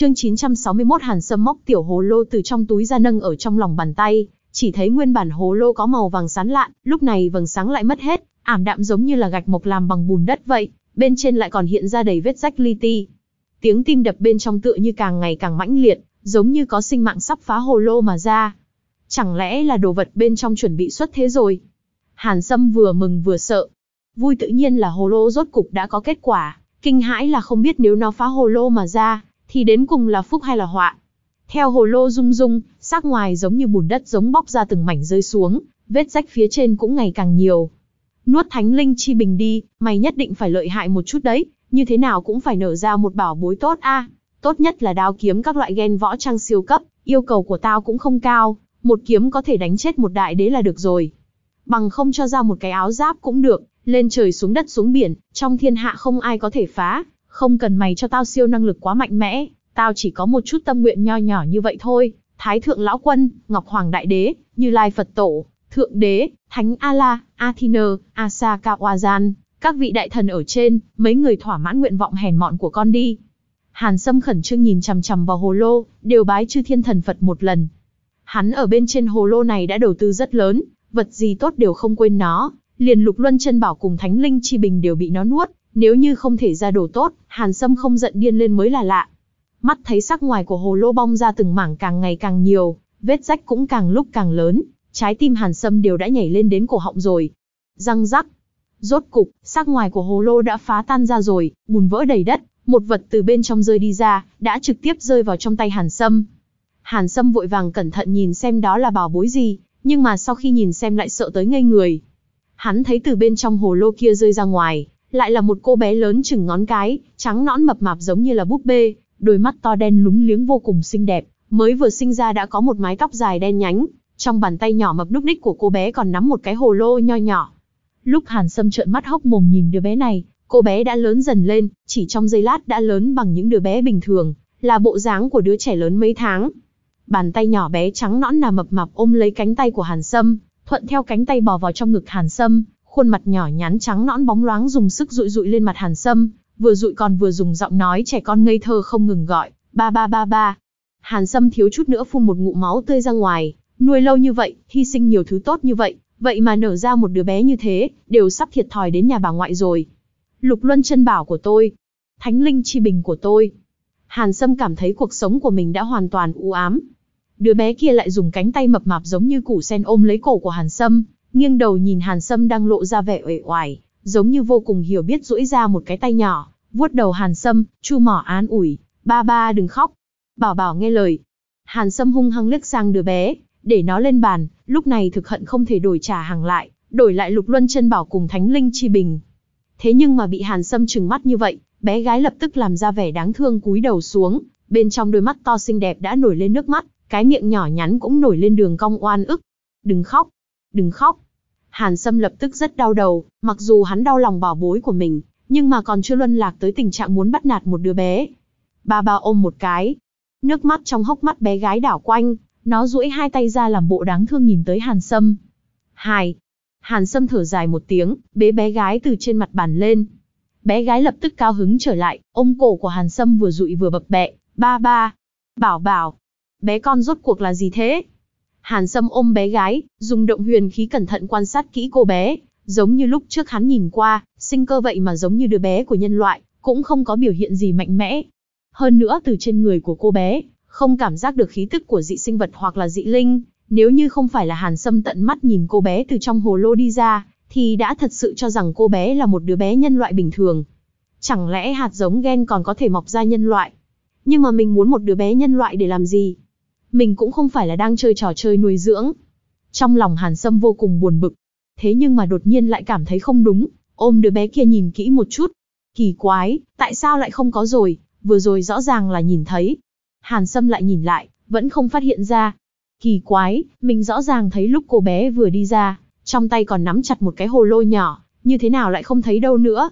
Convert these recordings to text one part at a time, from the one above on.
Chương 961 Hàn Sâm móc tiểu hồ lô từ trong túi ra nâng ở trong lòng bàn tay, chỉ thấy nguyên bản hồ lô có màu vàng sáng lạn, lúc này vầng sáng lại mất hết, ảm đạm giống như là gạch mộc làm bằng bùn đất vậy, bên trên lại còn hiện ra đầy vết rách li ti. Tiếng tim đập bên trong tựa như càng ngày càng mãnh liệt, giống như có sinh mạng sắp phá hồ lô mà ra. Chẳng lẽ là đồ vật bên trong chuẩn bị xuất thế rồi? Hàn Sâm vừa mừng vừa sợ. Vui tự nhiên là hồ lô rốt cục đã có kết quả, kinh hãi là không biết nếu nó phá hồ lô mà ra, thì đến cùng là phúc hay là họa. Theo hồ lô rung rung, xác ngoài giống như bùn đất giống bóc ra từng mảnh rơi xuống, vết rách phía trên cũng ngày càng nhiều. Nuốt thánh linh chi bình đi, mày nhất định phải lợi hại một chút đấy, như thế nào cũng phải nở ra một bảo bối tốt a. Tốt nhất là đao kiếm các loại gen võ trang siêu cấp, yêu cầu của tao cũng không cao, một kiếm có thể đánh chết một đại đế là được rồi. Bằng không cho ra một cái áo giáp cũng được, lên trời xuống đất xuống biển, trong thiên hạ không ai có thể phá, không cần mày cho tao siêu năng lực quá mạnh mẽ, tao chỉ có một chút tâm nguyện nho nhỏ như vậy thôi. Thái thượng lão quân, Ngọc Hoàng đại đế, Như Lai Phật tổ, Thượng đế, Thánh A-la, Athena, Asaka Wazan, các vị đại thần ở trên, mấy người thỏa mãn nguyện vọng hèn mọn của con đi. Hàn Sâm khẩn trương nhìn chằm chằm vào hồ lô, đều bái chư thiên thần Phật một lần. Hắn ở bên trên hồ lô này đã đầu tư rất lớn, vật gì tốt đều không quên nó, liền lục luân chân bảo cùng thánh linh chi bình đều bị nó nuốt, nếu như không thể ra đồ tốt, Hàn Sâm không giận điên lên mới là lạ. Mắt thấy sắc ngoài của hồ lô bong ra từng mảng càng ngày càng nhiều, vết rách cũng càng lúc càng lớn, trái tim Hàn Sâm đều đã nhảy lên đến cổ họng rồi. Răng rắc. Rốt cục, sắc ngoài của hồ lô đã phá tan ra rồi, bùn vỡ đầy đất, một vật từ bên trong rơi đi ra, đã trực tiếp rơi vào trong tay Hàn Sâm. Hàn Sâm vội vàng cẩn thận nhìn xem đó là bảo bối gì, nhưng mà sau khi nhìn xem lại sợ tới ngây người. Hắn thấy từ bên trong hồ lô kia rơi ra ngoài, lại là một cô bé lớn chừng ngón cái, trắng nõn mập mạp giống như là búp bê, đôi mắt to đen lúng liếng vô cùng xinh đẹp, mới vừa sinh ra đã có một mái tóc dài đen nhánh, trong bàn tay nhỏ mập núc ních của cô bé còn nắm một cái hồ lô nho nhỏ. Lúc Hàn Sâm trợn mắt hốc mồm nhìn đứa bé này, cô bé đã lớn dần lên, chỉ trong giây lát đã lớn bằng những đứa bé bình thường, là bộ dáng của đứa trẻ lớn mấy tháng. Bàn tay nhỏ bé trắng nõn nà mập mạp ôm lấy cánh tay của Hàn Sâm, thuận theo cánh tay bò vào trong ngực Hàn Sâm, khuôn mặt nhỏ nhắn trắng nõn bóng loáng dùng sức dụi dụi lên mặt Hàn Sâm, vừa dụi còn vừa dùng giọng nói trẻ con ngây thơ không ngừng gọi, ba ba ba ba. Hàn Sâm thiếu chút nữa phun một ngụm máu tươi ra ngoài, nuôi lâu như vậy, hy sinh nhiều thứ tốt như vậy, vậy mà nở ra một đứa bé như thế, đều sắp thiệt thòi đến nhà bà ngoại rồi. Lục Luân chân bảo của tôi, Thánh linh chi bình của tôi. Hàn Sâm cảm thấy cuộc sống của mình đã hoàn toàn u ám. Đứa bé kia lại dùng cánh tay mập mạp giống như củ sen ôm lấy cổ của Hàn Sâm, nghiêng đầu nhìn Hàn Sâm đang lộ ra vẻ uể oải, giống như vô cùng hiểu biết duỗi ra một cái tay nhỏ, vuốt đầu Hàn Sâm, chu mỏ an ủi, ba ba đừng khóc, bảo bảo nghe lời. Hàn Sâm hung hăng liếc sang đứa bé, để nó lên bàn, lúc này thực hận không thể đổi trả hàng lại, đổi lại lục luân chân bảo cùng thánh linh chi bình. Thế nhưng mà bị Hàn Sâm trừng mắt như vậy, bé gái lập tức làm ra vẻ đáng thương cúi đầu xuống, bên trong đôi mắt to xinh đẹp đã nổi lên nước mắt, cái miệng nhỏ nhắn cũng nổi lên đường cong oan ức. Đừng khóc, đừng khóc. Hàn Sâm lập tức rất đau đầu, mặc dù hắn đau lòng bảo bối của mình, nhưng mà còn chưa luân lạc tới tình trạng muốn bắt nạt một đứa bé. Ba ba ôm một cái. Nước mắt trong hốc mắt bé gái đảo quanh, nó duỗi hai tay ra làm bộ đáng thương nhìn tới Hàn Sâm. Hai. Hàn Sâm thở dài một tiếng, bế bé gái từ trên mặt bàn lên. Bé gái lập tức cao hứng trở lại, ôm cổ của Hàn Sâm vừa dụi vừa bập bẹ. Ba ba. Bảo bảo. Bé con rốt cuộc là gì thế? Hàn Sâm ôm bé gái, dùng động huyền khí cẩn thận quan sát kỹ cô bé, giống như lúc trước hắn nhìn qua, sinh cơ vậy mà giống như đứa bé của nhân loại, cũng không có biểu hiện gì mạnh mẽ. Hơn nữa từ trên người của cô bé, không cảm giác được khí tức của dị sinh vật hoặc là dị linh, nếu như không phải là Hàn Sâm tận mắt nhìn cô bé từ trong hồ lô đi ra, thì đã thật sự cho rằng cô bé là một đứa bé nhân loại bình thường. Chẳng lẽ hạt giống gen còn có thể mọc ra nhân loại? Nhưng mà mình muốn một đứa bé nhân loại để làm gì? Mình cũng không phải là đang chơi trò chơi nuôi dưỡng. Trong lòng Hàn Sâm vô cùng buồn bực. Thế nhưng mà đột nhiên lại cảm thấy không đúng, ôm đứa bé kia nhìn kỹ một chút. Kỳ quái, tại sao lại không có rồi, vừa rồi rõ ràng là nhìn thấy. Hàn Sâm lại nhìn lại, vẫn không phát hiện ra. Kỳ quái, mình rõ ràng thấy lúc cô bé vừa đi ra, trong tay còn nắm chặt một cái hồ lô nhỏ, như thế nào lại không thấy đâu nữa.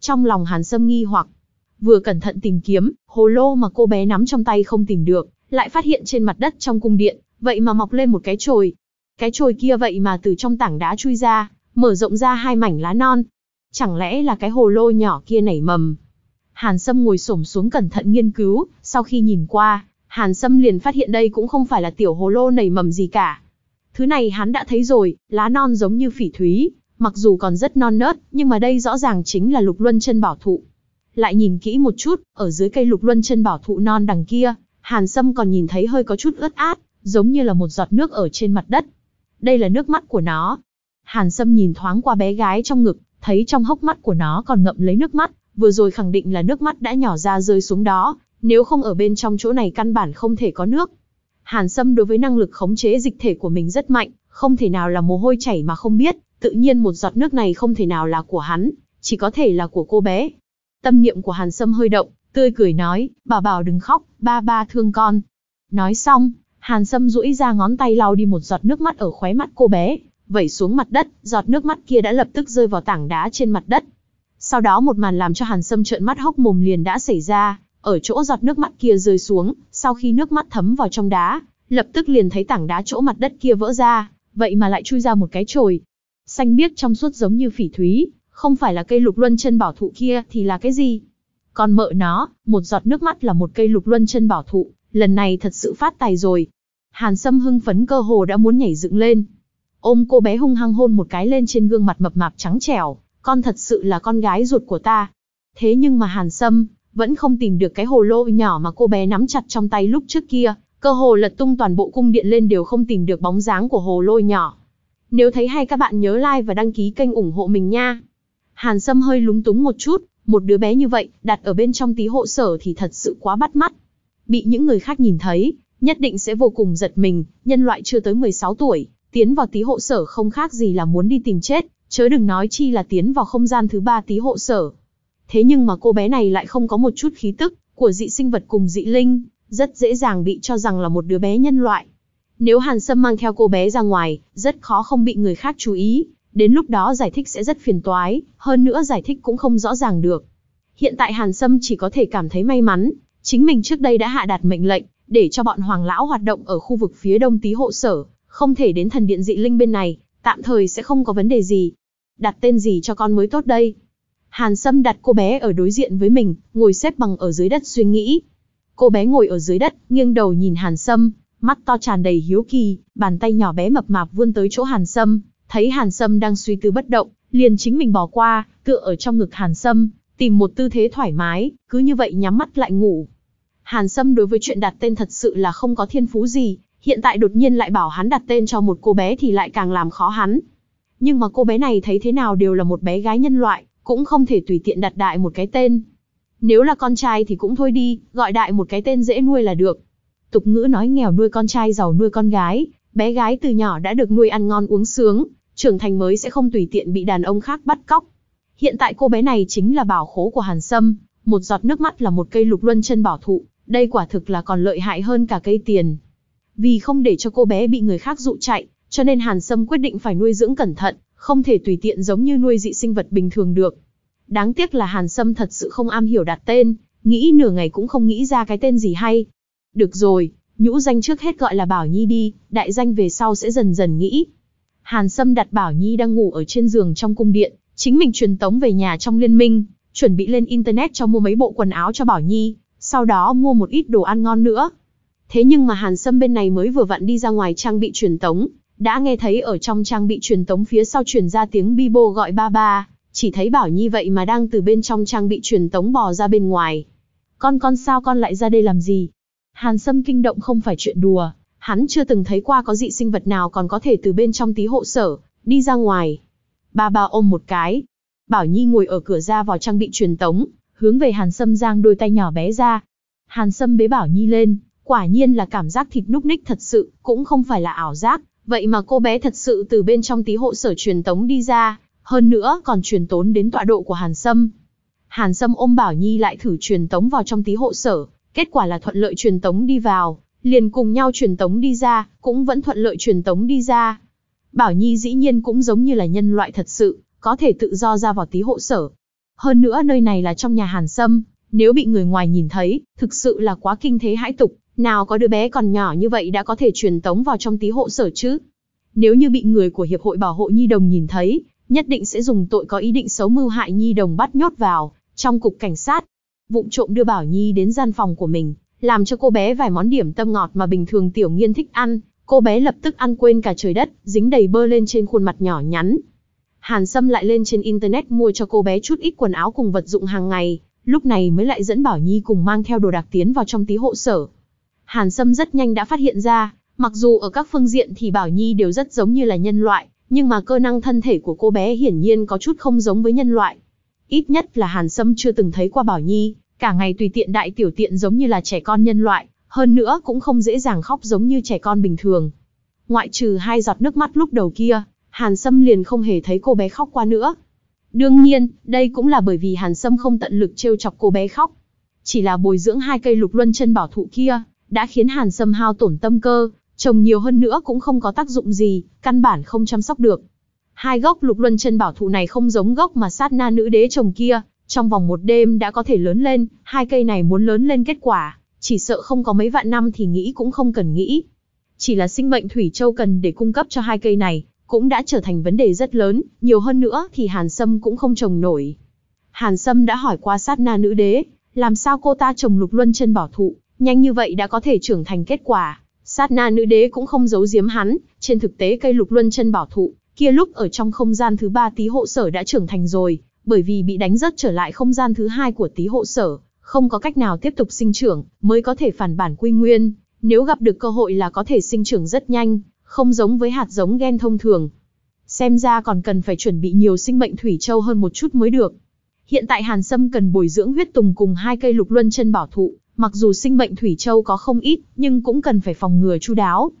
Trong lòng Hàn Sâm nghi hoặc, vừa cẩn thận tìm kiếm, hồ lô mà cô bé nắm trong tay không tìm được, lại phát hiện trên mặt đất trong cung điện, vậy mà mọc lên một cái chồi. Cái chồi kia vậy mà từ trong tảng đá chui ra, mở rộng ra hai mảnh lá non. Chẳng lẽ là cái hồ lô nhỏ kia nảy mầm? Hàn Sâm ngồi xổm xuống cẩn thận nghiên cứu, sau khi nhìn qua, Hàn Sâm liền phát hiện đây cũng không phải là tiểu hồ lô nảy mầm gì cả. Thứ này hắn đã thấy rồi, lá non giống như phỉ thúy, mặc dù còn rất non nớt, nhưng mà đây rõ ràng chính là lục luân chân bảo thụ. Lại nhìn kỹ một chút, ở dưới cây lục luân chân bảo thụ non đằng kia, Hàn Sâm còn nhìn thấy hơi có chút ướt át, giống như là một giọt nước ở trên mặt đất. Đây là nước mắt của nó. Hàn Sâm nhìn thoáng qua bé gái trong ngực, thấy trong hốc mắt của nó còn ngậm lấy nước mắt, vừa rồi khẳng định là nước mắt đã nhỏ ra rơi xuống đó, nếu không ở bên trong chỗ này căn bản không thể có nước. Hàn Sâm đối với năng lực khống chế dịch thể của mình rất mạnh, không thể nào là mồ hôi chảy mà không biết, tự nhiên một giọt nước này không thể nào là của hắn, chỉ có thể là của cô bé. Tâm niệm của Hàn Sâm hơi động, tươi cười nói, bảo bảo đừng khóc, ba ba thương con. Nói xong, Hàn Sâm duỗi ra ngón tay lau đi một giọt nước mắt ở khóe mắt cô bé, vẩy xuống mặt đất, giọt nước mắt kia đã lập tức rơi vào tảng đá trên mặt đất. Sau đó một màn làm cho Hàn Sâm trợn mắt hốc mồm liền đã xảy ra, ở chỗ giọt nước mắt kia rơi xuống, sau khi nước mắt thấm vào trong đá, lập tức liền thấy tảng đá chỗ mặt đất kia vỡ ra, vậy mà lại chui ra một cái chồi. Xanh biếc trong suốt giống như phỉ thúy, không phải là cây lục luân chân bảo thụ kia thì là cái gì? Còn mợ nó, một giọt nước mắt là một cây lục luân chân bảo thụ, lần này thật sự phát tài rồi. Hàn Sâm hưng phấn cơ hồ đã muốn nhảy dựng lên. Ôm cô bé hung hăng hôn một cái lên trên gương mặt mập mạp trắng trẻo, con thật sự là con gái ruột của ta. Thế nhưng mà Hàn Sâm, vẫn không tìm được cái hồ lô nhỏ mà cô bé nắm chặt trong tay lúc trước kia, cơ hồ lật tung toàn bộ cung điện lên đều không tìm được bóng dáng của hồ lô nhỏ. Nếu thấy hay các bạn nhớ like và đăng ký kênh ủng hộ mình nha. Hàn Sâm hơi lúng túng một chút, một đứa bé như vậy, đặt ở bên trong tí hộ sở thì thật sự quá bắt mắt. Bị những người khác nhìn thấy, nhất định sẽ vô cùng giật mình, nhân loại chưa tới 16 tuổi, tiến vào tí hộ sở không khác gì là muốn đi tìm chết, chớ đừng nói chi là tiến vào không gian thứ ba tí hộ sở. Thế nhưng mà cô bé này lại không có một chút khí tức của dị sinh vật cùng dị linh, rất dễ dàng bị cho rằng là một đứa bé nhân loại. Nếu Hàn Sâm mang theo cô bé ra ngoài, rất khó không bị người khác chú ý, đến lúc đó giải thích sẽ rất phiền toái, hơn nữa giải thích cũng không rõ ràng được. Hiện tại Hàn Sâm chỉ có thể cảm thấy may mắn, chính mình trước đây đã hạ đạt mệnh lệnh, để cho bọn hoàng lão hoạt động ở khu vực phía đông tí hộ sở, không thể đến thần điện dị linh bên này, tạm thời sẽ không có vấn đề gì. Đặt tên gì cho con mới tốt đây? Hàn Sâm đặt cô bé ở đối diện với mình, ngồi xếp bằng ở dưới đất suy nghĩ. Cô bé ngồi ở dưới đất, nghiêng đầu nhìn Hàn Sâm, mắt to tràn đầy hiếu kỳ, bàn tay nhỏ bé mập mạp vươn tới chỗ Hàn Sâm, thấy Hàn Sâm đang suy tư bất động, liền chính mình bỏ qua, tựa ở trong ngực Hàn Sâm, tìm một tư thế thoải mái, cứ như vậy nhắm mắt lại ngủ. Hàn Sâm đối với chuyện đặt tên thật sự là không có thiên phú gì, hiện tại đột nhiên lại bảo hắn đặt tên cho một cô bé thì lại càng làm khó hắn. Nhưng mà cô bé này thấy thế nào đều là một bé gái nhân loại, cũng không thể tùy tiện đặt đại một cái tên. Nếu là con trai thì cũng thôi đi, gọi đại một cái tên dễ nuôi là được. Tục ngữ nói nghèo nuôi con trai giàu nuôi con gái, bé gái từ nhỏ đã được nuôi ăn ngon uống sướng, trưởng thành mới sẽ không tùy tiện bị đàn ông khác bắt cóc. Hiện tại cô bé này chính là bảo khố của Hàn Sâm, một giọt nước mắt là một cây lục luân chân bảo thụ, đây quả thực là còn lợi hại hơn cả cây tiền. Vì không để cho cô bé bị người khác dụ chạy, cho nên Hàn Sâm quyết định phải nuôi dưỡng cẩn thận, không thể tùy tiện giống như nuôi dị sinh vật bình thường được. Đáng tiếc là Hàn Sâm thật sự không am hiểu đặt tên, nghĩ nửa ngày cũng không nghĩ ra cái tên gì hay. Được rồi, nhũ danh trước hết gọi là Bảo Nhi đi, đại danh về sau sẽ dần dần nghĩ. Hàn Sâm đặt Bảo Nhi đang ngủ ở trên giường trong cung điện, chính mình truyền tống về nhà trong liên minh, chuẩn bị lên internet cho mua mấy bộ quần áo cho Bảo Nhi, sau đó mua một ít đồ ăn ngon nữa. Thế nhưng mà Hàn Sâm bên này mới vừa vặn đi ra ngoài trang bị truyền tống, đã nghe thấy ở trong trang bị truyền tống phía sau truyền ra tiếng Bibo gọi ba ba, chỉ thấy Bảo Nhi vậy mà đang từ bên trong trang bị truyền tống bò ra bên ngoài. Con con sao con lại ra đây làm gì? Hàn Sâm kinh động không phải chuyện đùa, hắn chưa từng thấy qua có dị sinh vật nào còn có thể từ bên trong tí hộ sở, đi ra ngoài. Ba ba ôm một cái. Bảo Nhi ngồi ở cửa ra vào trang bị truyền tống, hướng về Hàn Sâm giang đôi tay nhỏ bé ra. Hàn Sâm bế Bảo Nhi lên, quả nhiên là cảm giác thịt núc ních thật sự, cũng không phải là ảo giác, vậy mà cô bé thật sự từ bên trong tí hộ sở truyền tống đi ra, hơn nữa còn truyền tốn đến tọa độ của Hàn Sâm. Hàn Sâm ôm Bảo Nhi lại thử truyền tống vào trong tí hộ sở, kết quả là thuận lợi truyền tống đi vào, liền cùng nhau truyền tống đi ra, cũng vẫn thuận lợi truyền tống đi ra. Bảo Nhi dĩ nhiên cũng giống như là nhân loại thật sự, có thể tự do ra vào tí hộ sở. Hơn nữa nơi này là trong nhà Hàn Sâm, nếu bị người ngoài nhìn thấy, thực sự là quá kinh thế hãi tục, nào có đứa bé còn nhỏ như vậy đã có thể truyền tống vào trong tí hộ sở chứ. Nếu như bị người của Hiệp hội Bảo hộ Nhi Đồng nhìn thấy, nhất định sẽ dùng tội có ý định xấu mưu hại Nhi Đồng bắt nhốt vào, trong cục cảnh sát. vụng trộm đưa Bảo Nhi đến gian phòng của mình, làm cho cô bé vài món điểm tâm ngọt mà bình thường Tiểu Nghiên thích ăn. Cô bé lập tức ăn quên cả trời đất, dính đầy bơ lên trên khuôn mặt nhỏ nhắn. Hàn Sâm lại lên trên internet mua cho cô bé chút ít quần áo cùng vật dụng hàng ngày, lúc này mới lại dẫn Bảo Nhi cùng mang theo đồ đặc tiến vào trong tí hộ sở. Hàn Sâm rất nhanh đã phát hiện ra, mặc dù ở các phương diện thì Bảo Nhi đều rất giống như là nhân loại, nhưng mà cơ năng thân thể của cô bé hiển nhiên có chút không giống với nhân loại. Ít nhất là Hàn Sâm chưa từng thấy qua Bảo Nhi, cả ngày tùy tiện đại tiểu tiện giống như là trẻ con nhân loại, hơn nữa cũng không dễ dàng khóc giống như trẻ con bình thường. Ngoại trừ hai giọt nước mắt lúc đầu kia, Hàn Sâm liền không hề thấy cô bé khóc qua nữa. Đương nhiên, đây cũng là bởi vì Hàn Sâm không tận lực trêu chọc cô bé khóc. Chỉ là bồi dưỡng hai cây lục luân chân bảo thụ kia, đã khiến Hàn Sâm hao tổn tâm cơ, trồng nhiều hơn nữa cũng không có tác dụng gì, căn bản không chăm sóc được. Hai gốc lục luân chân bảo thụ này không giống gốc mà sát na nữ đế trồng kia, trong vòng một đêm đã có thể lớn lên, hai cây này muốn lớn lên kết quả, chỉ sợ không có mấy vạn năm thì nghĩ cũng không cần nghĩ. Chỉ là sinh mệnh Thủy Châu cần để cung cấp cho hai cây này, cũng đã trở thành vấn đề rất lớn, nhiều hơn nữa thì Hàn Sâm cũng không trồng nổi. Hàn Sâm đã hỏi qua sát na nữ đế, làm sao cô ta trồng lục luân chân bảo thụ, nhanh như vậy đã có thể trưởng thành kết quả. Sát na nữ đế cũng không giấu giếm hắn, trên thực tế cây lục luân chân bảo thụ, kia lúc ở trong không gian thứ ba tí hộ sở đã trưởng thành rồi, bởi vì bị đánh rớt trở lại không gian thứ hai của tí hộ sở, không có cách nào tiếp tục sinh trưởng, mới có thể phản bản quy nguyên, nếu gặp được cơ hội là có thể sinh trưởng rất nhanh, không giống với hạt giống gen thông thường. Xem ra còn cần phải chuẩn bị nhiều sinh mệnh thủy châu hơn một chút mới được. Hiện tại Hàn Sâm cần bồi dưỡng huyết tùng cùng hai cây lục luân chân bảo thụ, mặc dù sinh mệnh thủy châu có không ít, nhưng cũng cần phải phòng ngừa chu đáo.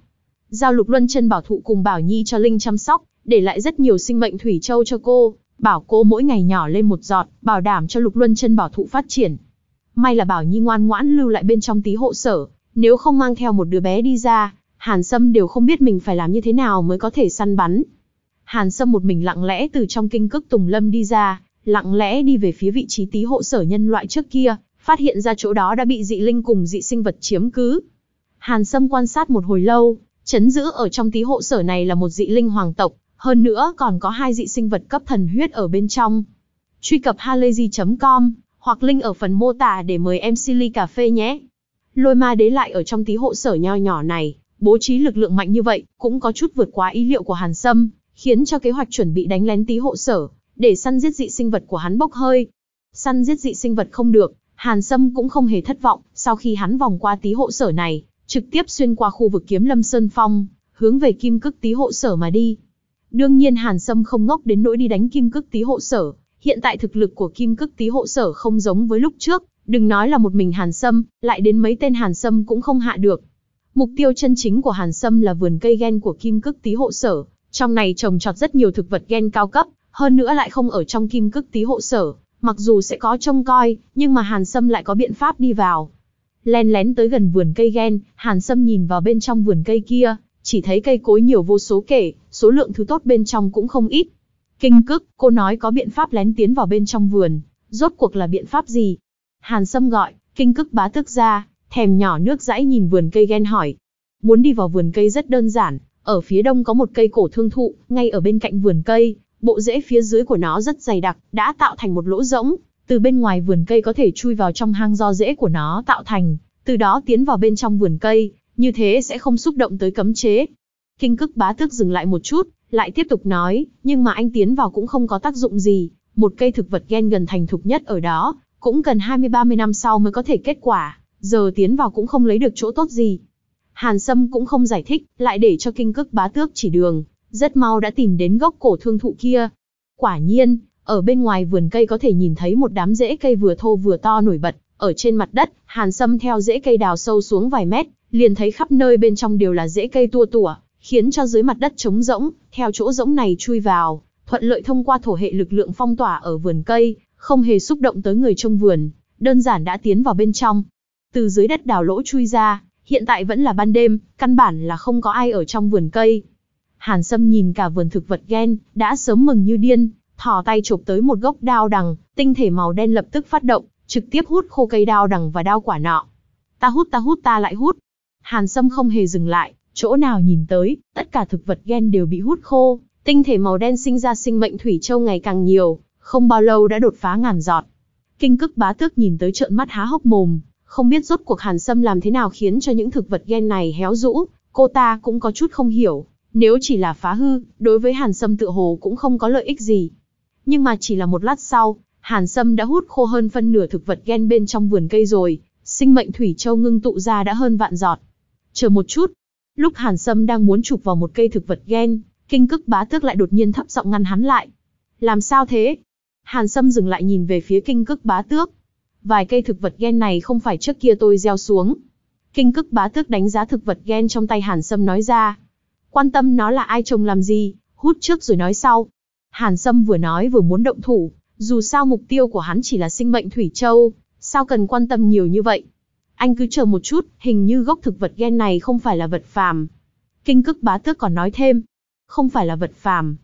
Giao lục luân chân bảo thụ cùng Bảo Nhi cho Linh chăm sóc, để lại rất nhiều sinh mệnh thủy châu cho cô, bảo cô mỗi ngày nhỏ lên một giọt, bảo đảm cho lục luân chân bảo thụ phát triển. May là Bảo Nhi ngoan ngoãn lưu lại bên trong tí hộ sở, nếu không mang theo một đứa bé đi ra, Hàn Sâm đều không biết mình phải làm như thế nào mới có thể săn bắn. Hàn Sâm một mình lặng lẽ từ trong kinh cức Tùng Lâm đi ra, lặng lẽ đi về phía vị trí tí hộ sở nhân loại trước kia, phát hiện ra chỗ đó đã bị dị linh cùng dị sinh vật chiếm cứ. Hàn Sâm quan sát một hồi lâu, chấn giữ ở trong tí hộ sở này là một dị linh hoàng tộc, hơn nữa còn có hai dị sinh vật cấp thần huyết ở bên trong. Truy cập halayzi.com hoặc link ở phần mô tả để mời em Silly cà phê nhé. Lôi ma đế lại ở trong tí hộ sở nho nhỏ này, bố trí lực lượng mạnh như vậy, cũng có chút vượt quá ý liệu của Hàn Sâm, khiến cho kế hoạch chuẩn bị đánh lén tí hộ sở, để săn giết dị sinh vật của hắn bốc hơi. Săn giết dị sinh vật không được, Hàn Sâm cũng không hề thất vọng, sau khi hắn vòng qua tí hộ sở này, trực tiếp xuyên qua khu vực kiếm lâm sơn phong, hướng về kim cức tí hộ sở mà đi. Đương nhiên Hàn Sâm không ngốc đến nỗi đi đánh kim cức tí hộ sở, hiện tại thực lực của kim cức tí hộ sở không giống với lúc trước, đừng nói là một mình Hàn Sâm, lại đến mấy tên Hàn Sâm cũng không hạ được. Mục tiêu chân chính của Hàn Sâm là vườn cây gen của kim cức tí hộ sở, trong này trồng trọt rất nhiều thực vật gen cao cấp, hơn nữa lại không ở trong kim cức tí hộ sở, mặc dù sẽ có trông coi, nhưng mà Hàn Sâm lại có biện pháp đi vào. Len lén tới gần vườn cây gen, Hàn Sâm nhìn vào bên trong vườn cây kia, chỉ thấy cây cối nhiều vô số kể, số lượng thứ tốt bên trong cũng không ít. Kinh cức, cô nói có biện pháp lén tiến vào bên trong vườn, rốt cuộc là biện pháp gì? Hàn Sâm gọi, kinh cức bá tức ra, thèm nhỏ nước dãi nhìn vườn cây ghen hỏi. Muốn đi vào vườn cây rất đơn giản, ở phía đông có một cây cổ thương thụ, ngay ở bên cạnh vườn cây, bộ rễ phía dưới của nó rất dày đặc, đã tạo thành một lỗ rỗng, từ bên ngoài vườn cây có thể chui vào trong hang do rễ của nó tạo thành, từ đó tiến vào bên trong vườn cây, như thế sẽ không xúc động tới cấm chế. Kinh cức bá tước dừng lại một chút, lại tiếp tục nói, nhưng mà anh tiến vào cũng không có tác dụng gì, một cây thực vật gen gần thành thục nhất ở đó, cũng cần 20-30 năm sau mới có thể kết quả, giờ tiến vào cũng không lấy được chỗ tốt gì. Hàn Sâm cũng không giải thích, lại để cho kinh cức bá tước chỉ đường, rất mau đã tìm đến gốc cổ thương thụ kia. Quả nhiên, ở bên ngoài vườn cây có thể nhìn thấy một đám rễ cây vừa thô vừa to nổi bật, ở trên mặt đất, Hàn Sâm theo rễ cây đào sâu xuống vài mét, liền thấy khắp nơi bên trong đều là rễ cây tua tủa, khiến cho dưới mặt đất trống rỗng, theo chỗ rỗng này chui vào, thuận lợi thông qua thổ hệ lực lượng phong tỏa ở vườn cây, không hề xúc động tới người trong vườn, đơn giản đã tiến vào bên trong. Từ dưới đất đào lỗ chui ra, hiện tại vẫn là ban đêm, căn bản là không có ai ở trong vườn cây. Hàn Sâm nhìn cả vườn thực vật ghen, đã sớm mừng như điên, thò tay chụp tới một gốc đao đằng, tinh thể màu đen lập tức phát động, trực tiếp hút khô cây đao đằng và đao quả nọ. Ta hút ta hút ta lại hút. Hàn Sâm không hề dừng lại, chỗ nào nhìn tới, tất cả thực vật gen đều bị hút khô, tinh thể màu đen sinh ra sinh mệnh thủy châu ngày càng nhiều, không bao lâu đã đột phá ngàn giọt. Kinh cức bá tước nhìn tới trợn mắt há hốc mồm, không biết rốt cuộc Hàn Sâm làm thế nào khiến cho những thực vật gen này héo rũ, cô ta cũng có chút không hiểu. Nếu chỉ là phá hư, đối với Hàn Sâm tựa hồ cũng không có lợi ích gì. Nhưng mà chỉ là một lát sau, Hàn Sâm đã hút khô hơn phân nửa thực vật gen bên trong vườn cây rồi, sinh mệnh thủy châu ngưng tụ ra đã hơn vạn giọt. Chờ một chút, lúc Hàn Sâm đang muốn chụp vào một cây thực vật gen, kinh cức bá tước lại đột nhiên thấp giọng ngăn hắn lại. Làm sao thế? Hàn Sâm dừng lại nhìn về phía kinh cức bá tước. Vài cây thực vật gen này không phải trước kia tôi gieo xuống. Kinh cức bá tước đánh giá thực vật gen trong tay Hàn Sâm nói ra. Quan tâm nó là ai trồng làm gì, hút trước rồi nói sau. Hàn Sâm vừa nói vừa muốn động thủ, dù sao mục tiêu của hắn chỉ là sinh mệnh Thủy Châu, sao cần quan tâm nhiều như vậy. Anh cứ chờ một chút, hình như gốc thực vật gen này không phải là vật phàm. Kinh cức bá tước còn nói thêm, không phải là vật phàm.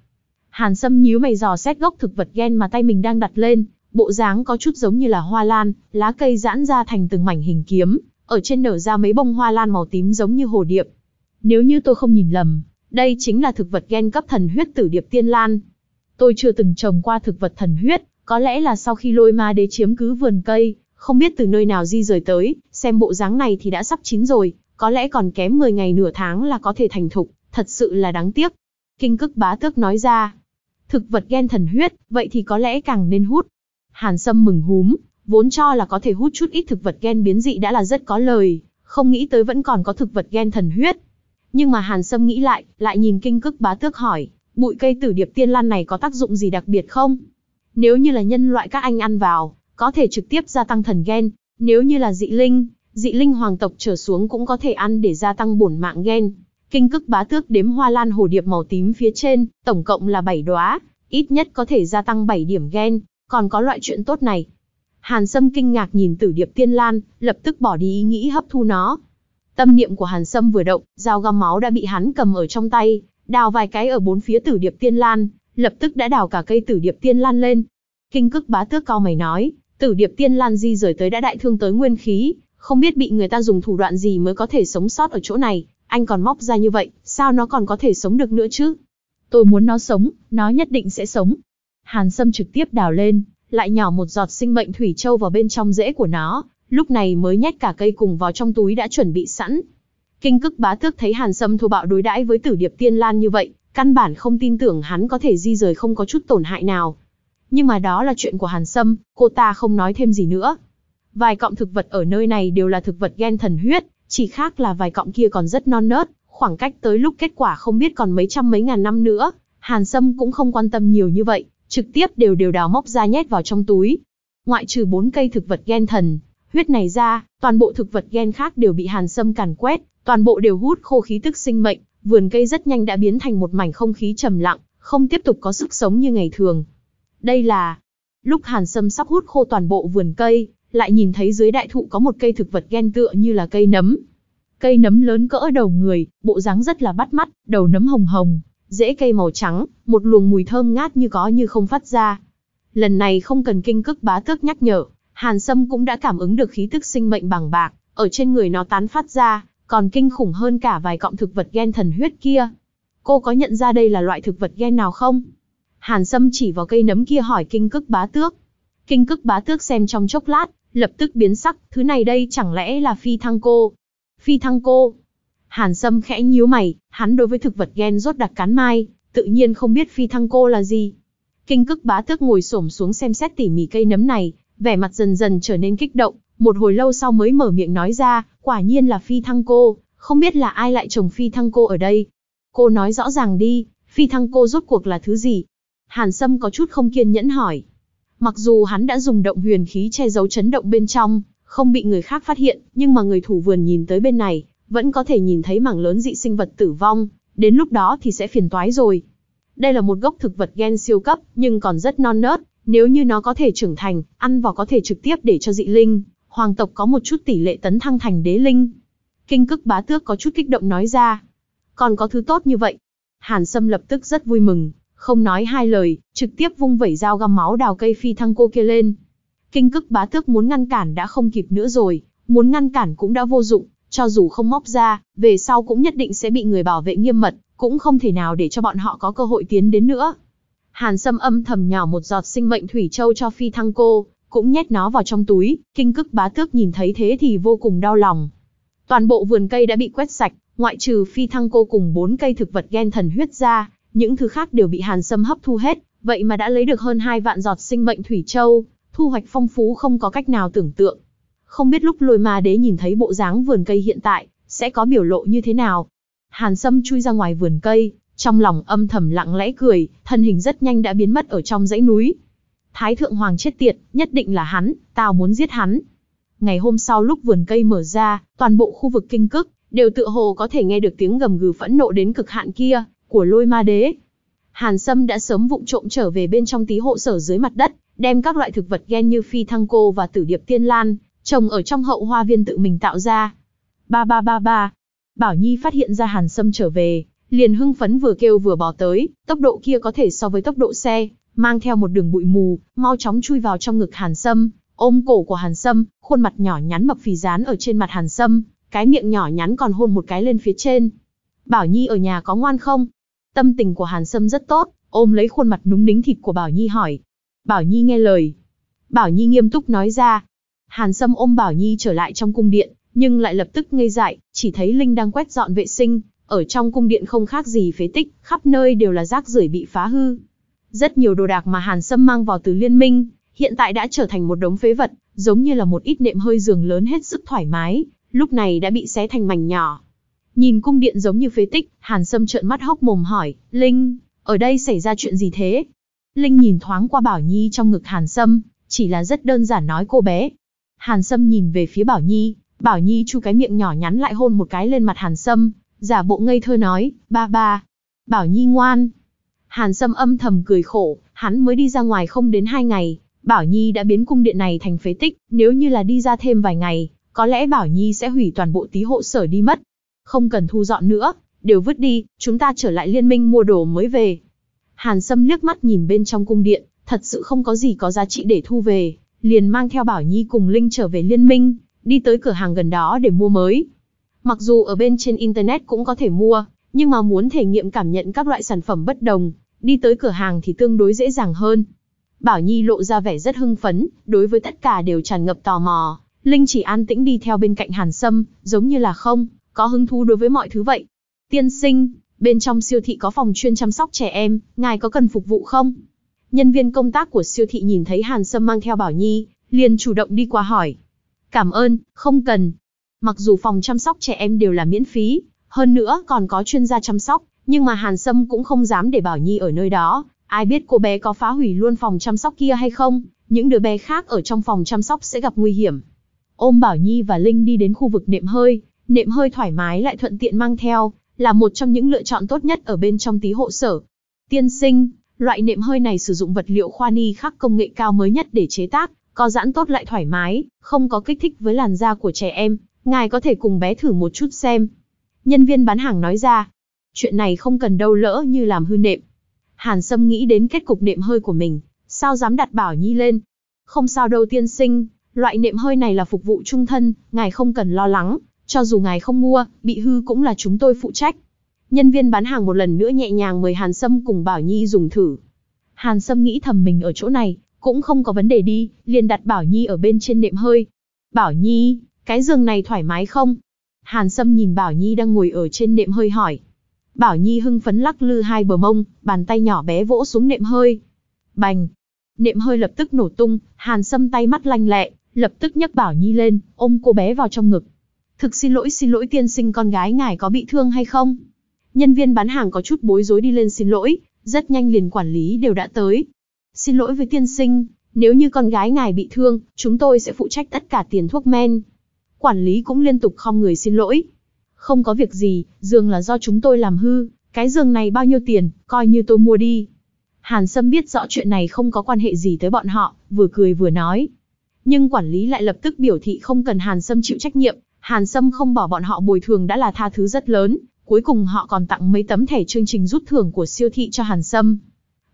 Hàn Sâm nhíu mày dò xét gốc thực vật gen mà tay mình đang đặt lên, bộ dáng có chút giống như là hoa lan, lá cây giãn ra thành từng mảnh hình kiếm, ở trên nở ra mấy bông hoa lan màu tím giống như hồ điệp. Nếu như tôi không nhìn lầm, đây chính là thực vật gen cấp thần huyết tử điệp tiên lan. Tôi chưa từng trồng qua thực vật thần huyết, có lẽ là sau khi lôi ma đế chiếm cứ vườn cây, không biết từ nơi nào di rời tới, xem bộ dáng này thì đã sắp chín rồi, có lẽ còn kém 10 ngày nửa tháng là có thể thành thục, thật sự là đáng tiếc. Kinh cức bá tước nói ra, thực vật gen thần huyết, vậy thì có lẽ càng nên hút. Hàn Sâm mừng húm, vốn cho là có thể hút chút ít thực vật gen biến dị đã là rất có lời, không nghĩ tới vẫn còn có thực vật gen thần huyết. Nhưng mà Hàn Sâm nghĩ lại, lại nhìn kinh cức bá tước hỏi, bụi cây tử điệp tiên lan này có tác dụng gì đặc biệt không? Nếu như là nhân loại các anh ăn vào, có thể trực tiếp gia tăng thần gen, nếu như là dị linh, dị linh hoàng tộc trở xuống cũng có thể ăn để gia tăng bổn mạng gen. Kinh cức bá tước đếm hoa lan hồ điệp màu tím phía trên, tổng cộng là 7 đóa, ít nhất có thể gia tăng 7 điểm gen, còn có loại chuyện tốt này. Hàn Sâm kinh ngạc nhìn tử điệp tiên lan, lập tức bỏ đi ý nghĩ hấp thu nó. Tâm niệm của Hàn Sâm vừa động, dao găm máu đã bị hắn cầm ở trong tay, đào vài cái ở bốn phía tử điệp tiên lan, lập tức đã đào cả cây tử điệp tiên lan lên. Kinh cức bá tước cao mày nói, tử điệp tiên lan di rời tới đã đại thương tới nguyên khí, không biết bị người ta dùng thủ đoạn gì mới có thể sống sót ở chỗ này, anh còn móc ra như vậy, sao nó còn có thể sống được nữa chứ? Tôi muốn nó sống, nó nhất định sẽ sống. Hàn Sâm trực tiếp đào lên, lại nhỏ một giọt sinh mệnh thủy châu vào bên trong rễ của nó, lúc này mới nhét cả cây cùng vào trong túi đã chuẩn bị sẵn. Kinh cức bá tước thấy Hàn Sâm thô bạo đối đãi với tử điệp tiên lan như vậy, căn bản không tin tưởng hắn có thể di rời không có chút tổn hại nào. Nhưng mà đó là chuyện của Hàn Sâm, cô ta không nói thêm gì nữa. Vài cọng thực vật ở nơi này đều là thực vật gen thần huyết, chỉ khác là vài cọng kia còn rất non nớt, khoảng cách tới lúc kết quả không biết còn mấy trăm mấy ngàn năm nữa, Hàn Sâm cũng không quan tâm nhiều như vậy, trực tiếp đều đều đào móc ra nhét vào trong túi. Ngoại trừ bốn cây thực vật gen thần, huyết này ra, toàn bộ thực vật gen khác đều bị Hàn Sâm càn quét, toàn bộ đều hút khô khí tức sinh mệnh, vườn cây rất nhanh đã biến thành một mảnh không khí trầm lặng, không tiếp tục có sức sống như ngày thường. Đây là lúc Hàn Sâm sắp hút khô toàn bộ vườn cây, lại nhìn thấy dưới đại thụ có một cây thực vật gen tựa như là cây nấm. Cây nấm lớn cỡ đầu người, bộ dáng rất là bắt mắt, đầu nấm hồng hồng, rễ cây màu trắng, một luồng mùi thơm ngát như có như không phát ra. Lần này không cần kinh cức bá tước nhắc nhở, Hàn Sâm cũng đã cảm ứng được khí tức sinh mệnh bằng bạc, ở trên người nó tán phát ra, còn kinh khủng hơn cả vài cọng thực vật gen thần huyết kia. Cô có nhận ra đây là loại thực vật gen nào không? Hàn Sâm chỉ vào cây nấm kia hỏi kinh cức bá tước. Kinh cức bá tước xem trong chốc lát, lập tức biến sắc, thứ này đây chẳng lẽ là phi thăng cô? Phi thăng cô? Hàn Sâm khẽ nhíu mày, hắn đối với thực vật gen rốt đặc cán mai, tự nhiên không biết phi thăng cô là gì. Kinh cức bá tước ngồi xổm xuống xem xét tỉ mỉ cây nấm này, vẻ mặt dần dần trở nên kích động, một hồi lâu sau mới mở miệng nói ra, quả nhiên là phi thăng cô, không biết là ai lại trồng phi thăng cô ở đây. Cô nói rõ ràng đi, phi thăng cô rốt cuộc là thứ gì? Hàn Sâm có chút không kiên nhẫn hỏi. Mặc dù hắn đã dùng động huyền khí che giấu chấn động bên trong, không bị người khác phát hiện, nhưng mà người thủ vườn nhìn tới bên này, vẫn có thể nhìn thấy mảng lớn dị sinh vật tử vong, đến lúc đó thì sẽ phiền toái rồi. Đây là một gốc thực vật gen siêu cấp, nhưng còn rất non nớt, nếu như nó có thể trưởng thành, ăn vào có thể trực tiếp để cho dị linh, hoàng tộc có một chút tỷ lệ tấn thăng thành đế linh. Kinh cức bá tước có chút kích động nói ra. Còn có thứ tốt như vậy. Hàn Sâm lập tức rất vui mừng, không nói hai lời, trực tiếp vung vẩy dao găm máu đào cây phi thăng cô kia lên. Kinh cức bá tước muốn ngăn cản đã không kịp nữa rồi, muốn ngăn cản cũng đã vô dụng, cho dù không móc ra, về sau cũng nhất định sẽ bị người bảo vệ nghiêm mật, cũng không thể nào để cho bọn họ có cơ hội tiến đến nữa. Hàn Sâm âm thầm nhỏ một giọt sinh mệnh thủy châu cho phi thăng cô, cũng nhét nó vào trong túi, kinh cức bá tước nhìn thấy thế thì vô cùng đau lòng. Toàn bộ vườn cây đã bị quét sạch, ngoại trừ phi thăng cô cùng bốn cây thực vật gen thần huyết ra, những thứ khác đều bị hàn sâm hấp thu hết, vậy mà đã lấy được hơn hai vạn giọt sinh mệnh thủy châu, thu hoạch phong phú không có cách nào tưởng tượng. Không biết lúc lôi ma đế nhìn thấy bộ dáng vườn cây hiện tại, sẽ có biểu lộ như thế nào. Hàn sâm chui ra ngoài vườn cây, trong lòng âm thầm lặng lẽ cười, thân hình rất nhanh đã biến mất ở trong dãy núi. Thái thượng hoàng chết tiệt, nhất định là hắn, tao muốn giết hắn. Ngày hôm sau lúc vườn cây mở ra, toàn bộ khu vực kinh cức, đều tự hồ có thể nghe được tiếng gầm gừ phẫn nộ đến cực hạn kia, của lôi ma đế. Hàn Sâm đã sớm vụng trộm trở về bên trong tí hộ sở dưới mặt đất, đem các loại thực vật gen như phi thăng cô và tử điệp tiên lan, trồng ở trong hậu hoa viên tự mình tạo ra. Ba ba ba ba. Bảo Nhi phát hiện ra Hàn Sâm trở về, liền hưng phấn vừa kêu vừa bỏ tới, tốc độ kia có thể so với tốc độ xe, mang theo một đường bụi mù, mau chóng chui vào trong ngực Hàn Sâm, ôm cổ của Hàn Sâm, khuôn mặt nhỏ nhắn mập phì dán ở trên mặt Hàn Sâm, cái miệng nhỏ nhắn còn hôn một cái lên phía trên. Bảo Nhi ở nhà có ngoan không? Tâm tình của Hàn Sâm rất tốt, ôm lấy khuôn mặt núng nính thịt của Bảo Nhi hỏi. Bảo Nhi nghe lời. Bảo Nhi nghiêm túc nói ra. Hàn Sâm ôm Bảo Nhi trở lại trong cung điện, nhưng lại lập tức ngây dại, chỉ thấy Linh đang quét dọn vệ sinh, ở trong cung điện không khác gì phế tích, khắp nơi đều là rác rưởi bị phá hư. Rất nhiều đồ đạc mà Hàn Sâm mang vào từ liên minh, hiện tại đã trở thành một đống phế vật, giống như là một ít nệm hơi giường lớn hết sức thoải mái, lúc này đã bị xé thành mảnh nhỏ. Nhìn cung điện giống như phế tích, Hàn Sâm trợn mắt hốc mồm hỏi, Linh, ở đây xảy ra chuyện gì thế? Linh nhìn thoáng qua Bảo Nhi trong ngực Hàn Sâm, chỉ là rất đơn giản nói cô bé. Hàn Sâm nhìn về phía Bảo Nhi, Bảo Nhi chu cái miệng nhỏ nhắn lại hôn một cái lên mặt Hàn Sâm, giả bộ ngây thơ nói, ba ba. Bảo Nhi ngoan. Hàn Sâm âm thầm cười khổ, hắn mới đi ra ngoài không đến hai ngày, Bảo Nhi đã biến cung điện này thành phế tích, nếu như là đi ra thêm vài ngày, có lẽ Bảo Nhi sẽ hủy toàn bộ tí hộ sở đi mất. Không cần thu dọn nữa, đều vứt đi, chúng ta trở lại liên minh mua đồ mới về. Hàn Sâm liếc mắt nhìn bên trong cung điện, thật sự không có gì có giá trị để thu về, liền mang theo Bảo Nhi cùng Linh trở về liên minh, đi tới cửa hàng gần đó để mua mới. Mặc dù ở bên trên Internet cũng có thể mua, nhưng mà muốn thể nghiệm cảm nhận các loại sản phẩm bất đồng, đi tới cửa hàng thì tương đối dễ dàng hơn. Bảo Nhi lộ ra vẻ rất hưng phấn, đối với tất cả đều tràn ngập tò mò. Linh chỉ an tĩnh đi theo bên cạnh Hàn Sâm, giống như là không, có hứng thú đối với mọi thứ vậy. Tiên sinh, bên trong siêu thị có phòng chuyên chăm sóc trẻ em, ngài có cần phục vụ không? Nhân viên công tác của siêu thị nhìn thấy Hàn Sâm mang theo Bảo Nhi, liền chủ động đi qua hỏi. Cảm ơn, không cần. Mặc dù phòng chăm sóc trẻ em đều là miễn phí, hơn nữa còn có chuyên gia chăm sóc, nhưng mà Hàn Sâm cũng không dám để Bảo Nhi ở nơi đó. Ai biết cô bé có phá hủy luôn phòng chăm sóc kia hay không, những đứa bé khác ở trong phòng chăm sóc sẽ gặp nguy hiểm. Ôm Bảo Nhi và Linh đi đến khu vực nệm hơi, nệm hơi thoải mái lại thuận tiện mang theo, là một trong những lựa chọn tốt nhất ở bên trong tí hộ sở. Tiên sinh, loại nệm hơi này sử dụng vật liệu khoa ni khắc công nghệ cao mới nhất để chế tác, có giãn tốt lại thoải mái, không có kích thích với làn da của trẻ em, ngài có thể cùng bé thử một chút xem. Nhân viên bán hàng nói ra, chuyện này không cần đâu lỡ như làm hư nệm. Hàn Sâm nghĩ đến kết cục nệm hơi của mình, sao dám đặt Bảo Nhi lên. Không sao đâu tiên sinh, loại nệm hơi này là phục vụ trung thân, ngài không cần lo lắng, cho dù ngài không mua, bị hư cũng là chúng tôi phụ trách. Nhân viên bán hàng một lần nữa nhẹ nhàng mời Hàn Sâm cùng Bảo Nhi dùng thử. Hàn Sâm nghĩ thầm mình ở chỗ này, cũng không có vấn đề đi, liền đặt Bảo Nhi ở bên trên nệm hơi. Bảo Nhi, cái giường này thoải mái không? Hàn Sâm nhìn Bảo Nhi đang ngồi ở trên nệm hơi hỏi. Bảo Nhi hưng phấn lắc lư hai bờ mông, bàn tay nhỏ bé vỗ xuống nệm hơi. Bành! Nệm hơi lập tức nổ tung, Hàn Sâm tay mắt lanh lẹ, lập tức nhấc Bảo Nhi lên, ôm cô bé vào trong ngực. Thực xin lỗi xin lỗi tiên sinh con gái ngài có bị thương hay không? Nhân viên bán hàng có chút bối rối đi lên xin lỗi, rất nhanh liền quản lý đều đã tới. Xin lỗi với tiên sinh, nếu như con gái ngài bị thương, chúng tôi sẽ phụ trách tất cả tiền thuốc men. Quản lý cũng liên tục không người xin lỗi. Không có việc gì, giường là do chúng tôi làm hư, cái giường này bao nhiêu tiền, coi như tôi mua đi. Hàn Sâm biết rõ chuyện này không có quan hệ gì tới bọn họ, vừa cười vừa nói. Nhưng quản lý lại lập tức biểu thị không cần Hàn Sâm chịu trách nhiệm, Hàn Sâm không bỏ bọn họ bồi thường đã là tha thứ rất lớn, cuối cùng họ còn tặng mấy tấm thẻ chương trình rút thưởng của siêu thị cho Hàn Sâm.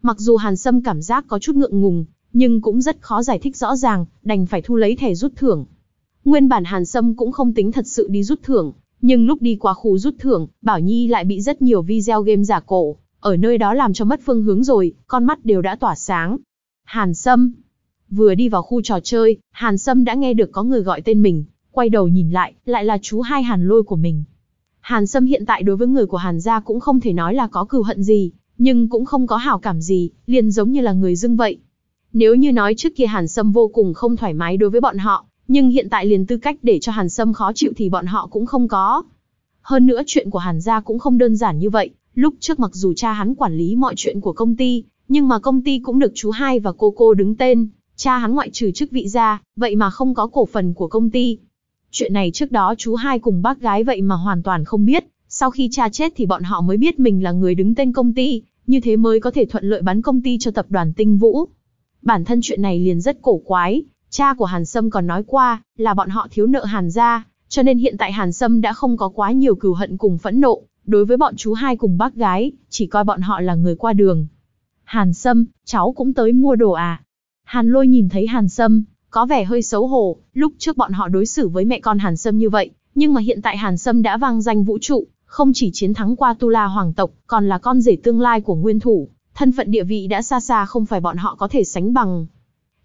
Mặc dù Hàn Sâm cảm giác có chút ngượng ngùng, nhưng cũng rất khó giải thích rõ ràng, đành phải thu lấy thẻ rút thưởng. Nguyên bản Hàn Sâm cũng không tính thật sự đi rút thưởng, nhưng lúc đi qua khu rút thưởng, Bảo Nhi lại bị rất nhiều video game giả cổ, ở nơi đó làm cho mất phương hướng rồi, con mắt đều đã tỏa sáng. Hàn Sâm. Vừa đi vào khu trò chơi, Hàn Sâm đã nghe được có người gọi tên mình, quay đầu nhìn lại, lại là chú hai Hàn Lôi của mình. Hàn Sâm hiện tại đối với người của Hàn gia cũng không thể nói là có cừu hận gì, nhưng cũng không có hảo cảm gì, liền giống như là người dưng vậy. Nếu như nói trước kia Hàn Sâm vô cùng không thoải mái đối với bọn họ, nhưng hiện tại liền tư cách để cho Hàn Sâm khó chịu thì bọn họ cũng không có. Hơn nữa chuyện của Hàn gia cũng không đơn giản như vậy, lúc trước mặc dù cha hắn quản lý mọi chuyện của công ty, nhưng mà công ty cũng được chú hai và cô cô đứng tên, cha hắn ngoại trừ chức vị ra, vậy mà không có cổ phần của công ty. Chuyện này trước đó chú hai cùng bác gái vậy mà hoàn toàn không biết, sau khi cha chết thì bọn họ mới biết mình là người đứng tên công ty, như thế mới có thể thuận lợi bán công ty cho tập đoàn Tinh Vũ. Bản thân chuyện này liền rất cổ quái, cha của Hàn Sâm còn nói qua, là bọn họ thiếu nợ Hàn gia, cho nên hiện tại Hàn Sâm đã không có quá nhiều cừu hận cùng phẫn nộ, đối với bọn chú hai cùng bác gái, chỉ coi bọn họ là người qua đường. Hàn Sâm, cháu cũng tới mua đồ à? Hàn Lôi nhìn thấy Hàn Sâm, có vẻ hơi xấu hổ, lúc trước bọn họ đối xử với mẹ con Hàn Sâm như vậy, nhưng mà hiện tại Hàn Sâm đã vang danh vũ trụ, không chỉ chiến thắng qua Tu La Hoàng tộc, còn là con rể tương lai của nguyên thủ, thân phận địa vị đã xa xa không phải bọn họ có thể sánh bằng.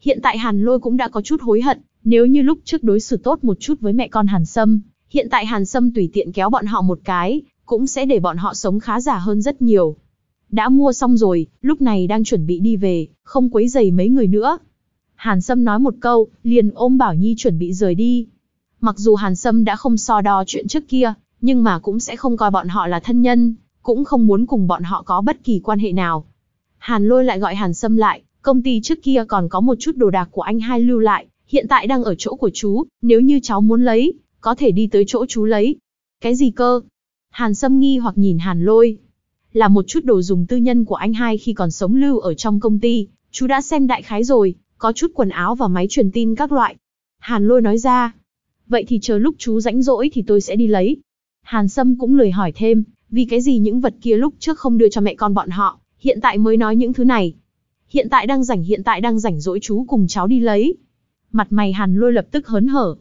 Hiện tại Hàn Lôi cũng đã có chút hối hận, nếu như lúc trước đối xử tốt một chút với mẹ con Hàn Sâm, hiện tại Hàn Sâm tùy tiện kéo bọn họ một cái, cũng sẽ để bọn họ sống khá giả hơn rất nhiều. Đã mua xong rồi, lúc này đang chuẩn bị đi về, không quấy giày mấy người nữa. Hàn Sâm nói một câu, liền ôm Bảo Nhi chuẩn bị rời đi. Mặc dù Hàn Sâm đã không so đo chuyện trước kia, nhưng mà cũng sẽ không coi bọn họ là thân nhân, cũng không muốn cùng bọn họ có bất kỳ quan hệ nào. Hàn Lôi lại gọi Hàn Sâm lại, công ty trước kia còn có một chút đồ đạc của anh hai lưu lại, hiện tại đang ở chỗ của chú, nếu như cháu muốn lấy, có thể đi tới chỗ chú lấy. Cái gì cơ? Hàn Sâm nghi hoặc nhìn Hàn Lôi. Là một chút đồ dùng tư nhân của anh hai khi còn sống lưu ở trong công ty, chú đã xem đại khái rồi, có chút quần áo và máy truyền tin các loại. Hàn Lôi nói ra. Vậy thì chờ lúc chú rảnh rỗi thì tôi sẽ đi lấy. Hàn Sâm cũng lười hỏi thêm, vì cái gì những vật kia lúc trước không đưa cho mẹ con bọn họ, hiện tại mới nói những thứ này. Hiện tại đang rảnh hiện tại đang rảnh rỗi chú cùng cháu đi lấy. Mặt mày Hàn Lôi lập tức hớn hở.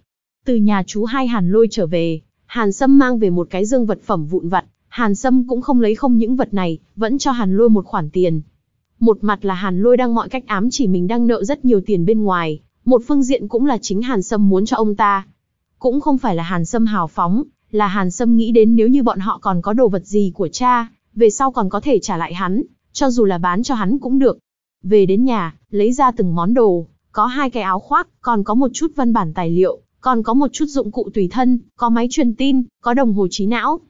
Từ nhà chú hai Hàn Lôi trở về, Hàn Sâm mang về một cái dương vật phẩm vụn vặt, Hàn Sâm cũng không lấy không những vật này, vẫn cho Hàn Lôi một khoản tiền. Một mặt là Hàn Lôi đang mọi cách ám chỉ mình đang nợ rất nhiều tiền bên ngoài, một phương diện cũng là chính Hàn Sâm muốn cho ông ta. Cũng không phải là Hàn Sâm hào phóng, là Hàn Sâm nghĩ đến nếu như bọn họ còn có đồ vật gì của cha, về sau còn có thể trả lại hắn, cho dù là bán cho hắn cũng được. Về đến nhà, lấy ra từng món đồ, có hai cái áo khoác, còn có một chút văn bản tài liệu, còn có một chút dụng cụ tùy thân, có máy truyền tin, có đồng hồ trí não.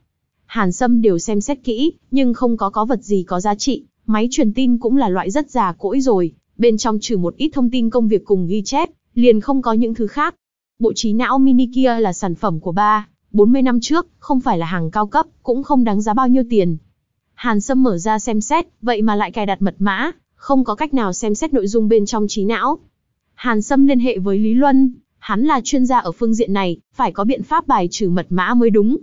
Hàn Sâm đều xem xét kỹ, nhưng không có có vật gì có giá trị, máy truyền tin cũng là loại rất già cỗi rồi, bên trong trừ một ít thông tin công việc cùng ghi chép, liền không có những thứ khác. Bộ trí não mini kia là sản phẩm của ba, 40 năm trước, không phải là hàng cao cấp, cũng không đáng giá bao nhiêu tiền. Hàn Sâm mở ra xem xét, vậy mà lại cài đặt mật mã, không có cách nào xem xét nội dung bên trong trí não. Hàn Sâm liên hệ với Lý Luân, hắn là chuyên gia ở phương diện này, phải có biện pháp bài trừ mật mã mới đúng.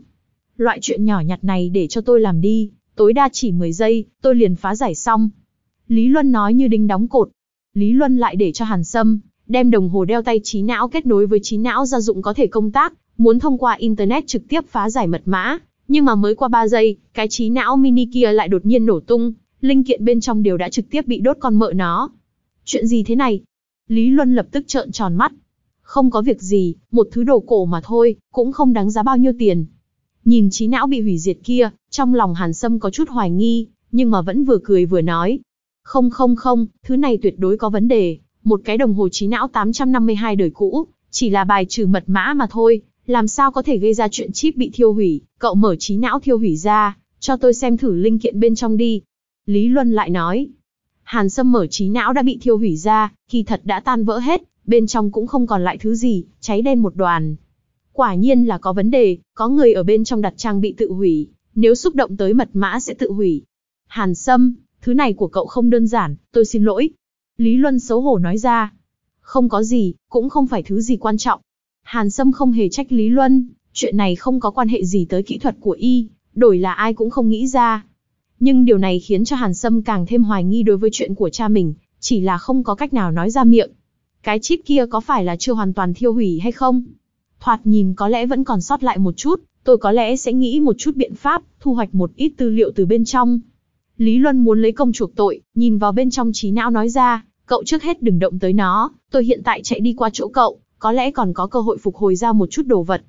Loại chuyện nhỏ nhặt này để cho tôi làm đi, tối đa chỉ 10 giây, tôi liền phá giải xong. Lý Luân nói như đinh đóng cột. Lý Luân lại để cho Hàn Sâm, đem đồng hồ đeo tay trí não kết nối với trí não gia dụng có thể công tác, muốn thông qua Internet trực tiếp phá giải mật mã. Nhưng mà mới qua 3 giây, cái trí não mini kia lại đột nhiên nổ tung, linh kiện bên trong đều đã trực tiếp bị đốt con mợ nó. Chuyện gì thế này? Lý Luân lập tức trợn tròn mắt. Không có việc gì, một thứ đồ cổ mà thôi, cũng không đáng giá bao nhiêu tiền. Nhìn trí não bị hủy diệt kia, trong lòng Hàn Sâm có chút hoài nghi, nhưng mà vẫn vừa cười vừa nói. Không không không, thứ này tuyệt đối có vấn đề, một cái đồng hồ trí não 852 đời cũ, chỉ là bài trừ mật mã mà thôi, làm sao có thể gây ra chuyện chip bị thiêu hủy, cậu mở trí não thiêu hủy ra, cho tôi xem thử linh kiện bên trong đi. Lý Luân lại nói, Hàn Sâm mở trí não đã bị thiêu hủy ra, kỳ thật đã tan vỡ hết, bên trong cũng không còn lại thứ gì, cháy đen một đoàn. Quả nhiên là có vấn đề, có người ở bên trong đặt trang bị tự hủy, nếu xúc động tới mật mã sẽ tự hủy. Hàn Sâm, thứ này của cậu không đơn giản, tôi xin lỗi. Lý Luân xấu hổ nói ra. Không có gì, cũng không phải thứ gì quan trọng. Hàn Sâm không hề trách Lý Luân, chuyện này không có quan hệ gì tới kỹ thuật của y, đổi là ai cũng không nghĩ ra. Nhưng điều này khiến cho Hàn Sâm càng thêm hoài nghi đối với chuyện của cha mình, chỉ là không có cách nào nói ra miệng. Cái chip kia có phải là chưa hoàn toàn thiêu hủy hay không? Thoạt nhìn có lẽ vẫn còn sót lại một chút, tôi có lẽ sẽ nghĩ một chút biện pháp, thu hoạch một ít tư liệu từ bên trong. Lý Luân muốn lấy công chuộc tội, nhìn vào bên trong trí não nói ra, Cậu trước hết đừng động tới nó, tôi hiện tại chạy đi qua chỗ cậu, có lẽ còn có cơ hội phục hồi ra một chút đồ vật.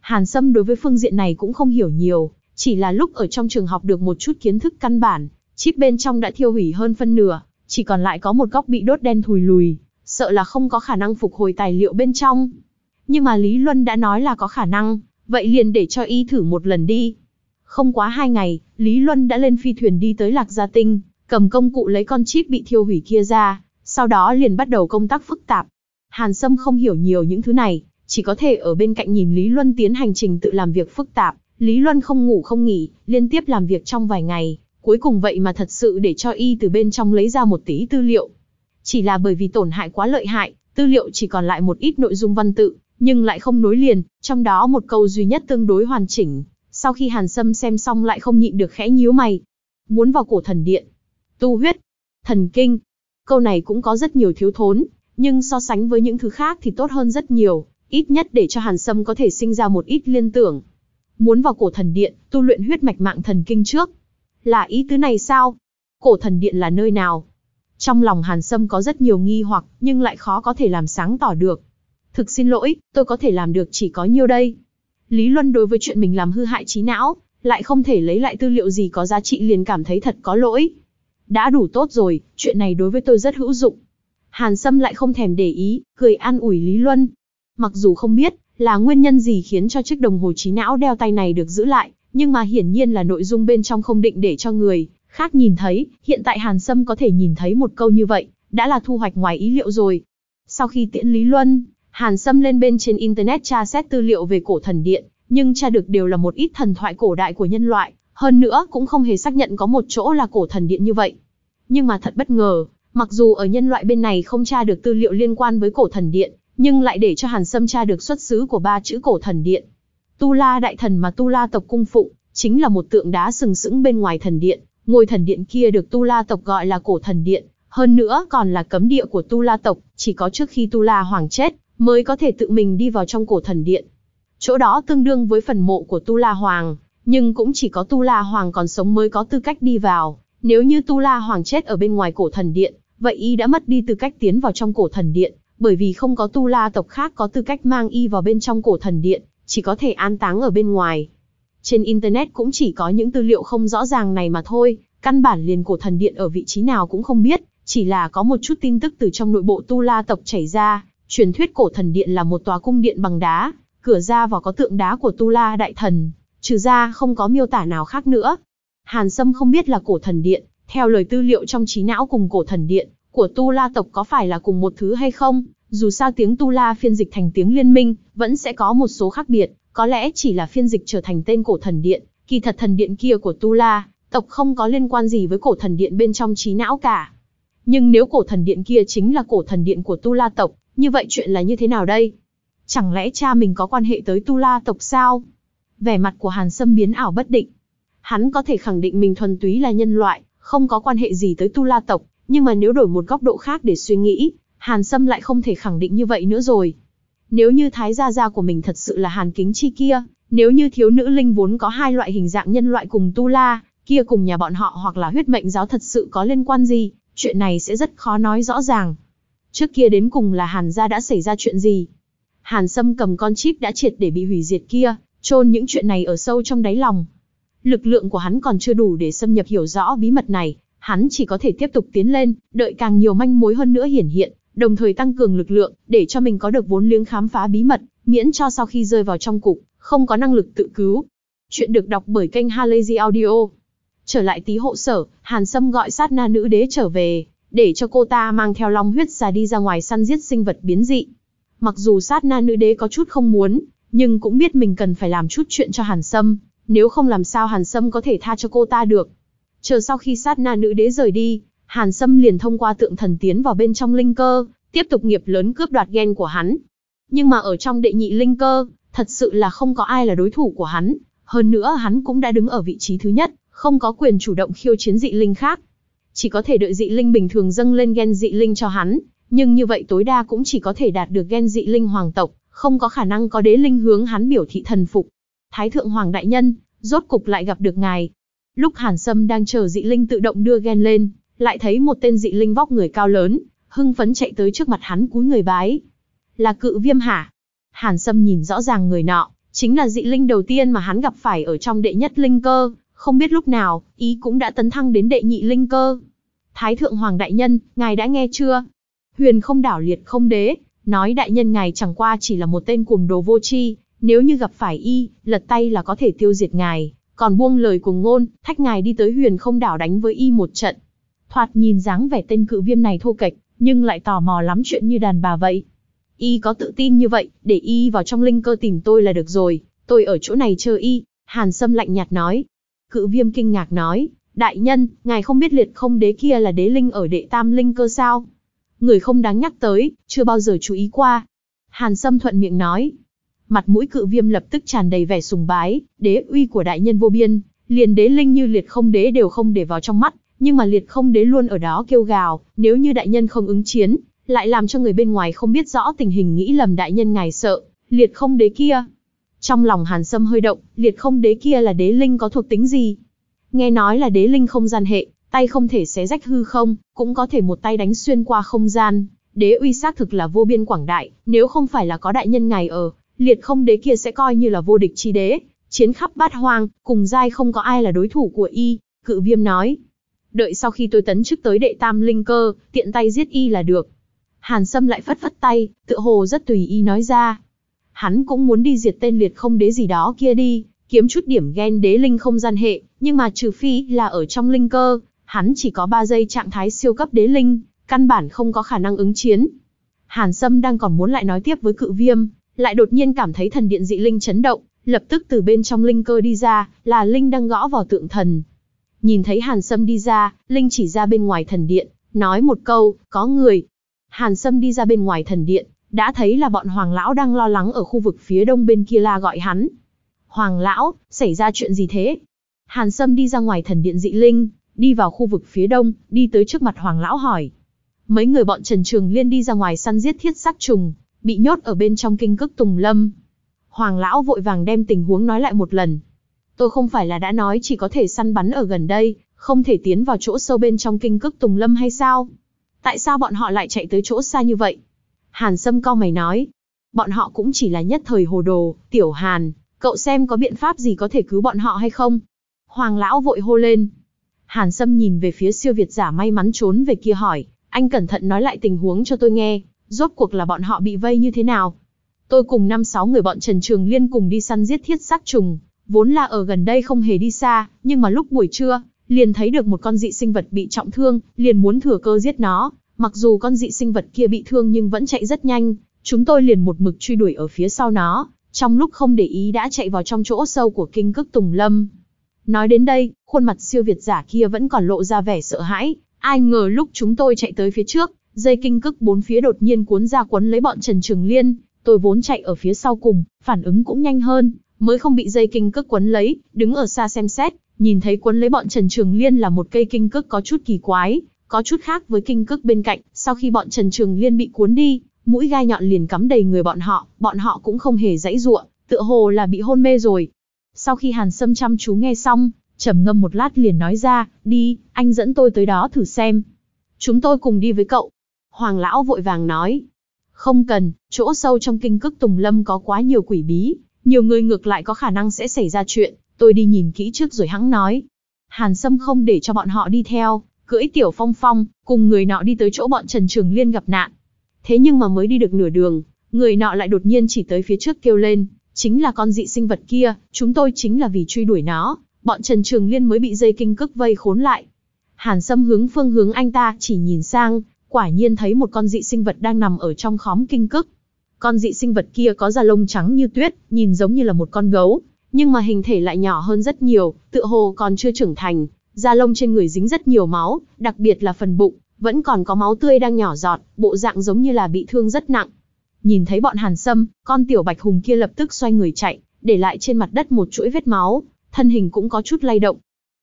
Hàn Sâm đối với phương diện này cũng không hiểu nhiều, chỉ là lúc ở trong trường học được một chút kiến thức căn bản, chip bên trong đã thiêu hủy hơn phân nửa, chỉ còn lại có một góc bị đốt đen thùi lùi, sợ là không có khả năng phục hồi tài liệu bên trong. Nhưng mà Lý Luân đã nói là có khả năng, vậy liền để cho y thử một lần đi. Không quá hai ngày, Lý Luân đã lên phi thuyền đi tới Lạc Gia Tinh, cầm công cụ lấy con chip bị thiêu hủy kia ra, sau đó liền bắt đầu công tác phức tạp. Hàn Sâm không hiểu nhiều những thứ này, chỉ có thể ở bên cạnh nhìn Lý Luân tiến hành trình tự làm việc phức tạp. Lý Luân không ngủ không nghỉ, liên tiếp làm việc trong vài ngày, cuối cùng vậy mà thật sự để cho y từ bên trong lấy ra một tí tư liệu. Chỉ là bởi vì tổn hại quá lợi hại, tư liệu chỉ còn lại một ít nội dung văn tự, nhưng lại không nối liền, trong đó một câu duy nhất tương đối hoàn chỉnh. Sau khi Hàn Sâm xem xong lại không nhịn được khẽ nhíu mày. Muốn vào cổ thần điện. Tu huyết. Thần kinh. Câu này cũng có rất nhiều thiếu thốn, nhưng so sánh với những thứ khác thì tốt hơn rất nhiều, ít nhất để cho Hàn Sâm có thể sinh ra một ít liên tưởng. Muốn vào cổ thần điện, tu luyện huyết mạch mạng thần kinh trước. Là ý tứ này sao? Cổ thần điện là nơi nào? Trong lòng Hàn Sâm có rất nhiều nghi hoặc, nhưng lại khó có thể làm sáng tỏ được. Thực xin lỗi, tôi có thể làm được chỉ có nhiêu đây. Lý Luân đối với chuyện mình làm hư hại trí não, lại không thể lấy lại tư liệu gì có giá trị liền cảm thấy thật có lỗi. Đã đủ tốt rồi, chuyện này đối với tôi rất hữu dụng. Hàn Sâm lại không thèm để ý, cười an ủi Lý Luân. Mặc dù không biết là nguyên nhân gì khiến cho chiếc đồng hồ trí não đeo tay này được giữ lại, nhưng mà hiển nhiên là nội dung bên trong không định để cho người khác nhìn thấy, hiện tại Hàn Sâm có thể nhìn thấy một câu như vậy, đã là thu hoạch ngoài ý liệu rồi. Sau khi tiễn Lý Luân, Hàn Sâm lên bên trên Internet tra xét tư liệu về cổ thần điện, nhưng tra được đều là một ít thần thoại cổ đại của nhân loại, hơn nữa cũng không hề xác nhận có một chỗ là cổ thần điện như vậy. Nhưng mà thật bất ngờ, mặc dù ở nhân loại bên này không tra được tư liệu liên quan với cổ thần điện, nhưng lại để cho Hàn Sâm tra được xuất xứ của ba chữ cổ thần điện. Tu La đại thần mà Tu La tộc cung phụng, chính là một tượng đá sừng sững bên ngoài thần điện, ngôi thần điện kia được Tu La tộc gọi là cổ thần điện, hơn nữa còn là cấm địa của Tu La tộc, chỉ có trước khi Tu La hoàng chết, mới có thể tự mình đi vào trong cổ thần điện. Chỗ đó tương đương với phần mộ của Tu La Hoàng, nhưng cũng chỉ có Tu La Hoàng còn sống mới có tư cách đi vào. Nếu như Tu La Hoàng chết ở bên ngoài cổ thần điện, vậy y đã mất đi tư cách tiến vào trong cổ thần điện, bởi vì không có Tu La tộc khác có tư cách mang y vào bên trong cổ thần điện, chỉ có thể an táng ở bên ngoài. Trên Internet cũng chỉ có những tư liệu không rõ ràng này mà thôi, căn bản liền cổ thần điện ở vị trí nào cũng không biết, chỉ là có một chút tin tức từ trong nội bộ Tu La tộc chảy ra, Truyền thuyết cổ thần điện là một tòa cung điện bằng đá, cửa ra vào có tượng đá của Tu La đại thần, trừ ra không có miêu tả nào khác nữa. Hàn Sâm không biết là cổ thần điện, theo lời tư liệu trong trí não cùng cổ thần điện, của Tu La tộc có phải là cùng một thứ hay không, dù sao tiếng Tu La phiên dịch thành tiếng liên minh, vẫn sẽ có một số khác biệt, có lẽ chỉ là phiên dịch trở thành tên cổ thần điện, kỳ thật thần điện kia của Tu La, tộc không có liên quan gì với cổ thần điện bên trong trí não cả. Nhưng nếu cổ thần điện kia chính là cổ thần điện của Tu La tộc, như vậy chuyện là như thế nào đây? Chẳng lẽ cha mình có quan hệ tới Tu La tộc sao? Vẻ mặt của Hàn Sâm biến ảo bất định. Hắn có thể khẳng định mình thuần túy là nhân loại, không có quan hệ gì tới Tu La tộc, nhưng mà nếu đổi một góc độ khác để suy nghĩ, Hàn Sâm lại không thể khẳng định như vậy nữa rồi. Nếu như thái gia gia của mình thật sự là Hàn Kính Chi kia, nếu như thiếu nữ linh vốn có hai loại hình dạng nhân loại cùng Tu La, kia cùng nhà bọn họ hoặc là huyết mệnh giáo thật sự có liên quan gì, chuyện này sẽ rất khó nói rõ ràng. Trước kia đến cùng là Hàn gia đã xảy ra chuyện gì? Hàn Sâm cầm con chip đã triệt để bị hủy diệt kia, chôn những chuyện này ở sâu trong đáy lòng. Lực lượng của hắn còn chưa đủ để xâm nhập hiểu rõ bí mật này, hắn chỉ có thể tiếp tục tiến lên, đợi càng nhiều manh mối hơn nữa hiển hiện, đồng thời tăng cường lực lượng, để cho mình có được vốn liếng khám phá bí mật, miễn cho sau khi rơi vào trong cục, không có năng lực tự cứu. Chuyện được đọc bởi kênh Halazy Audio. Trở lại tí hộ sở, Hàn Sâm gọi sát na nữ đế trở về, để cho cô ta mang theo long huyết xà đi ra ngoài săn giết sinh vật biến dị. Mặc dù sát na nữ đế có chút không muốn, nhưng cũng biết mình cần phải làm chút chuyện cho Hàn Sâm, nếu không làm sao Hàn Sâm có thể tha cho cô ta được. Chờ sau khi sát na nữ đế rời đi, Hàn Sâm liền thông qua tượng thần tiến vào bên trong linh cơ, tiếp tục nghiệp lớn cướp đoạt gen của hắn. Nhưng mà ở trong đệ nhị linh cơ, thật sự là không có ai là đối thủ của hắn, hơn nữa hắn cũng đã đứng ở vị trí thứ nhất, không có quyền chủ động khiêu chiến dị linh khác chỉ có thể đợi dị linh bình thường dâng lên gen dị linh cho hắn, nhưng như vậy tối đa cũng chỉ có thể đạt được gen dị linh hoàng tộc, không có khả năng có đế linh hướng hắn biểu thị thần phục. Thái thượng hoàng đại nhân, rốt cục lại gặp được ngài. Lúc Hàn Sâm đang chờ dị linh tự động đưa gen lên, lại thấy một tên dị linh vóc người cao lớn, hưng phấn chạy tới trước mặt hắn cúi người bái. Là cự viêm hả? Hàn Sâm nhìn rõ ràng người nọ, chính là dị linh đầu tiên mà hắn gặp phải ở trong đệ nhất linh cơ, không biết lúc nào, ý cũng đã tấn thăng đến đệ nhị linh cơ. Thái thượng hoàng đại nhân, ngài đã nghe chưa? Huyền không đảo liệt không đế, nói đại nhân ngài chẳng qua chỉ là một tên cuồng đồ vô tri, nếu như gặp phải y, lật tay là có thể tiêu diệt ngài, còn buông lời cuồng ngôn, thách ngài đi tới huyền không đảo đánh với y một trận. Thoạt nhìn dáng vẻ tên cự viêm này thô kệch, nhưng lại tò mò lắm chuyện như đàn bà vậy. Y có tự tin như vậy, để y vào trong linh cơ tìm tôi là được rồi, tôi ở chỗ này chờ y, Hàn Sâm lạnh nhạt nói. Cự viêm kinh ngạc nói, đại nhân, ngài không biết liệt không đế kia là đế linh ở đệ tam linh cơ sao? Người không đáng nhắc tới, chưa bao giờ chú ý qua. Hàn Sâm thuận miệng nói. Mặt mũi cự viêm lập tức tràn đầy vẻ sùng bái, đế uy của đại nhân vô biên, liền đế linh như liệt không đế đều không để vào trong mắt, nhưng mà liệt không đế luôn ở đó kêu gào, nếu như đại nhân không ứng chiến, lại làm cho người bên ngoài không biết rõ tình hình nghĩ lầm đại nhân ngài sợ, liệt không đế kia. Trong lòng Hàn Sâm hơi động, liệt không đế kia là đế linh có thuộc tính gì? Nghe nói là đế linh không gian hệ, tay không thể xé rách hư không, cũng có thể một tay đánh xuyên qua không gian. Đế uy xác thực là vô biên quảng đại, nếu không phải là có đại nhân ngài ở, liệt không đế kia sẽ coi như là vô địch chi đế, chiến khắp bát hoang, cùng giai không có ai là đối thủ của y, cự viêm nói. Đợi sau khi tôi tấn chức tới đệ tam linh cơ, tiện tay giết y là được. Hàn Sâm lại phất phất tay, tựa hồ rất tùy ý nói ra. Hắn cũng muốn đi diệt tên liệt không đế gì đó kia đi, kiếm chút điểm ghen đế linh không gian hệ, nhưng mà trừ phi là ở trong linh cơ, hắn chỉ có 3 giây trạng thái siêu cấp đế linh, căn bản không có khả năng ứng chiến. Hàn Sâm đang còn muốn lại nói tiếp với cự viêm, lại đột nhiên cảm thấy thần điện dị linh chấn động, lập tức từ bên trong linh cơ đi ra, là linh đang gõ vào tượng thần. Nhìn thấy Hàn Sâm đi ra, linh chỉ ra bên ngoài thần điện, nói một câu, có người. Hàn Sâm đi ra bên ngoài thần điện, đã thấy là bọn Hoàng Lão đang lo lắng ở khu vực phía đông bên kia la gọi hắn. Hoàng Lão, xảy ra chuyện gì thế? Hàn Sâm đi ra ngoài thần điện dị linh, đi vào khu vực phía đông, đi tới trước mặt Hoàng Lão hỏi. Mấy người bọn Trần Trường Liên đi ra ngoài săn giết thiết sắc trùng, bị nhốt ở bên trong kinh cức Tùng Lâm. Hoàng Lão vội vàng đem tình huống nói lại một lần. Tôi không phải là đã nói chỉ có thể săn bắn ở gần đây, không thể tiến vào chỗ sâu bên trong kinh cức Tùng Lâm hay sao? Tại sao bọn họ lại chạy tới chỗ xa như vậy? Hàn Sâm cau mày nói. Bọn họ cũng chỉ là nhất thời hồ đồ, tiểu Hàn, cậu xem có biện pháp gì có thể cứu bọn họ hay không? Hoàng Lão vội hô lên. Hàn Sâm nhìn về phía siêu việt giả may mắn trốn về kia hỏi, anh cẩn thận nói lại tình huống cho tôi nghe, rốt cuộc là bọn họ bị vây như thế nào? Tôi cùng năm sáu người bọn Trần Trường Liên cùng đi săn giết thiết sát trùng, vốn là ở gần đây không hề đi xa, nhưng mà lúc buổi trưa, liền thấy được một con dị sinh vật bị trọng thương, liền muốn thừa cơ giết nó. Mặc dù con dị sinh vật kia bị thương nhưng vẫn chạy rất nhanh, chúng tôi liền một mực truy đuổi ở phía sau nó, trong lúc không để ý đã chạy vào trong chỗ sâu của kinh cức Tùng Lâm. Nói đến đây, khuôn mặt siêu việt giả kia vẫn còn lộ ra vẻ sợ hãi, ai ngờ lúc chúng tôi chạy tới phía trước, dây kinh cức bốn phía đột nhiên cuốn ra quấn lấy bọn Trần Trường Liên, tôi vốn chạy ở phía sau cùng, phản ứng cũng nhanh hơn, mới không bị dây kinh cức quấn lấy, đứng ở xa xem xét, nhìn thấy quấn lấy bọn Trần Trường Liên là một cây kinh cức có chút kỳ quái, có chút khác với kinh cức bên cạnh, sau khi bọn Trần Trường Liên bị cuốn đi, mũi gai nhọn liền cắm đầy người bọn họ, bọn họ cũng không hề dãy giụa, tựa hồ là bị hôn mê rồi. Sau khi Hàn Sâm chăm chú nghe xong, trầm ngâm một lát liền nói ra, đi, anh dẫn tôi tới đó thử xem. Chúng tôi cùng đi với cậu. Hoàng lão vội vàng nói, không cần, chỗ sâu trong kinh cức Tùng Lâm có quá nhiều quỷ bí, nhiều người ngược lại có khả năng sẽ xảy ra chuyện, tôi đi nhìn kỹ trước rồi hắn nói. Hàn Sâm không để cho bọn họ đi theo, cưỡi tiểu phong phong, cùng người nọ đi tới chỗ bọn Trần Trường Liên gặp nạn. Thế nhưng mà mới đi được nửa đường, người nọ lại đột nhiên chỉ tới phía trước kêu lên, chính là con dị sinh vật kia, chúng tôi chính là vì truy đuổi nó, bọn Trần Trường Liên mới bị dây kinh cức vây khốn lại. Hàn Sâm hướng phương hướng anh ta chỉ nhìn sang, quả nhiên thấy một con dị sinh vật đang nằm ở trong khóm kinh cức. Con dị sinh vật kia có da lông trắng như tuyết, nhìn giống như là một con gấu, nhưng mà hình thể lại nhỏ hơn rất nhiều, tựa hồ còn chưa trưởng thành, da lông trên người dính rất nhiều máu, đặc biệt là phần bụng, vẫn còn có máu tươi đang nhỏ giọt, bộ dạng giống như là bị thương rất nặng. Nhìn thấy bọn Hàn Sâm, con tiểu bạch hùng kia lập tức xoay người chạy, để lại trên mặt đất một chuỗi vết máu, thân hình cũng có chút lay động.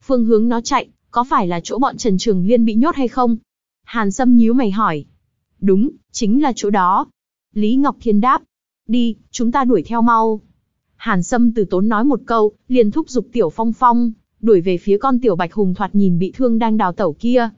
Phương hướng nó chạy, có phải là chỗ bọn Trần Trường Liên bị nhốt hay không? Hàn Sâm nhíu mày hỏi. Đúng, chính là chỗ đó. Lý Ngọc Thiên đáp. Đi, chúng ta đuổi theo mau. Hàn Sâm từ tốn nói một câu, liền thúc giục Tiểu Phong Phong, đuổi về phía con Tiểu Bạch Hùng thoạt nhìn bị thương đang đào tẩu kia.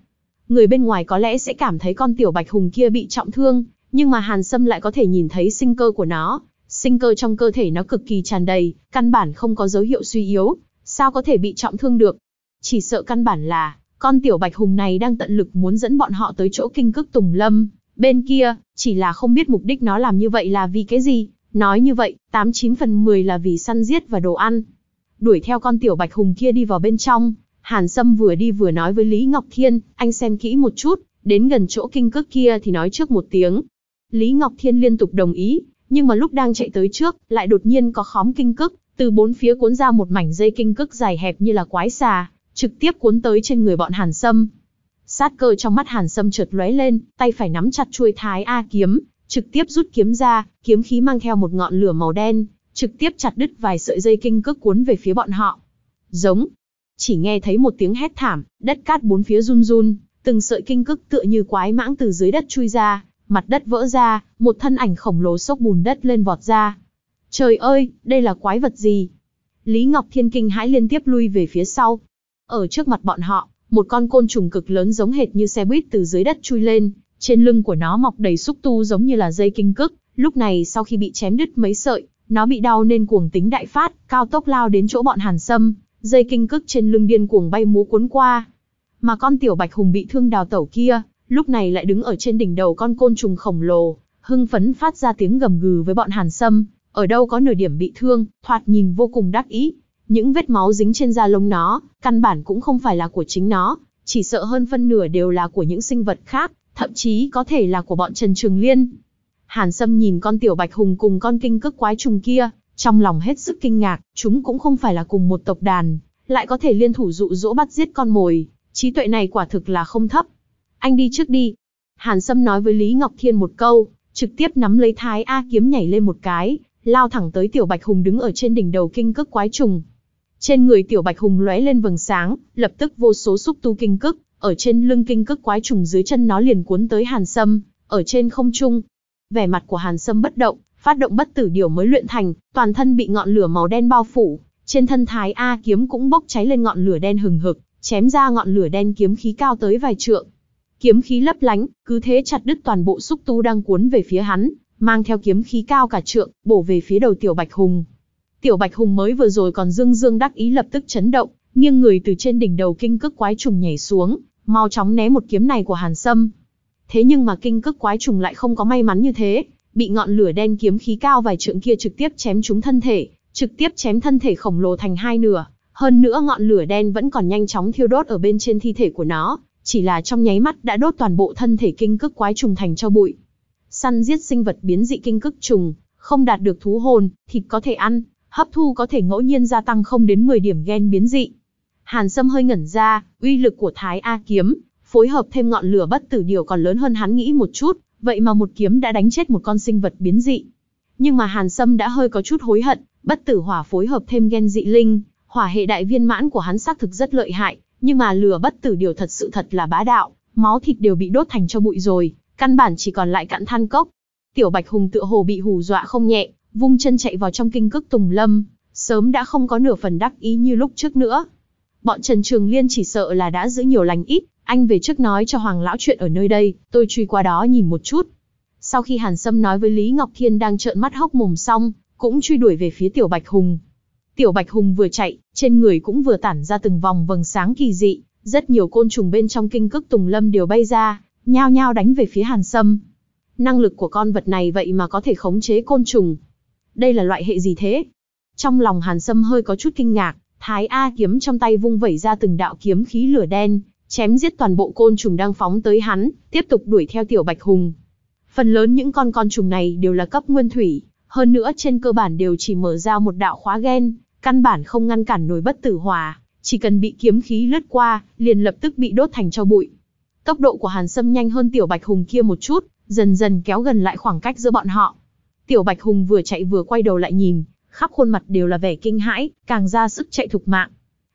Người bên ngoài có lẽ sẽ cảm thấy con tiểu bạch hùng kia bị trọng thương, nhưng mà Hàn Sâm lại có thể nhìn thấy sinh cơ của nó. Sinh cơ trong cơ thể nó cực kỳ tràn đầy, căn bản không có dấu hiệu suy yếu, sao có thể bị trọng thương được. Chỉ sợ căn bản là, con tiểu bạch hùng này đang tận lực muốn dẫn bọn họ tới chỗ kinh cức Tùng Lâm. Bên kia, chỉ là không biết mục đích nó làm như vậy là vì cái gì. Nói như vậy, 89 phần 10 là vì săn giết và đồ ăn. Đuổi theo con tiểu bạch hùng kia đi vào bên trong, Hàn Sâm vừa đi vừa nói với Lý Ngọc Thiên, anh xem kỹ một chút, đến gần chỗ kinh cước kia thì nói trước một tiếng. Lý Ngọc Thiên liên tục đồng ý, nhưng mà lúc đang chạy tới trước, lại đột nhiên có khóm kinh cước, từ bốn phía cuốn ra một mảnh dây kinh cước dài hẹp như là quái xà, trực tiếp cuốn tới trên người bọn Hàn Sâm. Sát cơ trong mắt Hàn Sâm chợt lóe lên, tay phải nắm chặt chuôi thái A kiếm, trực tiếp rút kiếm ra, kiếm khí mang theo một ngọn lửa màu đen, trực tiếp chặt đứt vài sợi dây kinh cước cuốn về phía bọn họ. Giống. Chỉ nghe thấy một tiếng hét thảm, đất cát bốn phía run run, từng sợi kinh cước tựa như quái mãng từ dưới đất chui ra, mặt đất vỡ ra, một thân ảnh khổng lồ sốc bùn đất lên vọt ra. Trời ơi, đây là quái vật gì? Lý Ngọc Thiên kinh hãi liên tiếp lui về phía sau. Ở trước mặt bọn họ, một con côn trùng cực lớn giống hệt như xe buýt từ dưới đất chui lên, trên lưng của nó mọc đầy xúc tu giống như là dây kinh cức, lúc này sau khi bị chém đứt mấy sợi, nó bị đau nên cuồng tính đại phát, cao tốc lao đến chỗ bọn Hàn Sâm, dây kinh cức trên lưng điên cuồng bay múa cuốn qua. Mà con tiểu bạch hùng bị thương đào tẩu kia, lúc này lại đứng ở trên đỉnh đầu con côn trùng khổng lồ, hưng phấn phát ra tiếng gầm gừ với bọn Hàn Sâm, ở đâu có nửa điểm bị thương, thoạt nhìn vô cùng đắc ý. Những vết máu dính trên da lông nó, căn bản cũng không phải là của chính nó, chỉ sợ hơn phân nửa đều là của những sinh vật khác, thậm chí có thể là của bọn Trần Trường Liên. Hàn Sâm nhìn con tiểu bạch hùng cùng con kinh cước quái trùng kia, trong lòng hết sức kinh ngạc, chúng cũng không phải là cùng một tộc đàn, lại có thể liên thủ dụ dỗ bắt giết con mồi, trí tuệ này quả thực là không thấp. Anh đi trước đi. Hàn Sâm nói với Lý Ngọc Thiên một câu, trực tiếp nắm lấy thái A kiếm nhảy lên một cái, lao thẳng tới tiểu bạch hùng đứng ở trên đỉnh đầu kinh cước quái trùng. Trên người tiểu bạch hùng lóe lên vầng sáng, lập tức vô số xúc tu kinh cức, ở trên lưng kinh cức quái trùng dưới chân nó liền cuốn tới Hàn Sâm, ở trên không trung. Vẻ mặt của Hàn Sâm bất động, phát động bất tử điều mới luyện thành, toàn thân bị ngọn lửa màu đen bao phủ, trên thân thái A kiếm cũng bốc cháy lên ngọn lửa đen hừng hực, chém ra ngọn lửa đen kiếm khí cao tới vài trượng. Kiếm khí lấp lánh, cứ thế chặt đứt toàn bộ xúc tu đang cuốn về phía hắn, mang theo kiếm khí cao cả trượng, bổ về phía đầu tiểu bạch hùng. Tiểu bạch hùng mới vừa rồi còn dương dương đắc ý lập tức chấn động, nghiêng người từ trên đỉnh đầu kinh cức quái trùng nhảy xuống, mau chóng né một kiếm này của Hàn Sâm. Thế nhưng mà kinh cức quái trùng lại không có may mắn như thế, bị ngọn lửa đen kiếm khí cao vài trượng kia trực tiếp chém trúng thân thể, trực tiếp chém thân thể khổng lồ thành hai nửa. Hơn nữa ngọn lửa đen vẫn còn nhanh chóng thiêu đốt ở bên trên thi thể của nó, chỉ là trong nháy mắt đã đốt toàn bộ thân thể kinh cức quái trùng thành cho bụi. Săn giết sinh vật biến dị kinh cức trùng, không đạt được thú hồn, thịt có thể ăn, hấp thu có thể ngẫu nhiên gia tăng không đến 10 điểm gen biến dị. Hàn Sâm hơi ngẩn ra, uy lực của Thái A kiếm, phối hợp thêm ngọn lửa bất tử điều còn lớn hơn hắn nghĩ một chút, vậy mà một kiếm đã đánh chết một con sinh vật biến dị. Nhưng mà Hàn Sâm đã hơi có chút hối hận, bất tử hỏa phối hợp thêm gen dị linh, hỏa hệ đại viên mãn của hắn xác thực rất lợi hại, nhưng mà lửa bất tử điều thật sự thật là bá đạo, máu thịt đều bị đốt thành cho bụi rồi, căn bản chỉ còn lại cặn than cốc. Tiểu Bạch Hùng tựa hồ bị hù dọa không nhẹ, vung chân chạy vào trong kinh cức Tùng Lâm, sớm đã không có nửa phần đắc ý như lúc trước nữa. Bọn Trần Trường Liên chỉ sợ là đã giữ nhiều lành ít, anh về trước nói cho Hoàng lão chuyện ở nơi đây, tôi truy qua đó nhìn một chút. Sau khi Hàn Sâm nói với Lý Ngọc Thiên đang trợn mắt hốc mồm xong, cũng truy đuổi về phía Tiểu Bạch Hùng. Tiểu Bạch Hùng vừa chạy, trên người cũng vừa tản ra từng vòng vầng sáng kỳ dị, rất nhiều côn trùng bên trong kinh cức Tùng Lâm đều bay ra, nhao nhao đánh về phía Hàn Sâm. Năng lực của con vật này vậy mà có thể khống chế côn trùng. Đây là loại hệ gì thế? Trong lòng Hàn Sâm hơi có chút kinh ngạc, Thái A kiếm trong tay vung vẩy ra từng đạo kiếm khí lửa đen, chém giết toàn bộ côn trùng đang phóng tới hắn, tiếp tục đuổi theo Tiểu Bạch Hùng. Phần lớn những con con trùng này đều là cấp nguyên thủy, hơn nữa trên cơ bản đều chỉ mở ra một đạo khóa gen, căn bản không ngăn cản nổi bất tử hỏa, chỉ cần bị kiếm khí lướt qua, liền lập tức bị đốt thành cho bụi. Tốc độ của Hàn Sâm nhanh hơn Tiểu Bạch Hùng kia một chút, dần dần kéo gần lại khoảng cách giữa bọn họ. Tiểu Bạch Hùng vừa chạy vừa quay đầu lại nhìn, khắp khuôn mặt đều là vẻ kinh hãi, càng ra sức chạy thục mạng.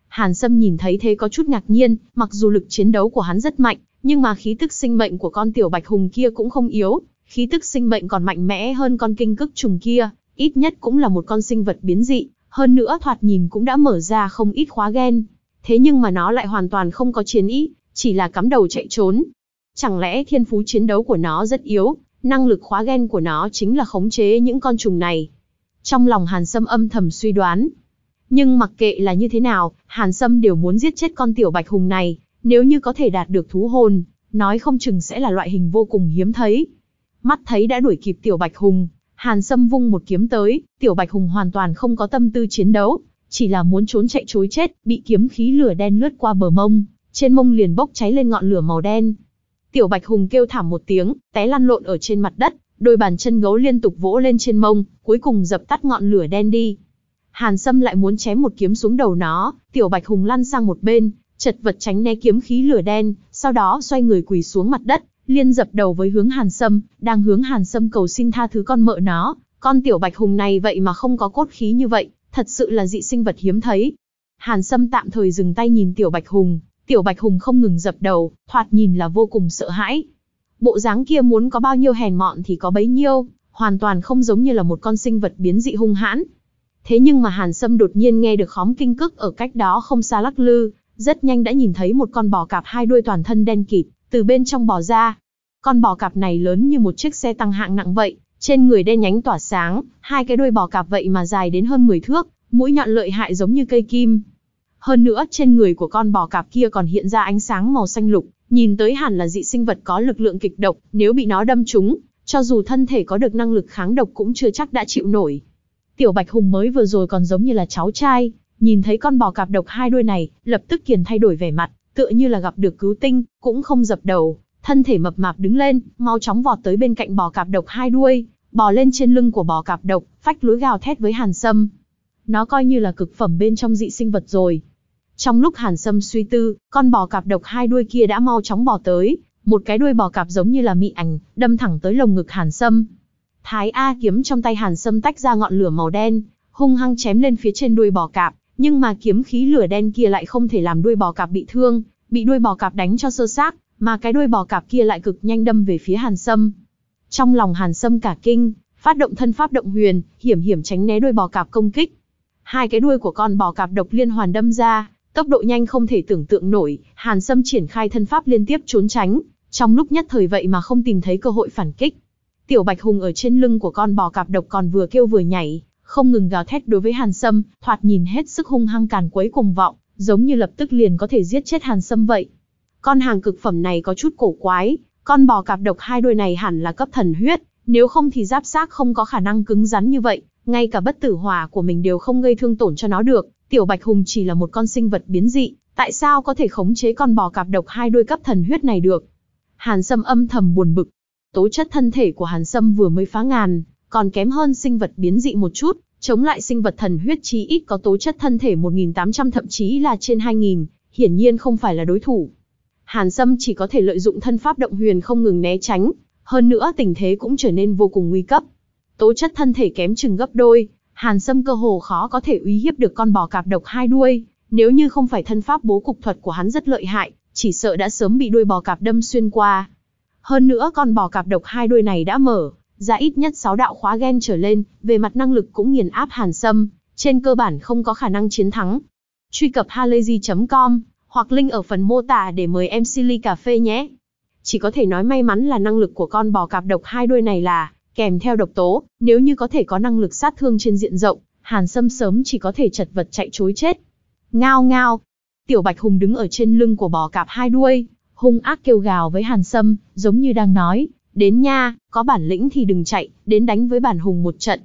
Hàn Sâm nhìn thấy thế có chút ngạc nhiên, mặc dù lực chiến đấu của hắn rất mạnh, nhưng mà khí tức sinh mệnh của con Tiểu Bạch Hùng kia cũng không yếu, khí tức sinh mệnh còn mạnh mẽ hơn con kinh cức trùng kia, ít nhất cũng là một con sinh vật biến dị, hơn nữa thoạt nhìn cũng đã mở ra không ít khóa gen. Thế nhưng mà nó lại hoàn toàn không có chiến ý, chỉ là cắm đầu chạy trốn. Chẳng lẽ thiên phú chiến đấu của nó rất yếu, năng lực khóa gen của nó chính là khống chế những con trùng này. Trong lòng Hàn Sâm âm thầm suy đoán. Nhưng mặc kệ là như thế nào, Hàn Sâm đều muốn giết chết con tiểu bạch hùng này, nếu như có thể đạt được thú hồn, nói không chừng sẽ là loại hình vô cùng hiếm thấy. Mắt thấy đã đuổi kịp tiểu bạch hùng, Hàn Sâm vung một kiếm tới, tiểu bạch hùng hoàn toàn không có tâm tư chiến đấu, chỉ là muốn trốn chạy chối chết, bị kiếm khí lửa đen lướt qua bờ mông, trên mông liền bốc cháy lên ngọn lửa màu đen. Tiểu Bạch Hùng kêu thảm một tiếng, té lăn lộn ở trên mặt đất, đôi bàn chân gấu liên tục vỗ lên trên mông, cuối cùng dập tắt ngọn lửa đen đi. Hàn Sâm lại muốn chém một kiếm xuống đầu nó, Tiểu Bạch Hùng lăn sang một bên, chật vật tránh né kiếm khí lửa đen, sau đó xoay người quỳ xuống mặt đất, liên dập đầu với hướng Hàn Sâm, đang hướng Hàn Sâm cầu xin tha thứ con mợ nó, con Tiểu Bạch Hùng này vậy mà không có cốt khí như vậy, thật sự là dị sinh vật hiếm thấy. Hàn Sâm tạm thời dừng tay nhìn Tiểu Bạch Hùng, Tiểu Bạch Hùng không ngừng dập đầu, thoạt nhìn là vô cùng sợ hãi. Bộ dáng kia muốn có bao nhiêu hèn mọn thì có bấy nhiêu, hoàn toàn không giống như là một con sinh vật biến dị hung hãn. Thế nhưng mà Hàn Sâm đột nhiên nghe được khóm kinh cức ở cách đó không xa lắc lư, rất nhanh đã nhìn thấy một con bò cạp hai đuôi toàn thân đen kịt, từ bên trong bò ra. Con bò cạp này lớn như một chiếc xe tăng hạng nặng vậy, trên người đen nhánh tỏa sáng, hai cái đuôi bò cạp vậy mà dài đến hơn 10 thước, mũi nhọn lợi hại giống như cây kim. Hơn nữa trên người của con bò cạp kia còn hiện ra ánh sáng màu xanh lục, nhìn tới hẳn là dị sinh vật có lực lượng kịch độc, nếu bị nó đâm trúng, cho dù thân thể có được năng lực kháng độc cũng chưa chắc đã chịu nổi. Tiểu Bạch Hùng mới vừa rồi còn giống như là cháu trai, nhìn thấy con bò cạp độc hai đuôi này, lập tức kiền thay đổi vẻ mặt, tựa như là gặp được cứu tinh, cũng không dập đầu, thân thể mập mạp đứng lên, mau chóng vọt tới bên cạnh bò cạp độc hai đuôi, bò lên trên lưng của bò cạp độc, phách lối gào thét với Hàn Sâm. Nó coi như là cực phẩm bên trong dị sinh vật rồi. Trong lúc Hàn Sâm suy tư, con bò cạp độc hai đuôi kia đã mau chóng bò tới, một cái đuôi bò cạp giống như là mị ảnh, đâm thẳng tới lồng ngực Hàn Sâm. Thái A kiếm trong tay Hàn Sâm tách ra ngọn lửa màu đen, hung hăng chém lên phía trên đuôi bò cạp, nhưng mà kiếm khí lửa đen kia lại không thể làm đuôi bò cạp bị thương, bị đuôi bò cạp đánh cho sơ xác, mà cái đuôi bò cạp kia lại cực nhanh đâm về phía Hàn Sâm. Trong lòng Hàn Sâm cả kinh, phát động thân pháp động huyền, hiểm hiểm tránh né đuôi bò cạp công kích. Hai cái đuôi của con bò cạp độc liên hoàn đâm ra, tốc độ nhanh không thể tưởng tượng nổi, Hàn Sâm triển khai thân pháp liên tiếp trốn tránh, trong lúc nhất thời vậy mà không tìm thấy cơ hội phản kích. Tiểu Bạch Hùng ở trên lưng của con bò cạp độc còn vừa kêu vừa nhảy, không ngừng gào thét đối với Hàn Sâm, thoạt nhìn hết sức hung hăng càn quấy cùng vọng, giống như lập tức liền có thể giết chết Hàn Sâm vậy. Con hàng cực phẩm này có chút cổ quái, con bò cạp độc hai đuôi này hẳn là cấp thần huyết, nếu không thì giáp xác không có khả năng cứng rắn như vậy, ngay cả bất tử hỏa của mình đều không gây thương tổn cho nó được. Tiểu Bạch Hùng chỉ là một con sinh vật biến dị, tại sao có thể khống chế con bò cạp độc hai đuôi cấp thần huyết này được? Hàn Sâm âm thầm buồn bực. Tố chất thân thể của Hàn Sâm vừa mới phá ngàn, còn kém hơn sinh vật biến dị một chút, chống lại sinh vật thần huyết chí ít có tố chất thân thể 1.800 thậm chí là trên 2.000, hiển nhiên không phải là đối thủ. Hàn Sâm chỉ có thể lợi dụng thân pháp động huyền không ngừng né tránh, hơn nữa tình thế cũng trở nên vô cùng nguy cấp. Tố chất thân thể kém chừng gấp đôi, Hàn Sâm cơ hồ khó có thể uy hiếp được con bò cạp độc hai đuôi, nếu như không phải thân pháp bố cục thuật của hắn rất lợi hại, chỉ sợ đã sớm bị đuôi bò cạp đâm xuyên qua. Hơn nữa con bò cạp độc hai đuôi này đã mở ra ít nhất 6 đạo khóa gen trở lên, về mặt năng lực cũng nghiền áp Hàn Sâm, trên cơ bản không có khả năng chiến thắng. Truy cập halayzi.com hoặc link ở phần mô tả để mời em Silly Cà Phê nhé. Chỉ có thể nói may mắn là năng lực của con bò cạp độc hai đuôi này là kèm theo độc tố, nếu như có thể có năng lực sát thương trên diện rộng, Hàn Sâm sớm chỉ có thể chật vật chạy chối chết. Ngao ngao, Tiểu Bạch Hùng đứng ở trên lưng của bò cạp hai đuôi, hung ác kêu gào với Hàn Sâm, giống như đang nói, đến nha, có bản lĩnh thì đừng chạy, đến đánh với bản hùng một trận.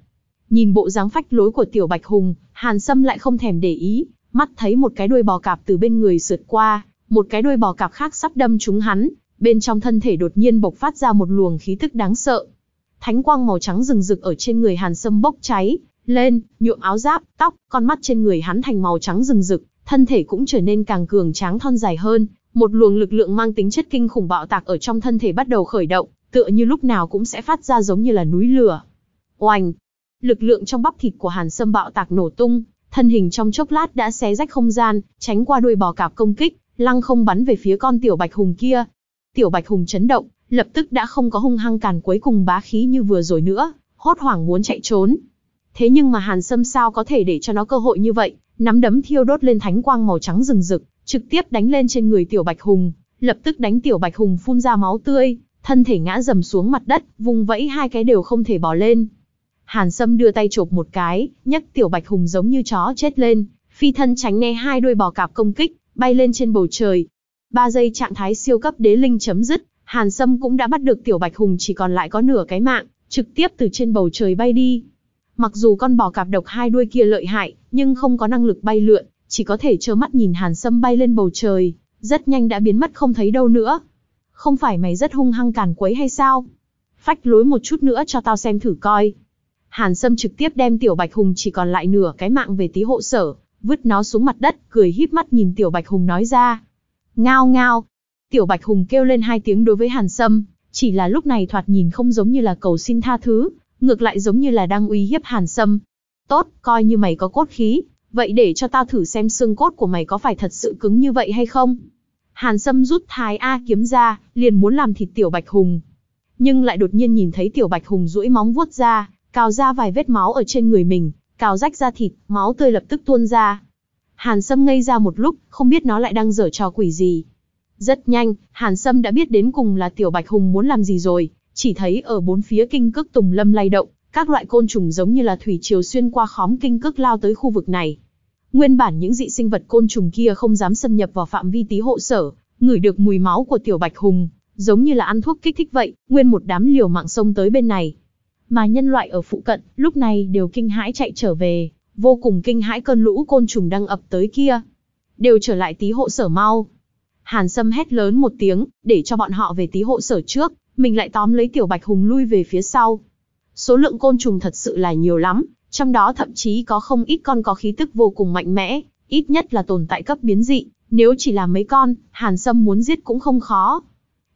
Nhìn bộ dáng phách lối của Tiểu Bạch Hùng, Hàn Sâm lại không thèm để ý, mắt thấy một cái đuôi bò cạp từ bên người sượt qua, một cái đuôi bò cạp khác sắp đâm trúng hắn, bên trong thân thể đột nhiên bộc phát ra một luồng khí tức đáng sợ. Thánh quang màu trắng rừng rực ở trên người Hàn Sâm bốc cháy lên, nhuộm áo giáp, tóc, con mắt trên người hắn thành màu trắng rừng rực, thân thể cũng trở nên càng cường tráng thon dài hơn, một luồng lực lượng mang tính chất kinh khủng bạo tạc ở trong thân thể bắt đầu khởi động, tựa như lúc nào cũng sẽ phát ra giống như là núi lửa. Oanh! Lực lượng trong bắp thịt của Hàn Sâm bạo tạc nổ tung, thân hình trong chốc lát đã xé rách không gian, tránh qua đuôi bò cạp công kích, lăng không bắn về phía con tiểu bạch hùng kia. Tiểu bạch hùng chấn động, lập tức đã không có hung hăng càn quấy cùng bá khí như vừa rồi nữa, hốt hoảng muốn chạy trốn. Thế nhưng mà Hàn Sâm sao có thể để cho nó cơ hội như vậy, nắm đấm thiêu đốt lên thánh quang màu trắng rừng rực, trực tiếp đánh lên trên người tiểu bạch hùng, lập tức đánh Tiểu Bạch Hùng phun ra máu tươi, thân thể ngã dầm xuống mặt đất, vùng vẫy hai cái đều không thể bỏ lên. Hàn Sâm đưa tay chộp một cái, nhấc Tiểu Bạch Hùng giống như chó chết lên, phi thân tránh né hai đuôi bò cạp công kích, bay lên trên bầu trời. Ba giây trạng thái siêu cấp đế linh chấm dứt, Hàn Sâm cũng đã bắt được Tiểu Bạch Hùng chỉ còn lại có nửa cái mạng, trực tiếp từ trên bầu trời bay đi. Mặc dù con bò cạp độc hai đuôi kia lợi hại, nhưng không có năng lực bay lượn, chỉ có thể trơ mắt nhìn Hàn Sâm bay lên bầu trời, rất nhanh đã biến mất không thấy đâu nữa. Không phải mày rất hung hăng càn quấy hay sao? Phách lối một chút nữa cho tao xem thử coi. Hàn Sâm trực tiếp đem Tiểu Bạch Hùng chỉ còn lại nửa cái mạng về tí hộ sở, vứt nó xuống mặt đất, cười híp mắt nhìn Tiểu Bạch Hùng nói ra. Ngao ngao. Tiểu Bạch Hùng kêu lên hai tiếng đối với Hàn Sâm, chỉ là lúc này thoạt nhìn không giống như là cầu xin tha thứ, ngược lại giống như là đang uy hiếp Hàn Sâm. Tốt, coi như mày có cốt khí, vậy để cho tao thử xem xương cốt của mày có phải thật sự cứng như vậy hay không. Hàn Sâm rút thái A kiếm ra, liền muốn làm thịt Tiểu Bạch Hùng. Nhưng lại đột nhiên nhìn thấy Tiểu Bạch Hùng duỗi móng vuốt ra, cào ra vài vết máu ở trên người mình, cào rách ra thịt, máu tươi lập tức tuôn ra. Hàn Sâm ngây ra một lúc, không biết nó lại đang dở trò quỷ gì. Rất nhanh, Hàn Sâm đã biết đến cùng là Tiểu Bạch Hùng muốn làm gì rồi, chỉ thấy ở bốn phía kinh cước tùng lâm lay động, các loại côn trùng giống như là thủy triều xuyên qua khóm kinh cước lao tới khu vực này. Nguyên bản những dị sinh vật côn trùng kia không dám xâm nhập vào phạm vi tí hộ sở, ngửi được mùi máu của Tiểu Bạch Hùng, giống như là ăn thuốc kích thích vậy, nguyên một đám liều mạng sông tới bên này. Mà nhân loại ở phụ cận, lúc này đều kinh hãi chạy trở về, vô cùng kinh hãi cơn lũ côn trùng đang ập tới kia. Đều trở lại tí hộ sở mau. Hàn Sâm hét lớn một tiếng, để cho bọn họ về tí hộ sở trước, mình lại tóm lấy Tiểu Bạch Hùng lui về phía sau. Số lượng côn trùng thật sự là nhiều lắm, trong đó thậm chí có không ít con có khí tức vô cùng mạnh mẽ, ít nhất là tồn tại cấp biến dị, nếu chỉ là mấy con, Hàn Sâm muốn giết cũng không khó.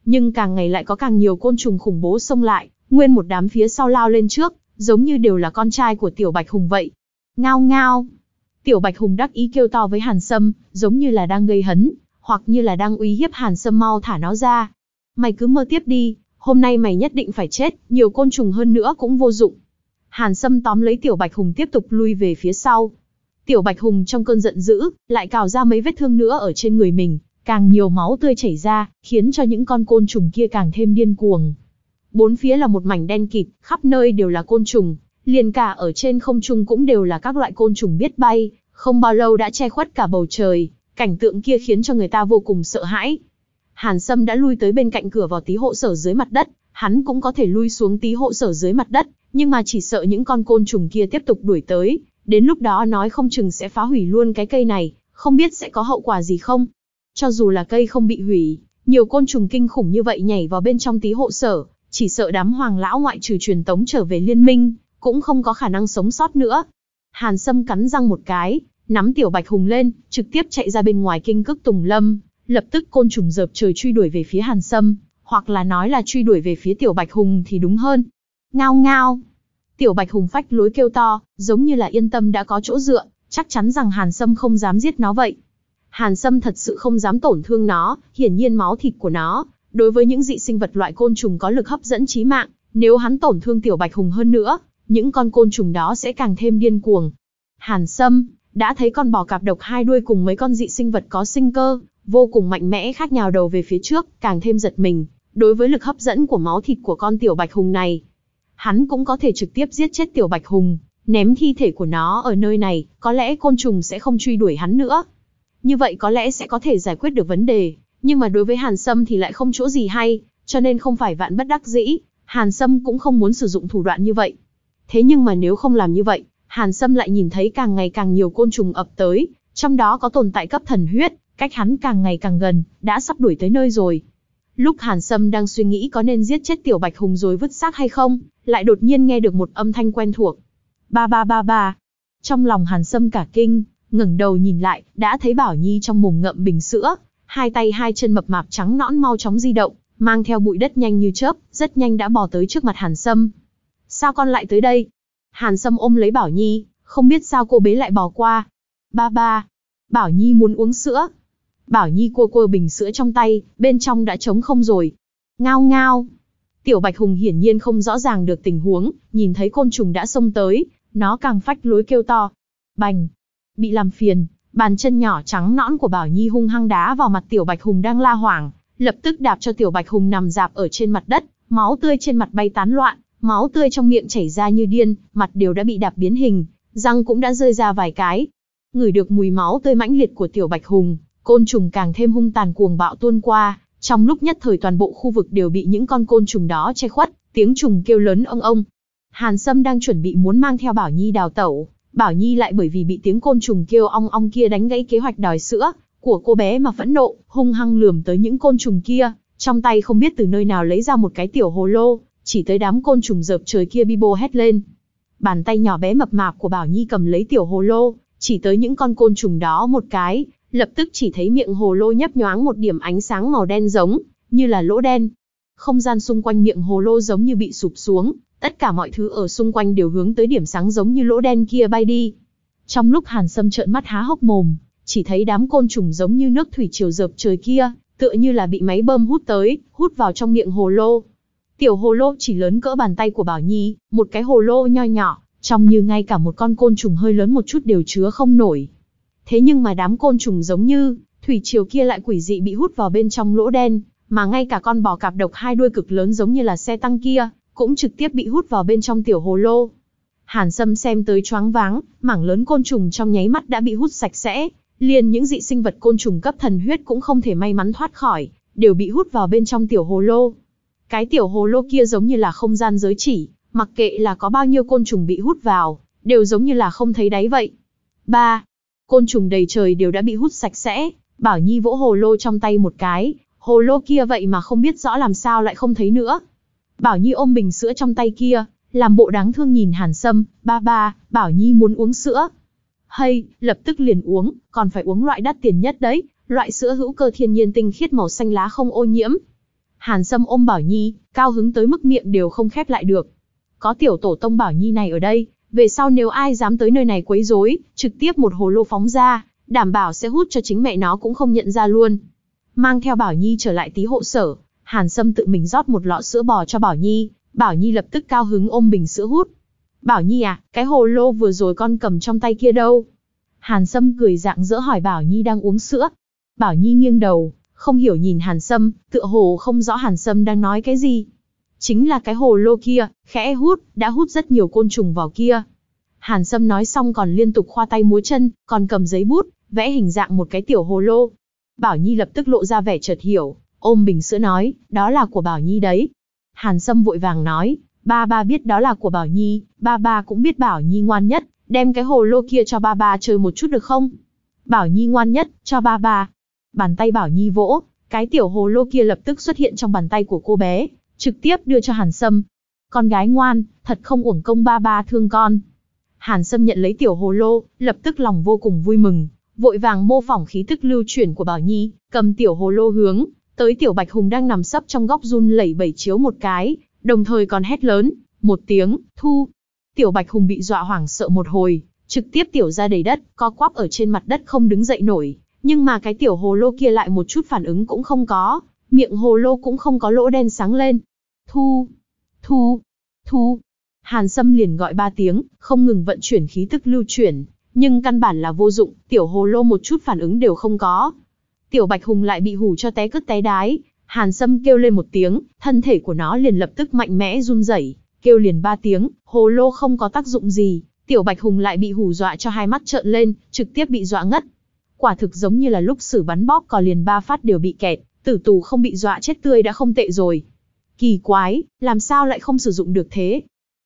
Nhưng càng ngày lại có càng nhiều côn trùng khủng bố xông lại, nguyên một đám phía sau lao lên trước, giống như đều là con trai của Tiểu Bạch Hùng vậy. Ngao ngao. Tiểu Bạch Hùng đắc ý kêu to với Hàn Sâm, giống như là đang gây hấn, hoặc như là đang uy hiếp Hàn Sâm mau thả nó ra. Mày cứ mơ tiếp đi, hôm nay mày nhất định phải chết, nhiều côn trùng hơn nữa cũng vô dụng. Hàn Sâm tóm lấy Tiểu Bạch Hùng tiếp tục lui về phía sau. Tiểu Bạch Hùng trong cơn giận dữ, lại cào ra mấy vết thương nữa ở trên người mình, càng nhiều máu tươi chảy ra, khiến cho những con côn trùng kia càng thêm điên cuồng. Bốn phía là một mảnh đen kịt, khắp nơi đều là côn trùng, liền cả ở trên không trung cũng đều là các loại côn trùng biết bay, không bao lâu đã che khuất cả bầu trời, cảnh tượng kia khiến cho người ta vô cùng sợ hãi. Hàn Sâm đã lui tới bên cạnh cửa vào tí hộ sở dưới mặt đất, hắn cũng có thể lui xuống tí hộ sở dưới mặt đất, nhưng mà chỉ sợ những con côn trùng kia tiếp tục đuổi tới, đến lúc đó nói không chừng sẽ phá hủy luôn cái cây này, không biết sẽ có hậu quả gì không. Cho dù là cây không bị hủy, nhiều côn trùng kinh khủng như vậy nhảy vào bên trong tí hộ sở, chỉ sợ đám hoàng lão ngoại trừ truyền tống trở về liên minh, cũng không có khả năng sống sót nữa. Hàn Sâm cắn răng một cái, nắm tiểu bạch hùng lên, trực tiếp chạy ra bên ngoài kinh cước tùng lâm, lập tức côn trùng dợp trời truy đuổi về phía Hàn Sâm, hoặc là nói là truy đuổi về phía tiểu bạch hùng thì đúng hơn. Ngao ngao. Tiểu bạch hùng phách lối kêu to, giống như là yên tâm đã có chỗ dựa, chắc chắn rằng Hàn Sâm không dám giết nó vậy. Hàn Sâm thật sự không dám tổn thương nó, hiển nhiên máu thịt của nó, đối với những dị sinh vật loại côn trùng có lực hấp dẫn chí mạng, nếu hắn tổn thương tiểu bạch hùng hơn nữa, những con côn trùng đó sẽ càng thêm điên cuồng. Hàn Sâm, đã thấy con bò cạp độc hai đuôi cùng mấy con dị sinh vật có sinh cơ, vô cùng mạnh mẽ khác nhào đầu về phía trước, càng thêm giật mình, đối với lực hấp dẫn của máu thịt của con tiểu bạch hùng này. Hắn cũng có thể trực tiếp giết chết tiểu bạch hùng, ném thi thể của nó ở nơi này, có lẽ côn trùng sẽ không truy đuổi hắn nữa. Như vậy có lẽ sẽ có thể giải quyết được vấn đề, nhưng mà đối với Hàn Sâm thì lại không chỗ gì hay, cho nên không phải vạn bất đắc dĩ, Hàn Sâm cũng không muốn sử dụng thủ đoạn như vậy. Thế nhưng mà nếu không làm như vậy, Hàn Sâm lại nhìn thấy càng ngày càng nhiều côn trùng ập tới, trong đó có tồn tại cấp thần huyết, cách hắn càng ngày càng gần, đã sắp đuổi tới nơi rồi. Lúc Hàn Sâm đang suy nghĩ có nên giết chết Tiểu Bạch Hùng rồi vứt xác hay không, lại đột nhiên nghe được một âm thanh quen thuộc. Ba ba ba ba. Trong lòng Hàn Sâm cả kinh, ngẩng đầu nhìn lại, đã thấy Bảo Nhi trong mồm ngậm bình sữa, hai tay hai chân mập mạp trắng nõn mau chóng di động, mang theo bụi đất nhanh như chớp, rất nhanh đã bò tới trước mặt Hàn Sâm. Sao con lại tới đây? Hàn Sâm ôm lấy Bảo Nhi, không biết sao cô bé lại bỏ qua. Ba ba. Bảo Nhi muốn uống sữa. Bảo Nhi cua cua bình sữa trong tay, bên trong đã trống không rồi. Ngao ngao. Tiểu Bạch Hùng hiển nhiên không rõ ràng được tình huống, nhìn thấy côn trùng đã xông tới, nó càng phách lối kêu to. Bành. Bị làm phiền, bàn chân nhỏ trắng nõn của Bảo Nhi hung hăng đá vào mặt Tiểu Bạch Hùng đang la hoảng, lập tức đạp cho Tiểu Bạch Hùng nằm dạp ở trên mặt đất, máu tươi trên mặt bay tán loạn, máu tươi trong miệng chảy ra như điên, mặt đều đã bị đạp biến hình, răng cũng đã rơi ra vài cái. Ngửi được mùi máu tươi mãnh liệt của Tiểu Bạch Hùng, côn trùng càng thêm hung tàn cuồng bạo tuôn qua, trong lúc nhất thời toàn bộ khu vực đều bị những con côn trùng đó che khuất, tiếng trùng kêu lớn ông ông. Hàn Sâm đang chuẩn bị muốn mang theo Bảo Nhi đào tẩu, Bảo Nhi lại bởi vì bị tiếng côn trùng kêu ong ong kia đánh gãy kế hoạch đòi sữa của cô bé mà phẫn nộ, hung hăng lườm tới những côn trùng kia, trong tay không biết từ nơi nào lấy ra một cái tiểu hồ lô, chỉ tới đám côn trùng dợp trời kia bi bô hét lên. Bàn tay nhỏ bé mập mạp của Bảo Nhi cầm lấy tiểu hồ lô, chỉ tới những con côn trùng đó một cái, lập tức chỉ thấy miệng hồ lô nhấp nhoáng một điểm ánh sáng màu đen giống, như là lỗ đen. Không gian xung quanh miệng hồ lô giống như bị sụp xuống, tất cả mọi thứ ở xung quanh đều hướng tới điểm sáng giống như lỗ đen kia bay đi. Trong lúc Hàn Sâm trợn mắt há hốc mồm, chỉ thấy đám côn trùng giống như nước thủy triều dợp trời kia, tựa như là bị máy bơm hút tới, hút vào trong miệng hồ lô. Tiểu hồ lô chỉ lớn cỡ bàn tay của Bảo Nhi, một cái hồ lô nho nhỏ, trong như ngay cả một con côn trùng hơi lớn một chút đều chứa không nổi. Thế nhưng mà đám côn trùng giống như, thủy triều kia lại quỷ dị bị hút vào bên trong lỗ đen, mà ngay cả con bò cạp độc hai đuôi cực lớn giống như là xe tăng kia, cũng trực tiếp bị hút vào bên trong tiểu hồ lô. Hàn Sâm xem tới choáng váng, mảng lớn côn trùng trong nháy mắt đã bị hút sạch sẽ, liền những dị sinh vật côn trùng cấp thần huyết cũng không thể may mắn thoát khỏi, đều bị hút vào bên trong tiểu hồ lô. Cái tiểu hồ lô kia giống như là không gian giới chỉ, mặc kệ là có bao nhiêu côn trùng bị hút vào, đều giống như là không thấy đáy vậy. 3. Côn trùng đầy trời đều đã bị hút sạch sẽ, Bảo Nhi vỗ hồ lô trong tay một cái, hồ lô kia vậy mà không biết rõ làm sao lại không thấy nữa. Bảo Nhi ôm bình sữa trong tay kia, làm bộ đáng thương nhìn Hàn Sâm, ba ba, Bảo Nhi muốn uống sữa. Hay, lập tức liền uống, còn phải uống loại đắt tiền nhất đấy, loại sữa hữu cơ thiên nhiên tinh khiết màu xanh lá không ô nhiễm. Hàn Sâm ôm Bảo Nhi, cao hứng tới mức miệng đều không khép lại được. Có tiểu tổ tông Bảo Nhi này ở đây, về sau nếu ai dám tới nơi này quấy rối, trực tiếp một hồ lô phóng ra, đảm bảo sẽ hút cho chính mẹ nó cũng không nhận ra luôn. Mang theo Bảo Nhi trở lại tí hộ sở, Hàn Sâm tự mình rót một lọ sữa bò cho Bảo Nhi, Bảo Nhi lập tức cao hứng ôm bình sữa hút. Bảo Nhi à, cái hồ lô vừa rồi con cầm trong tay kia đâu? Hàn Sâm cười dạng dỡ hỏi Bảo Nhi đang uống sữa. Bảo Nhi nghiêng đầu, không hiểu nhìn Hàn Sâm, tựa hồ không rõ Hàn Sâm đang nói cái gì. Chính là cái hồ lô kia, khẽ hút, đã hút rất nhiều côn trùng vào kia. Hàn Sâm nói xong còn liên tục khoa tay múa chân, còn cầm giấy bút, vẽ hình dạng một cái tiểu hồ lô. Bảo Nhi lập tức lộ ra vẻ chợt hiểu, ôm bình sữa nói, đó là của Bảo Nhi đấy. Hàn Sâm vội vàng nói, ba ba biết đó là của Bảo Nhi, ba ba cũng biết Bảo Nhi ngoan nhất, đem cái hồ lô kia cho ba ba chơi một chút được không? Bảo Nhi ngoan nhất, cho ba ba. Bàn tay Bảo Nhi vỗ, cái tiểu hồ lô kia lập tức xuất hiện trong bàn tay của cô bé, trực tiếp đưa cho Hàn Sâm. Con gái ngoan, thật không uổng công ba ba thương con. Hàn Sâm nhận lấy tiểu hồ lô, lập tức lòng vô cùng vui mừng, vội vàng mô phỏng khí tức lưu chuyển của Bảo Nhi, cầm tiểu hồ lô hướng, tới tiểu Bạch Hùng đang nằm sấp trong góc run lẩy bẩy chiếu một cái, đồng thời còn hét lớn, một tiếng, thu. Tiểu Bạch Hùng bị dọa hoảng sợ một hồi, trực tiếp tiểu ra đầy đất, co quắp ở trên mặt đất không đứng dậy nổi, nhưng mà cái tiểu hồ lô kia lại một chút phản ứng cũng không có, miệng hồ lô cũng không có lỗ đen sáng lên. Thu, thu, thu. Hàn Sâm liền gọi ba tiếng, không ngừng vận chuyển khí tức lưu chuyển, nhưng căn bản là vô dụng, tiểu hồ lô một chút phản ứng đều không có. Tiểu Bạch Hùng lại bị hù cho té cứt té đái, Hàn Sâm kêu lên một tiếng, thân thể của nó liền lập tức mạnh mẽ run rẩy, kêu liền ba tiếng, hồ lô không có tác dụng gì, Tiểu Bạch Hùng lại bị hù dọa cho hai mắt trợn lên, trực tiếp bị dọa ngất. Quả thực giống như là lúc xử bắn bóp cò liền ba phát đều bị kẹt, tử tù không bị dọa chết tươi đã không tệ rồi. Kỳ quái, làm sao lại không sử dụng được thế?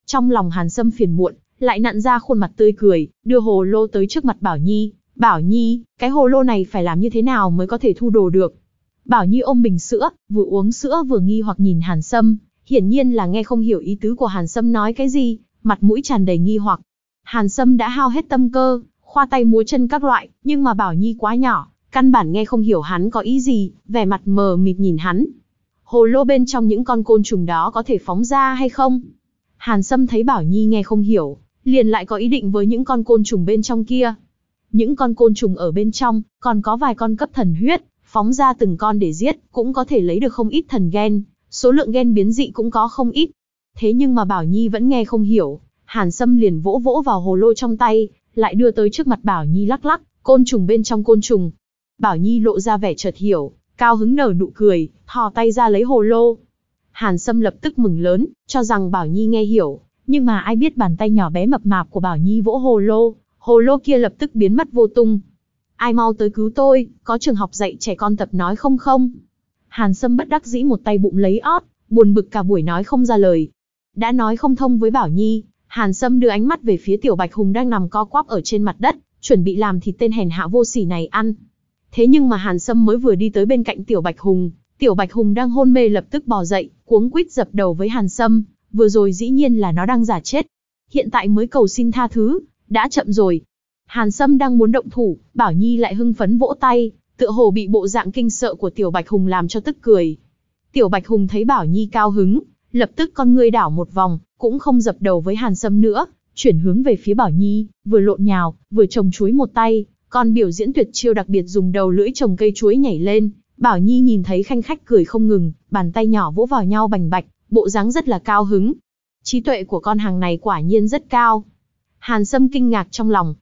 Trong lòng Hàn Sâm phiền muộn, lại nặn ra khuôn mặt tươi cười, đưa hồ lô tới trước mặt Bảo Nhi. Bảo Nhi, cái hồ lô này phải làm như thế nào mới có thể thu đồ được? Bảo Nhi ôm bình sữa, vừa uống sữa vừa nghi hoặc nhìn Hàn Sâm, hiển nhiên là nghe không hiểu ý tứ của Hàn Sâm nói cái gì, mặt mũi tràn đầy nghi hoặc. Hàn Sâm đã hao hết tâm cơ, khoa tay múa chân các loại, nhưng mà Bảo Nhi quá nhỏ, căn bản nghe không hiểu hắn có ý gì, vẻ mặt mờ mịt nhìn hắn. Hồ lô bên trong những con côn trùng đó có thể phóng ra hay không? Hàn Sâm thấy Bảo Nhi nghe không hiểu, liền lại có ý định với những con côn trùng bên trong kia. Những con côn trùng ở bên trong, còn có vài con cấp thần huyết, phóng ra từng con để giết, cũng có thể lấy được không ít thần gen, số lượng gen biến dị cũng có không ít. Thế nhưng mà Bảo Nhi vẫn nghe không hiểu, Hàn Sâm liền vỗ vỗ vào hồ lô trong tay, lại đưa tới trước mặt Bảo Nhi lắc lắc, côn trùng bên trong côn trùng. Bảo Nhi lộ ra vẻ chợt hiểu, cao hứng nở nụ cười, thò tay ra lấy hồ lô. Hàn Sâm lập tức mừng lớn, cho rằng Bảo Nhi nghe hiểu, nhưng mà ai biết bàn tay nhỏ bé mập mạp của Bảo Nhi vỗ hồ lô, hồ lô kia lập tức biến mất vô tung. Ai mau tới cứu tôi, có trường học dạy trẻ con tập nói không không? Hàn Sâm bất đắc dĩ một tay bụng lấy ót, buồn bực cả buổi nói không ra lời. Đã nói không thông với Bảo Nhi, Hàn Sâm đưa ánh mắt về phía Tiểu Bạch Hùng đang nằm co quắp ở trên mặt đất, chuẩn bị làm thịt tên hèn hạ vô sỉ này ăn. Thế nhưng mà Hàn Sâm mới vừa đi tới bên cạnh Tiểu Bạch Hùng, Tiểu Bạch Hùng đang hôn mê lập tức bò dậy, cuống quýt dập đầu với Hàn Sâm, vừa rồi dĩ nhiên là nó đang giả chết. Hiện tại mới cầu xin tha thứ, đã chậm rồi. Hàn Sâm đang muốn động thủ, Bảo Nhi lại hưng phấn vỗ tay, tựa hồ bị bộ dạng kinh sợ của Tiểu Bạch Hùng làm cho tức cười. Tiểu Bạch Hùng thấy Bảo Nhi cao hứng, lập tức con ngươi đảo một vòng, cũng không dập đầu với Hàn Sâm nữa, chuyển hướng về phía Bảo Nhi, vừa lộn nhào, vừa trồng chuối một tay, còn biểu diễn tuyệt chiêu đặc biệt dùng đầu lưỡi trồng cây chuối nhảy lên. Bảo Nhi nhìn thấy khanh khách cười không ngừng, bàn tay nhỏ vỗ vào nhau bành bạch, bộ dáng rất là cao hứng. Trí tuệ của con hàng này quả nhiên rất cao. Hàn Sâm kinh ngạc trong lòng.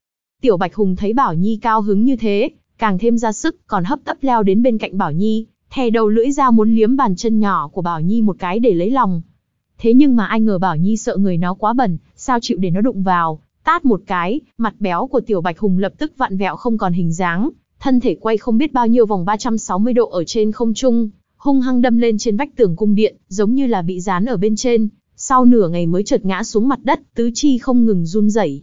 Tiểu Bạch Hùng thấy Bảo Nhi cao hứng như thế, càng thêm ra sức, còn hấp tấp leo đến bên cạnh Bảo Nhi, thè đầu lưỡi ra muốn liếm bàn chân nhỏ của Bảo Nhi một cái để lấy lòng. Thế nhưng mà ai ngờ Bảo Nhi sợ người nó quá bẩn, sao chịu để nó đụng vào, tát một cái, mặt béo của Tiểu Bạch Hùng lập tức vặn vẹo không còn hình dáng, thân thể quay không biết bao nhiêu vòng 360 độ ở trên không trung, hung hăng đâm lên trên vách tường cung điện, giống như là bị dán ở bên trên, sau nửa ngày mới chợt ngã xuống mặt đất, tứ chi không ngừng run rẩy.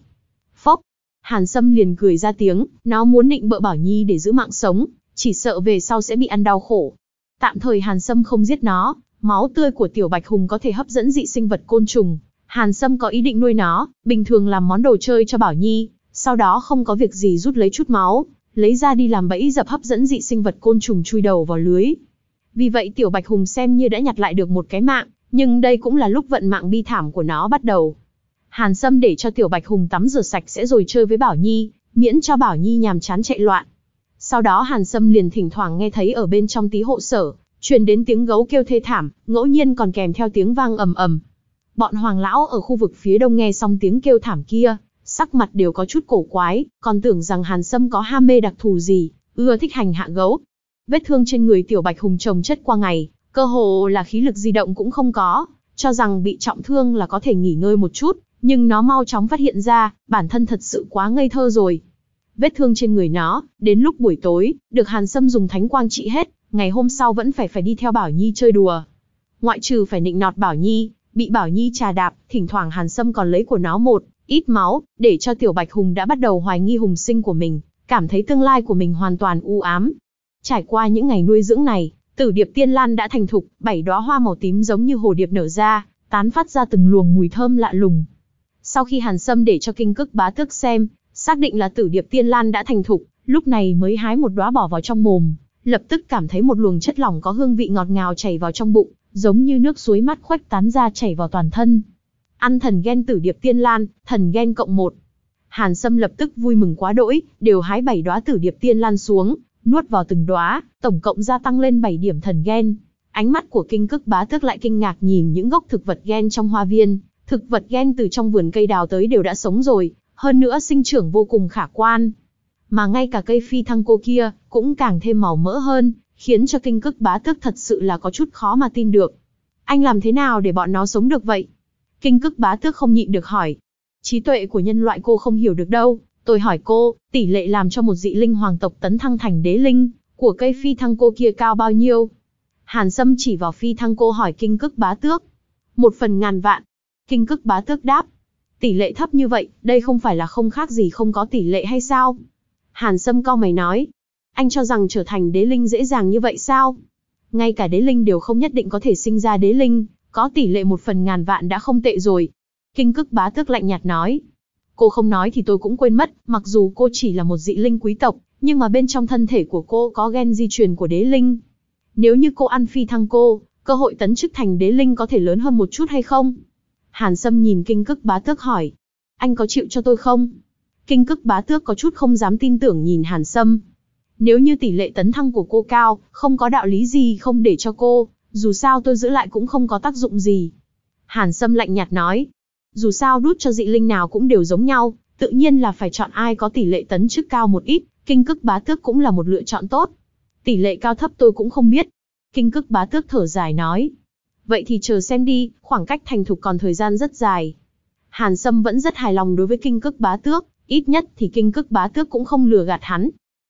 Phốc, Hàn Sâm liền cười ra tiếng, nó muốn định bợ Bảo Nhi để giữ mạng sống, chỉ sợ về sau sẽ bị ăn đau khổ. Tạm thời Hàn Sâm không giết nó, máu tươi của tiểu bạch hùng có thể hấp dẫn dị sinh vật côn trùng. Hàn Sâm có ý định nuôi nó, bình thường làm món đồ chơi cho Bảo Nhi, sau đó không có việc gì rút lấy chút máu, lấy ra đi làm bẫy dập hấp dẫn dị sinh vật côn trùng chui đầu vào lưới. Vì vậy tiểu bạch hùng xem như đã nhặt lại được một cái mạng, nhưng đây cũng là lúc vận mạng bi thảm của nó bắt đầu. Hàn Sâm để cho tiểu bạch hùng tắm rửa sạch sẽ rồi chơi với Bảo Nhi, miễn cho Bảo Nhi nhàm chán chạy loạn. Sau đó Hàn Sâm liền thỉnh thoảng nghe thấy ở bên trong tí hộ sở, truyền đến tiếng gấu kêu thê thảm, ngẫu nhiên còn kèm theo tiếng vang ầm ầm. Bọn hoàng lão ở khu vực phía đông nghe xong tiếng kêu thảm kia, sắc mặt đều có chút cổ quái, còn tưởng rằng Hàn Sâm có ham mê đặc thù gì, ưa thích hành hạ gấu. Vết thương trên người tiểu bạch hùng trồng chất qua ngày, cơ hồ là khí lực di động cũng không có, cho rằng bị trọng thương là có thể nghỉ ngơi một chút, nhưng nó mau chóng phát hiện ra, bản thân thật sự quá ngây thơ rồi. Vết thương trên người nó, đến lúc buổi tối, được Hàn Sâm dùng thánh quang trị hết, ngày hôm sau vẫn phải phải đi theo Bảo Nhi chơi đùa. Ngoại trừ phải nịnh nọt Bảo Nhi, bị Bảo Nhi trà đạp, thỉnh thoảng Hàn Sâm còn lấy của nó một ít máu, để cho Tiểu Bạch Hùng đã bắt đầu hoài nghi hùng sinh của mình, cảm thấy tương lai của mình hoàn toàn u ám. Trải qua những ngày nuôi dưỡng này, Tử Điệp Tiên Lan đã thành thục, bảy đóa hoa màu tím giống như hồ điệp nở ra, tán phát ra từng luồng mùi thơm lạ lùng. Sau khi Hàn Sâm để cho kinh cức bá tước xem, xác định là Tử Điệp Tiên Lan đã thành thục, lúc này mới hái một đóa bỏ vào trong mồm, lập tức cảm thấy một luồng chất lỏng có hương vị ngọt ngào chảy vào trong bụng, giống như nước suối mát khoách tán ra chảy vào toàn thân. Ăn thần ghen tử điệp tiên lan, thần ghen cộng một. Hàn Sâm lập tức vui mừng quá đỗi, đều hái bảy đóa tử điệp tiên lan xuống, nuốt vào từng đóa, tổng cộng gia tăng lên 7 điểm thần ghen. Ánh mắt của kinh cức bá tước lại kinh ngạc nhìn những gốc thực vật ghen trong hoa viên, thực vật ghen từ trong vườn cây đào tới đều đã sống rồi, hơn nữa sinh trưởng vô cùng khả quan mà ngay cả cây phi thăng cô kia, cũng càng thêm màu mỡ hơn, khiến cho kinh cức bá tước thật sự là có chút khó mà tin được. Anh làm thế nào để bọn nó sống được vậy? Kinh cức bá tước không nhịn được hỏi. Trí tuệ của nhân loại cô không hiểu được đâu, tôi hỏi cô, tỷ lệ làm cho một dị linh hoàng tộc tấn thăng thành đế linh, của cây phi thăng cô kia cao bao nhiêu? Hàn Sâm chỉ vào phi thăng cô hỏi kinh cức bá tước. Một phần ngàn vạn. Kinh cức bá tước đáp. Tỷ lệ thấp như vậy, đây không phải là không khác gì không có tỷ lệ hay sao? Hàn Sâm co mày nói, anh cho rằng trở thành đế linh dễ dàng như vậy sao? Ngay cả đế linh đều không nhất định có thể sinh ra đế linh, có tỷ lệ một phần ngàn vạn đã không tệ rồi. Kinh cức bá tước lạnh nhạt nói. Cô không nói thì tôi cũng quên mất, mặc dù cô chỉ là một dị linh quý tộc, nhưng mà bên trong thân thể của cô có gen di truyền của đế linh. Nếu như cô ăn phi thăng cô, cơ hội tấn chức thành đế linh có thể lớn hơn một chút hay không? Hàn Sâm nhìn kinh cức bá tước hỏi. Anh có chịu cho tôi không? Kinh cức bá tước có chút không dám tin tưởng nhìn Hàn Sâm. Nếu như tỷ lệ tấn thăng của cô cao, không có đạo lý gì không để cho cô, dù sao tôi giữ lại cũng không có tác dụng gì. Hàn Sâm lạnh nhạt nói, dù sao đút cho dị linh nào cũng đều giống nhau, tự nhiên là phải chọn ai có tỷ lệ tấn chức cao một ít, kinh cức bá tước cũng là một lựa chọn tốt. Tỷ lệ cao thấp tôi cũng không biết. Kinh cức bá tước thở dài nói. Vậy thì chờ xem đi, khoảng cách thành thục còn thời gian rất dài. Hàn Sâm vẫn rất hài lòng đối với kinh cức bá tước, ít nhất thì kinh cức bá tước cũng không lừa gạt hắn.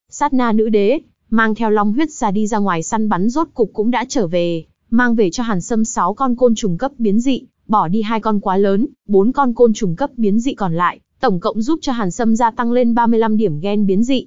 Sát na nữ đế, mang theo long huyết ra đi ra ngoài săn bắn rốt cục cũng đã trở về, mang về cho Hàn Sâm 6 con côn trùng cấp biến dị, bỏ đi hai con quá lớn, bốn con côn trùng cấp biến dị còn lại, tổng cộng giúp cho Hàn Sâm gia tăng lên 35 điểm gen biến dị.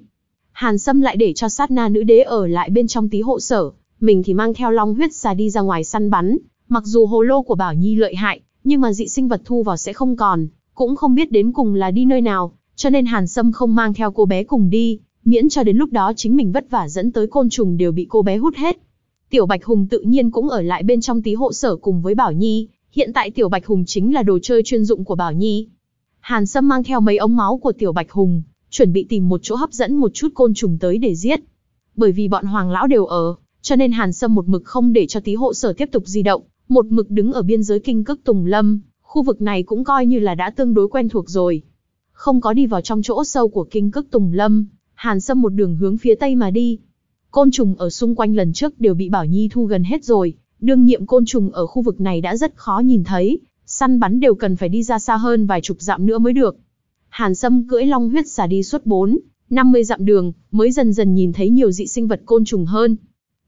Hàn Sâm lại để cho sát na nữ đế ở lại bên trong tí hộ sở, mình thì mang theo long huyết ra đi ra ngoài săn bắn, mặc dù hồ lô của Bảo Nhi lợi hại, nhưng mà dị sinh vật thu vào sẽ không còn, cũng không biết đến cùng là đi nơi nào, cho nên Hàn Sâm không mang theo cô bé cùng đi, miễn cho đến lúc đó chính mình vất vả dẫn tới côn trùng đều bị cô bé hút hết. Tiểu Bạch Hùng tự nhiên cũng ở lại bên trong tí hộ sở cùng với Bảo Nhi, hiện tại Tiểu Bạch Hùng chính là đồ chơi chuyên dụng của Bảo Nhi. Hàn Sâm mang theo mấy ống máu của Tiểu Bạch Hùng, chuẩn bị tìm một chỗ hấp dẫn một chút côn trùng tới để giết. Bởi vì bọn hoàng lão đều ở, cho nên Hàn Sâm một mực không để cho tí hộ sở tiếp tục di động, một mực đứng ở biên giới kinh cước Tùng Lâm, khu vực này cũng coi như là đã tương đối quen thuộc rồi. Không có đi vào trong chỗ sâu của kinh cước Tùng Lâm, Hàn Sâm một đường hướng phía tây mà đi. Côn trùng ở xung quanh lần trước đều bị Bảo Nhi thu gần hết rồi, đương nhiệm côn trùng ở khu vực này đã rất khó nhìn thấy, săn bắn đều cần phải đi ra xa hơn vài chục dặm nữa mới được. Hàn Sâm cưỡi long huyết xả đi suốt 4, 50 dặm đường, mới dần dần nhìn thấy nhiều dị sinh vật côn trùng hơn.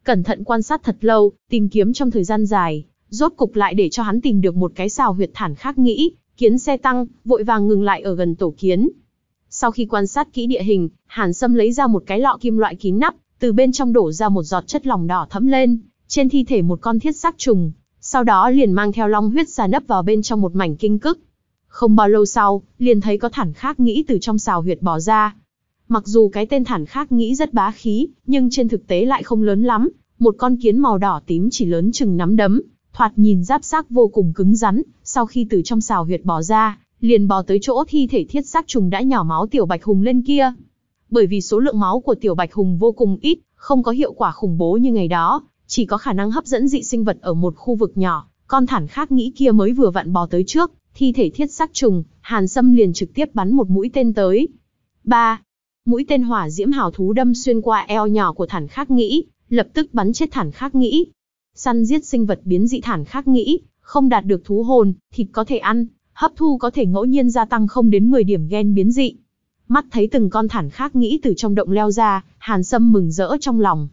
Cẩn thận quan sát thật lâu, tìm kiếm trong thời gian dài, rốt cục lại để cho hắn tìm được một cái xào huyệt thản khác nghĩ, kiến xe tăng, vội vàng ngừng lại ở gần tổ kiến. Sau khi quan sát kỹ địa hình, Hàn Sâm lấy ra một cái lọ kim loại kín nắp, từ bên trong đổ ra một giọt chất lỏng đỏ thẫm lên, trên thi thể một con thiết xác trùng, sau đó liền mang theo long huyết xà nấp vào bên trong một mảnh kinh cức. Không bao lâu sau, liền thấy có thản khác nghĩ từ trong xào huyệt bò ra. Mặc dù cái tên thản khác nghĩ rất bá khí, nhưng trên thực tế lại không lớn lắm, một con kiến màu đỏ tím chỉ lớn chừng nắm đấm, thoạt nhìn giáp xác vô cùng cứng rắn, sau khi từ trong xào huyệt bò ra, liền bò tới chỗ thi thể thiết xác trùng đã nhỏ máu tiểu bạch hùng lên kia. Bởi vì số lượng máu của tiểu bạch hùng vô cùng ít, không có hiệu quả khủng bố như ngày đó, chỉ có khả năng hấp dẫn dị sinh vật ở một khu vực nhỏ, con thản khác nghĩ kia mới vừa vặn bò tới trước, thi thể thiết xác trùng, Hàn Sâm liền trực tiếp bắn một mũi tên tới. 3. Mũi tên hỏa diễm hào thú đâm xuyên qua eo nhỏ của thản khác nghĩ, lập tức bắn chết thản khác nghĩ. Săn giết sinh vật biến dị thản khác nghĩ, không đạt được thú hồn, thịt có thể ăn, hấp thu có thể ngẫu nhiên gia tăng không đến 10 điểm gen biến dị. Mắt thấy từng con thản khác nghĩ từ trong động leo ra, Hàn Sâm mừng rỡ trong lòng.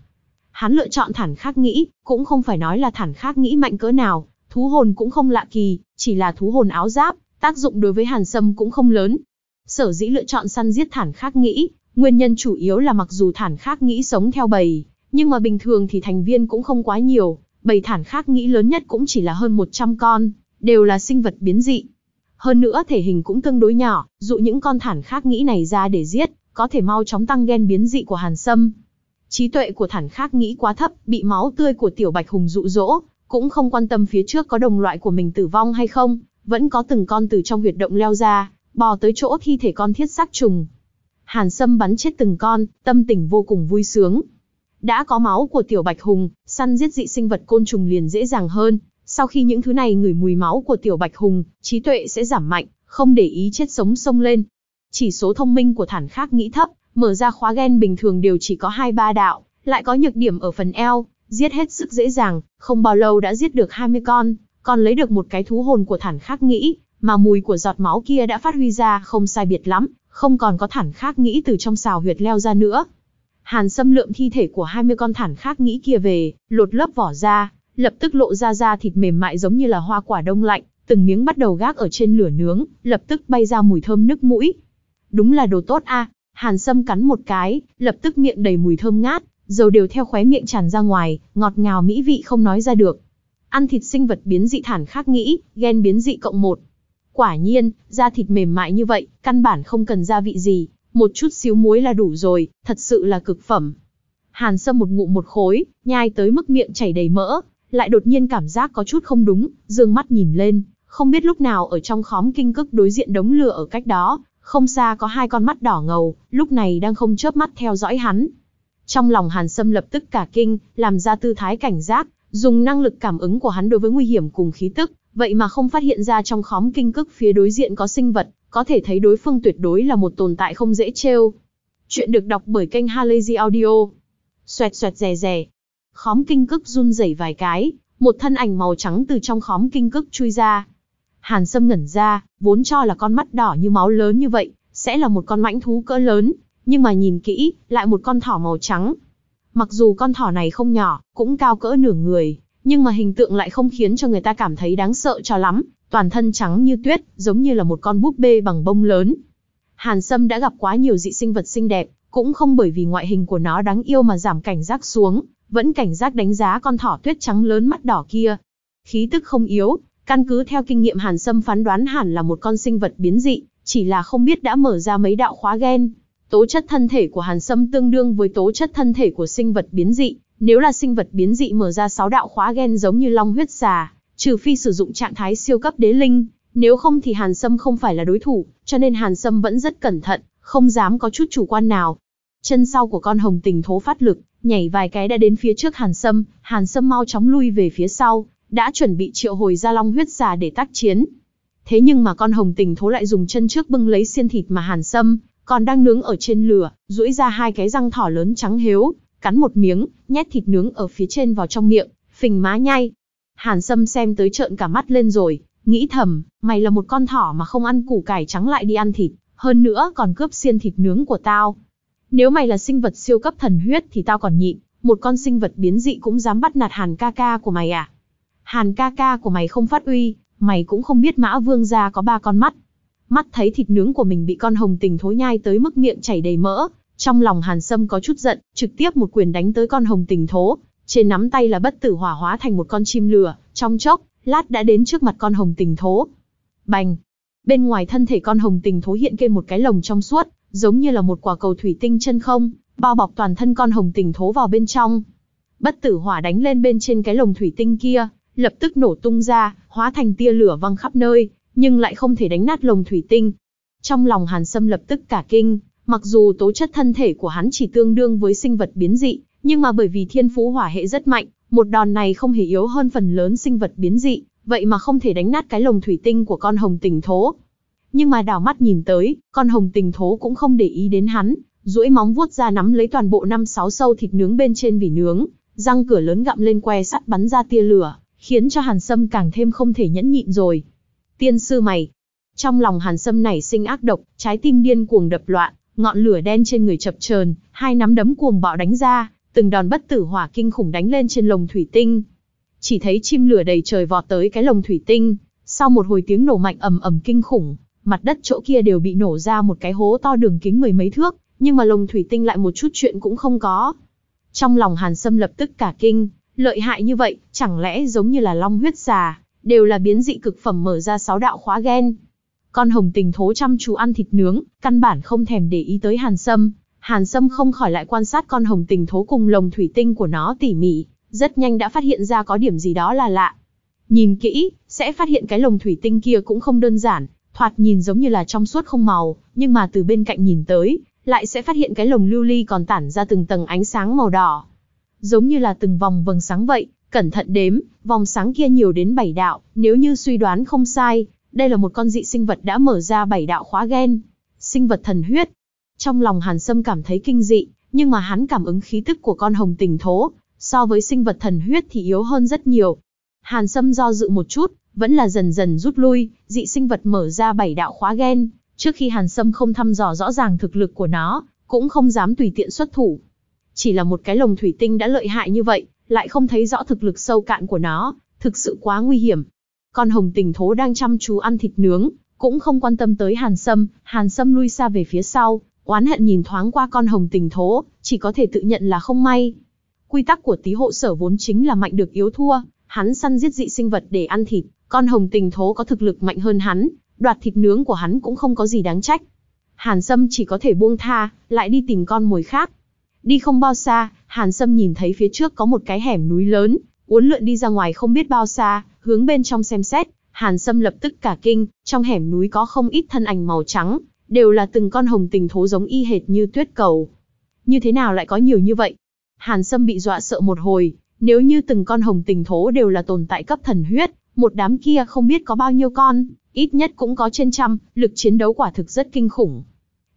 Hắn lựa chọn thản khác nghĩ, cũng không phải nói là thản khác nghĩ mạnh cỡ nào, thú hồn cũng không lạ kỳ, chỉ là thú hồn áo giáp, tác dụng đối với Hàn Sâm cũng không lớn. Sở dĩ lựa chọn săn giết thản khác nghĩ, nguyên nhân chủ yếu là mặc dù thản khác nghĩ sống theo bầy, nhưng mà bình thường thì thành viên cũng không quá nhiều, bầy thản khác nghĩ lớn nhất cũng chỉ là hơn 100 con, đều là sinh vật biến dị. Hơn nữa thể hình cũng tương đối nhỏ, dụ những con thản khác nghĩ này ra để giết, có thể mau chóng tăng gen biến dị của Hàn Sâm. Trí tuệ của thản khác nghĩ quá thấp, bị máu tươi của tiểu bạch hùng dụ dỗ, cũng không quan tâm phía trước có đồng loại của mình tử vong hay không, vẫn có từng con từ trong huyệt động leo ra, bò tới chỗ thi thể con thiết xác trùng. Hàn Sâm bắn chết từng con, tâm tình vô cùng vui sướng. Đã có máu của tiểu bạch hùng, săn giết dị sinh vật côn trùng liền dễ dàng hơn. Sau khi những thứ này ngửi mùi máu của tiểu bạch hùng, trí tuệ sẽ giảm mạnh, không để ý chết sống sông lên. Chỉ số thông minh của thản khác nghĩ thấp, mở ra khóa gen bình thường đều chỉ có 2-3 đạo, lại có nhược điểm ở phần eo, giết hết sức dễ dàng, không bao lâu đã giết được 20 con, còn lấy được một cái thú hồn của thản khác nghĩ, mà mùi của giọt máu kia đã phát huy ra không sai biệt lắm, không còn có thản khác nghĩ từ trong xào huyệt leo ra nữa. Hàn Sâm lượm thi thể của 20 con thản khác nghĩ kia về, lột lớp vỏ ra, lập tức lộ ra da thịt mềm mại giống như là hoa quả đông lạnh, từng miếng bắt đầu gác ở trên lửa nướng, lập tức bay ra mùi thơm nức mũi. Đúng là đồ tốt a, Hàn Sâm cắn một cái, lập tức miệng đầy mùi thơm ngát, dầu đều theo khóe miệng tràn ra ngoài, ngọt ngào mỹ vị không nói ra được. Ăn thịt sinh vật biến dị thản khác nghĩ, ghen biến dị cộng một. Quả nhiên, da thịt mềm mại như vậy, căn bản không cần gia vị gì, một chút xíu muối là đủ rồi, thật sự là cực phẩm. Hàn Sâm một ngụm một khối, nhai tới mức miệng chảy đầy mỡ, lại đột nhiên cảm giác có chút không đúng, dương mắt nhìn lên, không biết lúc nào ở trong khóm kinh cức đối diện đống lửa ở cách đó, không xa có hai con mắt đỏ ngầu, lúc này đang không chớp mắt theo dõi hắn. Trong lòng Hàn Sâm lập tức cả kinh, làm ra tư thái cảnh giác, dùng năng lực cảm ứng của hắn đối với nguy hiểm cùng khí tức, vậy mà không phát hiện ra trong khóm kinh cức phía đối diện có sinh vật, có thể thấy đối phương tuyệt đối là một tồn tại không dễ trêu. Chuyện được đọc bởi kênh Halazy Audio. Xoẹt xoẹt rè rè. Khóm kinh cức run rẩy vài cái, một thân ảnh màu trắng từ trong khóm kinh cức chui ra. Hàn Sâm ngẩn ra, vốn cho là con mắt đỏ như máu lớn như vậy, sẽ là một con mãnh thú cỡ lớn, nhưng mà nhìn kỹ, lại một con thỏ màu trắng. Mặc dù con thỏ này không nhỏ, cũng cao cỡ nửa người, nhưng mà hình tượng lại không khiến cho người ta cảm thấy đáng sợ cho lắm, toàn thân trắng như tuyết, giống như là một con búp bê bằng bông lớn. Hàn Sâm đã gặp quá nhiều dị sinh vật xinh đẹp, cũng không bởi vì ngoại hình của nó đáng yêu mà giảm cảnh giác xuống, vẫn cảnh giác đánh giá con thỏ tuyết trắng lớn mắt đỏ kia. Khí tức không yếu, căn cứ theo kinh nghiệm Hàn Sâm phán đoán hẳn là một con sinh vật biến dị, chỉ là không biết đã mở ra mấy đạo khóa gen. Tố chất thân thể của Hàn Sâm tương đương với tố chất thân thể của sinh vật biến dị, nếu là sinh vật biến dị mở ra 6 đạo khóa gen giống như long huyết xà, trừ phi sử dụng trạng thái siêu cấp đế linh, nếu không thì Hàn Sâm không phải là đối thủ, cho nên Hàn Sâm vẫn rất cẩn thận, không dám có chút chủ quan nào. Chân sau của con hồng tình thố phát lực, nhảy vài cái đã đến phía trước Hàn Sâm, Hàn Sâm mau chóng lui về phía sau, đã chuẩn bị triệu hồi ra long huyết xà để tác chiến. Thế nhưng mà con hồng tình thố lại dùng chân trước bưng lấy xiên thịt mà Hàn Sâm, còn đang nướng ở trên lửa, duỗi ra hai cái răng thỏ lớn trắng hiếu, cắn một miếng, nhét thịt nướng ở phía trên vào trong miệng, phình má nhai. Hàn Sâm xem tới trợn cả mắt lên rồi, nghĩ thầm, mày là một con thỏ mà không ăn củ cải trắng lại đi ăn thịt, hơn nữa còn cướp xiên thịt nướng của tao. Nếu mày là sinh vật siêu cấp thần huyết thì tao còn nhịn, một con sinh vật biến dị cũng dám bắt nạt Hàn ca ca của mày à? Hàn ca ca của mày không phát uy, mày cũng không biết mã vương gia có ba con mắt. Mắt thấy thịt nướng của mình bị con hồng tình thối nhai tới mức miệng chảy đầy mỡ, trong lòng Hàn Sâm có chút giận, trực tiếp một quyền đánh tới con hồng tình thố, trên nắm tay là bất tử hỏa hóa thành một con chim lửa, trong chốc, lát đã đến trước mặt con hồng tình thố. Bành! Bên ngoài thân thể con hồng tình thố hiện lên một cái lồng trong suốt, giống như là một quả cầu thủy tinh chân không, bao bọc toàn thân con hồng tình thố vào bên trong. Bất tử hỏa đánh lên bên trên cái lồng thủy tinh kia, lập tức nổ tung ra, hóa thành tia lửa văng khắp nơi, nhưng lại không thể đánh nát lồng thủy tinh. Trong lòng Hàn Sâm lập tức cả kinh, mặc dù tố chất thân thể của hắn chỉ tương đương với sinh vật biến dị, nhưng mà bởi vì thiên phú hỏa hệ rất mạnh, một đòn này không hề yếu hơn phần lớn sinh vật biến dị, vậy mà không thể đánh nát cái lồng thủy tinh của con hồng tình thố. Nhưng mà đảo mắt nhìn tới, con hồng tình thố cũng không để ý đến hắn, duỗi móng vuốt ra nắm lấy toàn bộ năm sáu sâu thịt nướng bên trên vỉ nướng, răng cửa lớn gặm lên que sắt bắn ra tia lửa, khiến cho Hàn Sâm càng thêm không thể nhẫn nhịn rồi. Tiên sư mày. Trong lòng Hàn Sâm nảy sinh ác độc, trái tim điên cuồng đập loạn, ngọn lửa đen trên người chập chờn, hai nắm đấm cuồng bạo đánh ra, từng đòn bất tử hỏa kinh khủng đánh lên trên lồng thủy tinh. Chỉ thấy chim lửa đầy trời vọt tới cái lồng thủy tinh, sau một hồi tiếng nổ mạnh ầm ầm kinh khủng, mặt đất chỗ kia đều bị nổ ra một cái hố to đường kính mười mấy thước, nhưng mà lồng thủy tinh lại một chút chuyện cũng không có. Trong lòng Hàn Sâm lập tức cả kinh, lợi hại như vậy, chẳng lẽ giống như là long huyết xà, đều là biến dị cực phẩm mở ra sáu đạo khóa gen. Con hồng tình thố chăm chú ăn thịt nướng, căn bản không thèm để ý tới Hàn Sâm. Hàn Sâm không khỏi lại quan sát con hồng tình thố cùng lồng thủy tinh của nó tỉ mỉ, rất nhanh đã phát hiện ra có điểm gì đó là lạ. Nhìn kỹ, sẽ phát hiện cái lồng thủy tinh kia cũng không đơn giản, thoạt nhìn giống như là trong suốt không màu, nhưng mà từ bên cạnh nhìn tới, lại sẽ phát hiện cái lồng lưu ly còn tản ra từng tầng ánh sáng màu đỏ. Giống như là từng vòng vầng sáng vậy, cẩn thận đếm, vòng sáng kia nhiều đến 7 đạo, nếu như suy đoán không sai, đây là một con dị sinh vật đã mở ra 7 đạo khóa gen. Sinh vật thần huyết. Trong lòng Hàn Sâm cảm thấy kinh dị, nhưng mà hắn cảm ứng khí tức của con hồng tình thố, so với sinh vật thần huyết thì yếu hơn rất nhiều. Hàn Sâm do dự một chút, vẫn là dần dần rút lui, dị sinh vật mở ra bảy đạo khóa gen, trước khi Hàn Sâm không thăm dò rõ ràng thực lực của nó, cũng không dám tùy tiện xuất thủ. Chỉ là một cái lồng thủy tinh đã lợi hại như vậy, lại không thấy rõ thực lực sâu cạn của nó, thực sự quá nguy hiểm. Con hồng tình thố đang chăm chú ăn thịt nướng, cũng không quan tâm tới Hàn Sâm, Hàn Sâm lui xa về phía sau, oán hận nhìn thoáng qua con hồng tình thố, chỉ có thể tự nhận là không may. Quy tắc của tí hộ sở vốn chính là mạnh được yếu thua, hắn săn giết dị sinh vật để ăn thịt, con hồng tình thố có thực lực mạnh hơn hắn, đoạt thịt nướng của hắn cũng không có gì đáng trách. Hàn Sâm chỉ có thể buông tha, lại đi tìm con mồi khác. Đi không bao xa, Hàn Sâm nhìn thấy phía trước có một cái hẻm núi lớn, uốn lượn đi ra ngoài không biết bao xa, hướng bên trong xem xét, Hàn Sâm lập tức cả kinh, trong hẻm núi có không ít thân ảnh màu trắng, đều là từng con hồng tình thố giống y hệt như tuyết cầu. Như thế nào lại có nhiều như vậy? Hàn Sâm bị dọa sợ một hồi, nếu như từng con hồng tình thố đều là tồn tại cấp thần huyết, một đám kia không biết có bao nhiêu con, ít nhất cũng có trên trăm, lực chiến đấu quả thực rất kinh khủng.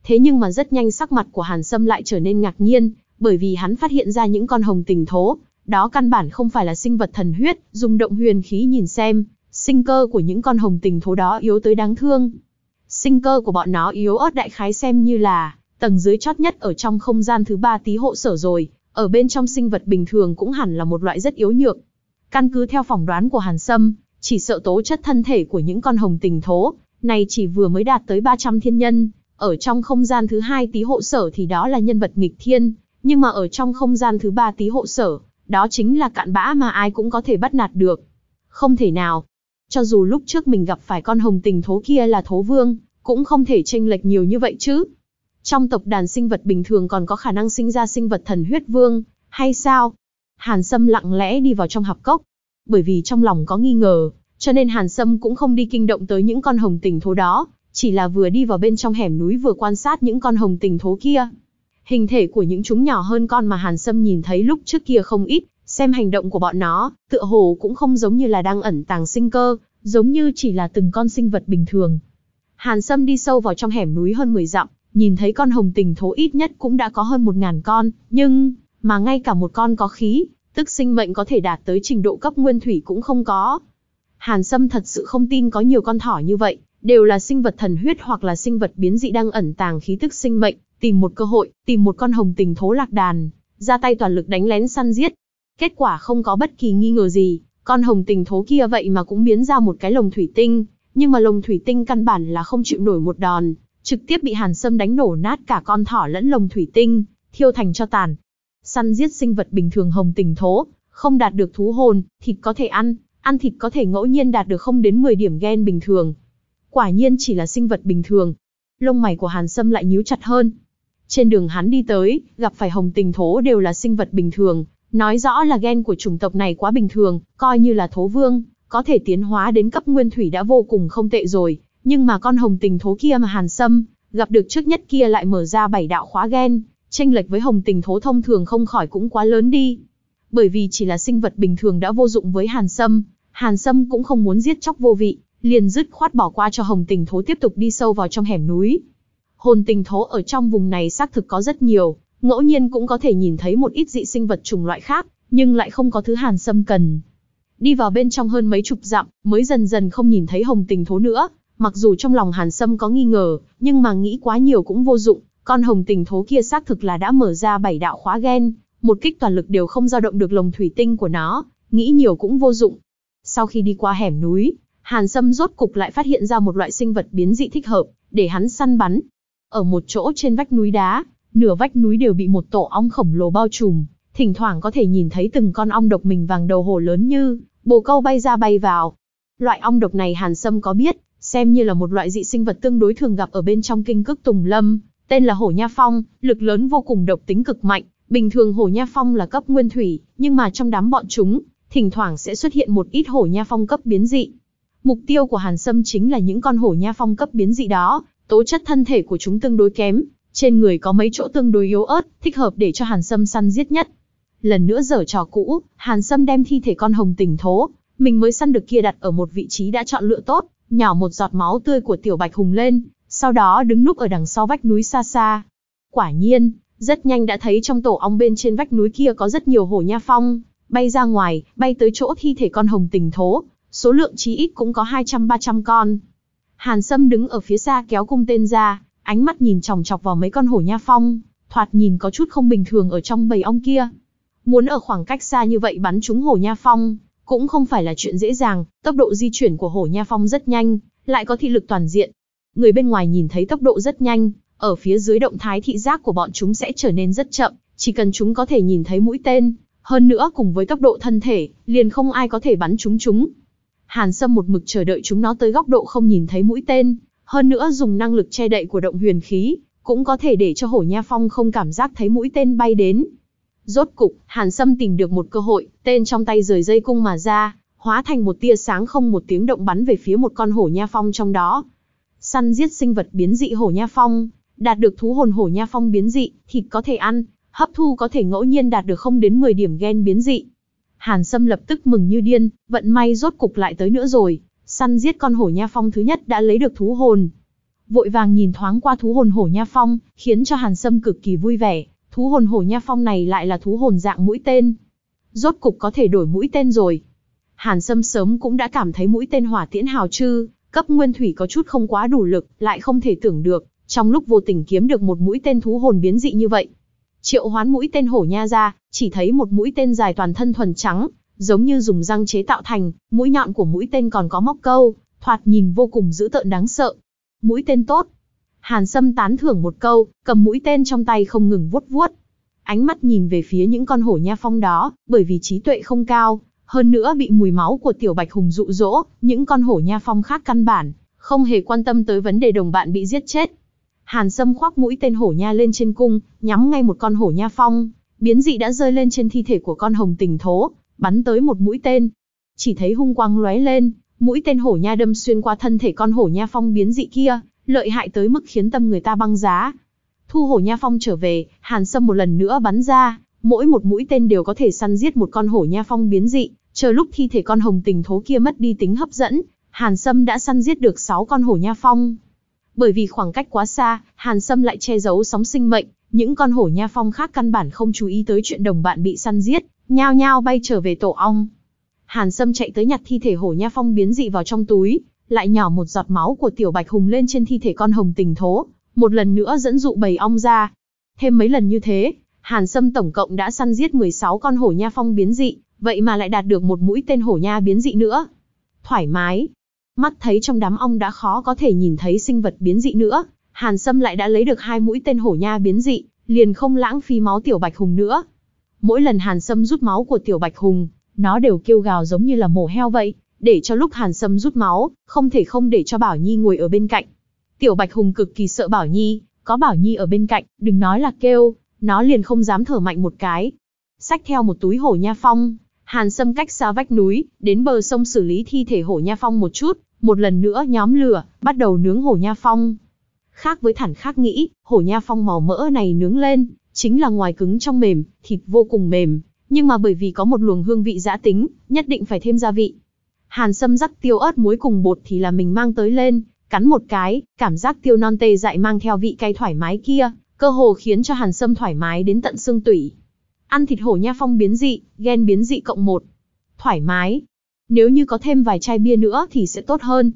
Thế nhưng mà rất nhanh sắc mặt của Hàn Sâm lại trở nên ngạc nhiên, bởi vì hắn phát hiện ra những con hồng tình thố, đó căn bản không phải là sinh vật thần huyết, dùng động huyền khí nhìn xem, sinh cơ của những con hồng tình thố đó yếu tới đáng thương. Sinh cơ của bọn nó yếu ớt đại khái xem như là tầng dưới chót nhất ở trong không gian thứ ba tí hộ sở rồi, ở bên trong sinh vật bình thường cũng hẳn là một loại rất yếu nhược. Căn cứ theo phỏng đoán của Hàn Sâm, chỉ sợ tố chất thân thể của những con hồng tình thố, này chỉ vừa mới đạt tới 300 thiên nhân, ở trong không gian thứ hai tí hộ sở thì đó là nhân vật nghịch thiên, nhưng mà ở trong không gian thứ ba tí hộ sở, đó chính là cạn bã mà ai cũng có thể bắt nạt được. Không thể nào. Cho dù lúc trước mình gặp phải con hồng tình thố kia là thố vương, cũng không thể tranh lệch nhiều như vậy chứ. Trong tộc đàn sinh vật bình thường còn có khả năng sinh ra sinh vật thần huyết vương, hay sao? Hàn Sâm lặng lẽ đi vào trong hạp cốc. Bởi vì trong lòng có nghi ngờ, cho nên Hàn Sâm cũng không đi kinh động tới những con hồng tình thố đó, chỉ là vừa đi vào bên trong hẻm núi vừa quan sát những con hồng tình thố kia. Hình thể của những chúng nhỏ hơn con mà Hàn Sâm nhìn thấy lúc trước kia không ít, xem hành động của bọn nó, tựa hồ cũng không giống như là đang ẩn tàng sinh cơ, giống như chỉ là từng con sinh vật bình thường. Hàn Sâm đi sâu vào trong hẻm núi hơn 10 dặm, nhìn thấy con hồng tình thố ít nhất cũng đã có hơn 1.000 con, nhưng, mà ngay cả một con có khí, tức sinh mệnh có thể đạt tới trình độ cấp nguyên thủy cũng không có. Hàn Sâm thật sự không tin có nhiều con thỏ như vậy, đều là sinh vật thần huyết hoặc là sinh vật biến dị đang ẩn tàng khí tức sinh mệnh, tìm một cơ hội, tìm một con hồng tình thố lạc đàn, ra tay toàn lực đánh lén săn giết. Kết quả không có bất kỳ nghi ngờ gì, con hồng tình thố kia vậy mà cũng biến ra một cái lồng thủy tinh, nhưng mà lồng thủy tinh căn bản là không chịu nổi một đòn, trực tiếp bị Hàn Sâm đánh nổ nát cả con thỏ lẫn lồng thủy tinh, thiêu thành cho tàn. Săn giết sinh vật bình thường hồng tình thố, không đạt được thú hồn, thịt có thể ăn, ăn thịt có thể ngẫu nhiên đạt được không đến 10 điểm gen bình thường. Quả nhiên chỉ là sinh vật bình thường. Lông mày của Hàn Sâm lại nhíu chặt hơn. Trên đường hắn đi tới, gặp phải hồng tình thố đều là sinh vật bình thường, nói rõ là gen của chủng tộc này quá bình thường, coi như là thố vương, có thể tiến hóa đến cấp nguyên thủy đã vô cùng không tệ rồi, nhưng mà con hồng tình thố kia mà Hàn Sâm gặp được trước nhất kia lại mở ra bảy đạo khóa gen, tranh lệch với hồng tình thố thông thường không khỏi cũng quá lớn đi. Bởi vì chỉ là sinh vật bình thường đã vô dụng với Hàn Sâm, Hàn Sâm cũng không muốn giết chóc vô vị, liền dứt khoát bỏ qua cho hồng tình thố tiếp tục đi sâu vào trong hẻm núi. Hồn tình thố ở trong vùng này xác thực có rất nhiều, ngẫu nhiên cũng có thể nhìn thấy một ít dị sinh vật chủng loại khác, nhưng lại không có thứ Hàn Sâm cần. Đi vào bên trong hơn mấy chục dặm, mới dần dần không nhìn thấy hồng tình thố nữa, mặc dù trong lòng Hàn Sâm có nghi ngờ, nhưng mà nghĩ quá nhiều cũng vô dụng, con hồng tình thố kia xác thực là đã mở ra bảy đạo khóa gen, một kích toàn lực đều không dao động được lồng thủy tinh của nó, nghĩ nhiều cũng vô dụng. Sau khi đi qua hẻm núi, Hàn Sâm rốt cục lại phát hiện ra một loại sinh vật biến dị thích hợp, để hắn săn bắn. Ở một chỗ trên vách núi đá, nửa vách núi đều bị một tổ ong khổng lồ bao trùm, thỉnh thoảng có thể nhìn thấy từng con ong độc mình vàng đầu hổ lớn như bồ câu bay ra bay vào. Loại ong độc này Hàn Sâm có biết, xem như là một loại dị sinh vật tương đối thường gặp ở bên trong kinh cức Tùng Lâm, tên là hổ nha phong, lực lớn vô cùng độc tính cực mạnh. Bình thường hổ nha phong là cấp nguyên thủy, nhưng mà trong đám bọn chúng, thỉnh thoảng sẽ xuất hiện một ít hổ nha phong cấp biến dị. Mục tiêu của Hàn Sâm chính là những con hổ nha phong cấp biến dị đó, tố chất thân thể của chúng tương đối kém, trên người có mấy chỗ tương đối yếu ớt, thích hợp để cho Hàn Sâm săn giết nhất. Lần nữa dở trò cũ, Hàn Sâm đem thi thể con hồng tình thố, mình mới săn được kia đặt ở một vị trí đã chọn lựa tốt, nhỏ một giọt máu tươi của tiểu bạch hùng lên, sau đó đứng núp ở đằng sau vách núi xa xa. Quả nhiên, rất nhanh đã thấy trong tổ ong bên trên vách núi kia có rất nhiều hổ nha phong, bay ra ngoài, bay tới chỗ thi thể con hồng tình thố, số lượng chí ít cũng có 200-300 con. Hàn Sâm đứng ở phía xa kéo cung tên ra, ánh mắt nhìn chòng chọc vào mấy con hổ nha phong, thoạt nhìn có chút không bình thường ở trong bầy ong kia. Muốn ở khoảng cách xa như vậy bắn trúng hổ nha phong, cũng không phải là chuyện dễ dàng, tốc độ di chuyển của hổ nha phong rất nhanh, lại có thị lực toàn diện. Người bên ngoài nhìn thấy tốc độ rất nhanh, ở phía dưới động thái thị giác của bọn chúng sẽ trở nên rất chậm, chỉ cần chúng có thể nhìn thấy mũi tên, hơn nữa cùng với tốc độ thân thể, liền không ai có thể bắn chúng chúng. Hàn Sâm một mực chờ đợi chúng nó tới góc độ không nhìn thấy mũi tên, hơn nữa dùng năng lực che đậy của động huyền khí, cũng có thể để cho hổ nha phong không cảm giác thấy mũi tên bay đến. Rốt cục, Hàn Sâm tìm được một cơ hội, tên trong tay rời dây cung mà ra, hóa thành một tia sáng không một tiếng động bắn về phía một con hổ nha phong trong đó. Săn giết sinh vật biến dị hổ nha phong, đạt được thú hồn hổ nha phong biến dị, thịt có thể ăn, hấp thu có thể ngẫu nhiên đạt được không đến 10 điểm gen biến dị. Hàn Sâm lập tức mừng như điên, vận may rốt cục lại tới nữa rồi, săn giết con hổ nha phong thứ nhất đã lấy được thú hồn. Vội vàng nhìn thoáng qua thú hồn hổ nha phong, khiến cho Hàn Sâm cực kỳ vui vẻ, thú hồn hổ nha phong này lại là thú hồn dạng mũi tên. Rốt cục có thể đổi mũi tên rồi. Hàn Sâm sớm cũng đã cảm thấy mũi tên hỏa tiễn hào chư, cấp nguyên thủy có chút không quá đủ lực, lại không thể tưởng được, trong lúc vô tình kiếm được một mũi tên thú hồn biến dị như vậy. Triệu hoán mũi tên hổ nha ra, chỉ thấy một mũi tên dài toàn thân thuần trắng, giống như dùng răng chế tạo thành, mũi nhọn của mũi tên còn có móc câu, thoạt nhìn vô cùng dữ tợn đáng sợ. Mũi tên tốt. Hàn Sâm tán thưởng một câu, cầm mũi tên trong tay không ngừng vuốt vuốt. Ánh mắt nhìn về phía những con hổ nha phong đó, bởi vì trí tuệ không cao, hơn nữa bị mùi máu của tiểu bạch hùng dụ dỗ, những con hổ nha phong khác căn bản, không hề quan tâm tới vấn đề đồng bạn bị giết chết. Hàn Sâm khoác mũi tên hổ nha lên trên cung, nhắm ngay một con hổ nha phong, biến dị đã rơi lên trên thi thể của con hồng tình thố, bắn tới một mũi tên. Chỉ thấy hung quang lóe lên, mũi tên hổ nha đâm xuyên qua thân thể con hổ nha phong biến dị kia, lợi hại tới mức khiến tâm người ta băng giá. Thu hổ nha phong trở về, Hàn Sâm một lần nữa bắn ra, mỗi một mũi tên đều có thể săn giết một con hổ nha phong biến dị, chờ lúc thi thể con hồng tình thố kia mất đi tính hấp dẫn, Hàn Sâm đã săn giết được 6 con hổ nha phong. Bởi vì khoảng cách quá xa, Hàn Sâm lại che giấu sóng sinh mệnh, những con hổ nha phong khác căn bản không chú ý tới chuyện đồng bạn bị săn giết, nhao nhao bay trở về tổ ong. Hàn Sâm chạy tới nhặt thi thể hổ nha phong biến dị vào trong túi, lại nhỏ một giọt máu của tiểu bạch hùng lên trên thi thể con hồng tình thố, một lần nữa dẫn dụ bầy ong ra. Thêm mấy lần như thế, Hàn Sâm tổng cộng đã săn giết 16 con hổ nha phong biến dị, vậy mà lại đạt được một mũi tên hổ nha biến dị nữa. Thoải mái. Mắt thấy trong đám ong đã khó có thể nhìn thấy sinh vật biến dị nữa, Hàn Sâm lại đã lấy được hai mũi tên hổ nha biến dị, liền không lãng phí máu tiểu bạch hùng nữa. Mỗi lần Hàn Sâm rút máu của tiểu bạch hùng, nó đều kêu gào giống như là mổ heo vậy, để cho lúc Hàn Sâm rút máu, không thể không để cho Bảo Nhi ngồi ở bên cạnh. Tiểu Bạch Hùng cực kỳ sợ Bảo Nhi, có Bảo Nhi ở bên cạnh, đừng nói là kêu, nó liền không dám thở mạnh một cái. Xách theo một túi hổ nha phong, Hàn Sâm cách xa vách núi, đến bờ sông xử lý thi thể hổ nha phong một chút, một lần nữa nhóm lửa, bắt đầu nướng hổ nha phong. Khác với thản khác nghĩ, hổ nha phong màu mỡ này nướng lên, chính là ngoài cứng trong mềm, thịt vô cùng mềm, nhưng mà bởi vì có một luồng hương vị giã tính, nhất định phải thêm gia vị. Hàn Sâm rắc tiêu ớt muối cùng bột thì là mình mang tới lên, cắn một cái, cảm giác tiêu non tê dại mang theo vị cay thoải mái kia, cơ hồ khiến cho Hàn Sâm thoải mái đến tận xương tủy. Ăn thịt hổ nha phong biến dị, ghen biến dị cộng một. Thoải mái. Nếu như có thêm vài chai bia nữa thì sẽ tốt hơn.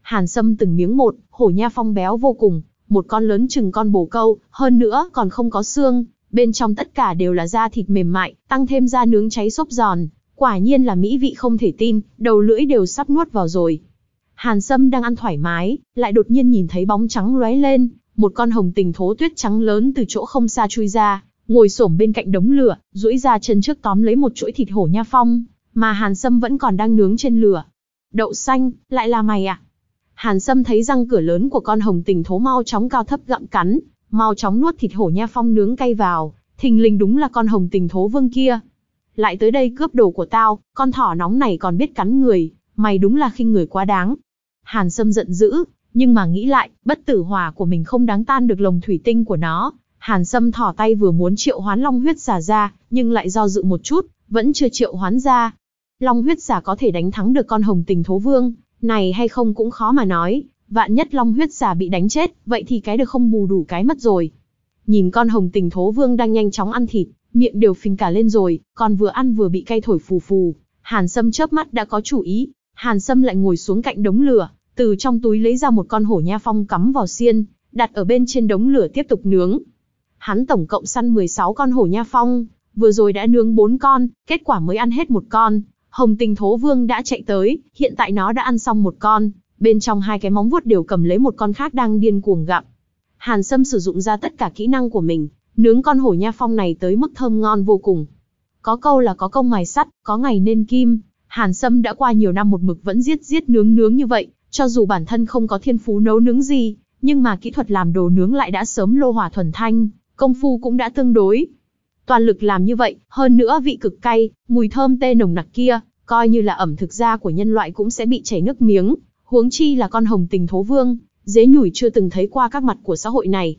Hàn Sâm từng miếng một, hổ nha phong béo vô cùng, một con lớn chừng con bồ câu, hơn nữa còn không có xương, bên trong tất cả đều là da thịt mềm mại, tăng thêm da nướng cháy xốp giòn, quả nhiên là mỹ vị không thể tin, đầu lưỡi đều sắp nuốt vào rồi. Hàn Sâm đang ăn thoải mái, lại đột nhiên nhìn thấy bóng trắng lóe lên, một con hồng tình thố tuyết trắng lớn từ chỗ không xa chui ra, ngồi xổm bên cạnh đống lửa, duỗi ra chân trước tóm lấy một chuỗi thịt hổ nha phong, mà Hàn Sâm vẫn còn đang nướng trên lửa. Đậu xanh, lại là mày à? Hàn Sâm thấy răng cửa lớn của con hồng tình thố mau chóng cao thấp gặm cắn, mau chóng nuốt thịt hổ nha phong nướng cay vào, thình lình đúng là con hồng tình thố vương kia. Lại tới đây cướp đồ của tao, con thỏ nóng này còn biết cắn người, mày đúng là khinh người quá đáng. Hàn Sâm giận dữ, nhưng mà nghĩ lại, bất tử hỏa của mình không đáng tan được lồng thủy tinh của nó. Hàn Sâm thỏ tay vừa muốn triệu hoán long huyết giả ra, nhưng lại do dự một chút, vẫn chưa triệu hoán ra. Long huyết giả có thể đánh thắng được con hồng tình thố vương, này hay không cũng khó mà nói, vạn nhất long huyết giả bị đánh chết, vậy thì cái được không bù đủ cái mất rồi. Nhìn con hồng tình thố vương đang nhanh chóng ăn thịt, miệng đều phình cả lên rồi, còn vừa ăn vừa bị cay thổi phù phù. Hàn Sâm chớp mắt đã có chủ ý, Hàn Sâm lại ngồi xuống cạnh đống lửa, từ trong túi lấy ra một con hổ nha phong cắm vào xiên, đặt ở bên trên đống lửa tiếp tục nướng. Hắn tổng cộng săn 16 con hổ nha phong, vừa rồi đã nướng 4 con, kết quả mới ăn hết một con. Hồng Tinh thố vương đã chạy tới, hiện tại nó đã ăn xong một con, bên trong hai cái móng vuốt đều cầm lấy một con khác đang điên cuồng gặm. Hàn Sâm sử dụng ra tất cả kỹ năng của mình, nướng con hổ nha phong này tới mức thơm ngon vô cùng. Có câu là có công mài sắt, có ngày nên kim, Hàn Sâm đã qua nhiều năm một mực vẫn giết giết nướng nướng như vậy, cho dù bản thân không có thiên phú nấu nướng gì, nhưng mà kỹ thuật làm đồ nướng lại đã sớm lô hỏa thuần thanh, công phu cũng đã tương đối. Toàn lực làm như vậy, hơn nữa vị cực cay, mùi thơm tê nồng nặc kia, coi như là ẩm thực gia của nhân loại cũng sẽ bị chảy nước miếng, huống chi là con hồng tình thố vương, dế nhủi chưa từng thấy qua các mặt của xã hội này.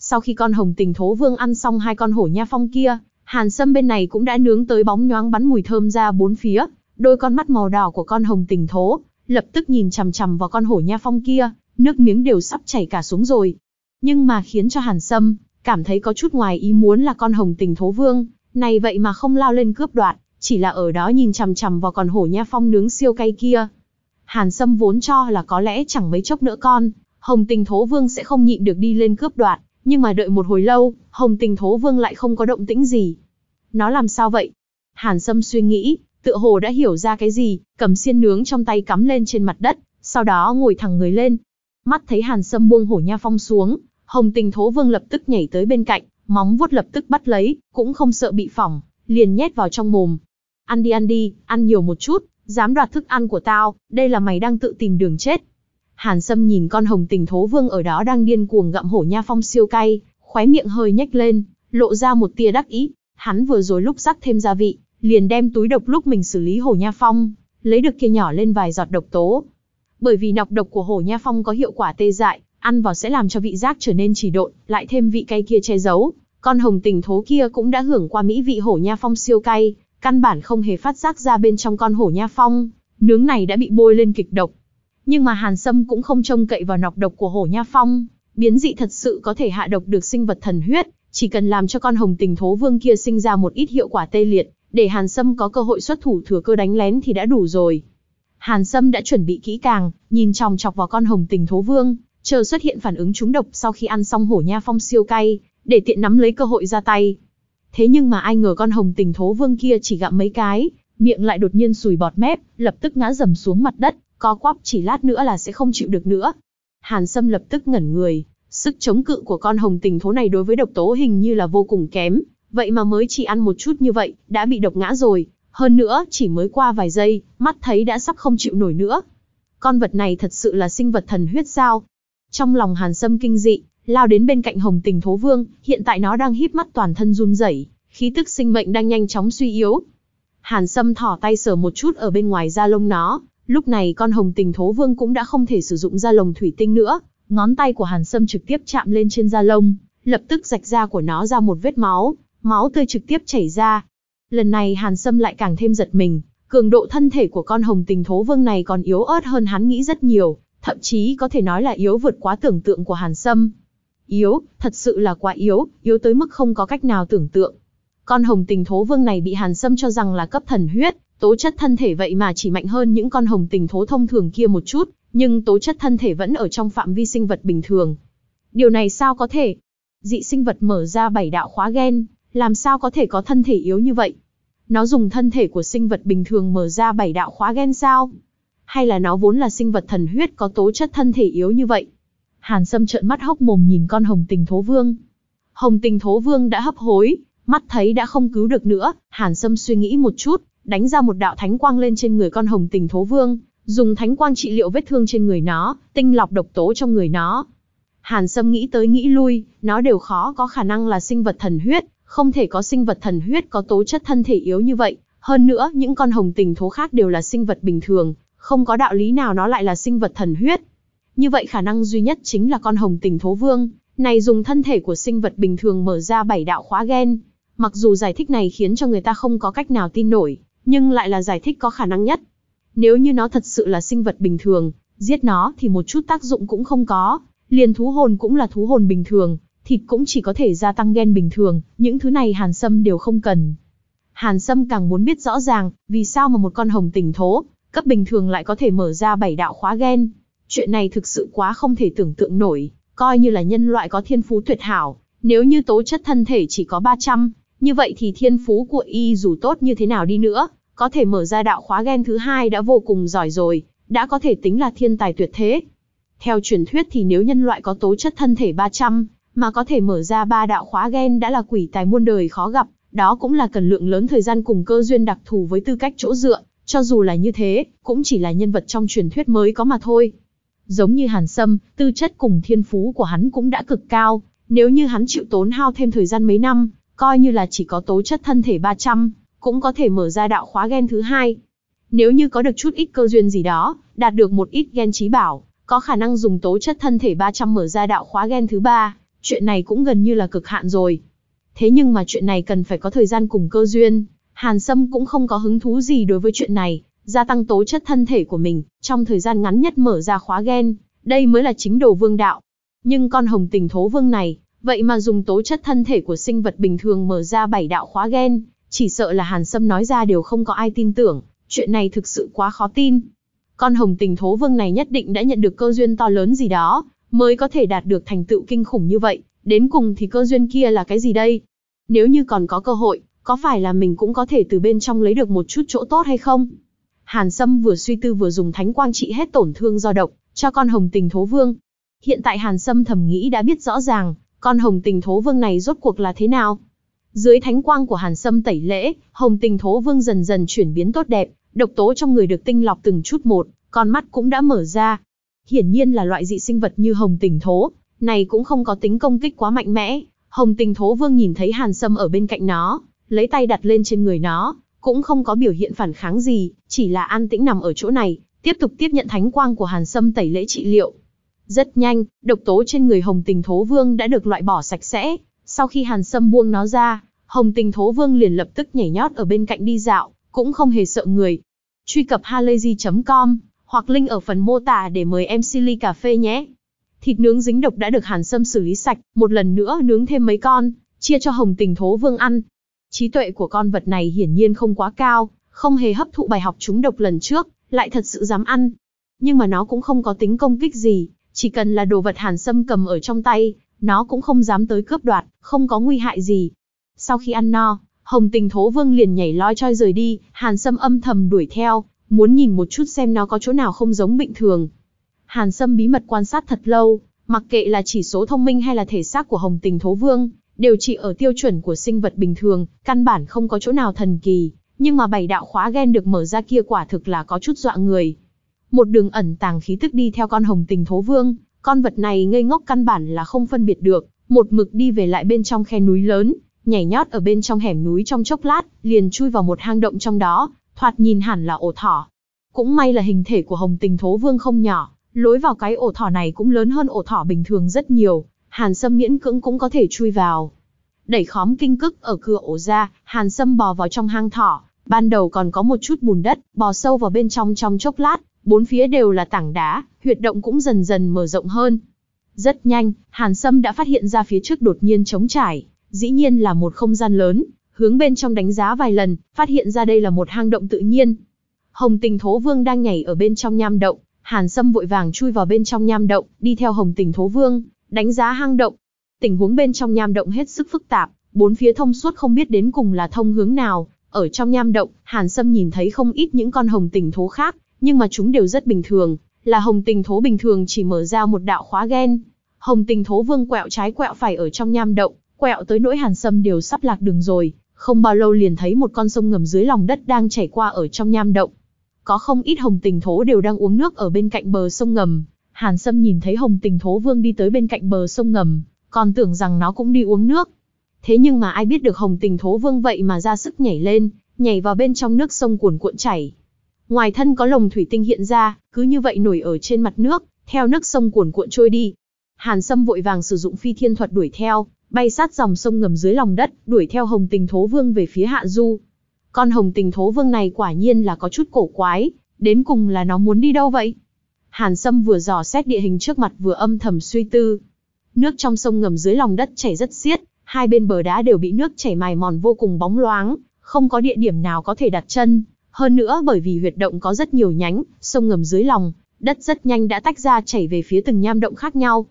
Sau khi con hồng tình thố vương ăn xong hai con hổ nha phong kia, Hàn Sâm bên này cũng đã nướng tới bóng nhoáng bắn mùi thơm ra bốn phía, đôi con mắt màu đỏ của con hồng tình thố, lập tức nhìn chằm chằm vào con hổ nha phong kia, nước miếng đều sắp chảy cả xuống rồi. Nhưng mà khiến cho Hàn Sâm cảm thấy có chút ngoài ý muốn là con hồng tình thố vương, này vậy mà không lao lên cướp đoạt, chỉ là ở đó nhìn chằm chằm vào con hổ nha phong nướng siêu cay kia. Hàn Sâm vốn cho là có lẽ chẳng mấy chốc nữa con, Hồng Tình Thố Vương sẽ không nhịn được đi lên cướp đoạt, nhưng mà đợi một hồi lâu, Hồng Tình Thố Vương lại không có động tĩnh gì. Nó làm sao vậy? Hàn Sâm suy nghĩ, tựa hồ đã hiểu ra cái gì, cầm xiên nướng trong tay cắm lên trên mặt đất, sau đó ngồi thẳng người lên. Mắt thấy Hàn Sâm buông hổ nha phong xuống, Hồng Tình Thố Vương lập tức nhảy tới bên cạnh, móng vuốt lập tức bắt lấy, cũng không sợ bị phỏng, liền nhét vào trong mồm. Ăn đi ăn đi, ăn nhiều một chút, dám đoạt thức ăn của tao, đây là mày đang tự tìm đường chết. Hàn Sâm nhìn con hồng tình thố vương ở đó đang điên cuồng gặm hổ nha phong siêu cay, khóe miệng hơi nhếch lên, lộ ra một tia đắc ý. Hắn vừa rồi lúc rắc thêm gia vị, liền đem túi độc lúc mình xử lý hổ nha phong, lấy được kia nhỏ lên vài giọt độc tố. Bởi vì nọc độc của hổ nha phong có hiệu quả tê dại, ăn vào sẽ làm cho vị giác trở nên chỉ độn, lại thêm vị cay kia che giấu. Con hồng tình thố kia cũng đã hưởng qua mỹ vị hổ nha phong siêu cay, căn bản không hề phát giác ra bên trong con hổ nha phong, nướng này đã bị bôi lên kịch độc. Nhưng mà Hàn Sâm cũng không trông cậy vào nọc độc của hổ nha phong, biến dị thật sự có thể hạ độc được sinh vật thần huyết, chỉ cần làm cho con hồng tình thố vương kia sinh ra một ít hiệu quả tê liệt, để Hàn Sâm có cơ hội xuất thủ thừa cơ đánh lén thì đã đủ rồi. Hàn Sâm đã chuẩn bị kỹ càng, nhìn chòng chọc vào con hồng tình thố vương, chờ xuất hiện phản ứng trúng độc sau khi ăn xong hổ nha phong siêu cay, để tiện nắm lấy cơ hội ra tay. Thế nhưng mà ai ngờ con hồng tình thố vương kia chỉ gặm mấy cái, miệng lại đột nhiên sùi bọt mép, lập tức ngã dầm xuống mặt đất, co quắp chỉ lát nữa là sẽ không chịu được nữa. Hàn Sâm lập tức ngẩn người, sức chống cự của con hồng tình thố này đối với độc tố hình như là vô cùng kém, vậy mà mới chỉ ăn một chút như vậy, đã bị độc ngã rồi, hơn nữa, chỉ mới qua vài giây, mắt thấy đã sắp không chịu nổi nữa. Con vật này thật sự là sinh vật thần huyết sao? Trong lòng Hàn Sâm kinh dị, lao đến bên cạnh Hồng Tình Thố Vương, hiện tại nó đang híp mắt toàn thân run rẩy, khí tức sinh mệnh đang nhanh chóng suy yếu. Hàn Sâm thỏ tay sờ một chút ở bên ngoài da lông nó, lúc này con Hồng Tình Thố Vương cũng đã không thể sử dụng da lồng thủy tinh nữa, ngón tay của Hàn Sâm trực tiếp chạm lên trên da lông, lập tức rạch da của nó ra một vết máu, máu tươi trực tiếp chảy ra. Lần này Hàn Sâm lại càng thêm giật mình, cường độ thân thể của con Hồng Tình Thố Vương này còn yếu ớt hơn hắn nghĩ rất nhiều, thậm chí có thể nói là yếu vượt quá tưởng tượng của Hàn Sâm. Yếu, thật sự là quá yếu, yếu tới mức không có cách nào tưởng tượng. Con hồng tình thố vương này bị Hàn Sâm cho rằng là cấp thần huyết, tố chất thân thể vậy mà chỉ mạnh hơn những con hồng tình thố thông thường kia một chút, nhưng tố chất thân thể vẫn ở trong phạm vi sinh vật bình thường. Điều này sao có thể? Dị sinh vật mở ra bảy đạo khóa gen, làm sao có thể có thân thể yếu như vậy? Nó dùng thân thể của sinh vật bình thường mở ra bảy đạo khóa gen sao? Hay là nó vốn là sinh vật thần huyết có tố chất thân thể yếu như vậy? Hàn Sâm trợn mắt hốc mồm nhìn con hồng tình thố vương. Hồng tình thố vương đã hấp hối, mắt thấy đã không cứu được nữa, Hàn Sâm suy nghĩ một chút, đánh ra một đạo thánh quang lên trên người con hồng tình thố vương, dùng thánh quang trị liệu vết thương trên người nó, tinh lọc độc tố trong người nó. Hàn Sâm nghĩ tới nghĩ lui, nó đều khó có khả năng là sinh vật thần huyết, không thể có sinh vật thần huyết có tố chất thân thể yếu như vậy. Hơn nữa, những con hồng tình thố khác đều là sinh vật bình thường, không có đạo lý nào nó lại là sinh vật thần huyết. Như vậy khả năng duy nhất chính là con hồng tình thố vương, này dùng thân thể của sinh vật bình thường mở ra bảy đạo khóa gen. Mặc dù giải thích này khiến cho người ta không có cách nào tin nổi, nhưng lại là giải thích có khả năng nhất. Nếu như nó thật sự là sinh vật bình thường, giết nó thì một chút tác dụng cũng không có, liền thú hồn cũng là thú hồn bình thường, thịt cũng chỉ có thể gia tăng gen bình thường, những thứ này Hàn Sâm đều không cần. Hàn Sâm càng muốn biết rõ ràng, vì sao mà một con hồng tình thố, cấp bình thường lại có thể mở ra bảy đạo khóa gen. Chuyện này thực sự quá không thể tưởng tượng nổi, coi như là nhân loại có thiên phú tuyệt hảo, nếu như tố chất thân thể chỉ có 300, như vậy thì thiên phú của y dù tốt như thế nào đi nữa, có thể mở ra đạo khóa gen thứ hai đã vô cùng giỏi rồi, đã có thể tính là thiên tài tuyệt thế. Theo truyền thuyết thì nếu nhân loại có tố chất thân thể 300, mà có thể mở ra ba đạo khóa gen đã là quỷ tài muôn đời khó gặp, đó cũng là cần lượng lớn thời gian cùng cơ duyên đặc thù với tư cách chỗ dựa, cho dù là như thế, cũng chỉ là nhân vật trong truyền thuyết mới có mà thôi. Giống như Hàn Sâm, tư chất cùng thiên phú của hắn cũng đã cực cao, nếu như hắn chịu tốn hao thêm thời gian mấy năm, coi như là chỉ có tố chất thân thể 300, cũng có thể mở ra đạo khóa gen thứ hai. Nếu như có được chút ít cơ duyên gì đó, đạt được một ít gen trí bảo, có khả năng dùng tố chất thân thể 300 mở ra đạo khóa gen thứ ba, chuyện này cũng gần như là cực hạn rồi. Thế nhưng mà chuyện này cần phải có thời gian cùng cơ duyên, Hàn Sâm cũng không có hứng thú gì đối với chuyện này, gia tăng tố chất thân thể của mình, trong thời gian ngắn nhất mở ra khóa gen, đây mới là chính đồ vương đạo. Nhưng con hồng tình thố vương này, Vậy mà dùng tố chất thân thể của sinh vật bình thường mở ra bảy đạo khóa gen, chỉ sợ là Hàn Sâm nói ra đều không có ai tin tưởng, chuyện này thực sự quá khó tin. Con hồng tình thố vương này nhất định đã nhận được cơ duyên to lớn gì đó, mới có thể đạt được thành tựu kinh khủng như vậy, đến cùng thì cơ duyên kia là cái gì đây? Nếu như còn có cơ hội, có phải là mình cũng có thể từ bên trong lấy được một chút chỗ tốt hay không? Hàn Sâm vừa suy tư vừa dùng thánh quang trị hết tổn thương do độc, cho con hồng tình thố vương. Hiện tại Hàn Sâm thầm nghĩ đã biết rõ ràng, con hồng tình thố vương này rốt cuộc là thế nào. Dưới thánh quang của Hàn Sâm tẩy lễ, hồng tình thố vương dần dần chuyển biến tốt đẹp, độc tố trong người được tinh lọc từng chút một, con mắt cũng đã mở ra. Hiển nhiên là loại dị sinh vật như hồng tình thố, này cũng không có tính công kích quá mạnh mẽ. Hồng tình thố vương nhìn thấy Hàn Sâm ở bên cạnh nó, lấy tay đặt lên trên người nó, cũng không có biểu hiện phản kháng gì, chỉ là an tĩnh nằm ở chỗ này, tiếp tục tiếp nhận thánh quang của Hàn Sâm tẩy lễ trị liệu. Rất nhanh, độc tố trên người Hồng Tình Thố Vương đã được loại bỏ sạch sẽ. Sau khi Hàn Sâm buông nó ra, Hồng Tình Thố Vương liền lập tức nhảy nhót ở bên cạnh đi dạo, cũng không hề sợ người. Truy cập halayzi.com hoặc link ở phần mô tả để mời em Silly cà phê nhé. Thịt nướng dính độc đã được Hàn Sâm xử lý sạch, một lần nữa nướng thêm mấy con, chia cho Hồng Tình Thố Vương ăn. Trí tuệ của con vật này hiển nhiên không quá cao, không hề hấp thụ bài học chúng độc lần trước, lại thật sự dám ăn. Nhưng mà nó cũng không có tính công kích gì, chỉ cần là đồ vật Hàn Sâm cầm ở trong tay, nó cũng không dám tới cướp đoạt, không có nguy hại gì. Sau khi ăn no, Hồng Tình Thố Vương liền nhảy loi choi rời đi, Hàn Sâm âm thầm đuổi theo, muốn nhìn một chút xem nó có chỗ nào không giống bình thường. Hàn Sâm bí mật quan sát thật lâu, mặc kệ là chỉ số thông minh hay là thể xác của Hồng Tình Thố Vương, đều chỉ ở tiêu chuẩn của sinh vật bình thường, căn bản không có chỗ nào thần kỳ, nhưng mà bảy đạo khóa gen được mở ra kia quả thực là có chút dọa người. Một đường ẩn tàng khí tức đi theo con hồng tình thố vương, con vật này ngây ngốc căn bản là không phân biệt được, một mực đi về lại bên trong khe núi lớn, nhảy nhót ở bên trong hẻm núi trong chốc lát, liền chui vào một hang động trong đó, thoạt nhìn hẳn là ổ thỏ. Cũng may là hình thể của hồng tình thố vương không nhỏ, lối vào cái ổ thỏ này cũng lớn hơn ổ thỏ bình thường rất nhiều, Hàn Sâm miễn cưỡng cũng có thể chui vào. Đẩy khóm kinh cức ở cửa ổ ra, Hàn Sâm bò vào trong hang thỏ, ban đầu còn có một chút bùn đất, bò sâu vào bên trong trong chốc lát, bốn phía đều là tảng đá, huyệt động cũng dần dần mở rộng hơn. Rất nhanh, Hàn Sâm đã phát hiện ra phía trước đột nhiên trống trải, dĩ nhiên là một không gian lớn, hướng bên trong đánh giá vài lần, phát hiện ra đây là một hang động tự nhiên. Hồng Tình Thố Vương đang nhảy ở bên trong nham động, Hàn Sâm vội vàng chui vào bên trong nham động, đi theo Hồng Tình Thố Vương, đánh giá hang động. Tình huống bên trong nham động hết sức phức tạp, bốn phía thông suốt không biết đến cùng là thông hướng nào. Ở trong nham động, Hàn Sâm nhìn thấy không ít những con hồng tình thố khác, nhưng mà chúng đều rất bình thường, là hồng tình thố bình thường chỉ mở ra một đạo khóa gen. Hồng tình thố vương quẹo trái quẹo phải ở trong nham động, quẹo tới nỗi Hàn Sâm đều sắp lạc đường rồi, không bao lâu liền thấy một con sông ngầm dưới lòng đất đang chảy qua ở trong nham động. Có không ít hồng tình thố đều đang uống nước ở bên cạnh bờ sông ngầm, Hàn Sâm nhìn thấy Hồng Tình Thố Vương đi tới bên cạnh bờ sông ngầm, còn tưởng rằng nó cũng đi uống nước. Thế nhưng mà ai biết được Hồng Tình Thố Vương vậy mà ra sức nhảy lên, nhảy vào bên trong nước sông cuồn cuộn chảy. Ngoài thân có lồng thủy tinh hiện ra, cứ như vậy nổi ở trên mặt nước, theo nước sông cuồn cuộn trôi đi. Hàn Sâm vội vàng sử dụng phi thiên thuật đuổi theo, bay sát dòng sông ngầm dưới lòng đất, đuổi theo Hồng Tình Thố Vương về phía hạ du. Con Hồng Tình Thố Vương này quả nhiên là có chút cổ quái, đến cùng là nó muốn đi đâu vậy? Hàn Sâm vừa dò xét địa hình trước mặt vừa âm thầm suy tư. Nước trong sông ngầm dưới lòng đất chảy rất xiết, hai bên bờ đá đều bị nước chảy mài mòn vô cùng bóng loáng, không có địa điểm nào có thể đặt chân. Hơn nữa bởi vì huyệt động có rất nhiều nhánh, sông ngầm dưới lòng, đất rất nhanh đã tách ra chảy về phía từng nham động khác nhau.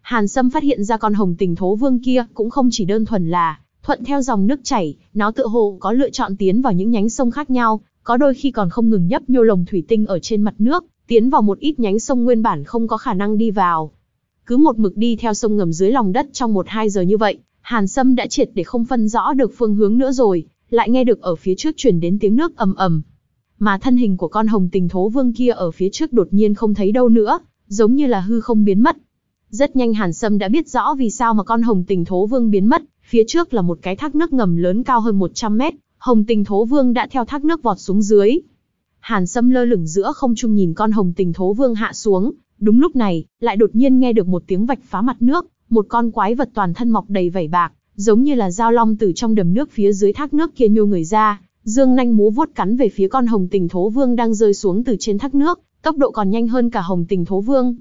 Hàn Sâm phát hiện ra con hồng tình thố vương kia cũng không chỉ đơn thuần là thuận theo dòng nước chảy, nó tựa hồ có lựa chọn tiến vào những nhánh sông khác nhau, có đôi khi còn không ngừng nhấp nhô lồng thủy tinh ở trên mặt nước, tiến vào một ít nhánh sông nguyên bản không có khả năng đi vào. Cứ một mực đi theo sông ngầm dưới lòng đất trong một hai giờ như vậy, Hàn Sâm đã triệt để không phân rõ được phương hướng nữa rồi, lại nghe được ở phía trước truyền đến tiếng nước ầm ầm. Mà thân hình của con hồng tình thố vương kia ở phía trước đột nhiên không thấy đâu nữa, giống như là hư không biến mất. Rất nhanh Hàn Sâm đã biết rõ vì sao mà con hồng tình thố vương biến mất, phía trước là một cái thác nước ngầm lớn cao hơn 100 mét, hồng tình thố vương đã theo thác nước vọt xuống dưới, Hàn Sâm lơ lửng giữa không trung nhìn con hồng tình thố vương hạ xuống, đúng lúc này, lại đột nhiên nghe được một tiếng vạch phá mặt nước, một con quái vật toàn thân mọc đầy vảy bạc, giống như là dao long từ trong đầm nước phía dưới thác nước kia nhô người ra, dương nanh múa vuốt cắn về phía con hồng tình thố vương đang rơi xuống từ trên thác nước, tốc độ còn nhanh hơn cả hồng tình thố vương.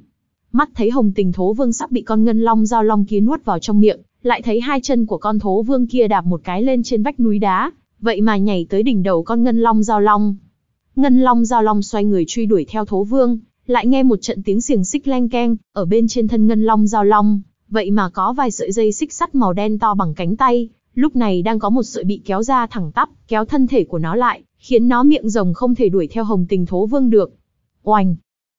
Mắt thấy hồng tình thố vương sắp bị con ngân long dao long kia nuốt vào trong miệng, lại thấy hai chân của con thố vương kia đạp một cái lên trên vách núi đá, vậy mà nhảy tới đỉnh đầu con ngân long dao long. Ngân long dao long xoay người truy đuổi theo thố vương, lại nghe một trận tiếng xiềng xích leng keng, ở bên trên thân ngân long dao long, vậy mà có vài sợi dây xích sắt màu đen to bằng cánh tay, lúc này đang có một sợi bị kéo ra thẳng tắp, kéo thân thể của nó lại, khiến nó miệng rồng không thể đuổi theo hồng tình thố vương được. Oanh!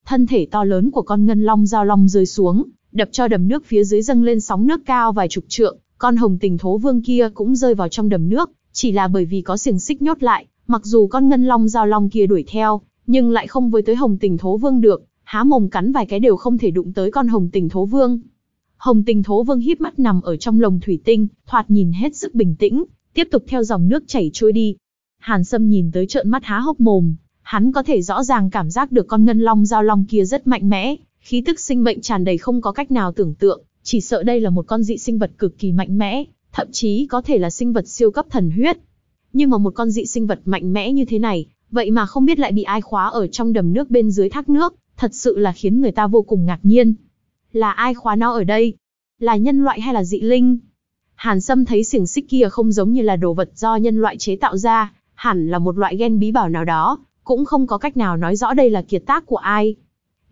Thân thể to lớn của con ngân long giao long rơi xuống, đập cho đầm nước phía dưới dâng lên sóng nước cao vài chục trượng, con hồng tình thố vương kia cũng rơi vào trong đầm nước, chỉ là bởi vì có xiềng xích nhốt lại, mặc dù con ngân long giao long kia đuổi theo, nhưng lại không với tới hồng tình thố vương được, há mồm cắn vài cái đều không thể đụng tới con hồng tình thố vương. Hồng tình thố vương híp mắt nằm ở trong lồng thủy tinh, thoạt nhìn hết sức bình tĩnh, tiếp tục theo dòng nước chảy trôi đi. Hàn Sâm nhìn tới trợn mắt há hốc mồm, hắn có thể rõ ràng cảm giác được con ngân long giao long kia rất mạnh mẽ, khí tức sinh mệnh tràn đầy không có cách nào tưởng tượng, chỉ sợ đây là một con dị sinh vật cực kỳ mạnh mẽ, thậm chí có thể là sinh vật siêu cấp thần huyết. Nhưng mà một con dị sinh vật mạnh mẽ như thế này, vậy mà không biết lại bị ai khóa ở trong đầm nước bên dưới thác nước, thật sự là khiến người ta vô cùng ngạc nhiên. Là ai khóa nó ở đây? Là nhân loại hay là dị linh? Hàn Sâm thấy xiềng xích kia không giống như là đồ vật do nhân loại chế tạo ra, hẳn là một loại gen bí bảo nào đó, cũng không có cách nào nói rõ đây là kiệt tác của ai.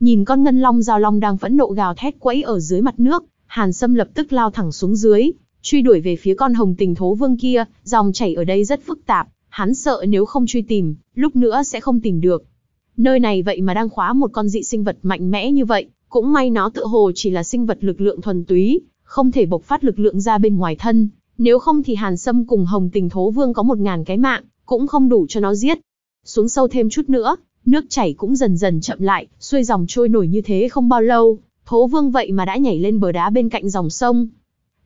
Nhìn con ngân long giao long đang phẫn nộ gào thét quẫy ở dưới mặt nước, Hàn Sâm lập tức lao thẳng xuống dưới, truy đuổi về phía con hồng tình thố vương kia, dòng chảy ở đây rất phức tạp, hắn sợ nếu không truy tìm, lúc nữa sẽ không tìm được. Nơi này vậy mà đang khóa một con dị sinh vật mạnh mẽ như vậy, cũng may nó tự hồ chỉ là sinh vật lực lượng thuần túy, không thể bộc phát lực lượng ra bên ngoài thân, nếu không thì Hàn Sâm cùng Hồng Tình Thố Vương có một ngàn cái mạng, cũng không đủ cho nó giết. Xuống sâu thêm chút nữa, nước chảy cũng dần dần chậm lại, xuôi dòng trôi nổi như thế không bao lâu, Thố Vương vậy mà đã nhảy lên bờ đá bên cạnh dòng sông.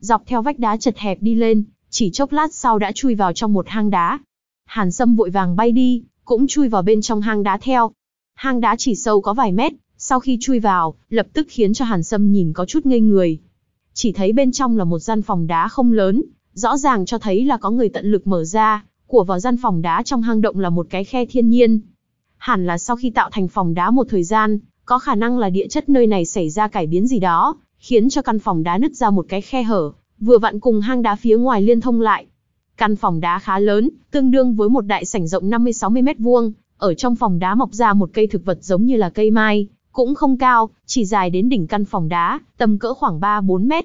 Dọc theo vách đá chật hẹp đi lên, chỉ chốc lát sau đã chui vào trong một hang đá. Hàn Sâm vội vàng bay đi, cũng chui vào bên trong hang đá theo. Hang đá chỉ sâu có vài mét, sau khi chui vào, lập tức khiến cho Hàn Sâm nhìn có chút ngây người. Chỉ thấy bên trong là một gian phòng đá không lớn, rõ ràng cho thấy là có người tận lực mở ra, của vào gian phòng đá trong hang động là một cái khe thiên nhiên. Hẳn là sau khi tạo thành phòng đá một thời gian, có khả năng là địa chất nơi này xảy ra cải biến gì đó, khiến cho căn phòng đá nứt ra một cái khe hở, vừa vặn cùng hang đá phía ngoài liên thông lại. Căn phòng đá khá lớn, tương đương với một đại sảnh rộng 50-60 mét vuông, ở trong phòng đá mọc ra một cây thực vật giống như là cây mai, cũng không cao, chỉ dài đến đỉnh căn phòng đá, tầm cỡ khoảng 3-4 mét.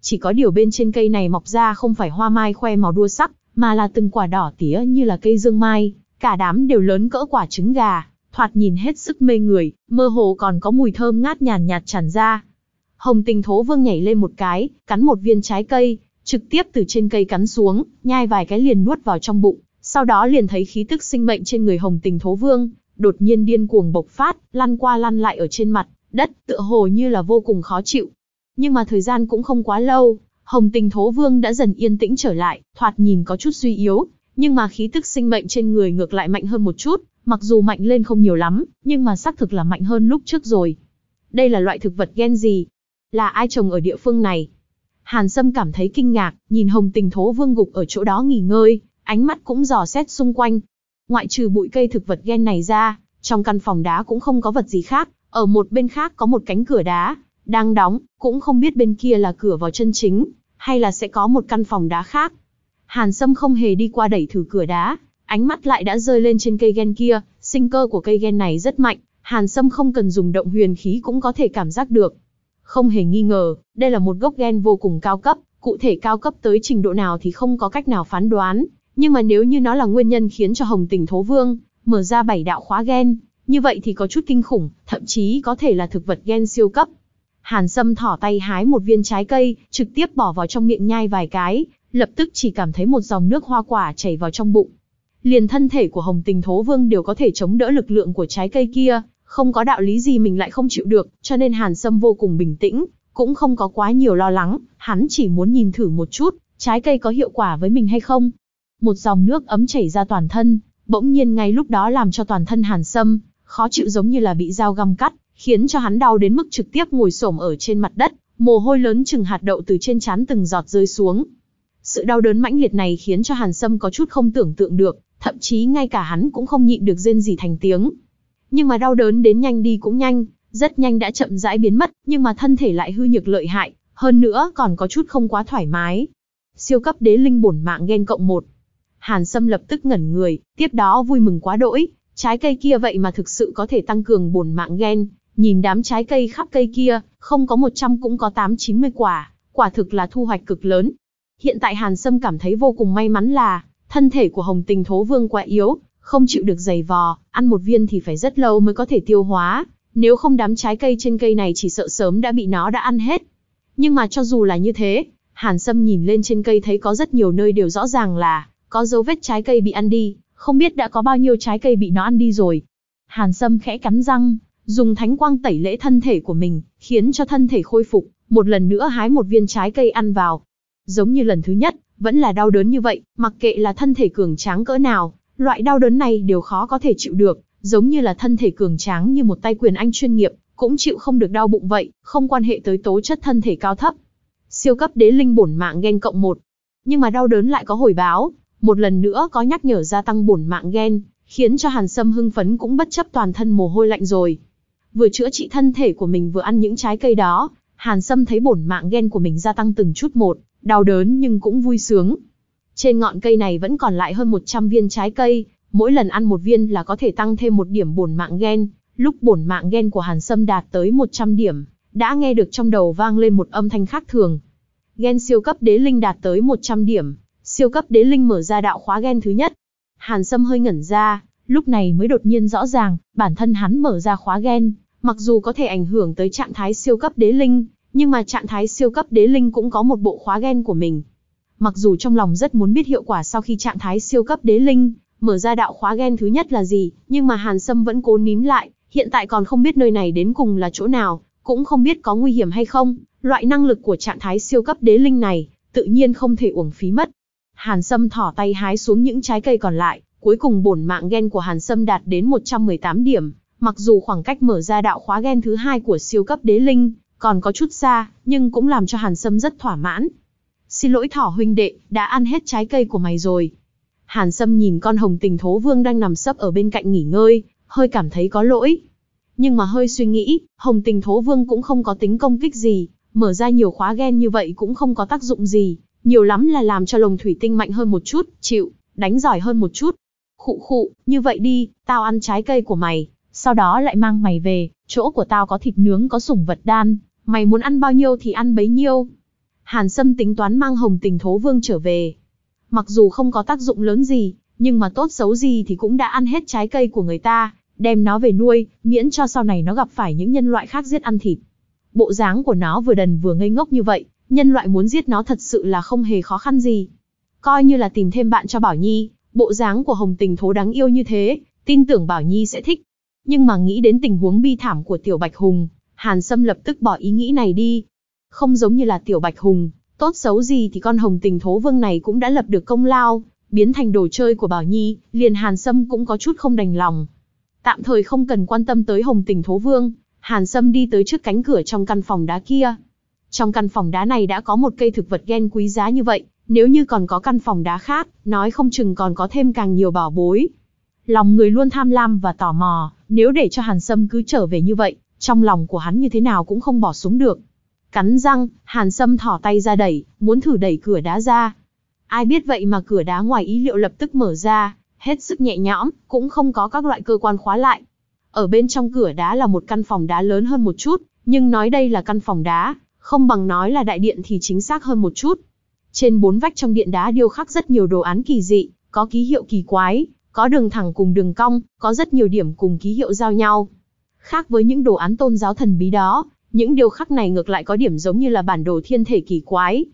Chỉ có điều bên trên cây này mọc ra không phải hoa mai khoe màu đua sắc, mà là từng quả đỏ tía như là cây dương mai, cả đám đều lớn cỡ quả trứng gà, thoạt nhìn hết sức mê người, mơ hồ còn có mùi thơm ngát nhàn nhạt tràn ra. Hồng tình thố vương nhảy lên một cái, cắn một viên trái cây, trực tiếp từ trên cây cắn xuống, nhai vài cái liền nuốt vào trong bụng, sau đó liền thấy khí tức sinh mệnh trên người hồng tình thố vương, đột nhiên điên cuồng bộc phát, lăn qua lăn lại ở trên mặt, đất, tựa hồ như là vô cùng khó chịu. Nhưng mà thời gian cũng không quá lâu, hồng tình thố vương đã dần yên tĩnh trở lại, thoạt nhìn có chút suy yếu, nhưng mà khí tức sinh mệnh trên người ngược lại mạnh hơn một chút, mặc dù mạnh lên không nhiều lắm, nhưng mà xác thực là mạnh hơn lúc trước rồi. Đây là loại thực vật gen gì? Là ai trồng ở địa phương này? Hàn Sâm cảm thấy kinh ngạc, nhìn hồng tình thố vương gục ở chỗ đó nghỉ ngơi, ánh mắt cũng dò xét xung quanh. Ngoại trừ bụi cây thực vật gen này ra, trong căn phòng đá cũng không có vật gì khác, ở một bên khác có một cánh cửa đá, đang đóng, cũng không biết bên kia là cửa vào chân chính, hay là sẽ có một căn phòng đá khác. Hàn Sâm không hề đi qua đẩy thử cửa đá, ánh mắt lại đã rơi lên trên cây gen kia, sinh cơ của cây gen này rất mạnh, Hàn Sâm không cần dùng động huyền khí cũng có thể cảm giác được. Không hề nghi ngờ, đây là một gốc gen vô cùng cao cấp, cụ thể cao cấp tới trình độ nào thì không có cách nào phán đoán, nhưng mà nếu như nó là nguyên nhân khiến cho Hồng Tình Thố Vương mở ra bảy đạo khóa gen, như vậy thì có chút kinh khủng, thậm chí có thể là thực vật gen siêu cấp. Hàn Sâm thỏ tay hái một viên trái cây, trực tiếp bỏ vào trong miệng nhai vài cái, lập tức chỉ cảm thấy một dòng nước hoa quả chảy vào trong bụng. Liền thân thể của Hồng Tình Thố Vương đều có thể chống đỡ lực lượng của trái cây kia, không có đạo lý gì mình lại không chịu được, cho nên Hàn Sâm vô cùng bình tĩnh, cũng không có quá nhiều lo lắng, hắn chỉ muốn nhìn thử một chút, trái cây có hiệu quả với mình hay không. Một dòng nước ấm chảy ra toàn thân, bỗng nhiên ngay lúc đó làm cho toàn thân Hàn Sâm khó chịu giống như là bị dao găm cắt, khiến cho hắn đau đến mức trực tiếp ngồi xổm ở trên mặt đất, mồ hôi lớn chừng hạt đậu từ trên trán từng giọt rơi xuống. Sự đau đớn mãnh liệt này khiến cho Hàn Sâm có chút không tưởng tượng được, thậm chí ngay cả hắn cũng không nhịn được rên gì thành tiếng. Nhưng mà đau đớn đến nhanh đi cũng nhanh, rất nhanh đã chậm rãi biến mất, nhưng mà thân thể lại hư nhược lợi hại, hơn nữa còn có chút không quá thoải mái. Siêu cấp đế linh bổn mạng gen cộng 1. Hàn Sâm lập tức ngẩn người, tiếp đó vui mừng quá đỗi, trái cây kia vậy mà thực sự có thể tăng cường bổn mạng gen, nhìn đám trái cây khắp cây kia, không có 100 cũng có 8-90 quả, quả thực là thu hoạch cực lớn. Hiện tại Hàn Sâm cảm thấy vô cùng may mắn là, thân thể của Hồng Tình Thố Vương quá yếu, không chịu được dày vò, ăn một viên thì phải rất lâu mới có thể tiêu hóa, nếu không đám trái cây trên cây này chỉ sợ sớm đã bị nó đã ăn hết. Nhưng mà cho dù là như thế, Hàn Sâm nhìn lên trên cây thấy có rất nhiều nơi đều rõ ràng là có dấu vết trái cây bị ăn đi, không biết đã có bao nhiêu trái cây bị nó ăn đi rồi. Hàn Sâm khẽ cắn răng, dùng thánh quang tẩy lễ thân thể của mình, khiến cho thân thể khôi phục, một lần nữa hái một viên trái cây ăn vào. Giống như lần thứ nhất, vẫn là đau đớn như vậy, mặc kệ là thân thể cường tráng cỡ nào, loại đau đớn này đều khó có thể chịu được, giống như là thân thể cường tráng như một tay quyền anh chuyên nghiệp, cũng chịu không được đau bụng vậy, không quan hệ tới tố chất thân thể cao thấp. Siêu cấp đế linh bổn mạng gen cộng một, Nhưng mà đau đớn lại có hồi báo, một lần nữa có nhắc nhở gia tăng bổn mạng gen, khiến cho Hàn Sâm hưng phấn cũng bất chấp toàn thân mồ hôi lạnh rồi. Vừa chữa trị thân thể của mình vừa ăn những trái cây đó, Hàn Sâm thấy bổn mạng gen của mình gia tăng từng chút một, đau đớn nhưng cũng vui sướng. Trên ngọn cây này vẫn còn lại hơn 100 viên trái cây, mỗi lần ăn một viên là có thể tăng thêm một điểm bổn mạng gen. Lúc bổn mạng gen của Hàn Sâm đạt tới 100 điểm, đã nghe được trong đầu vang lên một âm thanh khác thường. Gen siêu cấp đế linh đạt tới 100 điểm, siêu cấp đế linh mở ra đạo khóa gen thứ nhất. Hàn Sâm hơi ngẩn ra, lúc này mới đột nhiên rõ ràng, bản thân hắn mở ra khóa gen, mặc dù có thể ảnh hưởng tới trạng thái siêu cấp đế linh, nhưng mà trạng thái siêu cấp đế linh cũng có một bộ khóa gen của mình. Mặc dù trong lòng rất muốn biết hiệu quả sau khi trạng thái siêu cấp đế linh, mở ra đạo khóa gen thứ nhất là gì, nhưng mà Hàn Sâm vẫn cố nín lại, hiện tại còn không biết nơi này đến cùng là chỗ nào, cũng không biết có nguy hiểm hay không, loại năng lực của trạng thái siêu cấp đế linh này, tự nhiên không thể uổng phí mất. Hàn Sâm thỏ tay hái xuống những trái cây còn lại, cuối cùng bổn mạng gen của Hàn Sâm đạt đến 118 điểm, mặc dù khoảng cách mở ra đạo khóa gen thứ hai của siêu cấp đế linh, còn có chút xa, nhưng cũng làm cho Hàn Sâm rất thỏa mãn. Xin lỗi thỏ huynh đệ, đã ăn hết trái cây của mày rồi. Hàn Sâm nhìn con hồng tình thố vương đang nằm sấp ở bên cạnh nghỉ ngơi, hơi cảm thấy có lỗi. Nhưng mà hơi suy nghĩ, hồng tình thố vương cũng không có tính công kích gì, mở ra nhiều khóa gen như vậy cũng không có tác dụng gì, nhiều lắm là làm cho lồng thủy tinh mạnh hơn một chút, chịu, đánh giỏi hơn một chút. Khụ khụ, như vậy đi, tao ăn trái cây của mày, sau đó lại mang mày về, chỗ của tao có thịt nướng có sủng vật đan, mày muốn ăn bao nhiêu thì ăn bấy nhiêu. Hàn Sâm tính toán mang hồng tình thố vương trở về. Mặc dù không có tác dụng lớn gì, nhưng mà tốt xấu gì thì cũng đã ăn hết trái cây của người ta, đem nó về nuôi, miễn cho sau này nó gặp phải những nhân loại khác giết ăn thịt. Bộ dáng của nó vừa đần vừa ngây ngốc như vậy, nhân loại muốn giết nó thật sự là không hề khó khăn gì. Coi như là tìm thêm bạn cho Bảo Nhi, bộ dáng của Hồng Tình Thố đáng yêu như thế, tin tưởng Bảo Nhi sẽ thích. Nhưng mà nghĩ đến tình huống bi thảm của Tiểu Bạch Hùng, Hàn Sâm lập tức bỏ ý nghĩ này đi. Không giống như là Tiểu Bạch Hùng, tốt xấu gì thì con Hồng Tình Thố Vương này cũng đã lập được công lao, biến thành đồ chơi của Bảo Nhi, liền Hàn Sâm cũng có chút không đành lòng. Tạm thời không cần quan tâm tới Hồng Tình Thố Vương, Hàn Sâm đi tới trước cánh cửa trong căn phòng đá kia. Trong căn phòng đá này đã có một cây thực vật gen quý giá như vậy, nếu như còn có căn phòng đá khác, nói không chừng còn có thêm càng nhiều bảo bối. Lòng người luôn tham lam và tò mò, nếu để cho Hàn Sâm cứ trở về như vậy, trong lòng của hắn như thế nào cũng không bỏ xuống được. Cắn răng, Hàn Sâm thỏ tay ra đẩy, muốn thử đẩy cửa đá ra. Ai biết vậy mà cửa đá ngoài ý liệu lập tức mở ra, hết sức nhẹ nhõm, cũng không có các loại cơ quan khóa lại. Ở bên trong cửa đá là một căn phòng đá lớn hơn một chút, nhưng nói đây là căn phòng đá, không bằng nói là đại điện thì chính xác hơn một chút. Trên bốn vách trong điện đá điêu khắc rất nhiều đồ án kỳ dị, có ký hiệu kỳ quái, có đường thẳng cùng đường cong, có rất nhiều điểm cùng ký hiệu giao nhau. Khác với những đồ án tôn giáo thần bí đó, những điều khắc này ngược lại có điểm giống như là bản đồ thiên thể kỳ quái.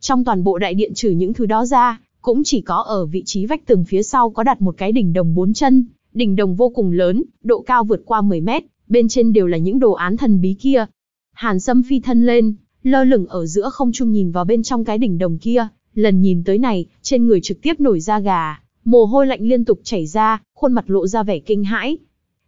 Trong toàn bộ đại điện trừ những thứ đó ra, cũng chỉ có ở vị trí vách tường phía sau có đặt một cái đỉnh đồng bốn chân, đỉnh đồng vô cùng lớn, độ cao vượt qua 10 mét, bên trên đều là những đồ án thần bí kia. Hàn Sâm phi thân lên, lơ lửng ở giữa không trung nhìn vào bên trong cái đỉnh đồng kia, lần nhìn tới này, trên người trực tiếp nổi da gà, mồ hôi lạnh liên tục chảy ra, khuôn mặt lộ ra vẻ kinh hãi.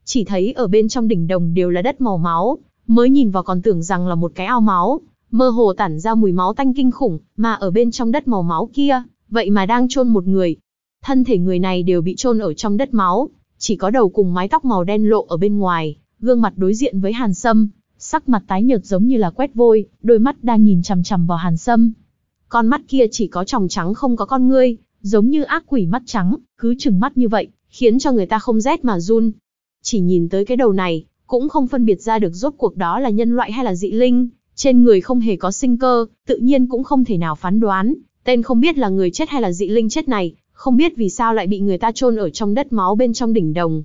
Chỉ thấy ở bên trong đỉnh đồng đều là đất màu máu, mới nhìn vào còn tưởng rằng là một cái ao máu, mơ hồ tản ra mùi máu tanh kinh khủng, mà ở bên trong đất màu máu kia, vậy mà đang chôn một người. Thân thể người này đều bị chôn ở trong đất máu, chỉ có đầu cùng mái tóc màu đen lộ ở bên ngoài, gương mặt đối diện với Hàn Sâm, sắc mặt tái nhợt giống như là quét vôi, đôi mắt đang nhìn chằm chằm vào Hàn Sâm. Con mắt kia chỉ có tròng trắng không có con ngươi, giống như ác quỷ mắt trắng, cứ chừng mắt như vậy, khiến cho người ta không rét mà run. Chỉ nhìn tới cái đầu này, cũng không phân biệt ra được rốt cuộc đó là nhân loại hay là dị linh, trên người không hề có sinh cơ, tự nhiên cũng không thể nào phán đoán, tên không biết là người chết hay là dị linh chết này, không biết vì sao lại bị người ta chôn ở trong đất máu bên trong đỉnh đồng.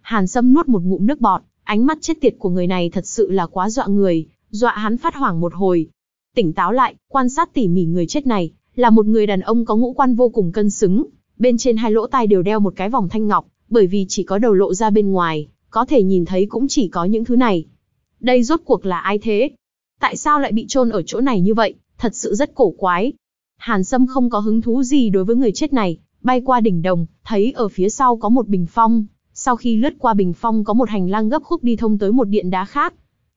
Hàn Sâm nuốt một ngụm nước bọt, ánh mắt chết tiệt của người này thật sự là quá dọa người, dọa hắn phát hoảng một hồi. Tỉnh táo lại, quan sát tỉ mỉ người chết này, là một người đàn ông có ngũ quan vô cùng cân xứng, bên trên hai lỗ tai đều đeo một cái vòng thanh ngọc, bởi vì chỉ có đầu lộ ra bên ngoài, có thể nhìn thấy cũng chỉ có những thứ này. Đây rốt cuộc là ai thế? Tại sao lại bị chôn ở chỗ này như vậy? Thật sự rất cổ quái. Hàn Sâm không có hứng thú gì đối với người chết này, bay qua đỉnh đồng, thấy ở phía sau có một bình phong. Sau khi lướt qua bình phong có một hành lang gấp khúc đi thông tới một điện đá khác.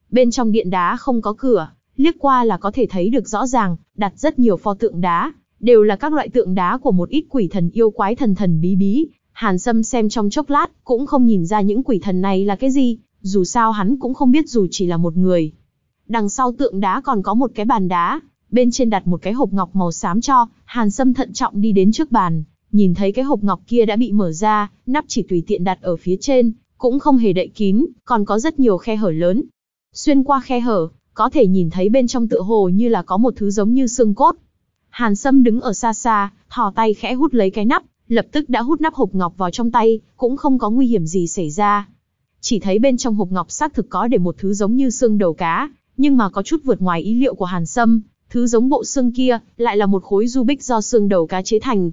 Bên trong điện đá không có cửa, liếc qua là có thể thấy được rõ ràng, đặt rất nhiều pho tượng đá, đều là các loại tượng đá của một ít quỷ thần yêu quái thần thần bí bí. Hàn Sâm xem trong chốc lát, cũng không nhìn ra những quỷ thần này là cái gì, dù sao hắn cũng không biết dù chỉ là một người. Đằng sau tượng đá còn có một cái bàn đá, bên trên đặt một cái hộp ngọc màu xám cho, Hàn Sâm thận trọng đi đến trước bàn, nhìn thấy cái hộp ngọc kia đã bị mở ra, nắp chỉ tùy tiện đặt ở phía trên, cũng không hề đậy kín, còn có rất nhiều khe hở lớn. Xuyên qua khe hở, có thể nhìn thấy bên trong tựa hồ như là có một thứ giống như xương cốt. Hàn Sâm đứng ở xa xa, thò tay khẽ hút lấy cái nắp, lập tức đã hút nắp hộp ngọc vào trong tay, cũng không có nguy hiểm gì xảy ra. Chỉ thấy bên trong hộp ngọc xác thực có để một thứ giống như xương đầu cá, nhưng mà có chút vượt ngoài ý liệu của Hàn Sâm, thứ giống bộ xương kia, lại là một khối du bích do xương đầu cá chế thành.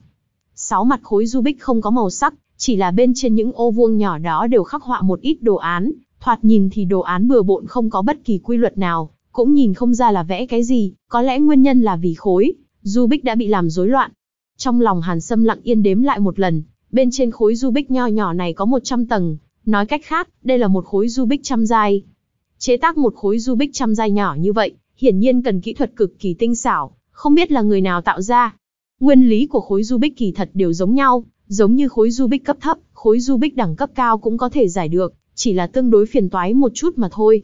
Sáu mặt khối Rubik không có màu sắc, chỉ là bên trên những ô vuông nhỏ đó đều khắc họa một ít đồ án, thoạt nhìn thì đồ án bừa bộn không có bất kỳ quy luật nào, cũng nhìn không ra là vẽ cái gì, có lẽ nguyên nhân là vì khối, Rubik đã bị làm rối loạn. Trong lòng Hàn Sâm lặng yên đếm lại một lần, bên trên khối Rubik nho nhỏ này có 100 tầng, nói cách khác, đây là một khối Rubik trăm giai. Chế tác một khối Rubik trăm giai nhỏ như vậy, hiển nhiên cần kỹ thuật cực kỳ tinh xảo, không biết là người nào tạo ra. Nguyên lý của khối du bích kỳ thật đều giống nhau, giống như khối du bích cấp thấp, khối du bích đẳng cấp cao cũng có thể giải được, chỉ là tương đối phiền toái một chút mà thôi.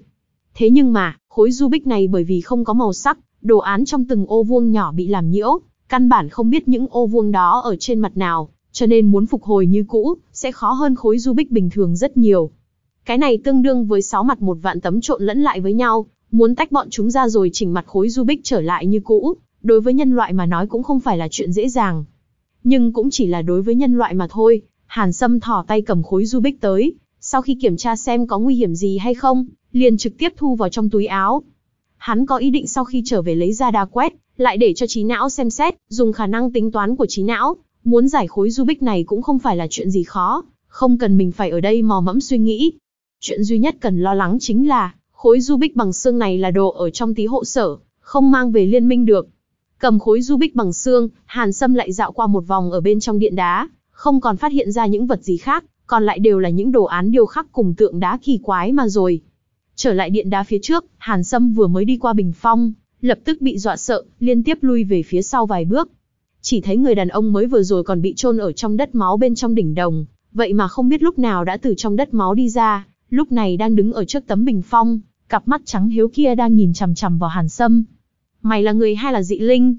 Thế nhưng mà, khối du bích này bởi vì không có màu sắc, đồ án trong từng ô vuông nhỏ bị làm nhiễu, căn bản không biết những ô vuông đó ở trên mặt nào, cho nên muốn phục hồi như cũ, sẽ khó hơn khối du bích bình thường rất nhiều. Cái này tương đương với 6 mặt một vạn tấm trộn lẫn lại với nhau, muốn tách bọn chúng ra rồi chỉnh mặt khối du bích trở lại như cũ, đối với nhân loại mà nói cũng không phải là chuyện dễ dàng. Nhưng cũng chỉ là đối với nhân loại mà thôi, Hàn Sâm thỏ tay cầm khối du bích tới, sau khi kiểm tra xem có nguy hiểm gì hay không, liền trực tiếp thu vào trong túi áo. Hắn có ý định sau khi trở về lấy ra đa quét, lại để cho trí não xem xét, dùng khả năng tính toán của trí não, muốn giải khối du bích này cũng không phải là chuyện gì khó, không cần mình phải ở đây mò mẫm suy nghĩ. Chuyện duy nhất cần lo lắng chính là, khối du bích bằng xương này là đồ ở trong tí hộ sở, không mang về liên minh được. Cầm khối du bích bằng xương, Hàn Sâm lại dạo qua một vòng ở bên trong điện đá, không còn phát hiện ra những vật gì khác, còn lại đều là những đồ án điêu khắc cùng tượng đá kỳ quái mà rồi. Trở lại điện đá phía trước, Hàn Sâm vừa mới đi qua bình phong, lập tức bị dọa sợ, liên tiếp lui về phía sau vài bước. Chỉ thấy người đàn ông mới vừa rồi còn bị chôn ở trong đất máu bên trong đỉnh đồng, vậy mà không biết lúc nào đã từ trong đất máu đi ra, lúc này đang đứng ở trước tấm bình phong, cặp mắt trắng hiếu kia đang nhìn chằm chằm vào Hàn Sâm. Mày là người hay là dị linh?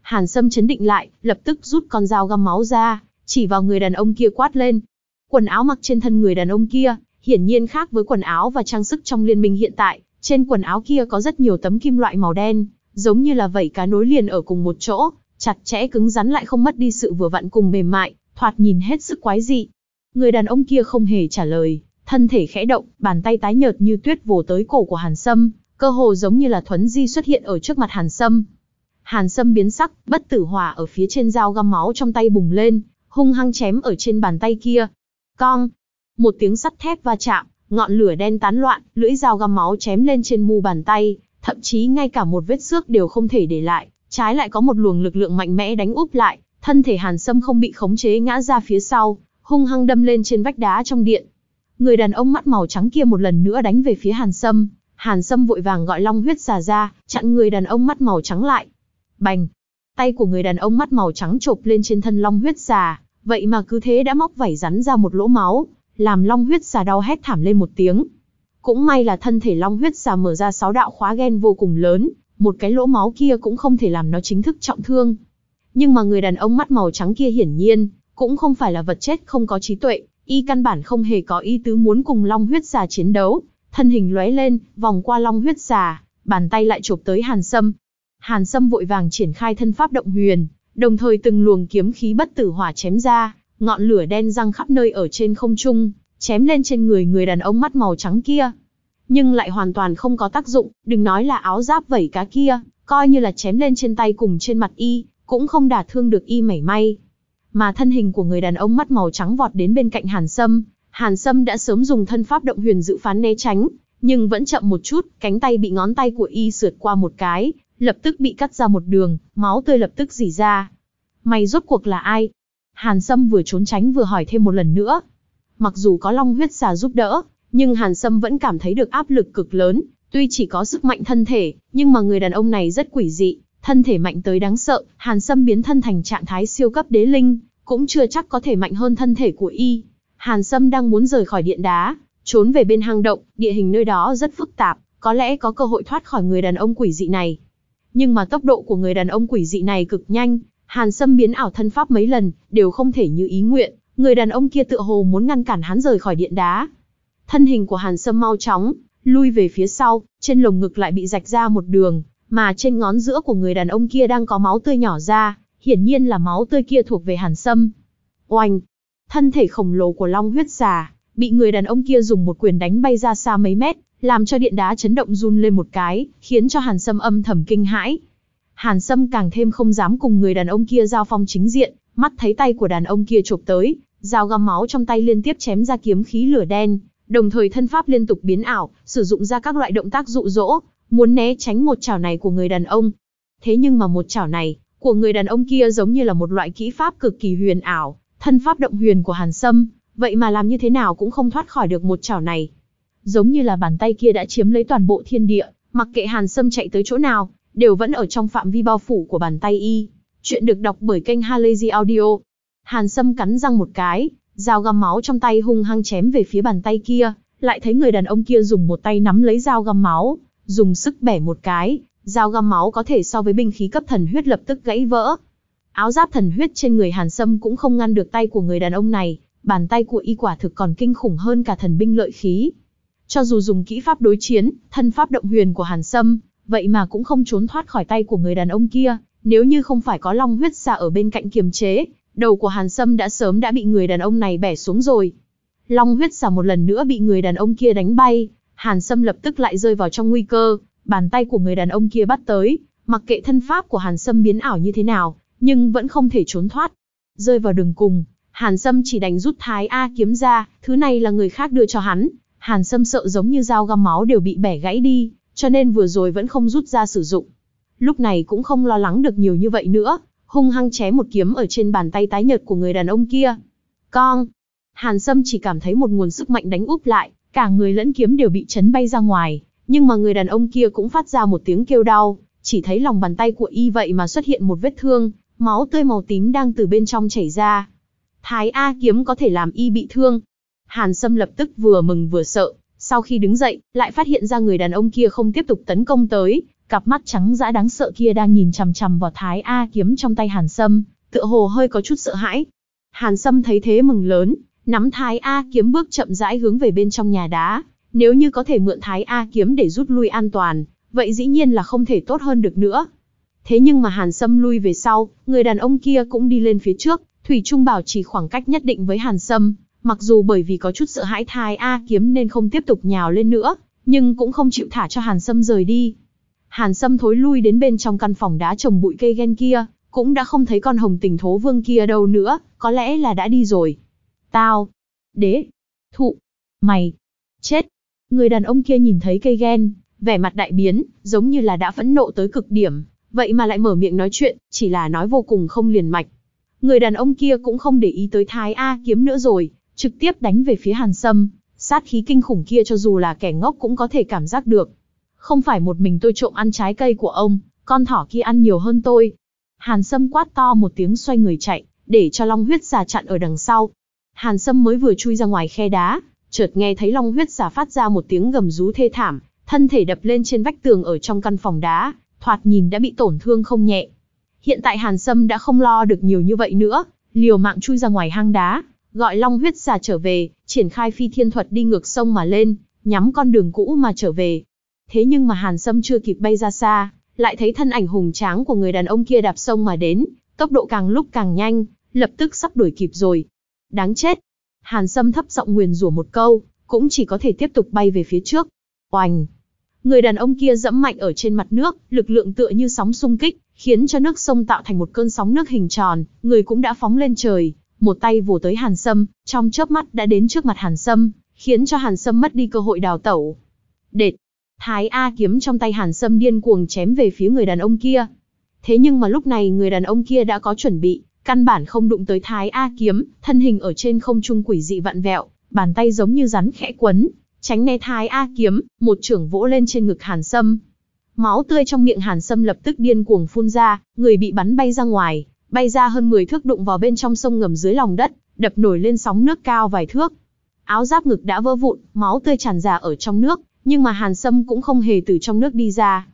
Hàn Sâm chấn định lại, lập tức rút con dao găm máu ra, chỉ vào người đàn ông kia quát lên. Quần áo mặc trên thân người đàn ông kia, hiển nhiên khác với quần áo và trang sức trong liên minh hiện tại, trên quần áo kia có rất nhiều tấm kim loại màu đen, giống như là vảy cá nối liền ở cùng một chỗ, chặt chẽ cứng rắn lại không mất đi sự vừa vặn cùng mềm mại, thoạt nhìn hết sức quái dị. Người đàn ông kia không hề trả lời, thân thể khẽ động, bàn tay tái nhợt như tuyết vồ tới cổ của Hàn Sâm, cơ hồ giống như là thuấn di xuất hiện ở trước mặt Hàn Sâm. Hàn Sâm biến sắc, bất tử hỏa ở phía trên dao găm máu trong tay bùng lên, hung hăng chém ở trên bàn tay kia. Cong, một tiếng sắt thép va chạm, ngọn lửa đen tán loạn, lưỡi dao găm máu chém lên trên mu bàn tay, thậm chí ngay cả một vết xước đều không thể để lại, trái lại có một luồng lực lượng mạnh mẽ đánh úp lại, thân thể Hàn Sâm không bị khống chế ngã ra phía sau, hung hăng đâm lên trên vách đá trong điện. Người đàn ông mắt màu trắng kia một lần nữa đánh về phía Hàn Sâm, Hàn Sâm vội vàng gọi long huyết xà ra, chặn người đàn ông mắt màu trắng lại. Bành! Tay của người đàn ông mắt màu trắng chộp lên trên thân long huyết xà, vậy mà cứ thế đã móc vảy rắn ra một lỗ máu, làm long huyết xà đau hét thảm lên một tiếng. Cũng may là thân thể long huyết xà mở ra sáu đạo khóa gen vô cùng lớn, một cái lỗ máu kia cũng không thể làm nó chính thức trọng thương. Nhưng mà người đàn ông mắt màu trắng kia hiển nhiên, cũng không phải là vật chết không có trí tuệ, y căn bản không hề có ý tứ muốn cùng long huyết xà chiến đấu, thân hình lóe lên, vòng qua long huyết xà, bàn tay lại chụp tới Hàn Sâm. Hàn Sâm vội vàng triển khai thân pháp động huyền, đồng thời từng luồng kiếm khí bất tử hỏa chém ra, ngọn lửa đen răng khắp nơi ở trên không trung, chém lên trên người người đàn ông mắt màu trắng kia. Nhưng lại hoàn toàn không có tác dụng, đừng nói là áo giáp vẩy cá kia, coi như là chém lên trên tay cùng trên mặt y, cũng không đả thương được y mảy may. Mà thân hình của người đàn ông mắt màu trắng vọt đến bên cạnh Hàn Sâm, Hàn Sâm đã sớm dùng thân pháp động huyền dự phán né tránh, nhưng vẫn chậm một chút, cánh tay bị ngón tay của y sượt qua một cái, lập tức bị cắt ra một đường, máu tươi lập tức dỉ ra. Mày rốt cuộc là ai? Hàn Sâm vừa trốn tránh vừa hỏi thêm một lần nữa. Mặc dù có long huyết xà giúp đỡ, nhưng Hàn Sâm vẫn cảm thấy được áp lực cực lớn, tuy chỉ có sức mạnh thân thể, nhưng mà người đàn ông này rất quỷ dị, thân thể mạnh tới đáng sợ, Hàn Sâm biến thân thành trạng thái siêu cấp đế linh, cũng chưa chắc có thể mạnh hơn thân thể của y. Hàn Sâm đang muốn rời khỏi điện đá, trốn về bên hang động, địa hình nơi đó rất phức tạp, có lẽ có cơ hội thoát khỏi người đàn ông quỷ dị này. Nhưng mà tốc độ của người đàn ông quỷ dị này cực nhanh, Hàn Sâm biến ảo thân pháp mấy lần, đều không thể như ý nguyện, người đàn ông kia tựa hồ muốn ngăn cản hắn rời khỏi điện đá. Thân hình của Hàn Sâm mau chóng, lui về phía sau, trên lồng ngực lại bị rạch ra một đường, mà trên ngón giữa của người đàn ông kia đang có máu tươi nhỏ ra, hiển nhiên là máu tươi kia thuộc về Hàn Sâm. Oanh! Thân thể khổng lồ của Long huyết xà, bị người đàn ông kia dùng một quyền đánh bay ra xa mấy mét, làm cho điện đá chấn động run lên một cái, khiến cho Hàn Sâm âm thầm kinh hãi. Hàn Sâm càng thêm không dám cùng người đàn ông kia giao phong chính diện, mắt thấy tay của đàn ông kia chụp tới, dao găm máu trong tay liên tiếp chém ra kiếm khí lửa đen, đồng thời thân pháp liên tục biến ảo, sử dụng ra các loại động tác dụ dỗ, muốn né tránh một chảo này của người đàn ông. Thế nhưng mà một chảo này, của người đàn ông kia giống như là một loại kỹ pháp cực kỳ huyền ảo, thân pháp động huyền của Hàn Sâm, vậy mà làm như thế nào cũng không thoát khỏi được một chảo này. Giống như là bàn tay kia đã chiếm lấy toàn bộ thiên địa, mặc kệ Hàn Sâm chạy tới chỗ nào, đều vẫn ở trong phạm vi bao phủ của bàn tay y. Chuyện được đọc bởi kênh Halazy Audio. Hàn Sâm cắn răng một cái, dao găm máu trong tay hung hăng chém về phía bàn tay kia, lại thấy người đàn ông kia dùng một tay nắm lấy dao găm máu, dùng sức bẻ một cái, dao găm máu có thể so với binh khí cấp thần huyết lập tức gãy vỡ. Áo giáp thần huyết trên người Hàn Sâm cũng không ngăn được tay của người đàn ông này, bàn tay của y quả thực còn kinh khủng hơn cả thần binh lợi khí. Cho dù dùng kỹ pháp đối chiến, thân pháp động huyền của Hàn Sâm, vậy mà cũng không trốn thoát khỏi tay của người đàn ông kia, nếu như không phải có long huyết xà ở bên cạnh kiềm chế, đầu của Hàn Sâm đã sớm đã bị người đàn ông này bẻ xuống rồi. Long huyết xà một lần nữa bị người đàn ông kia đánh bay, Hàn Sâm lập tức lại rơi vào trong nguy cơ, bàn tay của người đàn ông kia bắt tới, mặc kệ thân pháp của Hàn Sâm biến ảo như thế nào, nhưng vẫn không thể trốn thoát. Rơi vào đường cùng, Hàn Sâm chỉ đành rút Thái A kiếm ra, thứ này là người khác đưa cho hắn. Hàn Sâm sợ giống như dao găm máu đều bị bẻ gãy đi, cho nên vừa rồi vẫn không rút ra sử dụng. Lúc này cũng không lo lắng được nhiều như vậy nữa, hung hăng chém một kiếm ở trên bàn tay tái nhợt của người đàn ông kia. Con! Hàn Sâm chỉ cảm thấy một nguồn sức mạnh đánh úp lại, cả người lẫn kiếm đều bị chấn bay ra ngoài, nhưng mà người đàn ông kia cũng phát ra một tiếng kêu đau, chỉ thấy lòng bàn tay của y vậy mà xuất hiện một vết thương, máu tươi màu tím đang từ bên trong chảy ra. Thái A kiếm có thể làm y bị thương. Hàn Sâm lập tức vừa mừng vừa sợ, sau khi đứng dậy, lại phát hiện ra người đàn ông kia không tiếp tục tấn công tới, cặp mắt trắng dã đáng sợ kia đang nhìn chằm chằm vào Thái A kiếm trong tay Hàn Sâm, tựa hồ hơi có chút sợ hãi. Hàn Sâm thấy thế mừng lớn, nắm Thái A kiếm bước chậm rãi hướng về bên trong nhà đá, nếu như có thể mượn Thái A kiếm để rút lui an toàn, vậy dĩ nhiên là không thể tốt hơn được nữa. Thế nhưng mà Hàn Sâm lui về sau, người đàn ông kia cũng đi lên phía trước, Thủy Trung bảo trì khoảng cách nhất định với Hàn Sâm, mặc dù bởi vì có chút sợ hãi Thái A kiếm nên không tiếp tục nhào lên nữa, nhưng cũng không chịu thả cho Hàn Sâm rời đi. Hàn Sâm thối lui đến bên trong căn phòng đá trồng bụi cây ghen kia, cũng đã không thấy con hồng tình thố vương kia đâu nữa, có lẽ là đã đi rồi. Tao, đế, thụ, mày, chết. Người đàn ông kia nhìn thấy cây ghen, vẻ mặt đại biến, giống như là đã phẫn nộ tới cực điểm, vậy mà lại mở miệng nói chuyện, chỉ là nói vô cùng không liền mạch. Người đàn ông kia cũng không để ý tới Thái A kiếm nữa rồi, trực tiếp đánh về phía Hàn Sâm, sát khí kinh khủng kia cho dù là kẻ ngốc cũng có thể cảm giác được. Không phải một mình tôi trộm ăn trái cây của ông, con thỏ kia ăn nhiều hơn tôi. Hàn Sâm quát to một tiếng xoay người chạy, để cho long huyết xà chặn ở đằng sau. Hàn Sâm mới vừa chui ra ngoài khe đá, chợt nghe thấy long huyết xà phát ra một tiếng gầm rú thê thảm, thân thể đập lên trên vách tường ở trong căn phòng đá, thoạt nhìn đã bị tổn thương không nhẹ. Hiện tại Hàn Sâm đã không lo được nhiều như vậy nữa, liều mạng chui ra ngoài hang đá, gọi long huyết xà trở về, triển khai phi thiên thuật đi ngược sông mà lên, nhắm con đường cũ mà trở về. Thế nhưng mà Hàn Sâm chưa kịp bay ra xa, lại thấy thân ảnh hùng tráng của người đàn ông kia đạp sông mà đến, tốc độ càng lúc càng nhanh, lập tức sắp đuổi kịp rồi. Đáng chết! Hàn Sâm thấp giọng nguyền rủa một câu, cũng chỉ có thể tiếp tục bay về phía trước. Oành! Người đàn ông kia dẫm mạnh ở trên mặt nước, lực lượng tựa như sóng xung kích, khiến cho nước sông tạo thành một cơn sóng nước hình tròn, người cũng đã phóng lên trời, một tay vồ tới Hàn Sâm, trong chớp mắt đã đến trước mặt Hàn Sâm, khiến cho Hàn Sâm mất đi cơ hội đào tẩu. Đệt! Thái A kiếm trong tay Hàn Sâm điên cuồng chém về phía người đàn ông kia. Thế nhưng mà lúc này người đàn ông kia đã có chuẩn bị, căn bản không đụng tới Thái A kiếm, thân hình ở trên không trung quỷ dị vặn vẹo, bàn tay giống như rắn khẽ quấn, tránh né Thái A kiếm, một trưởng vỗ lên trên ngực Hàn Sâm. Máu tươi trong miệng Hàn Sâm lập tức điên cuồng phun ra, người bị bắn bay ra ngoài, bay ra hơn 10 thước đụng vào bên trong sông ngầm dưới lòng đất, đập nổi lên sóng nước cao vài thước. Áo giáp ngực đã vỡ vụn, máu tươi tràn ra ở trong nước, nhưng mà Hàn Sâm cũng không hề từ trong nước đi ra.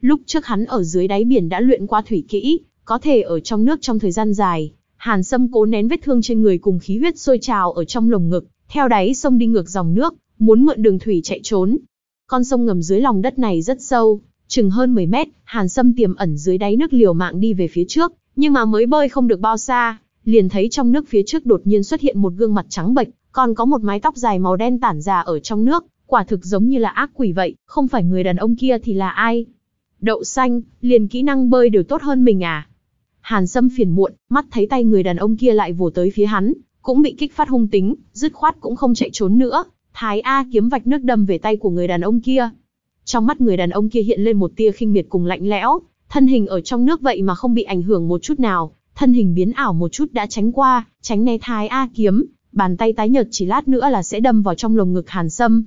Lúc trước hắn ở dưới đáy biển đã luyện qua thủy kỹ, có thể ở trong nước trong thời gian dài. Hàn Sâm cố nén vết thương trên người cùng khí huyết sôi trào ở trong lồng ngực, theo đáy sông đi ngược dòng nước, muốn mượn đường thủy chạy trốn. Con sông ngầm dưới lòng đất này rất sâu, chừng hơn 10 mét, Hàn Sâm tiềm ẩn dưới đáy nước liều mạng đi về phía trước, nhưng mà mới bơi không được bao xa, liền thấy trong nước phía trước đột nhiên xuất hiện một gương mặt trắng bệch, còn có một mái tóc dài màu đen tản ra ở trong nước, quả thực giống như là ác quỷ vậy, không phải người đàn ông kia thì là ai? Đậu xanh, liền kỹ năng bơi đều tốt hơn mình à? Hàn Sâm phiền muộn, mắt thấy tay người đàn ông kia lại vồ tới phía hắn, cũng bị kích phát hung tính, dứt khoát cũng không chạy trốn nữa, Thái A kiếm vạch nước đâm về tay của người đàn ông kia. Trong mắt người đàn ông kia hiện lên một tia khinh miệt cùng lạnh lẽo, thân hình ở trong nước vậy mà không bị ảnh hưởng một chút nào, thân hình biến ảo một chút đã tránh qua, tránh né Thái A kiếm, bàn tay tái nhợt chỉ lát nữa là sẽ đâm vào trong lồng ngực Hàn Sâm.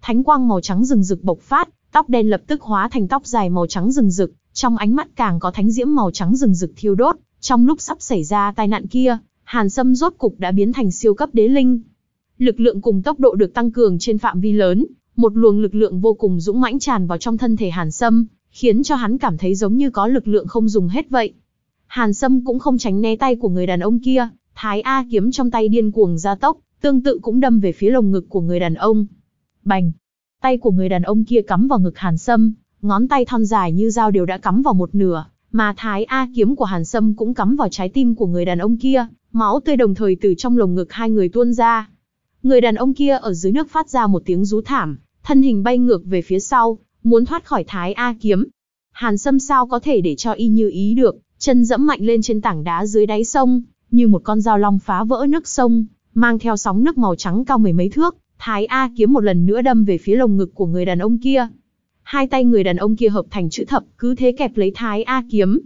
Thánh quang màu trắng rừng rực bộc phát, tóc đen lập tức hóa thành tóc dài màu trắng rừng rực, trong ánh mắt càng có thánh diễm màu trắng rừng rực thiêu đốt, trong lúc sắp xảy ra tai nạn kia, Hàn Sâm rốt cục đã biến thành siêu cấp đế linh. Lực lượng cùng tốc độ được tăng cường trên phạm vi lớn, một luồng lực lượng vô cùng dũng mãnh tràn vào trong thân thể Hàn Sâm, khiến cho hắn cảm thấy giống như có lực lượng không dùng hết vậy. Hàn Sâm cũng không tránh né tay của người đàn ông kia, Thái A kiếm trong tay điên cuồng gia tốc, tương tự cũng đâm về phía lồng ngực của người đàn ông. Bành! Tay của người đàn ông kia cắm vào ngực Hàn Sâm, ngón tay thon dài như dao đều đã cắm vào một nửa, mà Thái A kiếm của Hàn Sâm cũng cắm vào trái tim của người đàn ông kia, máu tươi đồng thời từ trong lồng ngực hai người tuôn ra. Người đàn ông kia ở dưới nước phát ra một tiếng rú thảm, thân hình bay ngược về phía sau, muốn thoát khỏi Thái A kiếm. Hàn Sâm sao có thể để cho y như ý được, chân dẫm mạnh lên trên tảng đá dưới đáy sông, như một con dao long phá vỡ nước sông, mang theo sóng nước màu trắng cao mười mấy thước, Thái A kiếm một lần nữa đâm về phía lồng ngực của người đàn ông kia. Hai tay người đàn ông kia hợp thành chữ thập, cứ thế kẹp lấy Thái A kiếm.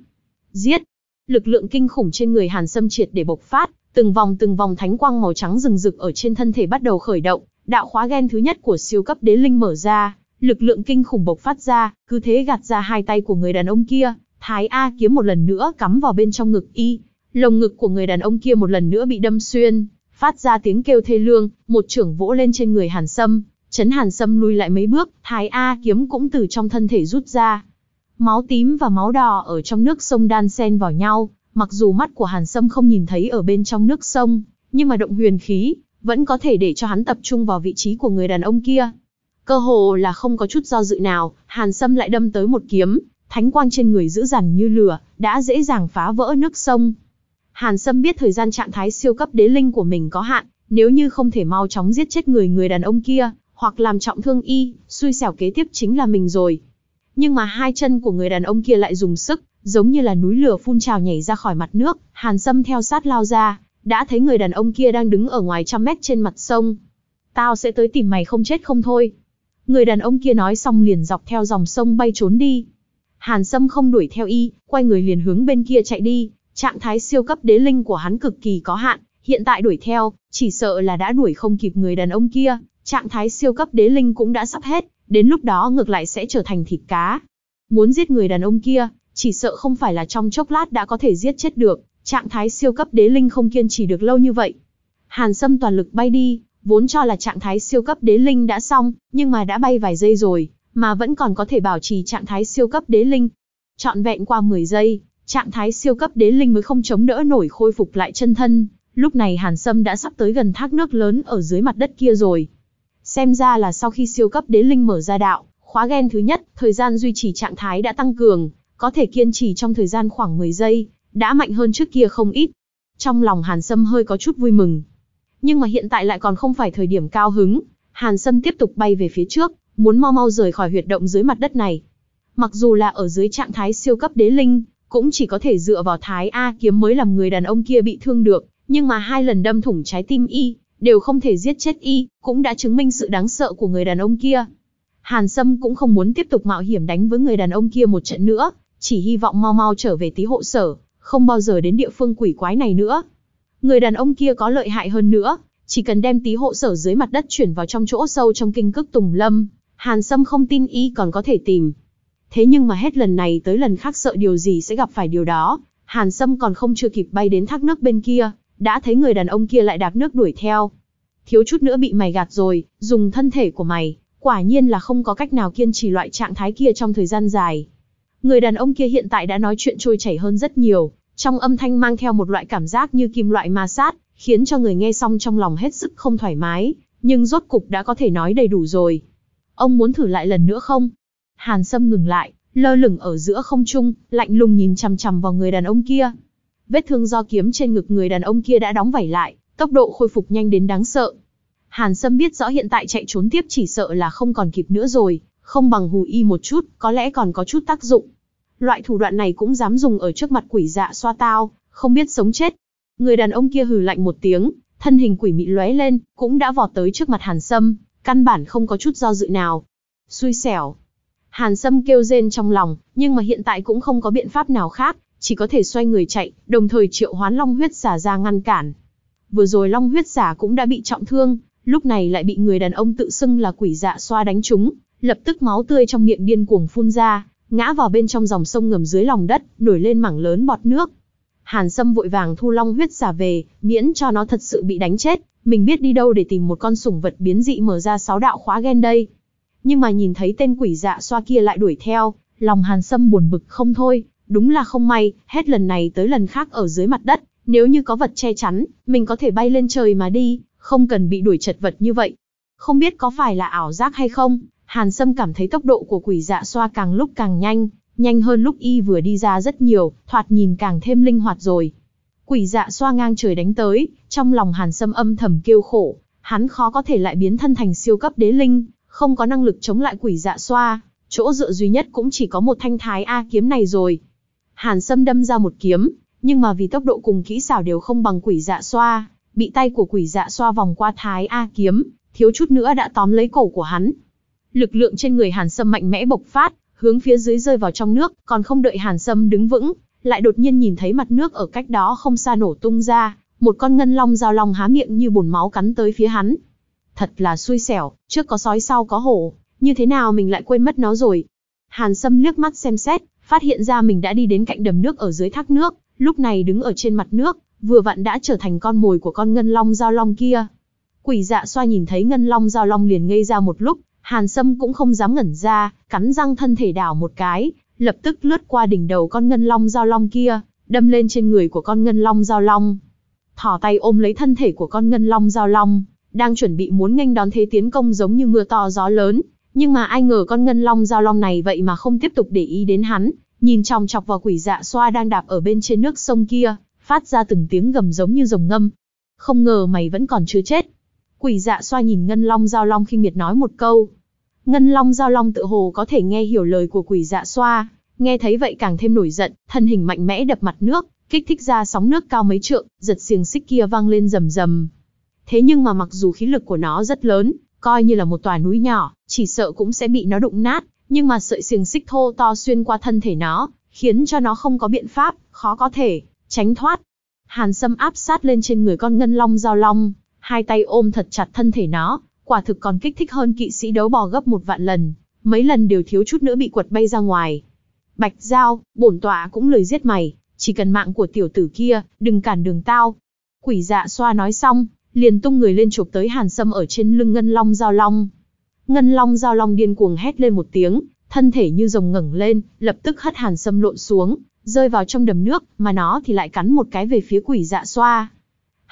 Giết! Lực lượng kinh khủng trên người Hàn Sâm triệt để bộc phát, từng vòng từng vòng thánh quang màu trắng rừng rực ở trên thân thể bắt đầu khởi động, đạo khóa gen thứ nhất của siêu cấp đế linh mở ra, lực lượng kinh khủng bộc phát ra, cứ thế gạt ra hai tay của người đàn ông kia, Thái A kiếm một lần nữa cắm vào bên trong ngực y, lồng ngực của người đàn ông kia một lần nữa bị đâm xuyên, phát ra tiếng kêu thê lương, một trưởng vỗ lên trên người Hàn Sâm, chấn Hàn Sâm lui lại mấy bước, Thái A kiếm cũng từ trong thân thể rút ra. Máu tím và máu đỏ ở trong nước sông đan xen vào nhau, mặc dù mắt của Hàn Sâm không nhìn thấy ở bên trong nước sông, nhưng mà động huyền khí, vẫn có thể để cho hắn tập trung vào vị trí của người đàn ông kia. Cơ hồ là không có chút do dự nào, Hàn Sâm lại đâm tới một kiếm, thánh quang trên người giữ dằn như lửa, đã dễ dàng phá vỡ nước sông. Hàn Sâm biết thời gian trạng thái siêu cấp đế linh của mình có hạn, nếu như không thể mau chóng giết chết người người đàn ông kia, hoặc làm trọng thương y, xui xẻo kế tiếp chính là mình rồi. Nhưng mà hai chân của người đàn ông kia lại dùng sức, giống như là núi lửa phun trào nhảy ra khỏi mặt nước, Hàn Sâm theo sát lao ra, đã thấy người đàn ông kia đang đứng ở ngoài trăm mét trên mặt sông. Tao sẽ tới tìm mày không chết không thôi. Người đàn ông kia nói xong liền dọc theo dòng sông bay trốn đi. Hàn Sâm không đuổi theo y, quay người liền hướng bên kia chạy đi, Trạng thái siêu cấp đế linh của hắn cực kỳ có hạn, hiện tại đuổi theo, chỉ sợ là đã đuổi không kịp người đàn ông kia, trạng thái siêu cấp đế linh cũng đã sắp hết, đến lúc đó ngược lại sẽ trở thành thịt cá. Muốn giết người đàn ông kia, chỉ sợ không phải là trong chốc lát đã có thể giết chết được, trạng thái siêu cấp đế linh không kiên trì được lâu như vậy. Hàn Sâm toàn lực bay đi, vốn cho là trạng thái siêu cấp đế linh đã xong, nhưng mà đã bay vài giây rồi, mà vẫn còn có thể bảo trì trạng thái siêu cấp đế linh. Trọn vẹn qua 10 giây, trạng thái siêu cấp đế linh mới không chống đỡ nổi khôi phục lại chân thân. Lúc này Hàn Sâm đã sắp tới gần thác nước lớn ở dưới mặt đất kia rồi. Xem ra là sau khi siêu cấp đế linh mở ra đạo, khóa gen thứ nhất, thời gian duy trì trạng thái đã tăng cường, có thể kiên trì trong thời gian khoảng 10 giây, đã mạnh hơn trước kia không ít. Trong lòng Hàn Sâm hơi có chút vui mừng. Nhưng mà hiện tại lại còn không phải thời điểm cao hứng, Hàn Sâm tiếp tục bay về phía trước, muốn mau mau rời khỏi huyệt động dưới mặt đất này. Mặc dù là ở dưới trạng thái siêu cấp đế linh, cũng chỉ có thể dựa vào thái A kiếm mới làm người đàn ông kia bị thương được, nhưng mà hai lần đâm thủng trái tim y, đều không thể giết chết y, cũng đã chứng minh sự đáng sợ của người đàn ông kia. Hàn Sâm cũng không muốn tiếp tục mạo hiểm đánh với người đàn ông kia một trận nữa, chỉ hy vọng mau mau trở về tí hộ sở, không bao giờ đến địa phương quỷ quái này nữa. Người đàn ông kia có lợi hại hơn nữa, chỉ cần đem tí hộ sở dưới mặt đất chuyển vào trong chỗ sâu trong kinh cức Tùng Lâm, Hàn Sâm không tin y còn có thể tìm. Thế nhưng mà hết lần này tới lần khác sợ điều gì sẽ gặp phải điều đó, Hàn Sâm còn không chưa kịp bay đến thác nước bên kia, đã thấy người đàn ông kia lại đạp nước đuổi theo. Thiếu chút nữa bị mày gạt rồi, dùng thân thể của mày, quả nhiên là không có cách nào kiên trì loại trạng thái kia trong thời gian dài. Người đàn ông kia hiện tại đã nói chuyện trôi chảy hơn rất nhiều, trong âm thanh mang theo một loại cảm giác như kim loại ma sát, khiến cho người nghe xong trong lòng hết sức không thoải mái, nhưng rốt cục đã có thể nói đầy đủ rồi. Ông muốn thử lại lần nữa không? Hàn Sâm ngừng lại, lơ lửng ở giữa không trung, lạnh lùng nhìn chằm chằm vào người đàn ông kia. Vết thương do kiếm trên ngực người đàn ông kia đã đóng vảy lại, tốc độ khôi phục nhanh đến đáng sợ. Hàn Sâm biết rõ hiện tại chạy trốn tiếp chỉ sợ là không còn kịp nữa rồi, không bằng hù y một chút, có lẽ còn có chút tác dụng. Loại thủ đoạn này cũng dám dùng ở trước mặt quỷ dạ xoa tao, không biết sống chết. Người đàn ông kia hừ lạnh một tiếng, thân hình quỷ mị lóe lên, cũng đã vọt tới trước mặt Hàn Sâm, căn bản không có chút do dự nào. Xui xẻo. Hàn Sâm kêu rên trong lòng, nhưng mà hiện tại cũng không có biện pháp nào khác, chỉ có thể xoay người chạy, đồng thời triệu hoán long huyết xả ra ngăn cản. Vừa rồi long huyết xả cũng đã bị trọng thương, lúc này lại bị người đàn ông tự xưng là quỷ dạ xoa đánh trúng, lập tức máu tươi trong miệng điên cuồng phun ra, ngã vào bên trong dòng sông ngầm dưới lòng đất, nổi lên mảng lớn bọt nước. Hàn Sâm vội vàng thu long huyết xả về, miễn cho nó thật sự bị đánh chết, mình biết đi đâu để tìm một con sủng vật biến dị mở ra sáu đạo khóa gen đây. Nhưng mà nhìn thấy tên quỷ dạ xoa kia lại đuổi theo, lòng Hàn Sâm buồn bực không thôi, đúng là không may, hết lần này tới lần khác ở dưới mặt đất, nếu như có vật che chắn, mình có thể bay lên trời mà đi, không cần bị đuổi chật vật như vậy. Không biết có phải là ảo giác hay không, Hàn Sâm cảm thấy tốc độ của quỷ dạ xoa càng lúc càng nhanh, nhanh hơn lúc y vừa đi ra rất nhiều, thoạt nhìn càng thêm linh hoạt rồi. Quỷ dạ xoa ngang trời đánh tới, trong lòng Hàn Sâm âm thầm kêu khổ, hắn khó có thể lại biến thân thành siêu cấp đế linh, không có năng lực chống lại quỷ dạ xoa, chỗ dựa duy nhất cũng chỉ có một thanh thái A kiếm này rồi. Hàn Sâm đâm ra một kiếm, nhưng mà vì tốc độ cùng kỹ xảo đều không bằng quỷ dạ xoa, bị tay của quỷ dạ xoa vòng qua thái A kiếm, thiếu chút nữa đã tóm lấy cổ của hắn. Lực lượng trên người Hàn Sâm mạnh mẽ bộc phát, hướng phía dưới rơi vào trong nước, còn không đợi Hàn Sâm đứng vững, lại đột nhiên nhìn thấy mặt nước ở cách đó không xa nổ tung ra, một con ngân long giao long há miệng như bồn máu cắn tới phía hắn. Thật là xui xẻo, trước có sói sau có hổ, như thế nào mình lại quên mất nó rồi. Hàn Sâm liếc mắt xem xét, phát hiện ra mình đã đi đến cạnh đầm nước ở dưới thác nước, lúc này đứng ở trên mặt nước, vừa vặn đã trở thành con mồi của con ngân long giao long kia. Quỷ dạ xoa nhìn thấy ngân long giao long liền ngây ra một lúc, Hàn Sâm cũng không dám ngẩn ra, cắn răng thân thể đảo một cái, lập tức lướt qua đỉnh đầu con ngân long giao long kia, đâm lên trên người của con ngân long giao long. Thỏ tay ôm lấy thân thể của con ngân long giao long, đang chuẩn bị muốn nghênh đón thế tiến công giống như mưa to gió lớn, nhưng mà ai ngờ con ngân long giao long này vậy mà không tiếp tục để ý đến hắn, nhìn chòng chọc vào quỷ dạ xoa đang đạp ở bên trên nước sông kia, phát ra từng tiếng gầm giống như rồng ngâm. Không ngờ mày vẫn còn chưa chết. Quỷ dạ xoa nhìn ngân long giao long khinh miệt nói một câu. Ngân long giao long tự hồ có thể nghe hiểu lời của quỷ dạ xoa, nghe thấy vậy càng thêm nổi giận, thân hình mạnh mẽ đập mặt nước, kích thích ra sóng nước cao mấy trượng, giật xiềng xích kia vang lên rầm rầm. Thế nhưng mà mặc dù khí lực của nó rất lớn, coi như là một tòa núi nhỏ, chỉ sợ cũng sẽ bị nó đụng nát, nhưng mà sợi xiềng xích thô to xuyên qua thân thể nó, khiến cho nó không có biện pháp, khó có thể tránh thoát. Hàn Sâm áp sát lên trên người con ngân long giao long, hai tay ôm thật chặt thân thể nó, quả thực còn kích thích hơn kỵ sĩ đấu bò gấp một vạn lần, mấy lần đều thiếu chút nữa bị quật bay ra ngoài. Bạch Giao, bổn tọa cũng lời giết mày, chỉ cần mạng của tiểu tử kia, đừng cản đường tao. Quỷ dạ xoa nói xong, liền tung người lên chụp tới Hàn Sâm ở trên lưng Ngân Long Giao Long. Ngân Long Giao Long điên cuồng hét lên một tiếng, thân thể như rồng ngẩng lên, lập tức hất Hàn Sâm lộn xuống, rơi vào trong đầm nước, mà nó thì lại cắn một cái về phía quỷ dạ xoa.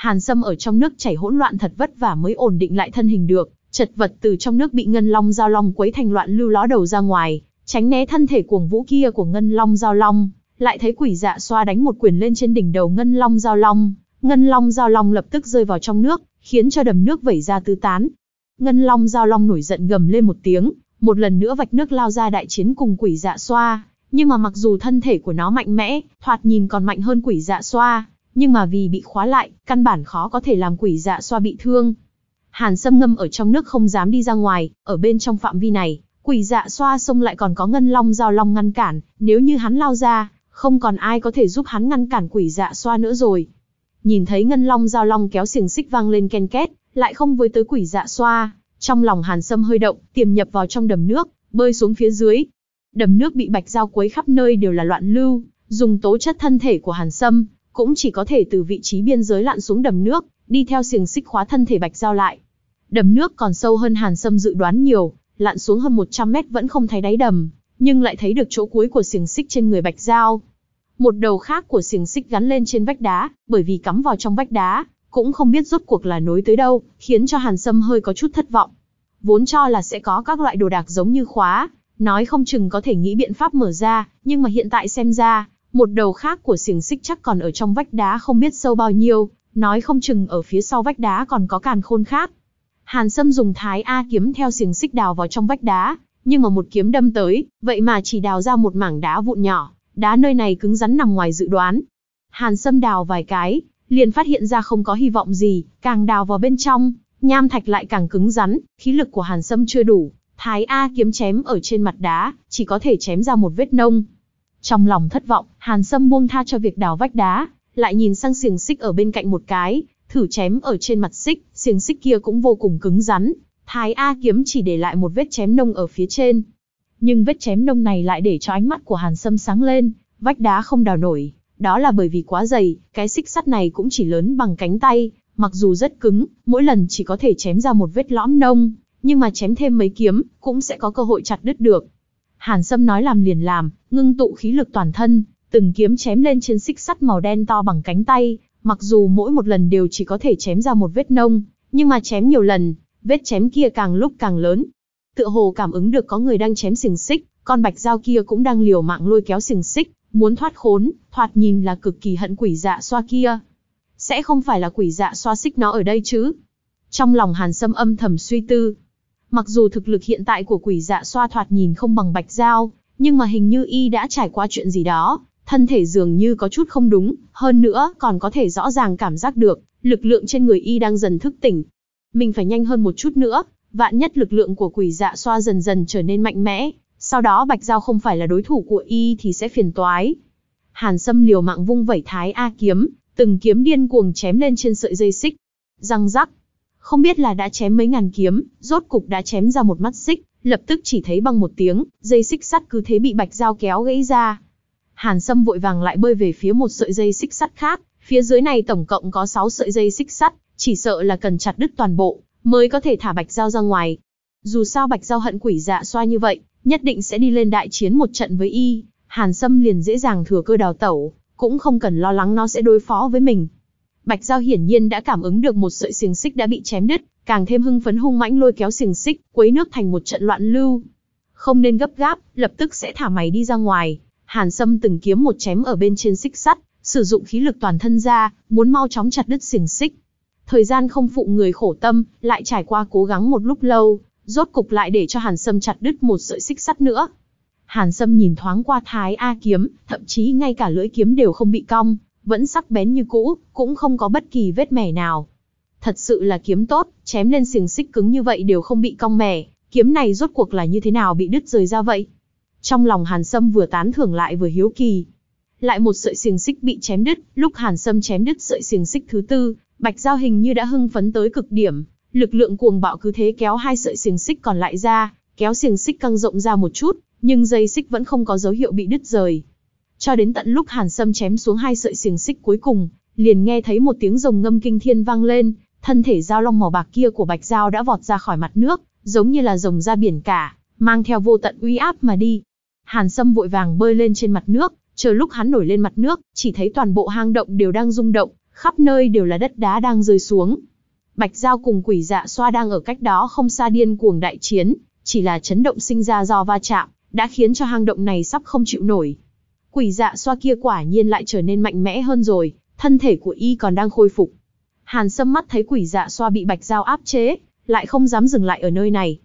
Hàn Sâm ở trong nước chảy hỗn loạn thật vất vả mới ổn định lại thân hình được, chật vật từ trong nước bị Ngân Long Giao Long quấy thành loạn lưu ló đầu ra ngoài, tránh né thân thể cuồng vũ kia của Ngân Long Giao Long, lại thấy quỷ dạ xoa đánh một quyền lên trên đỉnh đầu Ngân Long Giao Long, Ngân Long Giao Long lập tức rơi vào trong nước, khiến cho đầm nước vẩy ra tứ tán. Ngân Long Giao Long nổi giận gầm lên một tiếng, một lần nữa vạch nước lao ra đại chiến cùng quỷ dạ xoa. Nhưng mà mặc dù thân thể của nó mạnh mẽ, thoạt nhìn còn mạnh hơn quỷ dạ xoa, nhưng mà vì bị khóa lại, căn bản khó có thể làm quỷ dạ xoa bị thương. Hàn Sâm ngâm ở trong nước không dám đi ra ngoài, ở bên trong phạm vi này, quỷ dạ xoa sông lại còn có ngân long giao long ngăn cản, nếu như hắn lao ra, không còn ai có thể giúp hắn ngăn cản quỷ dạ xoa nữa rồi. Nhìn thấy ngân long giao long kéo xiềng xích vang lên ken két, lại không với tới quỷ dạ xoa, trong lòng Hàn Sâm hơi động, tiềm nhập vào trong đầm nước, bơi xuống phía dưới. Đầm nước bị bạch giao quấy khắp nơi đều là loạn lưu, dùng tố chất thân thể của Hàn Sâm, cũng chỉ có thể từ vị trí biên giới lặn xuống đầm nước, đi theo xiềng xích khóa thân thể bạch giao lại. Đầm nước còn sâu hơn Hàn Sâm dự đoán nhiều, lặn xuống hơn 100 mét vẫn không thấy đáy đầm, nhưng lại thấy được chỗ cuối của xiềng xích trên người bạch giao. Một đầu khác của xiềng xích gắn lên trên vách đá, bởi vì cắm vào trong vách đá, cũng không biết rốt cuộc là nối tới đâu, khiến cho Hàn Sâm hơi có chút thất vọng. Vốn cho là sẽ có các loại đồ đạc giống như khóa, nói không chừng có thể nghĩ biện pháp mở ra, nhưng mà hiện tại xem ra, một đầu khác của xiềng xích chắc còn ở trong vách đá không biết sâu bao nhiêu, nói không chừng ở phía sau vách đá còn có càn khôn khác. Hàn Sâm dùng thái A kiếm theo xiềng xích đào vào trong vách đá, nhưng mà một kiếm đâm tới, vậy mà chỉ đào ra một mảng đá vụn nhỏ, đá nơi này cứng rắn nằm ngoài dự đoán. Hàn Sâm đào vài cái, liền phát hiện ra không có hy vọng gì, càng đào vào bên trong, nham thạch lại càng cứng rắn, khí lực của Hàn Sâm chưa đủ, Thái A kiếm chém ở trên mặt đá, chỉ có thể chém ra một vết nông. Trong lòng thất vọng, Hàn Sâm buông tha cho việc đào vách đá, lại nhìn sang xiềng xích ở bên cạnh một cái, thử chém ở trên mặt xích, xiềng xích kia cũng vô cùng cứng rắn. Thái A kiếm chỉ để lại một vết chém nông ở phía trên. Nhưng vết chém nông này lại để cho ánh mắt của Hàn Sâm sáng lên, vách đá không đào nổi, đó là bởi vì quá dày, cái xích sắt này cũng chỉ lớn bằng cánh tay, mặc dù rất cứng, mỗi lần chỉ có thể chém ra một vết lõm nông, nhưng mà chém thêm mấy kiếm, cũng sẽ có cơ hội chặt đứt được. Hàn Sâm nói làm liền làm, ngưng tụ khí lực toàn thân, từng kiếm chém lên trên xích sắt màu đen to bằng cánh tay, mặc dù mỗi một lần đều chỉ có thể chém ra một vết nông, nhưng mà chém nhiều lần, vết chém kia càng lúc càng lớn. Tựa hồ cảm ứng được có người đang chém xiềng xích, con bạch dao kia cũng đang liều mạng lôi kéo xiềng xích, muốn thoát khốn, thoạt nhìn là cực kỳ hận quỷ dạ xoa kia. Sẽ không phải là quỷ dạ xoa xích nó ở đây chứ? Trong lòng Hàn Sâm âm thầm suy tư. Mặc dù thực lực hiện tại của quỷ dạ xoa thoạt nhìn không bằng bạch dao, nhưng mà hình như y đã trải qua chuyện gì đó, thân thể dường như có chút không đúng, hơn nữa còn có thể rõ ràng cảm giác được, lực lượng trên người y đang dần thức tỉnh. Mình phải nhanh hơn một chút nữa, vạn nhất lực lượng của quỷ dạ xoa dần dần trở nên mạnh mẽ, sau đó Bạch Giao không phải là đối thủ của y thì sẽ phiền toái. Hàn Sâm liều mạng vung vẩy thái A kiếm, từng kiếm điên cuồng chém lên trên sợi dây xích. Răng rắc. Không biết là đã chém mấy ngàn kiếm, rốt cục đã chém ra một mắt xích, lập tức chỉ thấy bằng một tiếng, dây xích sắt cứ thế bị Bạch dao kéo gãy ra. Hàn Sâm vội vàng lại bơi về phía một sợi dây xích sắt khác, phía dưới này tổng cộng có 6 sợi dây xích sắt, chỉ sợ là cần chặt đứt toàn bộ, mới có thể thả Bạch dao ra ngoài. Dù sao Bạch dao hận quỷ dạ xoa như vậy, nhất định sẽ đi lên đại chiến một trận với y, Hàn Sâm liền dễ dàng thừa cơ đào tẩu, cũng không cần lo lắng nó sẽ đối phó với mình. Bạch Giao hiển nhiên đã cảm ứng được một sợi xiềng xích đã bị chém đứt, càng thêm hưng phấn hung mãnh lôi kéo xiềng xích, quấy nước thành một trận loạn lưu. Không nên gấp gáp, lập tức sẽ thả mày đi ra ngoài. Hàn Sâm từng kiếm một chém ở bên trên xích sắt, sử dụng khí lực toàn thân ra, muốn mau chóng chặt đứt xiềng xích. Thời gian không phụ người khổ tâm, lại trải qua cố gắng một lúc lâu, rốt cục lại để cho Hàn Sâm chặt đứt một sợi xích sắt nữa. Hàn Sâm nhìn thoáng qua Thái A kiếm, thậm chí ngay cả lưỡi kiếm đều không bị cong, vẫn sắc bén như cũ, cũng không có bất kỳ vết mẻ nào. Thật sự là kiếm tốt, chém lên xiềng xích cứng như vậy đều không bị cong mẻ, kiếm này rốt cuộc là như thế nào bị đứt rời ra vậy? Trong lòng Hàn Sâm vừa tán thưởng lại vừa hiếu kỳ. Lại một sợi xiềng xích bị chém đứt, lúc Hàn Sâm chém đứt sợi xiềng xích thứ tư, Bạch Giao hình như đã hưng phấn tới cực điểm, Lực lượng cuồng bạo cứ thế kéo hai sợi xiềng xích còn lại ra, kéo xiềng xích căng rộng ra một chút, nhưng dây xích vẫn không có dấu hiệu bị đứt rời. Cho đến tận lúc Hàn Sâm chém xuống hai sợi xiềng xích cuối cùng, liền nghe thấy một tiếng rồng ngâm kinh thiên vang lên, thân thể dao long màu bạc kia của bạch dao đã vọt ra khỏi mặt nước, giống như là rồng ra biển cả, mang theo vô tận uy áp mà đi. Hàn Sâm vội vàng bơi lên trên mặt nước, chờ lúc hắn nổi lên mặt nước, chỉ thấy toàn bộ hang động đều đang rung động, khắp nơi đều là đất đá đang rơi xuống. Bạch Giao cùng quỷ dạ xoa đang ở cách đó không xa điên cuồng đại chiến, chỉ là chấn động sinh ra do va chạm, đã khiến cho hang động này sắp không chịu nổi. Quỷ dạ xoa kia quả nhiên lại trở nên mạnh mẽ hơn rồi, thân thể của y còn đang khôi phục. Hàn Sâm mắt thấy quỷ dạ xoa bị Bạch Giao áp chế, lại không dám dừng lại ở nơi này.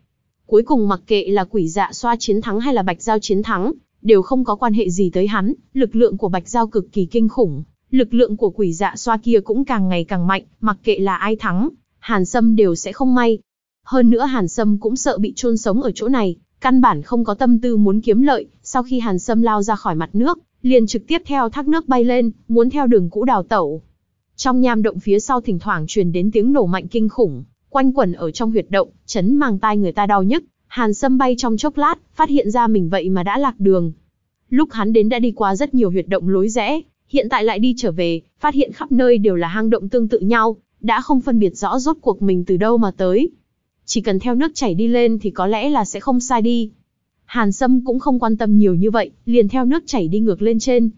Cuối cùng mặc kệ là quỷ dạ xoa chiến thắng hay là Bạch Giao chiến thắng, đều không có quan hệ gì tới hắn, lực lượng của Bạch Giao cực kỳ kinh khủng, lực lượng của quỷ dạ xoa kia cũng càng ngày càng mạnh, mặc kệ là ai thắng, Hàn Sâm đều sẽ không may. Hơn nữa Hàn Sâm cũng sợ bị chôn sống ở chỗ này, căn bản không có tâm tư muốn kiếm lợi, sau khi Hàn Sâm lao ra khỏi mặt nước, liền trực tiếp theo thác nước bay lên, muốn theo đường cũ đào tẩu. Trong nham động phía sau thỉnh thoảng truyền đến tiếng nổ mạnh kinh khủng, quanh quẩn ở trong huyệt động, chấn mang tai người ta đau nhức. Hàn Sâm bay trong chốc lát, phát hiện ra mình vậy mà đã lạc đường. Lúc hắn đến đã đi qua rất nhiều huyệt động lối rẽ, hiện tại lại đi trở về, phát hiện khắp nơi đều là hang động tương tự nhau, đã không phân biệt rõ rốt cuộc mình từ đâu mà tới. Chỉ cần theo nước chảy đi lên thì có lẽ là sẽ không sai đi. Hàn Sâm cũng không quan tâm nhiều như vậy, liền theo nước chảy đi ngược lên trên.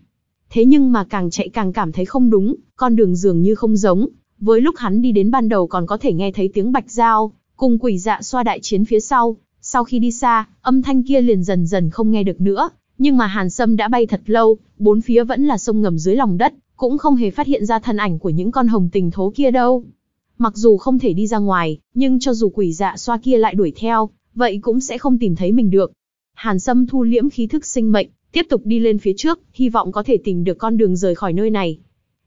Thế nhưng mà càng chạy càng cảm thấy không đúng, con đường dường như không giống, với lúc hắn đi đến ban đầu còn có thể nghe thấy tiếng bạch dao, cùng quỷ dạ xoa đại chiến phía sau, sau khi đi xa, âm thanh kia liền dần dần không nghe được nữa, nhưng mà Hàn Sâm đã bay thật lâu, bốn phía vẫn là sông ngầm dưới lòng đất, cũng không hề phát hiện ra thân ảnh của những con hồng tình thố kia đâu. Mặc dù không thể đi ra ngoài, nhưng cho dù quỷ dạ xoa kia lại đuổi theo, vậy cũng sẽ không tìm thấy mình được. Hàn Sâm thu liễm khí thức sinh mệnh, tiếp tục đi lên phía trước, hy vọng có thể tìm được con đường rời khỏi nơi này.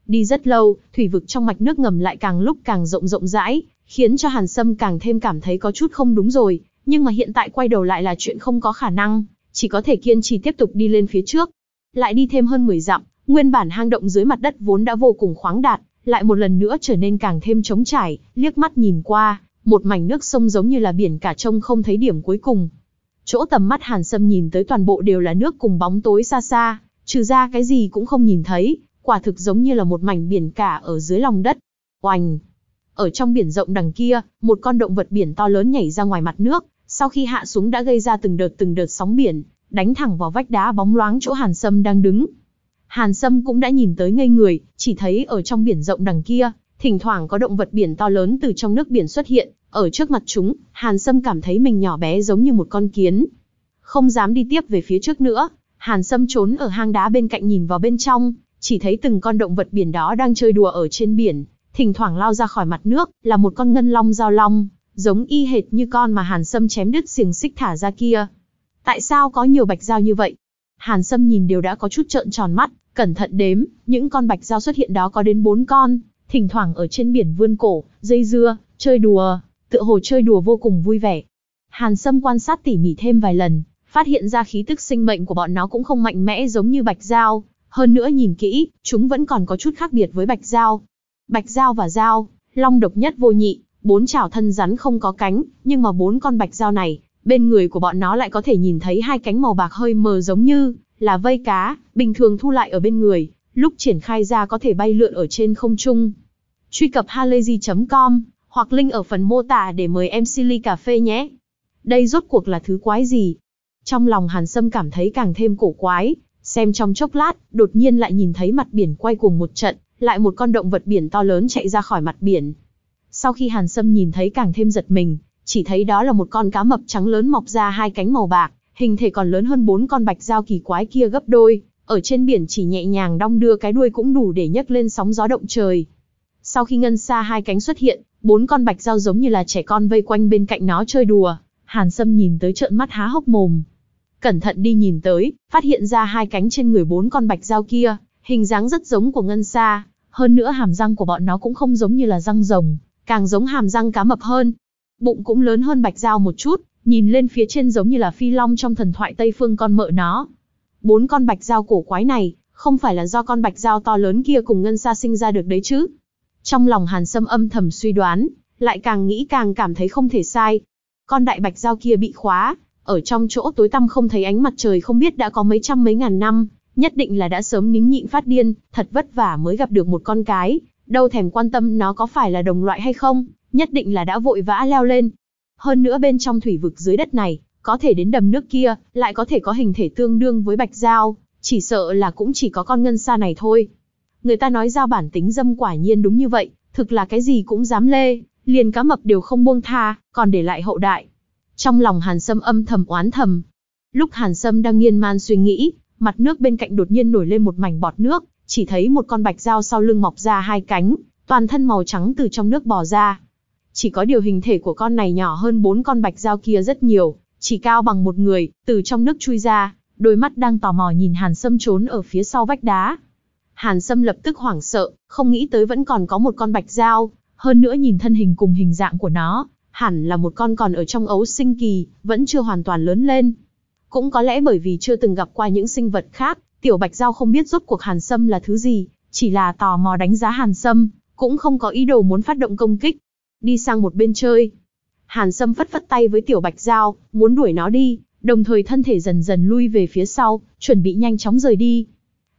Đi rất lâu, thủy vực trong mạch nước ngầm lại càng lúc càng rộng rộng rãi, khiến cho Hàn Sâm càng thêm cảm thấy có chút không đúng rồi, nhưng mà hiện tại quay đầu lại là chuyện không có khả năng, chỉ có thể kiên trì tiếp tục đi lên phía trước. Lại đi thêm hơn 10 dặm, nguyên bản hang động dưới mặt đất vốn đã vô cùng khoáng đạt, lại một lần nữa trở nên càng thêm trống trải, liếc mắt nhìn qua, một mảnh nước sông giống như là biển cả trông không thấy điểm cuối cùng. Chỗ tầm mắt Hàn Sâm nhìn tới toàn bộ đều là nước cùng bóng tối xa xa, trừ ra cái gì cũng không nhìn thấy, quả thực giống như là một mảnh biển cả ở dưới lòng đất. Oành! Ở trong biển rộng đằng kia, một con động vật biển to lớn nhảy ra ngoài mặt nước, sau khi hạ xuống đã gây ra từng đợt từng đợt sóng biển, đánh thẳng vào vách đá bóng loáng chỗ Hàn Sâm đang đứng. Hàn Sâm cũng đã nhìn tới ngây người, chỉ thấy ở trong biển rộng đằng kia, thỉnh thoảng có động vật biển to lớn từ trong nước biển xuất hiện, ở trước mặt chúng, Hàn Sâm cảm thấy mình nhỏ bé giống như một con kiến. Không dám đi tiếp về phía trước nữa, Hàn Sâm trốn ở hang đá bên cạnh nhìn vào bên trong, chỉ thấy từng con động vật biển đó đang chơi đùa ở trên biển, thỉnh thoảng lao ra khỏi mặt nước, là một con ngân long giao long, giống y hệt như con mà Hàn Sâm chém đứt xiềng xích thả ra kia. Tại sao có nhiều bạch giao như vậy? Hàn Sâm nhìn đều đã có chút trợn tròn mắt, cẩn thận đếm, những con bạch giao xuất hiện đó có đến bốn con, thỉnh thoảng ở trên biển vươn cổ, dây dưa, chơi đùa, tựa hồ chơi đùa vô cùng vui vẻ. Hàn Sâm quan sát tỉ mỉ thêm vài lần, phát hiện ra khí tức sinh mệnh của bọn nó cũng không mạnh mẽ giống như bạch giao, hơn nữa nhìn kỹ, chúng vẫn còn có chút khác biệt với bạch giao. Bạch giao và giao, long độc nhất vô nhị, bốn chảo thân rắn không có cánh, nhưng mà bốn con bạch giao này, bên người của bọn nó lại có thể nhìn thấy hai cánh màu bạc hơi mờ giống như là vây cá, bình thường thu lại ở bên người, lúc triển khai ra có thể bay lượn ở trên không trung. Truy cập halayzi.com hoặc link ở phần mô tả để mời em Silly cà phê nhé. Đây rốt cuộc là thứ quái gì? Trong lòng Hàn Sâm cảm thấy càng thêm cổ quái, xem trong chốc lát, đột nhiên lại nhìn thấy mặt biển quay cuồng một trận, lại một con động vật biển to lớn chạy ra khỏi mặt biển. Sau khi Hàn Sâm nhìn thấy càng thêm giật mình, chỉ thấy đó là một con cá mập trắng lớn mọc ra hai cánh màu bạc, hình thể còn lớn hơn bốn con bạch giao kỳ quái kia gấp đôi, ở trên biển chỉ nhẹ nhàng đong đưa cái đuôi cũng đủ để nhấc lên sóng gió động trời. Sau khi ngân xa hai cánh xuất hiện, bốn con bạch giao giống như là trẻ con vây quanh bên cạnh nó chơi đùa, Hàn Sâm nhìn tới trợn mắt há hốc mồm. Cẩn thận đi nhìn tới, phát hiện ra hai cánh trên người bốn con bạch giao kia, hình dáng rất giống của ngân xa, hơn nữa hàm răng của bọn nó cũng không giống như là răng rồng, càng giống hàm răng cá mập hơn. Bụng cũng lớn hơn bạch giao một chút, nhìn lên phía trên giống như là phi long trong thần thoại Tây Phương con mợ nó. Bốn con bạch giao cổ quái này, không phải là do con bạch giao to lớn kia cùng ngân xa sinh ra được đấy chứ. Trong lòng hàn sâm âm thầm suy đoán, lại càng nghĩ càng cảm thấy không thể sai. Con đại bạch giao kia bị khóa, ở trong chỗ tối tăm không thấy ánh mặt trời không biết đã có mấy trăm mấy ngàn năm, nhất định là đã sớm nín nhịn phát điên, thật vất vả mới gặp được một con cái, đâu thèm quan tâm nó có phải là đồng loại hay không, nhất định là đã vội vã leo lên. Hơn nữa bên trong thủy vực dưới đất này, có thể đến đầm nước kia, lại có thể có hình thể tương đương với bạch giao, chỉ sợ là cũng chỉ có con ngân sa này thôi. Người ta nói giao bản tính dâm quả nhiên đúng như vậy, thực là cái gì cũng dám lê, liền cá mập đều không buông tha, còn để lại hậu đại. Trong lòng Hàn Sâm âm thầm oán thầm. Lúc Hàn Sâm đang nghiên man suy nghĩ, mặt nước bên cạnh đột nhiên nổi lên một mảnh bọt nước, chỉ thấy một con bạch dao sau lưng mọc ra hai cánh, toàn thân màu trắng từ trong nước bò ra. Chỉ có điều hình thể của con này nhỏ hơn bốn con bạch dao kia rất nhiều, chỉ cao bằng một người, từ trong nước chui ra, đôi mắt đang tò mò nhìn Hàn Sâm trốn ở phía sau vách đá. Hàn Sâm lập tức hoảng sợ, không nghĩ tới vẫn còn có một con bạch dao, hơn nữa nhìn thân hình cùng hình dạng của nó, hẳn là một con còn ở trong ấu sinh kỳ, vẫn chưa hoàn toàn lớn lên. Cũng có lẽ bởi vì chưa từng gặp qua những sinh vật khác, tiểu bạch giao không biết rốt cuộc Hàn Sâm là thứ gì, chỉ là tò mò đánh giá Hàn Sâm, cũng không có ý đồ muốn phát động công kích. Đi sang một bên chơi. Hàn Sâm phất phất tay với tiểu bạch giao, muốn đuổi nó đi, đồng thời thân thể dần dần lui về phía sau, chuẩn bị nhanh chóng rời đi.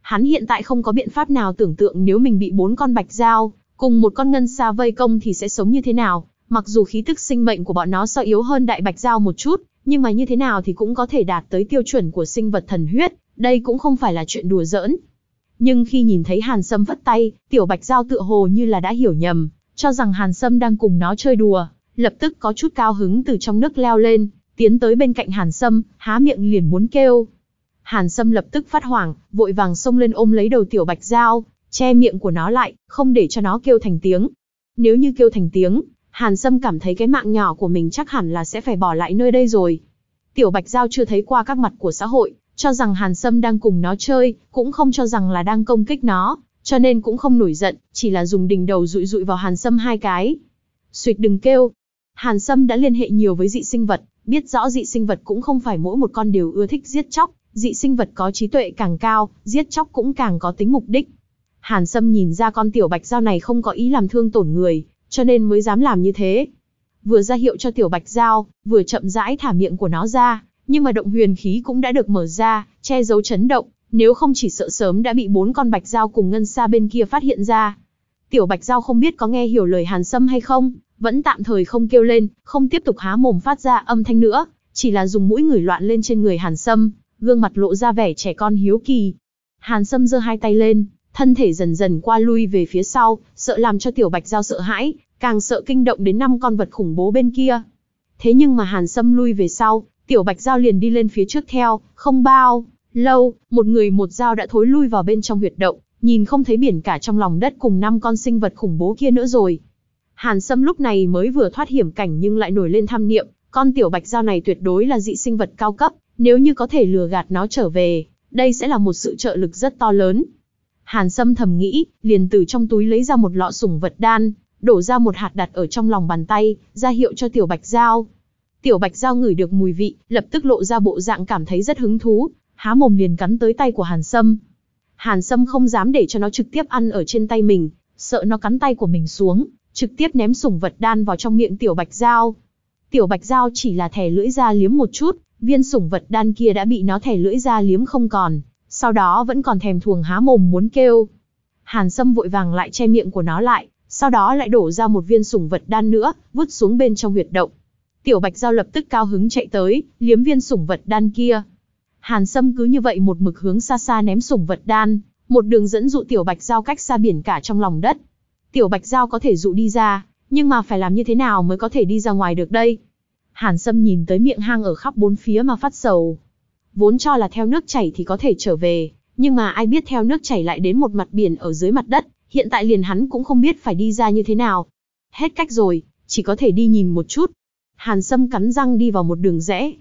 Hắn hiện tại không có biện pháp nào tưởng tượng nếu mình bị bốn con bạch giao, cùng một con ngân xa vây công thì sẽ sống như thế nào, mặc dù khí tức sinh mệnh của bọn nó so yếu hơn đại bạch giao một chút, nhưng mà như thế nào thì cũng có thể đạt tới tiêu chuẩn của sinh vật thần huyết, đây cũng không phải là chuyện đùa giỡn. Nhưng khi nhìn thấy Hàn Sâm vất tay, tiểu bạch giao tựa hồ như là đã hiểu nhầm, cho rằng Hàn Sâm đang cùng nó chơi đùa, lập tức có chút cao hứng từ trong nước leo lên, tiến tới bên cạnh Hàn Sâm, há miệng liền muốn kêu. Hàn Sâm lập tức phát hoảng, vội vàng xông lên ôm lấy đầu tiểu bạch giao, che miệng của nó lại, không để cho nó kêu thành tiếng. Nếu như kêu thành tiếng, Hàn Sâm cảm thấy cái mạng nhỏ của mình chắc hẳn là sẽ phải bỏ lại nơi đây rồi. Tiểu Bạch Giao chưa thấy qua các mặt của xã hội, cho rằng Hàn Sâm đang cùng nó chơi, cũng không cho rằng là đang công kích nó, cho nên cũng không nổi giận, chỉ là dùng đỉnh đầu rụi rụi vào Hàn Sâm hai cái. Xuyệt đừng kêu. Hàn Sâm đã liên hệ nhiều với dị sinh vật, biết rõ dị sinh vật cũng không phải mỗi một con đều ưa thích giết chóc, dị sinh vật có trí tuệ càng cao, giết chóc cũng càng có tính mục đích. Hàn Sâm nhìn ra con tiểu bạch giao này không có ý làm thương tổn người, cho nên mới dám làm như thế. Vừa ra hiệu cho tiểu bạch giao, vừa chậm rãi thả miệng của nó ra, nhưng mà động huyền khí cũng đã được mở ra, che giấu chấn động, nếu không chỉ sợ sớm đã bị bốn con bạch giao cùng ngân xa bên kia phát hiện ra. Tiểu bạch giao không biết có nghe hiểu lời hàn sâm hay không, vẫn tạm thời không kêu lên, không tiếp tục há mồm phát ra âm thanh nữa, chỉ là dùng mũi người loạn lên trên người hàn sâm, gương mặt lộ ra vẻ trẻ con hiếu kỳ. Hàn sâm giơ hai tay lên, thân thể dần dần qua lui về phía sau, sợ làm cho tiểu bạch giao sợ hãi, càng sợ kinh động đến năm con vật khủng bố bên kia. Thế nhưng mà Hàn Sâm lui về sau, tiểu bạch giao liền đi lên phía trước theo, không bao, lâu, một người một dao đã thối lui vào bên trong huyệt động, nhìn không thấy biển cả trong lòng đất cùng năm con sinh vật khủng bố kia nữa rồi. Hàn Sâm lúc này mới vừa thoát hiểm cảnh nhưng lại nổi lên tham niệm, con tiểu bạch giao này tuyệt đối là dị sinh vật cao cấp, nếu như có thể lừa gạt nó trở về, đây sẽ là một sự trợ lực rất to lớn. Hàn Sâm thầm nghĩ, liền từ trong túi lấy ra một lọ sủng vật đan, đổ ra một hạt đặt ở trong lòng bàn tay, ra hiệu cho Tiểu Bạch Giao. Tiểu Bạch Giao ngửi được mùi vị, lập tức lộ ra bộ dạng cảm thấy rất hứng thú, há mồm liền cắn tới tay của Hàn Sâm. Hàn Sâm không dám để cho nó trực tiếp ăn ở trên tay mình, sợ nó cắn tay của mình xuống, trực tiếp ném sủng vật đan vào trong miệng Tiểu Bạch Giao. Tiểu Bạch Giao chỉ là thè lưỡi ra liếm một chút, viên sủng vật đan kia đã bị nó thẻ lưỡi ra liếm không còn, sau đó vẫn còn thèm thuồng há mồm muốn kêu. Hàn Sâm vội vàng lại che miệng của nó lại, sau đó lại đổ ra một viên sủng vật đan nữa, vứt xuống bên trong huyệt động. Tiểu Bạch Giao lập tức cao hứng chạy tới, liếm viên sủng vật đan kia. Hàn Sâm cứ như vậy một mực hướng xa xa ném sủng vật đan, một đường dẫn dụ Tiểu Bạch Giao cách xa biển cả trong lòng đất. Tiểu Bạch Giao có thể dụ đi ra, nhưng mà phải làm như thế nào mới có thể đi ra ngoài được đây? Hàn Sâm nhìn tới miệng hang ở khắp bốn phía mà phát sầu. Vốn cho là theo nước chảy thì có thể trở về, nhưng mà ai biết theo nước chảy lại đến một mặt biển ở dưới mặt đất, hiện tại liền hắn cũng không biết phải đi ra như thế nào. Hết cách rồi, chỉ có thể đi nhìn một chút. Hàn Sâm cắn răng đi vào một đường rẽ.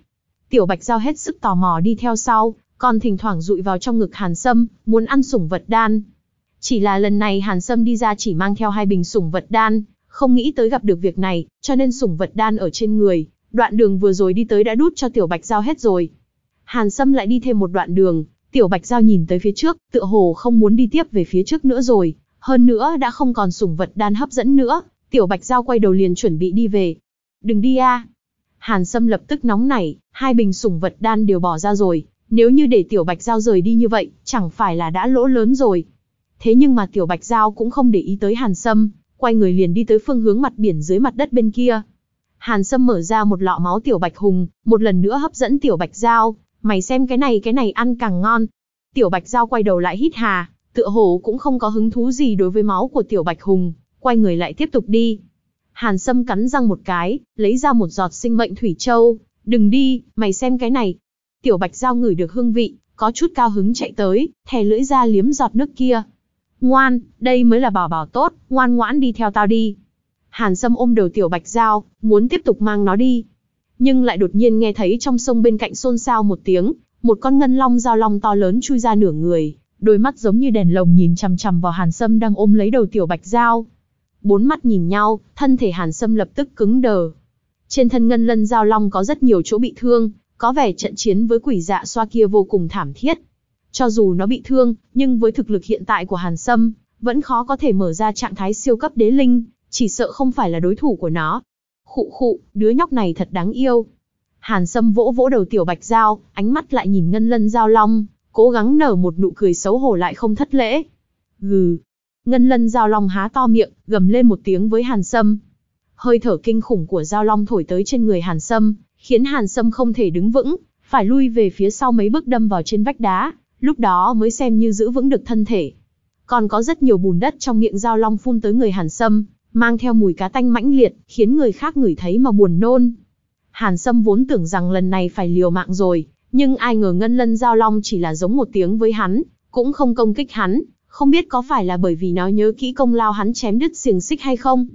Tiểu Bạch Giao hết sức tò mò đi theo sau, còn thỉnh thoảng rụi vào trong ngực Hàn Sâm, muốn ăn sủng vật đan. Chỉ là lần này Hàn Sâm đi ra chỉ mang theo hai bình sủng vật đan, không nghĩ tới gặp được việc này, cho nên sủng vật đan ở trên người, đoạn đường vừa rồi đi tới đã đút cho Tiểu Bạch Giao hết rồi. Hàn Sâm lại đi thêm một đoạn đường, Tiểu Bạch Giao nhìn tới phía trước, tựa hồ không muốn đi tiếp về phía trước nữa rồi, hơn nữa đã không còn sủng vật đan hấp dẫn nữa, tiểu bạch giao quay đầu liền chuẩn bị đi về. Đừng đi a. Hàn Sâm lập tức nóng nảy, hai bình sủng vật đan đều bỏ ra rồi, nếu như để tiểu bạch giao rời đi như vậy, chẳng phải là đã lỗ lớn rồi. Thế nhưng mà Tiểu Bạch Giao cũng không để ý tới Hàn Sâm, quay người liền đi tới phương hướng mặt biển dưới mặt đất bên kia. Hàn Sâm mở ra một lọ máu Tiểu Bạch Hùng, một lần nữa hấp dẫn Tiểu Bạch Giao, mày xem cái này cái này ăn càng ngon. Tiểu Bạch Giao quay đầu lại hít hà, tựa hồ cũng không có hứng thú gì đối với máu của Tiểu Bạch Hùng, quay người lại tiếp tục đi. Hàn Sâm cắn răng một cái, lấy ra một giọt sinh mệnh thủy châu, đừng đi, mày xem cái này. Tiểu Bạch Giao ngửi được hương vị, có chút cao hứng chạy tới, thè lưỡi ra liếm giọt nước kia. Ngoan, đây mới là bảo bảo tốt, ngoan ngoãn đi theo tao đi. Hàn Sâm ôm đầu Tiểu Bạch Giao, muốn tiếp tục mang nó đi. Nhưng lại đột nhiên nghe thấy trong sông bên cạnh xôn xao một tiếng, một con ngân long giao long to lớn chui ra nửa người, đôi mắt giống như đèn lồng nhìn chằm chằm vào Hàn Sâm đang ôm lấy đầu Tiểu Bạch Giao. Bốn mắt nhìn nhau, thân thể Hàn Sâm lập tức cứng đờ. Trên thân ngân lân giao long có rất nhiều chỗ bị thương, có vẻ trận chiến với quỷ dạ xoa kia vô cùng thảm thiết. Cho dù nó bị thương, nhưng với thực lực hiện tại của Hàn Sâm, vẫn khó có thể mở ra trạng thái siêu cấp đế linh, chỉ sợ không phải là đối thủ của nó. Khụ khụ, đứa nhóc này thật đáng yêu. Hàn Sâm vỗ vỗ đầu tiểu bạch giao, ánh mắt lại nhìn ngân lân giao long, cố gắng nở một nụ cười xấu hổ lại không thất lễ. Gừ. Ngân lân giao long há to miệng, gầm lên một tiếng với Hàn Sâm. Hơi thở kinh khủng của giao long thổi tới trên người Hàn Sâm, khiến Hàn Sâm không thể đứng vững, phải lui về phía sau mấy bước đâm vào trên vách đá, lúc đó mới xem như giữ vững được thân thể. Còn có rất nhiều bùn đất trong miệng giao long phun tới người Hàn Sâm, mang theo mùi cá tanh mãnh liệt, khiến người khác ngửi thấy mà buồn nôn. Hàn Sâm vốn tưởng rằng lần này phải liều mạng rồi, nhưng ai ngờ ngân lân giao long chỉ là giống một tiếng với hắn, cũng không công kích hắn, không biết có phải là bởi vì nó nhớ kỹ công lao hắn chém đứt xiềng xích hay không.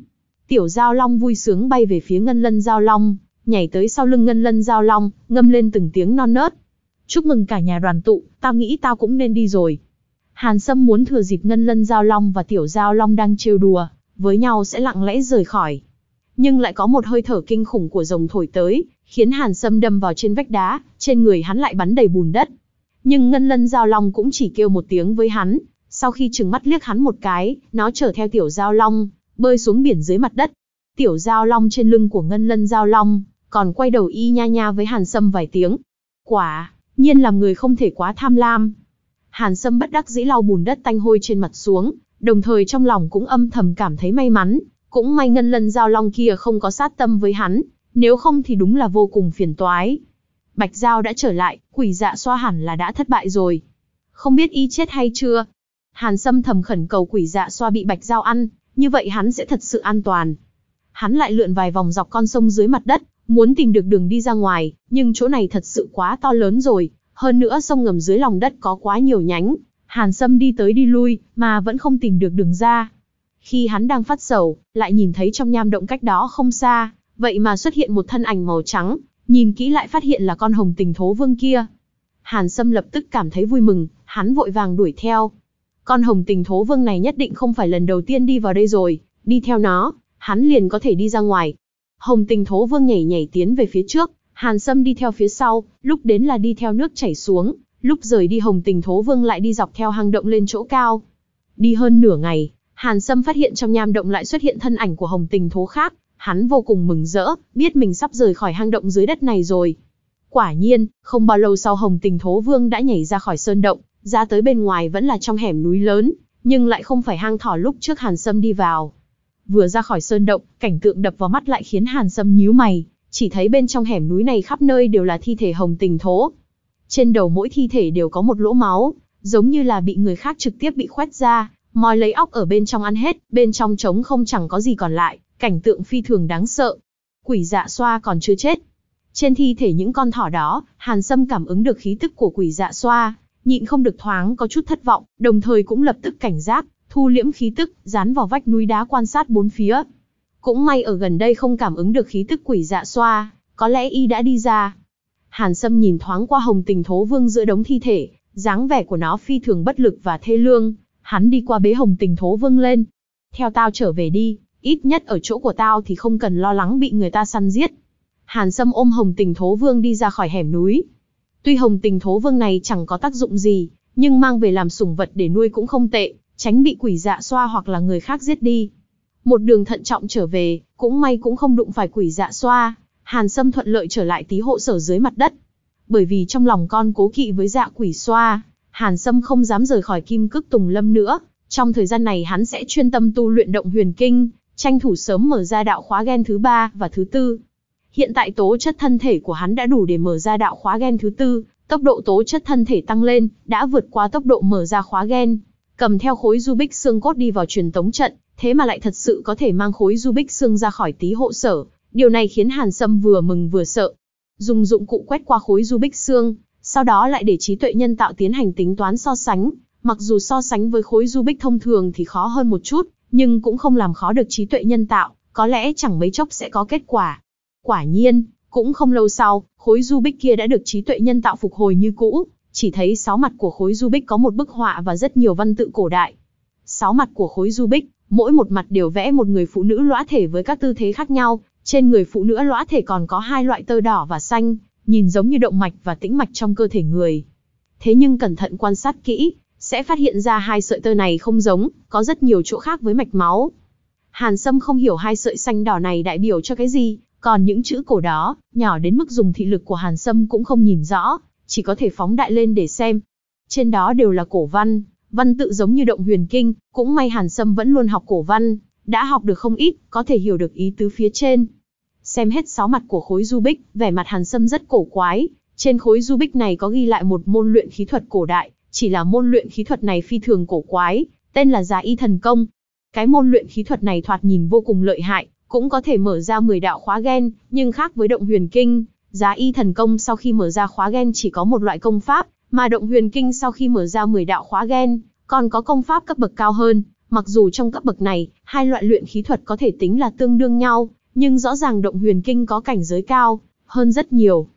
Tiểu giao long vui sướng bay về phía ngân lân giao long, nhảy tới sau lưng ngân lân giao long, ngâm lên từng tiếng non nớt. Chúc mừng cả nhà đoàn tụ, tao nghĩ tao cũng nên đi rồi. Hàn Sâm muốn thừa dịp ngân lân giao long và tiểu giao long đang trêu đùa, với nhau sẽ lặng lẽ rời khỏi. Nhưng lại có một hơi thở kinh khủng của rồng thổi tới, khiến Hàn Sâm đâm vào trên vách đá, trên người hắn lại bắn đầy bùn đất. Nhưng ngân lân giao long cũng chỉ kêu một tiếng với hắn, sau khi trừng mắt liếc hắn một cái, nó chở theo tiểu giao long, bơi xuống biển dưới mặt đất. Tiểu giao long trên lưng của ngân lân giao long, còn quay đầu y nha nha với Hàn Sâm vài tiếng. Quả, nhiên làm người không thể quá tham lam. Hàn Sâm bất đắc dĩ lau bùn đất tanh hôi trên mặt xuống, đồng thời trong lòng cũng âm thầm cảm thấy may mắn, cũng may ngân lân giao long kia không có sát tâm với hắn, nếu không thì đúng là vô cùng phiền toái. Bạch Giao đã trở lại, quỷ dạ xoa hẳn là đã thất bại rồi. Không biết y chết hay chưa? Hàn Sâm thầm khẩn cầu quỷ dạ xoa bị Bạch Giao ăn, như vậy hắn sẽ thật sự an toàn. Hắn lại lượn vài vòng dọc con sông dưới mặt đất, muốn tìm được đường đi ra ngoài, nhưng chỗ này thật sự quá to lớn rồi, hơn nữa sông ngầm dưới lòng đất có quá nhiều nhánh, Hàn Sâm đi tới đi lui, mà vẫn không tìm được đường ra. Khi hắn đang phát sầu, lại nhìn thấy trong nham động cách đó không xa, vậy mà xuất hiện một thân ảnh màu trắng, nhìn kỹ lại phát hiện là con hồng tình thố vương kia. Hàn Sâm lập tức cảm thấy vui mừng, hắn vội vàng đuổi theo. Con hồng tình thố vương này nhất định không phải lần đầu tiên đi vào đây rồi, đi theo nó, hắn liền có thể đi ra ngoài. Hồng tình thố vương nhảy nhảy tiến về phía trước, Hàn Sâm đi theo phía sau, lúc đến là đi theo nước chảy xuống, lúc rời đi Hồng tình thố vương lại đi dọc theo hang động lên chỗ cao. Đi hơn nửa ngày, Hàn Sâm phát hiện trong nham động lại xuất hiện thân ảnh của Hồng tình thố khác, hắn vô cùng mừng rỡ, biết mình sắp rời khỏi hang động dưới đất này rồi. Quả nhiên, không bao lâu sau Hồng tình thố vương đã nhảy ra khỏi sơn động, ra tới bên ngoài vẫn là trong hẻm núi lớn, nhưng lại không phải hang thỏ lúc trước Hàn Sâm đi vào. Vừa ra khỏi sơn động, cảnh tượng đập vào mắt lại khiến Hàn Sâm nhíu mày, chỉ thấy bên trong hẻm núi này khắp nơi đều là thi thể hồng tình thố. Trên đầu mỗi thi thể đều có một lỗ máu, giống như là bị người khác trực tiếp bị khoét ra, moi lấy óc ở bên trong ăn hết, bên trong trống không chẳng có gì còn lại, cảnh tượng phi thường đáng sợ. Quỷ dạ xoa còn chưa chết. Trên thi thể những con thỏ đó, Hàn Sâm cảm ứng được khí tức của quỷ dạ xoa, nhịn không được thoáng có chút thất vọng, đồng thời cũng lập tức cảnh giác, thu liễm khí tức, dán vào vách núi đá quan sát bốn phía. Cũng may ở gần đây không cảm ứng được khí tức quỷ dạ xoa, có lẽ y đã đi ra. Hàn Sâm nhìn thoáng qua hồng tình thố vương giữa đống thi thể, dáng vẻ của nó phi thường bất lực và thê lương, hắn đi qua bế hồng tình thố vương lên. Theo tao trở về đi, ít nhất ở chỗ của tao thì không cần lo lắng bị người ta săn giết. Hàn Sâm ôm hồng tình thố vương đi ra khỏi hẻm núi. Tuy hồng tình thố vương này chẳng có tác dụng gì, nhưng mang về làm sủng vật để nuôi cũng không tệ, tránh bị quỷ dạ xoa hoặc là người khác giết đi. Một đường thận trọng trở về, cũng may cũng không đụng phải quỷ dạ xoa, Hàn Sâm thuận lợi trở lại tí hộ sở dưới mặt đất. Bởi vì trong lòng con cố kỵ với dạ quỷ xoa, Hàn Sâm không dám rời khỏi kim cức tùng lâm nữa, Trong thời gian này hắn sẽ chuyên tâm tu luyện động huyền kinh, tranh thủ sớm mở ra đạo khóa gen thứ ba và thứ tư. Hiện tại tố chất thân thể của hắn đã đủ để mở ra đạo khóa gen thứ tư, tốc độ tố chất thân thể tăng lên, đã vượt qua tốc độ mở ra khóa gen. Cầm theo khối Rubik xương cốt đi vào truyền tống trận, thế mà lại thật sự có thể mang khối Rubik xương ra khỏi tí hộ sở. Điều này khiến Hàn Sâm vừa mừng vừa sợ. Dùng dụng cụ quét qua khối Rubik xương, sau đó lại để trí tuệ nhân tạo tiến hành tính toán so sánh. Mặc dù so sánh với khối Rubik thông thường thì khó hơn một chút, nhưng cũng không làm khó được trí tuệ nhân tạo, có lẽ chẳng mấy chốc sẽ có kết quả. Quả nhiên, cũng không lâu sau, khối Rubik kia đã được trí tuệ nhân tạo phục hồi như cũ, chỉ thấy sáu mặt của khối Rubik có một bức họa và rất nhiều văn tự cổ đại. Sáu mặt của khối Rubik, mỗi một mặt đều vẽ một người phụ nữ lõa thể với các tư thế khác nhau, trên người phụ nữ lõa thể còn có hai loại tơ đỏ và xanh, nhìn giống như động mạch và tĩnh mạch trong cơ thể người. Thế nhưng cẩn thận quan sát kỹ, sẽ phát hiện ra hai sợi tơ này không giống, có rất nhiều chỗ khác với mạch máu. Hàn Sâm không hiểu hai sợi xanh đỏ này đại biểu cho cái gì, còn những chữ cổ đó, nhỏ đến mức dùng thị lực của Hàn Sâm cũng không nhìn rõ, chỉ có thể phóng đại lên để xem. Trên đó đều là cổ văn, văn tự giống như động huyền kinh, cũng may Hàn Sâm vẫn luôn học cổ văn, đã học được không ít, có thể hiểu được ý tứ phía trên. Xem hết sáu mặt của khối Rubik, vẻ mặt Hàn Sâm rất cổ quái, trên khối Rubik này có ghi lại một môn luyện khí thuật cổ đại, chỉ là môn luyện khí thuật này phi thường cổ quái, tên là Giá Y Thần Công. Cái môn luyện khí thuật này thoạt nhìn vô cùng lợi hại, cũng có thể mở ra 10 đạo khóa gen, nhưng khác với động huyền kinh, Giá Y Thần Công sau khi mở ra khóa gen chỉ có một loại công pháp, mà động huyền kinh sau khi mở ra 10 đạo khóa gen, còn có công pháp cấp bậc cao hơn. Mặc dù trong cấp bậc này, hai loại luyện khí thuật có thể tính là tương đương nhau, nhưng rõ ràng động huyền kinh có cảnh giới cao hơn rất nhiều.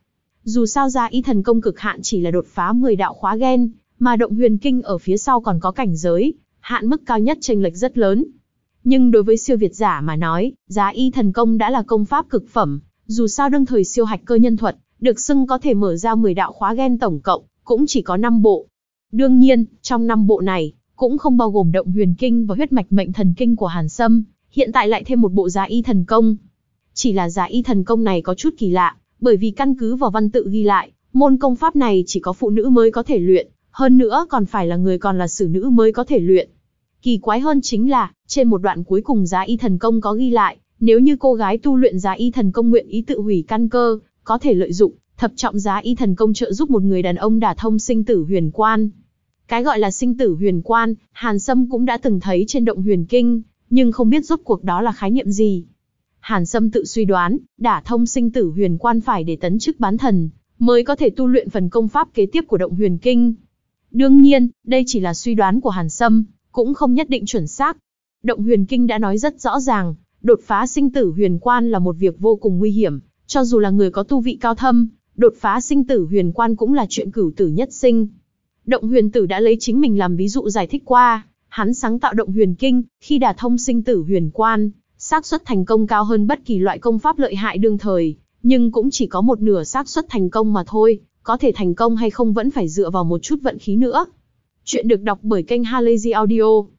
Dù sao ra Y Thần Công cực hạn chỉ là đột phá 10 đạo khóa gen, mà động huyền kinh ở phía sau còn có cảnh giới, hạn mức cao nhất chênh lệch rất lớn. Nhưng đối với siêu việt giả mà nói, giá y thần công đã là công pháp cực phẩm, dù sao đương thời siêu hạch cơ nhân thuật, được xưng có thể mở ra 10 đạo khóa gen tổng cộng, cũng chỉ có 5 bộ. Đương nhiên, trong 5 bộ này, cũng không bao gồm động huyền kinh và huyết mạch mệnh thần kinh của Hàn Sâm, hiện tại lại thêm một bộ giá y thần công. Chỉ là giả y thần công này có chút kỳ lạ, bởi vì căn cứ vào văn tự ghi lại, môn công pháp này chỉ có phụ nữ mới có thể luyện, hơn nữa còn phải là người còn là xử nữ mới có thể luyện. Kỳ quái hơn chính là, trên một đoạn cuối cùng giá y thần công có ghi lại, nếu như cô gái tu luyện giá y thần công nguyện ý tự hủy căn cơ, có thể lợi dụng, thập trọng giá y thần công trợ giúp một người đàn ông đả thông sinh tử huyền quan. Cái gọi là sinh tử huyền quan, Hàn Sâm cũng đã từng thấy trên động huyền kinh, nhưng không biết rốt cuộc đó là khái niệm gì. Hàn Sâm tự suy đoán, đả thông sinh tử huyền quan phải để tấn chức bán thần, mới có thể tu luyện phần công pháp kế tiếp của động huyền kinh. Đương nhiên, đây chỉ là suy đoán của Hàn Sâm, cũng không nhất định chuẩn xác. Động huyền kinh đã nói rất rõ ràng, đột phá sinh tử huyền quan là một việc vô cùng nguy hiểm, cho dù là người có tu vị cao thâm, đột phá sinh tử huyền quan cũng là chuyện cửu tử nhất sinh. Động huyền tử đã lấy chính mình làm ví dụ giải thích qua, hắn sáng tạo động huyền kinh, khi đả thông sinh tử huyền quan, xác suất thành công cao hơn bất kỳ loại công pháp lợi hại đương thời, nhưng cũng chỉ có một nửa xác suất thành công mà thôi, có thể thành công hay không vẫn phải dựa vào một chút vận khí nữa. Chuyện được đọc bởi kênh Halazy Audio.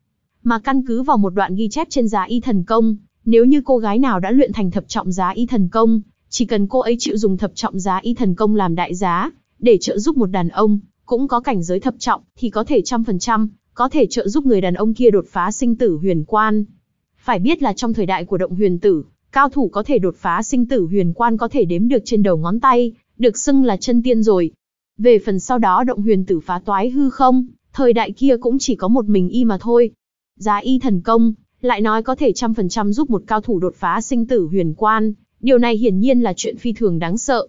Mà căn cứ vào một đoạn ghi chép trên giá y thần công, nếu như cô gái nào đã luyện thành thập trọng giá y thần công, chỉ cần cô ấy chịu dùng thập trọng giá y thần công làm đại giá, để trợ giúp một đàn ông, cũng có cảnh giới thập trọng, thì có thể trăm phần trăm, có thể trợ giúp người đàn ông kia đột phá sinh tử huyền quan. Phải biết là trong thời đại của động huyền tử, cao thủ có thể đột phá sinh tử huyền quan có thể đếm được trên đầu ngón tay, được xưng là chân tiên rồi. Về phần sau đó động huyền tử phá toái hư không, thời đại kia cũng chỉ có một mình y mà thôi. Giá y thần công, lại nói có thể trăm phần trăm giúp một cao thủ đột phá sinh tử huyền quan, điều này hiển nhiên là chuyện phi thường đáng sợ.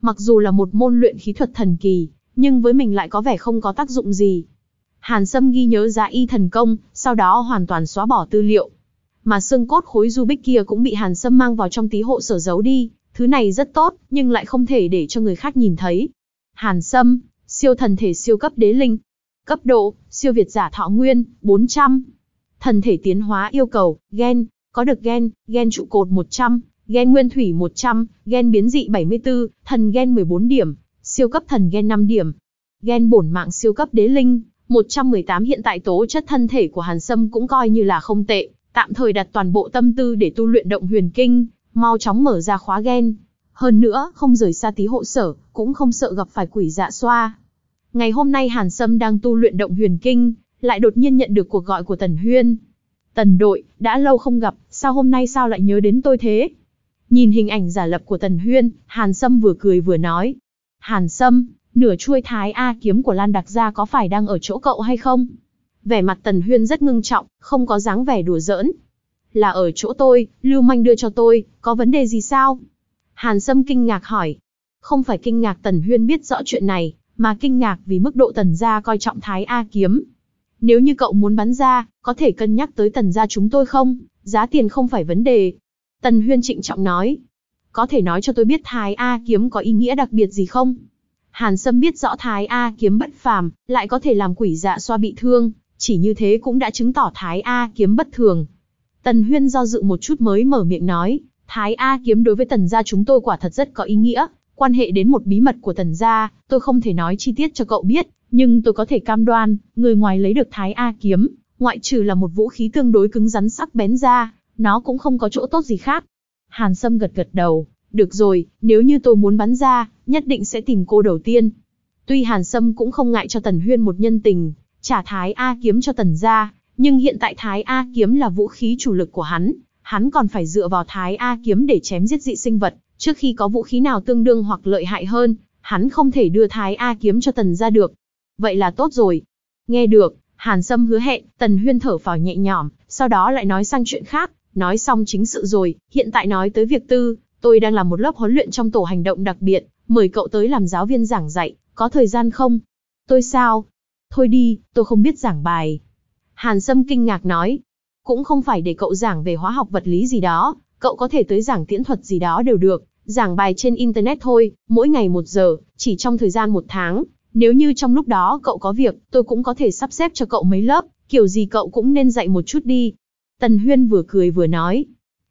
Mặc dù là một môn luyện khí thuật thần kỳ, nhưng với mình lại có vẻ không có tác dụng gì. Hàn Sâm ghi nhớ giá y thần công, sau đó hoàn toàn xóa bỏ tư liệu. Mà xương cốt khối du bích kia cũng bị Hàn Sâm mang vào trong tí hộ sở giấu đi, Thứ này rất tốt, nhưng lại không thể để cho người khác nhìn thấy. Hàn Sâm, siêu thần thể siêu cấp đế linh. Cấp độ, siêu việt giả thọ nguyên, 400. Thần thể tiến hóa yêu cầu, gen, có được gen, gen trụ cột 100, gen nguyên thủy 100, gen biến dị 74, thần gen 14 điểm, siêu cấp thần gen 5 điểm. Gen bổn mạng siêu cấp đế linh, 118 hiện tại tố chất thân thể của Hàn Sâm cũng coi như là không tệ, tạm thời đặt toàn bộ tâm tư để tu luyện động huyền kinh, mau chóng mở ra khóa gen. Hơn nữa, không rời xa tí hộ sở, cũng không sợ gặp phải quỷ dạ xoa. Ngày hôm nay Hàn Sâm đang tu luyện động huyền kinh, lại đột nhiên nhận được cuộc gọi của Tần Huyên. Tần đội, đã lâu không gặp, sao hôm nay sao lại nhớ đến tôi thế? Nhìn hình ảnh giả lập của Tần Huyên, Hàn Sâm vừa cười vừa nói. Hàn Sâm, nửa chuôi thái A kiếm của Lan Đặc Gia có phải đang ở chỗ cậu hay không? Vẻ mặt Tần Huyên rất ngưng trọng, không có dáng vẻ đùa giỡn. Là ở chỗ tôi, Lưu Manh đưa cho tôi, có vấn đề gì sao? Hàn Sâm kinh ngạc hỏi. Không phải kinh ngạc Tần Huyên biết rõ chuyện này, mà kinh ngạc vì mức độ Tần gia coi trọng thái A kiếm. Nếu như cậu muốn bắn ra, có thể cân nhắc tới Tần gia chúng tôi không? Giá tiền không phải vấn đề. Tần Huyên trịnh trọng nói. Có thể nói cho tôi biết thái A kiếm có ý nghĩa đặc biệt gì không? Hàn Sâm biết rõ Thái A kiếm bất phàm, lại có thể làm quỷ dạ xoa bị thương, chỉ như thế cũng đã chứng tỏ Thái A kiếm bất thường. Tần Huyên do dự một chút mới mở miệng nói, Thái A kiếm đối với Tần gia chúng tôi quả thật rất có ý nghĩa, quan hệ đến một bí mật của Tần gia, tôi không thể nói chi tiết cho cậu biết, nhưng tôi có thể cam đoan, người ngoài lấy được Thái A kiếm, ngoại trừ là một vũ khí tương đối cứng rắn sắc bén ra, nó cũng không có chỗ tốt gì khác. Hàn Sâm gật gật đầu, được rồi, nếu như tôi muốn bắn ra, nhất định sẽ tìm cô đầu tiên. Tuy Hàn Sâm cũng không ngại cho Tần Huyên một nhân tình, trả Thái A kiếm cho Tần gia, nhưng hiện tại Thái A kiếm là vũ khí chủ lực của hắn, hắn còn phải dựa vào Thái A kiếm để chém giết dị sinh vật, trước khi có vũ khí nào tương đương hoặc lợi hại hơn, hắn không thể đưa Thái A kiếm cho Tần gia được. Vậy là tốt rồi. Nghe được, Hàn Sâm hứa hẹn, Tần Huyên thở phào nhẹ nhõm, sau đó lại nói sang chuyện khác, nói xong chính sự rồi, hiện tại nói tới việc tư, tôi đang làm một lớp huấn luyện trong tổ hành động đặc biệt, mời cậu tới làm giáo viên giảng dạy, có thời gian không? Tôi sao? Thôi đi, tôi không biết giảng bài. Hàn Sâm kinh ngạc nói. Cũng không phải để cậu giảng về hóa học vật lý gì đó, cậu có thể tới giảng tiễn thuật gì đó đều được, giảng bài trên Internet thôi, mỗi ngày một giờ, chỉ trong thời gian một tháng. Nếu như trong lúc đó cậu có việc, tôi cũng có thể sắp xếp cho cậu mấy lớp, kiểu gì cậu cũng nên dạy một chút đi. Tần Huyên vừa cười vừa nói.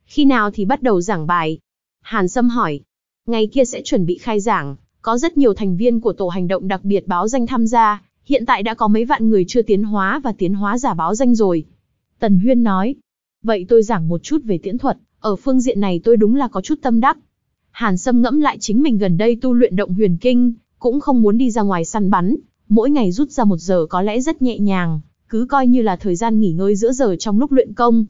Khi nào thì bắt đầu giảng bài? Hàn Sâm hỏi. Ngày kia sẽ chuẩn bị khai giảng, có rất nhiều thành viên của tổ hành động đặc biệt báo danh tham gia, hiện tại đã có mấy vạn người chưa tiến hóa và tiến hóa giả báo danh rồi. Tần Huyên nói. Vậy tôi giảng một chút về tiễn thuật, ở phương diện này tôi đúng là có chút tâm đắc. Hàn Sâm ngẫm lại chính mình gần đây tu luyện động huyền kinh, cũng không muốn đi ra ngoài săn bắn, mỗi ngày rút ra một giờ có lẽ rất nhẹ nhàng, cứ coi như là thời gian nghỉ ngơi giữa giờ trong lúc luyện công.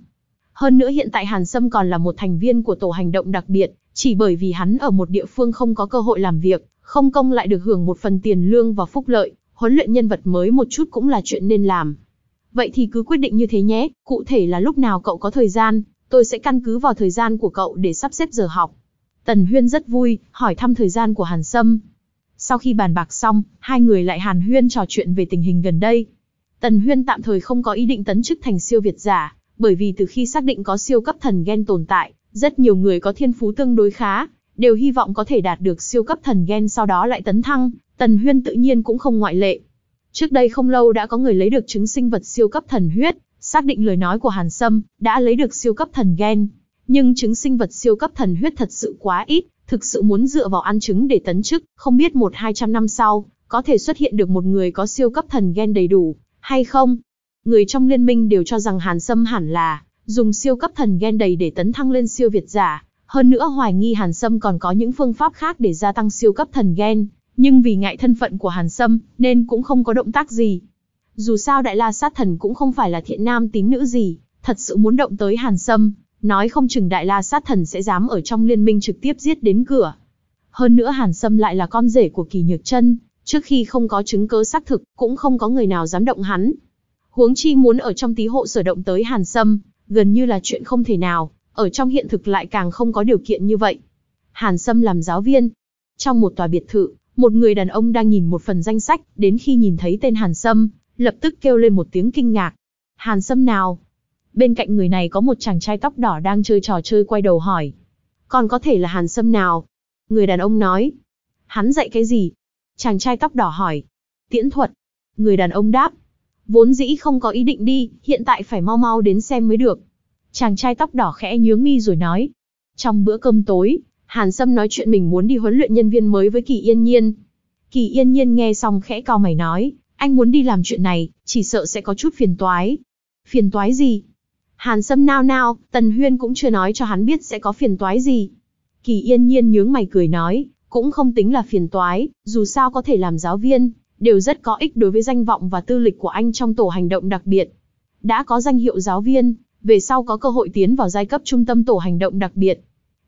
Hơn nữa hiện tại Hàn Sâm còn là một thành viên của tổ hành động đặc biệt, chỉ bởi vì hắn ở một địa phương không có cơ hội làm việc, không công lại được hưởng một phần tiền lương và phúc lợi, huấn luyện nhân vật mới một chút cũng là chuyện nên làm. Vậy thì cứ quyết định như thế nhé, cụ thể là lúc nào cậu có thời gian, tôi sẽ căn cứ vào thời gian của cậu để sắp xếp giờ học. Tần Huyên rất vui, hỏi thăm thời gian của Hàn Sâm. Sau khi bàn bạc xong, hai người lại Hàn Huyên trò chuyện về tình hình gần đây. Tần Huyên tạm thời không có ý định tấn chức thành siêu việt giả, bởi vì từ khi xác định có siêu cấp thần gen tồn tại, rất nhiều người có thiên phú tương đối khá, đều hy vọng có thể đạt được siêu cấp thần gen sau đó lại tấn thăng, Tần Huyên tự nhiên cũng không ngoại lệ. Trước đây không lâu đã có người lấy được chứng sinh vật siêu cấp thần huyết, xác định lời nói của Hàn Sâm, đã lấy được siêu cấp thần gen. Nhưng chứng sinh vật siêu cấp thần huyết thật sự quá ít, thực sự muốn dựa vào ăn trứng để tấn chức, không biết một hai trăm năm sau, có thể xuất hiện được một người có siêu cấp thần gen đầy đủ, hay không? Người trong liên minh đều cho rằng Hàn Sâm hẳn là dùng siêu cấp thần gen đầy để tấn thăng lên siêu việt giả, hơn nữa hoài nghi Hàn Sâm còn có những phương pháp khác để gia tăng siêu cấp thần gen, nhưng vì ngại thân phận của Hàn Sâm, nên cũng không có động tác gì. Dù sao Đại La Sát Thần cũng không phải là thiện nam tín nữ gì, thật sự muốn động tới Hàn Sâm, nói không chừng Đại La Sát Thần sẽ dám ở trong liên minh trực tiếp giết đến cửa. Hơn nữa Hàn Sâm lại là con rể của Kỳ Nhược Chân, trước khi không có chứng cứ xác thực, cũng không có người nào dám động hắn. Huống chi muốn ở trong tí hộ sở động tới Hàn Sâm, gần như là chuyện không thể nào, ở trong hiện thực lại càng không có điều kiện như vậy. Hàn Sâm làm giáo viên. Trong một tòa biệt thự, một người đàn ông đang nhìn một phần danh sách, đến khi nhìn thấy tên Hàn Sâm, lập tức kêu lên một tiếng kinh ngạc. Hàn Sâm nào? Bên cạnh người này có một chàng trai tóc đỏ đang chơi trò chơi quay đầu hỏi. Còn có thể là Hàn Sâm nào? Người đàn ông nói. Hắn dạy cái gì? Chàng trai tóc đỏ hỏi. Tiễn thuật. Người đàn ông đáp. Vốn dĩ không có ý định đi, hiện tại phải mau mau đến xem mới được. Chàng trai tóc đỏ khẽ nhướng mi rồi nói. Trong bữa cơm tối, Hàn Sâm nói chuyện mình muốn đi huấn luyện nhân viên mới với Kỳ Yên Nhiên. Kỳ Yên Nhiên nghe xong khẽ cau mày nói, anh muốn đi làm chuyện này, chỉ sợ sẽ có chút phiền toái. Phiền toái gì? Hàn Sâm nao nao, Tần Huyên cũng chưa nói cho hắn biết sẽ có phiền toái gì. Kỳ Yên Nhiên nhướng mày cười nói, cũng không tính là phiền toái, dù sao có thể làm giáo viên, đều rất có ích đối với danh vọng và tư lịch của anh trong tổ hành động đặc biệt. Đã có danh hiệu giáo viên, về sau có cơ hội tiến vào giai cấp trung tâm tổ hành động đặc biệt.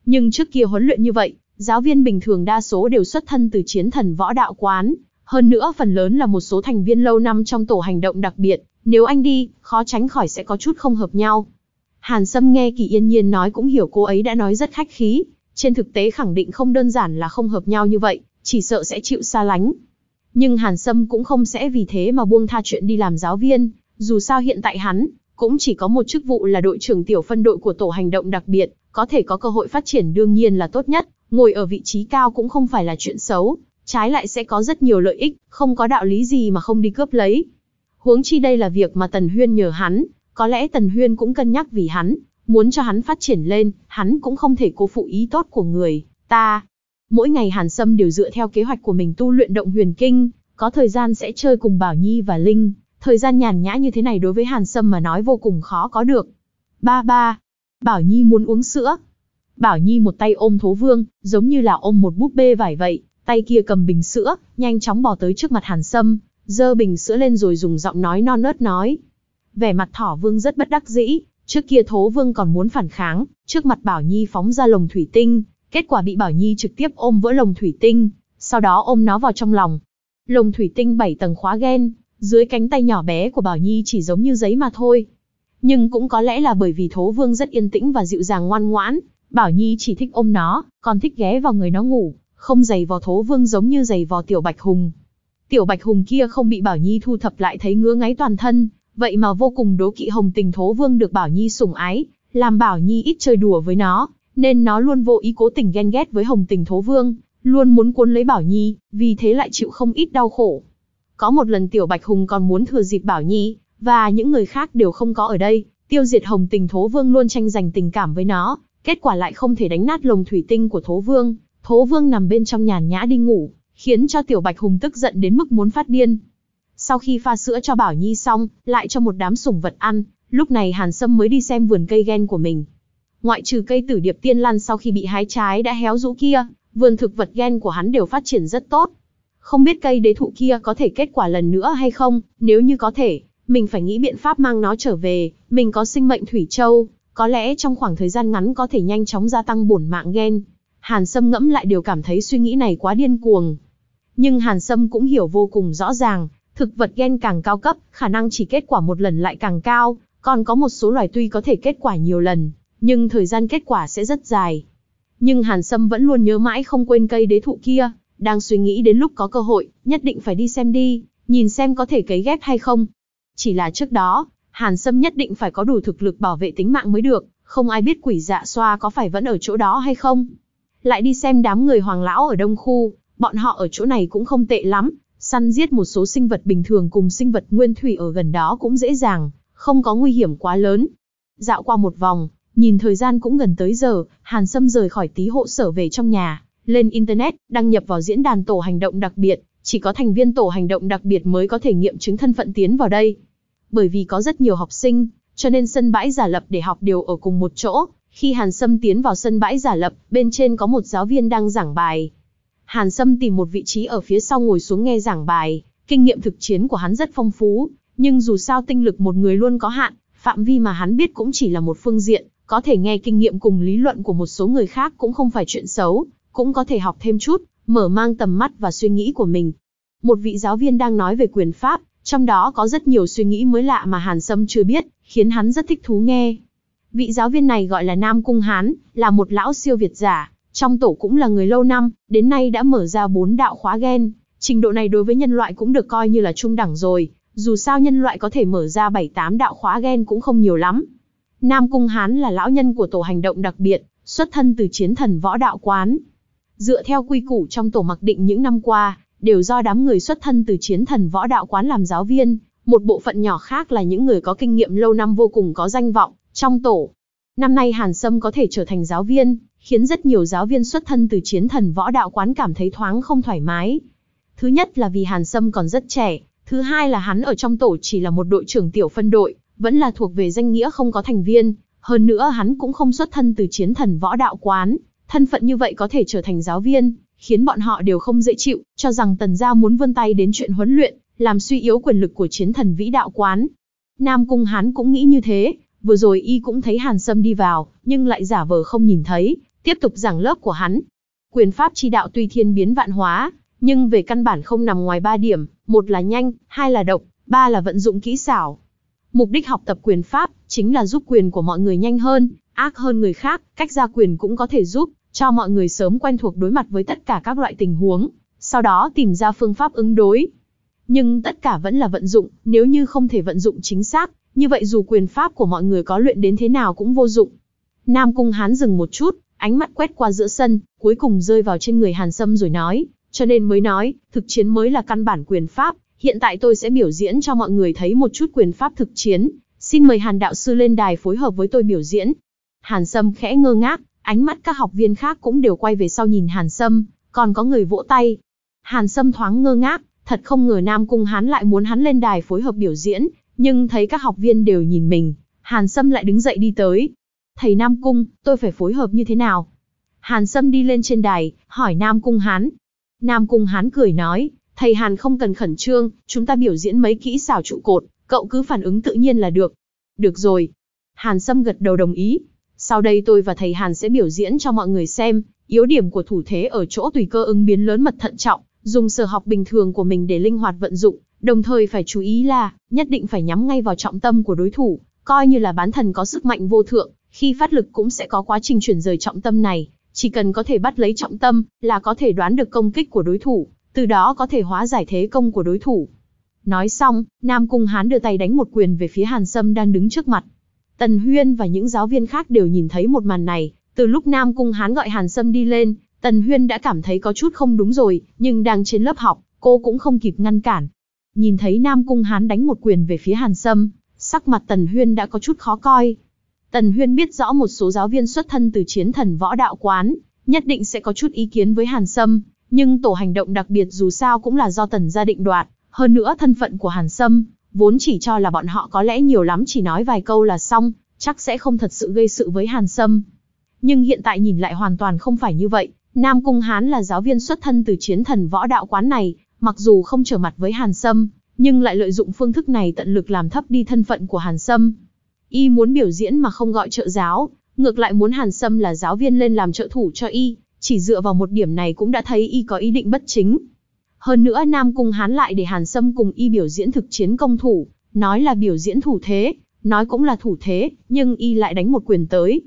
Nhưng trước kia huấn luyện như vậy, giáo viên bình thường đa số đều xuất thân từ chiến thần võ đạo quán, hơn nữa phần lớn là một số thành viên lâu năm trong tổ hành động đặc biệt, nếu anh đi, khó tránh khỏi sẽ có chút không hợp nhau. Hàn Sâm nghe Kỳ Yên Nhiên nói cũng hiểu cô ấy đã nói rất khách khí, trên thực tế khẳng định không đơn giản là không hợp nhau như vậy, chỉ sợ sẽ chịu xa lánh. Nhưng Hàn Sâm cũng không sẽ vì thế mà buông tha chuyện đi làm giáo viên, dù sao hiện tại hắn, cũng chỉ có một chức vụ là đội trưởng tiểu phân đội của tổ hành động đặc biệt, có thể có cơ hội phát triển đương nhiên là tốt nhất, ngồi ở vị trí cao cũng không phải là chuyện xấu, trái lại sẽ có rất nhiều lợi ích, không có đạo lý gì mà không đi cướp lấy. Huống chi đây là việc mà Tần Huyên nhờ hắn, có lẽ Tần Huyên cũng cân nhắc vì hắn, muốn cho hắn phát triển lên, hắn cũng không thể cố phụ ý tốt của người, ta. Mỗi ngày Hàn Sâm đều dựa theo kế hoạch của mình tu luyện động huyền kinh, có thời gian sẽ chơi cùng Bảo Nhi và Linh, thời gian nhàn nhã như thế này đối với Hàn Sâm mà nói vô cùng khó có được. Ba ba, Bảo Nhi muốn uống sữa. Bảo Nhi một tay ôm Thố Vương, giống như là ôm một búp bê vải vậy, tay kia cầm bình sữa, nhanh chóng bò tới trước mặt Hàn Sâm, dơ bình sữa lên rồi dùng giọng nói non nớt nói. Vẻ mặt Thỏ Vương rất bất đắc dĩ, trước kia Thố Vương còn muốn phản kháng, trước mặt Bảo Nhi phóng ra lồng thủy tinh, kết quả bị Bảo Nhi trực tiếp ôm vỡ lồng thủy tinh, sau đó ôm nó vào trong lòng. Lồng thủy tinh bảy tầng khóa gen, dưới cánh tay nhỏ bé của Bảo Nhi chỉ giống như giấy mà thôi. Nhưng cũng có lẽ là bởi vì Thố Vương rất yên tĩnh và dịu dàng ngoan ngoãn, Bảo Nhi chỉ thích ôm nó, còn thích ghé vào người nó ngủ, không giày vò Thố Vương giống như giày vò Tiểu Bạch Hùng. Tiểu Bạch Hùng kia không bị Bảo Nhi thu thập lại thấy ngứa ngáy toàn thân, vậy mà vô cùng đố kỵ Hồng Tình Thố Vương được Bảo Nhi sủng ái, làm Bảo Nhi ít chơi đùa với nó, nên nó luôn vô ý cố tình ghen ghét với Hồng Tình Thố Vương, luôn muốn cuốn lấy Bảo Nhi, vì thế lại chịu không ít đau khổ. Có một lần Tiểu Bạch Hùng còn muốn thừa dịp Bảo Nhi, và những người khác đều không có ở đây, tiêu diệt Hồng Tình Thố Vương luôn tranh giành tình cảm với nó, kết quả lại không thể đánh nát lồng thủy tinh của Thố Vương. Thố Vương nằm bên trong nhàn nhã đi ngủ, khiến cho Tiểu Bạch Hùng tức giận đến mức muốn phát điên. Sau khi pha sữa cho Bảo Nhi xong, lại cho một đám sủng vật ăn, lúc này Hàn Sâm mới đi xem vườn cây ghen của mình. Ngoại trừ cây tử điệp tiên lan sau khi bị hái trái đã héo rũ kia, vườn thực vật ghen của hắn đều phát triển rất tốt. Không biết cây đế thụ kia có thể kết quả lần nữa hay không, nếu như có thể, mình phải nghĩ biện pháp mang nó trở về, mình có sinh mệnh thủy châu, có lẽ trong khoảng thời gian ngắn có thể nhanh chóng gia tăng bổn mạng gen. Hàn Sâm ngẫm lại đều cảm thấy suy nghĩ này quá điên cuồng. Nhưng Hàn Sâm cũng hiểu vô cùng rõ ràng, thực vật gen càng cao cấp, khả năng chỉ kết quả một lần lại càng cao, còn có một số loài tuy có thể kết quả nhiều lần, nhưng thời gian kết quả sẽ rất dài. Nhưng Hàn Sâm vẫn luôn nhớ mãi không quên cây đế thụ kia, đang suy nghĩ đến lúc có cơ hội, nhất định phải đi xem đi, nhìn xem có thể cấy ghép hay không. Chỉ là trước đó, Hàn Sâm nhất định phải có đủ thực lực bảo vệ tính mạng mới được, không ai biết quỷ dạ xoa có phải vẫn ở chỗ đó hay không. Lại đi xem đám người hoàng lão ở đông khu, bọn họ ở chỗ này cũng không tệ lắm, săn giết một số sinh vật bình thường cùng sinh vật nguyên thủy ở gần đó cũng dễ dàng, không có nguy hiểm quá lớn. Dạo qua một vòng, nhìn thời gian cũng gần tới giờ, Hàn Sâm rời khỏi tí hộ sở về trong nhà, lên Internet, đăng nhập vào diễn đàn tổ hành động đặc biệt, chỉ có thành viên tổ hành động đặc biệt mới có thể nghiệm chứng thân phận tiến vào đây. Bởi vì có rất nhiều học sinh, cho nên sân bãi giả lập để học đều ở cùng một chỗ. Khi Hàn Sâm tiến vào sân bãi giả lập, bên trên có một giáo viên đang giảng bài. Hàn Sâm tìm một vị trí ở phía sau ngồi xuống nghe giảng bài, kinh nghiệm thực chiến của hắn rất phong phú, nhưng dù sao tinh lực một người luôn có hạn, phạm vi mà hắn biết cũng chỉ là một phương diện, có thể nghe kinh nghiệm cùng lý luận của một số người khác cũng không phải chuyện xấu, cũng có thể học thêm chút, mở mang tầm mắt và suy nghĩ của mình. Một vị giáo viên đang nói về quyền pháp, trong đó có rất nhiều suy nghĩ mới lạ mà Hàn Sâm chưa biết, khiến hắn rất thích thú nghe. Vị giáo viên này gọi là Nam Cung Hán, là một lão siêu việt giả, trong tổ cũng là người lâu năm, đến nay đã mở ra bốn đạo khóa gen. Trình độ này đối với nhân loại cũng được coi như là trung đẳng rồi, dù sao nhân loại có thể mở ra 7-8 đạo khóa gen cũng không nhiều lắm. Nam Cung Hán là lão nhân của tổ hành động đặc biệt, xuất thân từ chiến thần võ đạo quán, Dựa theo quy củ trong tổ mặc định những năm qua, đều do đám người xuất thân từ chiến thần võ đạo quán làm giáo viên, một bộ phận nhỏ khác là những người có kinh nghiệm lâu năm vô cùng có danh vọng, trong tổ. Năm nay Hàn Sâm có thể trở thành giáo viên, khiến rất nhiều giáo viên xuất thân từ chiến thần võ đạo quán cảm thấy thoáng không thoải mái. Thứ nhất là vì Hàn Sâm còn rất trẻ, thứ hai là hắn ở trong tổ chỉ là một đội trưởng tiểu phân đội, vẫn là thuộc về danh nghĩa không có thành viên, hơn nữa hắn cũng không xuất thân từ chiến thần võ đạo quán, Thân phận như vậy có thể trở thành giáo viên, khiến bọn họ đều không dễ chịu, cho rằng tần gia muốn vươn tay đến chuyện huấn luyện, làm suy yếu quyền lực của chiến thần vĩ đạo quán. Nam Cung Hán cũng nghĩ như thế, vừa rồi y cũng thấy Hàn Sâm đi vào, nhưng lại giả vờ không nhìn thấy, tiếp tục giảng lớp của hắn. Quyền pháp chi đạo tuy thiên biến vạn hóa, nhưng về căn bản không nằm ngoài ba điểm, một là nhanh, hai là độc, ba là vận dụng kỹ xảo. Mục đích học tập quyền pháp chính là giúp quyền của mọi người nhanh hơn, ác hơn người khác, cách ra quyền cũng có thể giúp cho mọi người sớm quen thuộc đối mặt với tất cả các loại tình huống, sau đó tìm ra phương pháp ứng đối. Nhưng tất cả vẫn là vận dụng, nếu như không thể vận dụng chính xác, như vậy dù quyền pháp của mọi người có luyện đến thế nào cũng vô dụng. Nam Cung Hán dừng một chút, ánh mắt quét qua giữa sân, cuối cùng rơi vào trên người Hàn Sâm rồi nói, cho nên mới nói, thực chiến mới là căn bản quyền pháp, hiện tại tôi sẽ biểu diễn cho mọi người thấy một chút quyền pháp thực chiến, xin mời Hàn đạo sư lên đài phối hợp với tôi biểu diễn. Hàn Sâm khẽ ngơ ngác, ánh mắt các học viên khác cũng đều quay về sau nhìn Hàn Sâm, còn có người vỗ tay. Hàn Sâm thoáng ngơ ngác, thật không ngờ Nam Cung Hán lại muốn hắn lên đài phối hợp biểu diễn, nhưng thấy các học viên đều nhìn mình, Hàn Sâm lại đứng dậy đi tới. Thầy Nam Cung, tôi phải phối hợp như thế nào? Hàn Sâm đi lên trên đài, hỏi Nam Cung Hán. Nam Cung Hán cười nói, thầy Hàn không cần khẩn trương, chúng ta biểu diễn mấy kỹ xảo trụ cột, cậu cứ phản ứng tự nhiên là được. Được rồi. Hàn Sâm gật đầu đồng ý. Sau đây tôi và thầy Hàn sẽ biểu diễn cho mọi người xem, yếu điểm của thủ thế ở chỗ tùy cơ ứng biến lớn mật thận trọng, dùng sở học bình thường của mình để linh hoạt vận dụng, đồng thời phải chú ý là, nhất định phải nhắm ngay vào trọng tâm của đối thủ, coi như là bán thần có sức mạnh vô thượng, khi phát lực cũng sẽ có quá trình chuyển rời trọng tâm này, chỉ cần có thể bắt lấy trọng tâm, là có thể đoán được công kích của đối thủ, từ đó có thể hóa giải thế công của đối thủ. Nói xong, Nam Cung Hán đưa tay đánh một quyền về phía Hàn Sâm đang đứng trước mặt. Tần Huyên và những giáo viên khác đều nhìn thấy một màn này, từ lúc Nam Cung Hán gọi Hàn Sâm đi lên, Tần Huyên đã cảm thấy có chút không đúng rồi, nhưng đang trên lớp học, cô cũng không kịp ngăn cản. Nhìn thấy Nam Cung Hán đánh một quyền về phía Hàn Sâm, sắc mặt Tần Huyên đã có chút khó coi. Tần Huyên biết rõ một số giáo viên xuất thân từ chiến thần võ đạo quán, nhất định sẽ có chút ý kiến với Hàn Sâm, nhưng tổ hành động đặc biệt dù sao cũng là do Tần gia định đoạt, hơn nữa thân phận của Hàn Sâm, vốn chỉ cho là bọn họ có lẽ nhiều lắm chỉ nói vài câu là xong, chắc sẽ không thật sự gây sự với Hàn Sâm. Nhưng hiện tại nhìn lại hoàn toàn không phải như vậy, Nam Cung Hán là giáo viên xuất thân từ chiến thần võ đạo quán này, mặc dù không trở mặt với Hàn Sâm, nhưng lại lợi dụng phương thức này tận lực làm thấp đi thân phận của Hàn Sâm. Y muốn biểu diễn mà không gọi trợ giáo, ngược lại muốn Hàn Sâm là giáo viên lên làm trợ thủ cho Y, chỉ dựa vào một điểm này cũng đã thấy Y có ý định bất chính. Hơn nữa Nam Cung Hán lại để Hàn Sâm cùng Y biểu diễn thực chiến công thủ, nói là biểu diễn thủ thế, nói cũng là thủ thế, nhưng Y lại đánh một quyền tới.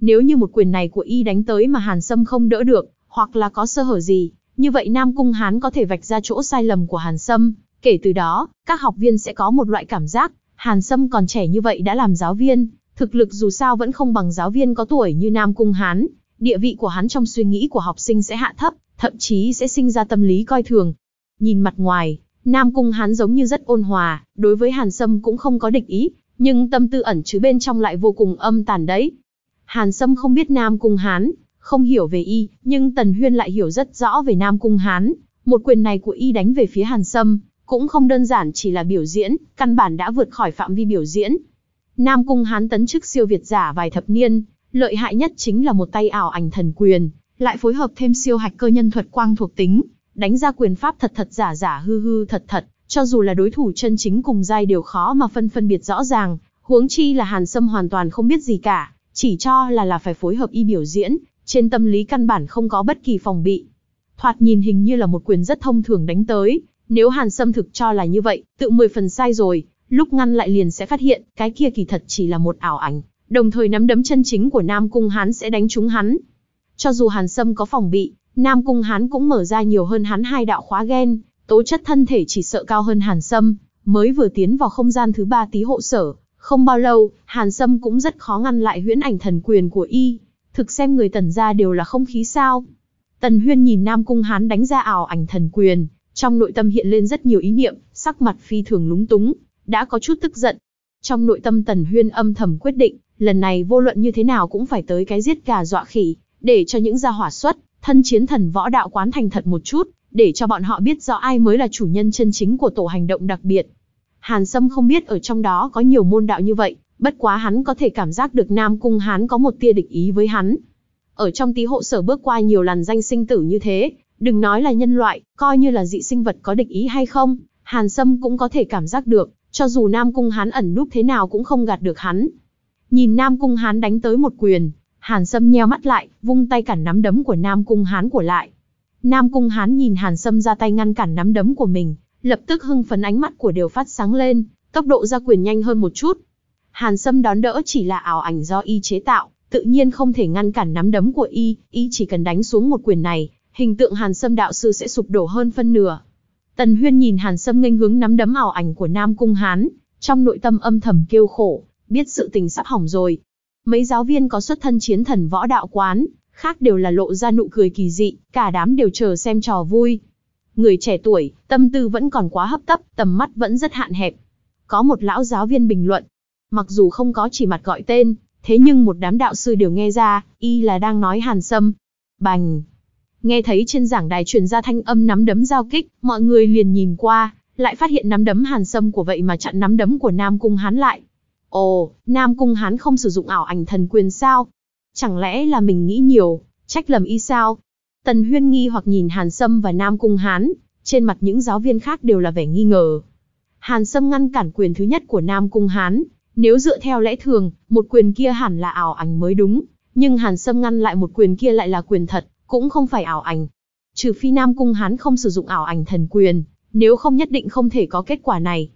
Nếu như một quyền này của Y đánh tới mà Hàn Sâm không đỡ được, hoặc là có sơ hở gì, như vậy Nam Cung Hán có thể vạch ra chỗ sai lầm của Hàn Sâm, kể từ đó, các học viên sẽ có một loại cảm giác, Hàn Sâm còn trẻ như vậy đã làm giáo viên, thực lực dù sao vẫn không bằng giáo viên có tuổi như Nam Cung Hán, địa vị của hắn trong suy nghĩ của học sinh sẽ hạ thấp, thậm chí sẽ sinh ra tâm lý coi thường. Nhìn mặt ngoài, Nam Cung Hán giống như rất ôn hòa, đối với Hàn Sâm cũng không có địch ý, nhưng tâm tư ẩn chứa bên trong lại vô cùng âm tàn đấy. Hàn Sâm không biết Nam Cung Hán, không hiểu về y, nhưng Tần Huyên lại hiểu rất rõ về Nam Cung Hán. Một quyền này của y đánh về phía Hàn Sâm, cũng không đơn giản chỉ là biểu diễn, căn bản đã vượt khỏi phạm vi biểu diễn. Nam Cung Hán tấn chức siêu việt giả vài thập niên, lợi hại nhất chính là một tay ảo ảnh thần quyền, lại phối hợp thêm siêu hạch cơ nhân thuật quang thuộc tính, đánh ra quyền pháp thật thật giả giả hư hư thật thật, cho dù là đối thủ chân chính cùng giai đều khó mà phân phân biệt rõ ràng, huống chi là Hàn Sâm hoàn toàn không biết gì cả, chỉ cho là là phải phối hợp y biểu diễn, trên tâm lý căn bản không có bất kỳ phòng bị. Thoạt nhìn hình như là một quyền rất thông thường đánh tới, nếu Hàn Sâm thực cho là như vậy, tự 10 phần sai rồi, lúc ngăn lại liền sẽ phát hiện, cái kia kỳ thật chỉ là một ảo ảnh, đồng thời nắm đấm chân chính của Nam Cung Hán sẽ đánh trúng hắn. Cho dù Hàn Sâm có phòng bị, Nam Cung Hán cũng mở ra nhiều hơn hắn hai đạo khóa gen, tố chất thân thể chỉ sợ cao hơn Hàn Sâm, mới vừa tiến vào không gian thứ ba tí hộ sở, không bao lâu, Hàn Sâm cũng rất khó ngăn lại huyễn ảnh thần quyền của y. Thực xem người tần gia đều là không khí sao. Tần Huyên nhìn Nam Cung Hán đánh ra ảo ảnh thần quyền, trong nội tâm hiện lên rất nhiều ý niệm, sắc mặt phi thường lúng túng, đã có chút tức giận. Trong nội tâm Tần Huyên âm thầm quyết định, lần này vô luận như thế nào cũng phải tới cái giết gà dọa khỉ, để cho những gia hỏa xuất, thân chiến thần võ đạo quán thành thật một chút, để cho bọn họ biết rõ ai mới là chủ nhân chân chính của tổ hành động đặc biệt. Hàn Sâm không biết ở trong đó có nhiều môn đạo như vậy, bất quá hắn có thể cảm giác được Nam Cung Hán có một tia địch ý với hắn. Ở trong tí hộ sở bước qua nhiều làn danh sinh tử như thế, Đừng nói là nhân loại, coi như là dị sinh vật có địch ý hay không, Hàn Sâm cũng có thể cảm giác được, cho dù Nam Cung Hán ẩn núp thế nào cũng không gạt được hắn. Nhìn Nam Cung Hán đánh tới một quyền, Hàn Sâm nheo mắt lại, vung tay cản nắm đấm của Nam Cung Hán của lại. Nam Cung Hán nhìn Hàn Sâm ra tay ngăn cản nắm đấm của mình, lập tức hưng phấn ánh mắt của đều phát sáng lên, tốc độ ra quyền nhanh hơn một chút. Hàn Sâm đón đỡ chỉ là ảo ảnh do y chế tạo, tự nhiên không thể ngăn cản nắm đấm của y, y chỉ cần đánh xuống một quyền này, hình tượng Hàn Sâm đạo sư sẽ sụp đổ hơn phân nửa. Tần Huyên nhìn Hàn Sâm nghênh hướng nắm đấm ảo ảnh của Nam Cung Hán, trong nội tâm âm thầm kêu khổ, biết sự tình sắp hỏng rồi. Mấy giáo viên có xuất thân chiến thần võ đạo quán, khác đều là lộ ra nụ cười kỳ dị, cả đám đều chờ xem trò vui. Người trẻ tuổi, tâm tư vẫn còn quá hấp tấp, tầm mắt vẫn rất hạn hẹp. Có một lão giáo viên bình luận, mặc dù không có chỉ mặt gọi tên, thế nhưng một đám đạo sư đều nghe ra, y là đang nói hàn sâm. Bành! Nghe thấy trên giảng đài truyền ra thanh âm nắm đấm giao kích, mọi người liền nhìn qua, lại phát hiện nắm đấm hàn sâm của vậy mà chặn nắm đấm của Nam Cung Hán lại. Ồ, Nam Cung Hán không sử dụng ảo ảnh thần quyền sao? Chẳng lẽ là mình nghĩ nhiều, trách lầm y sao? Tần Huyên nghi hoặc nhìn Hàn Sâm và Nam Cung Hán, trên mặt những giáo viên khác đều là vẻ nghi ngờ. Hàn Sâm ngăn cản quyền thứ nhất của Nam Cung Hán, nếu dựa theo lẽ thường, một quyền kia hẳn là ảo ảnh mới đúng, nhưng Hàn Sâm ngăn lại một quyền kia lại là quyền thật, cũng không phải ảo ảnh. Trừ phi Nam Cung Hán không sử dụng ảo ảnh thần quyền, nếu không nhất định không thể có kết quả này.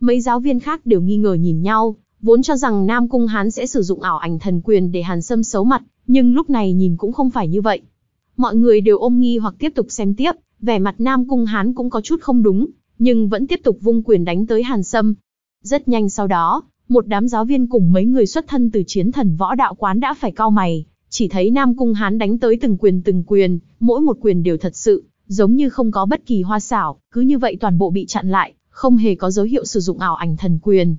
Mấy giáo viên khác đều nghi ngờ nhìn nhau, vốn cho rằng Nam Cung Hán sẽ sử dụng ảo ảnh thần quyền để Hàn Sâm xấu mặt, nhưng lúc này nhìn cũng không phải như vậy. Mọi người đều ôm nghi hoặc tiếp tục xem tiếp, vẻ mặt Nam Cung Hán cũng có chút không đúng, nhưng vẫn tiếp tục vung quyền đánh tới Hàn Sâm. Rất nhanh sau đó, một đám giáo viên cùng mấy người xuất thân từ chiến thần võ đạo quán đã phải cau mày, chỉ thấy Nam Cung Hán đánh tới từng quyền từng quyền, mỗi một quyền đều thật sự, giống như không có bất kỳ hoa xảo, cứ như vậy toàn bộ bị chặn lại, không hề có dấu hiệu sử dụng ảo ảnh thần quyền.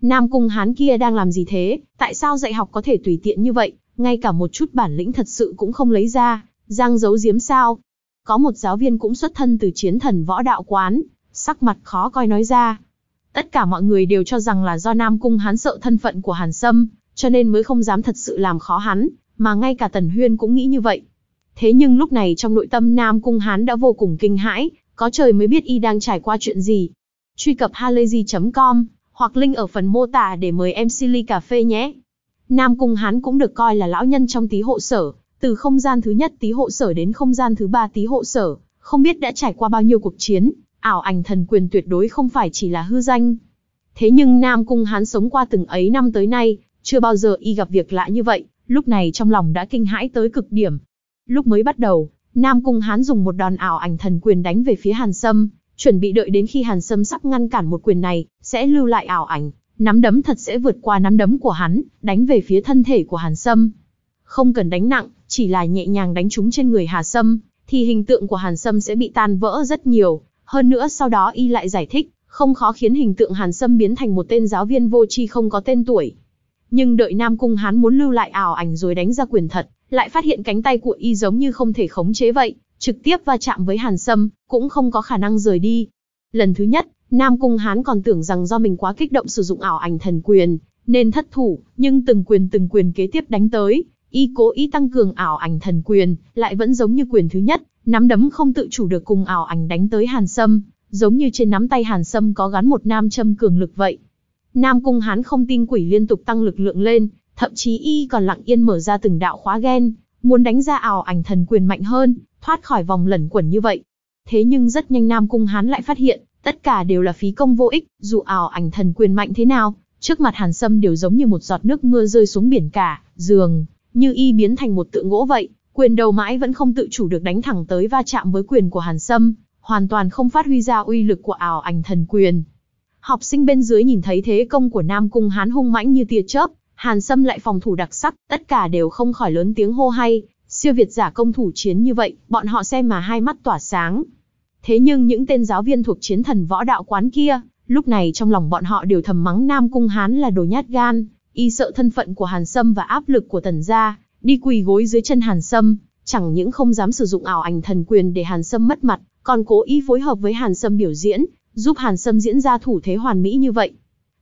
Nam Cung Hán kia đang làm gì thế, tại sao dạy học có thể tùy tiện như vậy, ngay cả một chút bản lĩnh thật sự cũng không lấy ra, giang giấu giếm sao? Có một giáo viên cũng xuất thân từ chiến thần võ đạo quán, sắc mặt khó coi nói ra. Tất cả mọi người đều cho rằng là do Nam Cung Hán sợ thân phận của Hàn Sâm, cho nên mới không dám thật sự làm khó hắn, mà ngay cả Tần Huyên cũng nghĩ như vậy. Thế nhưng lúc này trong nội tâm Nam Cung Hán đã vô cùng kinh hãi, có trời mới biết y đang trải qua chuyện gì. Truy cập halayzi.com hoặc link ở phần mô tả để mời em Silly Cà Phê nhé. Nam Cung Hán cũng được coi là lão nhân trong tí hộ sở, từ không gian thứ nhất tí hộ sở đến không gian thứ ba tí hộ sở, không biết đã trải qua bao nhiêu cuộc chiến, ảo ảnh thần quyền tuyệt đối không phải chỉ là hư danh. Thế nhưng Nam Cung Hán sống qua từng ấy năm tới nay, chưa bao giờ y gặp việc lạ như vậy, lúc này trong lòng đã kinh hãi tới cực điểm. Lúc mới bắt đầu, Nam Cung Hán dùng một đòn ảo ảnh thần quyền đánh về phía Hàn Sâm, chuẩn bị đợi đến khi Hàn Sâm sắp ngăn cản một quyền này, sẽ lưu lại ảo ảnh, nắm đấm thật sẽ vượt qua nắm đấm của hắn, đánh về phía thân thể của Hàn Sâm. Không cần đánh nặng, chỉ là nhẹ nhàng đánh trúng trên người Hà Sâm, thì hình tượng của Hàn Sâm sẽ bị tan vỡ rất nhiều. Hơn nữa sau đó y lại giải thích, không khó khiến hình tượng Hàn Sâm biến thành một tên giáo viên vô tri không có tên tuổi. Nhưng đợi Nam Cung Hán muốn lưu lại ảo ảnh rồi đánh ra quyền thật, lại phát hiện cánh tay của y giống như không thể khống chế vậy, trực tiếp va chạm với Hàn Sâm, cũng không có khả năng rời đi. Lần thứ nhất, Nam Cung Hán còn tưởng rằng do mình quá kích động sử dụng ảo ảnh thần quyền, nên thất thủ, nhưng từng quyền từng quyền kế tiếp đánh tới, y cố ý tăng cường ảo ảnh thần quyền, lại vẫn giống như quyền thứ nhất, nắm đấm không tự chủ được cùng ảo ảnh đánh tới Hàn Sâm, giống như trên nắm tay Hàn Sâm có gắn một nam châm cường lực vậy. Nam Cung Hán không tin quỷ liên tục tăng lực lượng lên, thậm chí y còn lặng yên mở ra từng đạo khóa gen, muốn đánh ra ảo ảnh thần quyền mạnh hơn, thoát khỏi vòng lẩn quẩn như vậy. Thế nhưng rất nhanh Nam Cung Hán lại phát hiện, tất cả đều là phí công vô ích, dù ảo ảnh thần quyền mạnh thế nào, trước mặt Hàn Sâm đều giống như một giọt nước mưa rơi xuống biển cả, giường, như y biến thành một tượng gỗ vậy, quyền đầu mãi vẫn không tự chủ được đánh thẳng tới va chạm với quyền của Hàn Sâm, hoàn toàn không phát huy ra uy lực của ảo ảnh thần quyền. Học sinh bên dưới nhìn thấy thế công của Nam Cung Hán hung mãnh như tia chớp, Hàn Sâm lại phòng thủ đặc sắc, tất cả đều không khỏi lớn tiếng hô hay, siêu việt giả công thủ chiến như vậy, bọn họ xem mà hai mắt tỏa sáng. Thế nhưng những tên giáo viên thuộc chiến thần võ đạo quán kia, lúc này trong lòng bọn họ đều thầm mắng Nam Cung Hán là đồ nhát gan, y sợ thân phận của Hàn Sâm và áp lực của tần gia, đi quỳ gối dưới chân Hàn Sâm, chẳng những không dám sử dụng ảo ảnh thần quyền để Hàn Sâm mất mặt, còn cố ý phối hợp với Hàn Sâm biểu diễn, giúp Hàn Sâm diễn ra thủ thế hoàn mỹ như vậy.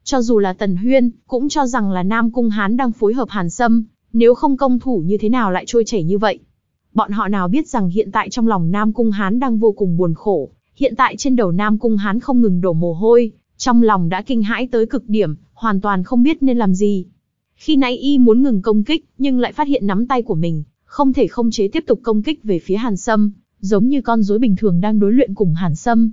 Cho dù là Tần Huyên, cũng cho rằng là Nam Cung Hán đang phối hợp Hàn Sâm, nếu không công thủ như thế nào lại trôi chảy như vậy. Bọn họ nào biết rằng hiện tại trong lòng Nam Cung Hán đang vô cùng buồn khổ, hiện tại trên đầu Nam Cung Hán không ngừng đổ mồ hôi, trong lòng đã kinh hãi tới cực điểm, hoàn toàn không biết nên làm gì. Khi nãy y muốn ngừng công kích, nhưng lại phát hiện nắm tay của mình, không thể không chế tiếp tục công kích về phía Hàn Sâm, giống như con rối bình thường đang đối luyện cùng Hàn Sâm.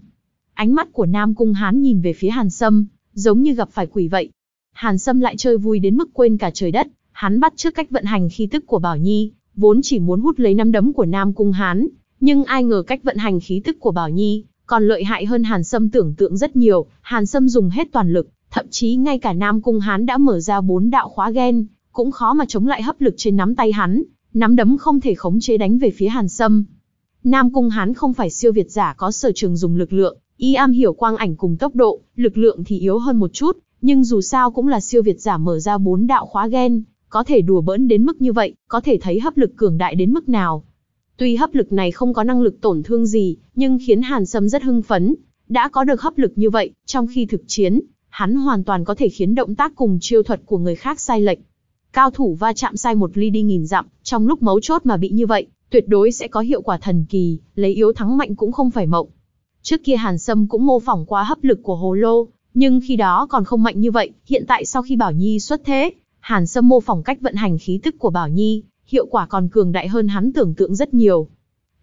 Ánh mắt của Nam Cung Hán nhìn về phía Hàn Sâm, giống như gặp phải quỷ vậy. Hàn Sâm lại chơi vui đến mức quên cả trời đất, hắn bắt trước cách vận hành khí tức của Bảo Nhi, vốn chỉ muốn hút lấy nắm đấm của Nam Cung Hán, nhưng ai ngờ cách vận hành khí tức của Bảo Nhi còn lợi hại hơn Hàn Sâm tưởng tượng rất nhiều, Hàn Sâm dùng hết toàn lực, thậm chí ngay cả Nam Cung Hán đã mở ra bốn đạo khóa gen, cũng khó mà chống lại hấp lực trên nắm tay hắn, nắm đấm không thể khống chế đánh về phía Hàn Sâm. Nam Cung Hán không phải siêu việt giả có sở trường dùng lực lượng, y am hiểu quang ảnh cùng tốc độ, lực lượng thì yếu hơn một chút, nhưng dù sao cũng là siêu việt giả mở ra bốn đạo khóa gen, có thể đùa bỡn đến mức như vậy, có thể thấy hấp lực cường đại đến mức nào. Tuy hấp lực này không có năng lực tổn thương gì, nhưng khiến Hàn Sâm rất hưng phấn. Đã có được hấp lực như vậy, trong khi thực chiến, hắn hoàn toàn có thể khiến động tác cùng chiêu thuật của người khác sai lệch. Cao thủ va chạm sai một ly đi nghìn dặm, trong lúc mấu chốt mà bị như vậy, tuyệt đối sẽ có hiệu quả thần kỳ, lấy yếu thắng mạnh cũng không phải mộng. Trước kia Hàn Sâm cũng mô phỏng qua hấp lực của Hồ Lô, nhưng khi đó còn không mạnh như vậy, hiện tại sau khi Bảo Nhi xuất thế, Hàn Sâm mô phỏng cách vận hành khí tức của Bảo Nhi, hiệu quả còn cường đại hơn hắn tưởng tượng rất nhiều.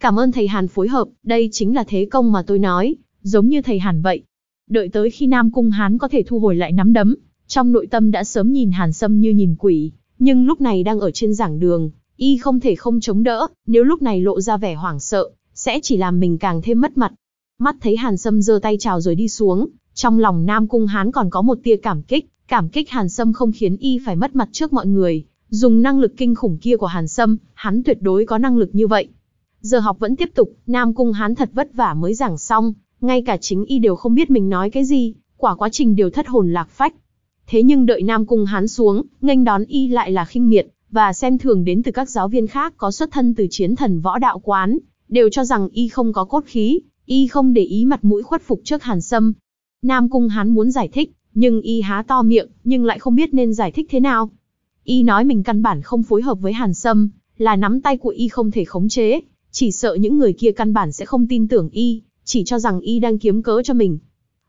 Cảm ơn thầy Hàn phối hợp, đây chính là thế công mà tôi nói, giống như thầy Hàn vậy. Đợi tới khi Nam Cung Hán có thể thu hồi lại nắm đấm, trong nội tâm đã sớm nhìn Hàn Sâm như nhìn quỷ, nhưng lúc này đang ở trên giảng đường, y không thể không chống đỡ, nếu lúc này lộ ra vẻ hoảng sợ, sẽ chỉ làm mình càng thêm mất mặt. Mắt thấy Hàn Sâm giơ tay chào rồi đi xuống, trong lòng Nam Cung Hán còn có một tia cảm kích, cảm kích Hàn Sâm không khiến y phải mất mặt trước mọi người, Dùng năng lực kinh khủng kia của Hàn Sâm, hắn tuyệt đối có năng lực như vậy. Giờ học vẫn tiếp tục, Nam Cung hắn thật vất vả mới giảng xong, ngay cả chính y đều không biết mình nói cái gì, quả quá trình đều thất hồn lạc phách. Thế nhưng đợi Nam Cung hắn xuống, nghênh đón y lại là khinh miệt, và xem thường đến từ các giáo viên khác có xuất thân từ chiến thần võ đạo quán, đều cho rằng y không có cốt khí, y không để ý mặt mũi khuất phục trước Hàn Sâm. Nam Cung hắn muốn giải thích, nhưng y há to miệng, nhưng lại không biết nên giải thích thế nào. Y nói mình căn bản không phối hợp với Hàn Sâm, là nắm tay của Y không thể khống chế, chỉ sợ những người kia căn bản sẽ không tin tưởng Y, chỉ cho rằng Y đang kiếm cớ cho mình.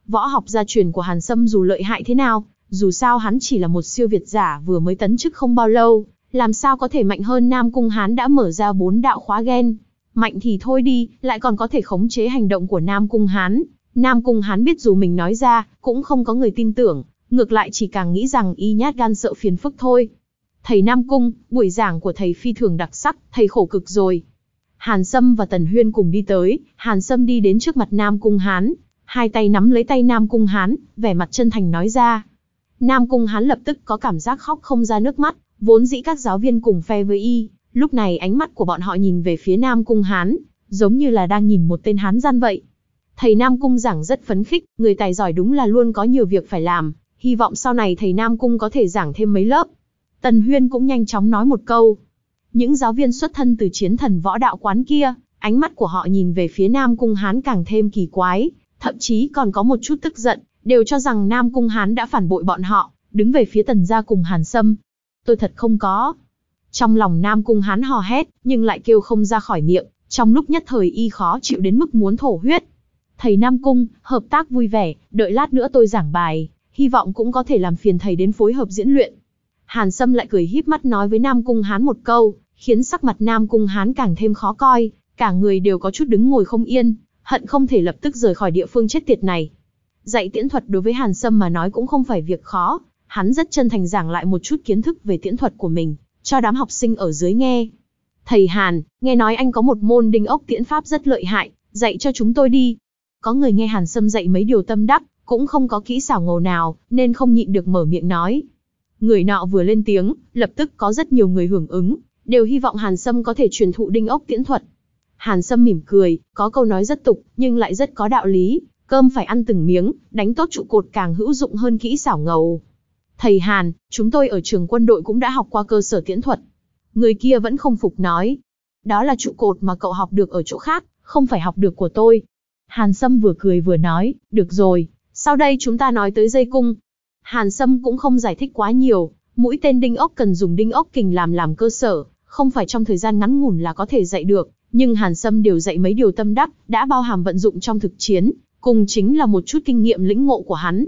Võ học gia truyền của Hàn Sâm dù lợi hại thế nào, dù sao hắn chỉ là một siêu việt giả vừa mới tấn chức không bao lâu, làm sao có thể mạnh hơn Nam Cung Hán đã mở ra bốn đạo khóa gen. Mạnh thì thôi đi, lại còn có thể khống chế hành động của Nam Cung Hán. Nam Cung Hán biết dù mình nói ra, cũng không có người tin tưởng, ngược lại chỉ càng nghĩ rằng y nhát gan sợ phiền phức thôi. Thầy Nam Cung, buổi giảng của thầy phi thường đặc sắc, thầy khổ cực rồi. Hàn Sâm và Tần Huyên cùng đi tới, Hàn Sâm đi đến trước mặt Nam Cung Hán, hai tay nắm lấy tay Nam Cung Hán, vẻ mặt chân thành nói ra. Nam Cung Hán lập tức có cảm giác khóc không ra nước mắt, vốn dĩ các giáo viên cùng phe với y, lúc này ánh mắt của bọn họ nhìn về phía Nam Cung Hán, giống như là đang nhìn một tên Hán gian vậy. Thầy Nam Cung giảng rất phấn khích, người tài giỏi đúng là luôn có nhiều việc phải làm, hy vọng sau này thầy Nam Cung có thể giảng thêm mấy lớp, Tần Huyên cũng nhanh chóng nói một câu. Những giáo viên xuất thân từ chiến thần võ đạo quán kia, ánh mắt của họ nhìn về phía Nam Cung Hán càng thêm kỳ quái, thậm chí còn có một chút tức giận, đều cho rằng Nam Cung Hán đã phản bội bọn họ, đứng về phía tần gia cùng Hàn Sâm. Tôi thật không có. Trong lòng Nam Cung Hán hò hét, nhưng lại kêu không ra khỏi miệng, trong lúc nhất thời y khó chịu đến mức muốn thổ huyết. Thầy Nam Cung, hợp tác vui vẻ, đợi lát nữa tôi giảng bài, hy vọng cũng có thể làm phiền thầy đến phối hợp diễn luyện. Hàn Sâm lại cười híp mắt nói với Nam Cung Hán một câu, khiến sắc mặt Nam Cung Hán càng thêm khó coi, cả người đều có chút đứng ngồi không yên, hận không thể lập tức rời khỏi địa phương chết tiệt này. Dạy tiễn thuật đối với Hàn Sâm mà nói cũng không phải việc khó, hắn rất chân thành giảng lại một chút kiến thức về tiễn thuật của mình, cho đám học sinh ở dưới nghe. Thầy Hàn, nghe nói anh có một môn đinh ốc tiễn pháp rất lợi hại, dạy cho chúng tôi đi. Có người nghe Hàn Sâm dạy mấy điều tâm đắc, cũng không có kỹ xảo ngầu nào, nên không nhịn được mở miệng nói. Người nọ vừa lên tiếng, lập tức có rất nhiều người hưởng ứng, đều hy vọng Hàn Sâm có thể truyền thụ đinh ốc tiễn thuật. Hàn Sâm mỉm cười, có câu nói rất tục, nhưng lại rất có đạo lý, cơm phải ăn từng miếng, đánh tốt trụ cột càng hữu dụng hơn kỹ xảo ngầu. Thầy Hàn, chúng tôi ở trường quân đội cũng đã học qua cơ sở tiễn thuật. Người kia vẫn không phục nói. Đó là trụ cột mà cậu học được ở chỗ khác, không phải học được của tôi. Hàn Sâm vừa cười vừa nói, được rồi, sau đây chúng ta nói tới dây cung, Hàn Sâm cũng không giải thích quá nhiều, mũi tên đinh ốc cần dùng đinh ốc kình làm làm cơ sở, không phải trong thời gian ngắn ngủn là có thể dạy được, nhưng Hàn Sâm đều dạy mấy điều tâm đắc, đã bao hàm vận dụng trong thực chiến, cùng chính là một chút kinh nghiệm lĩnh ngộ của hắn.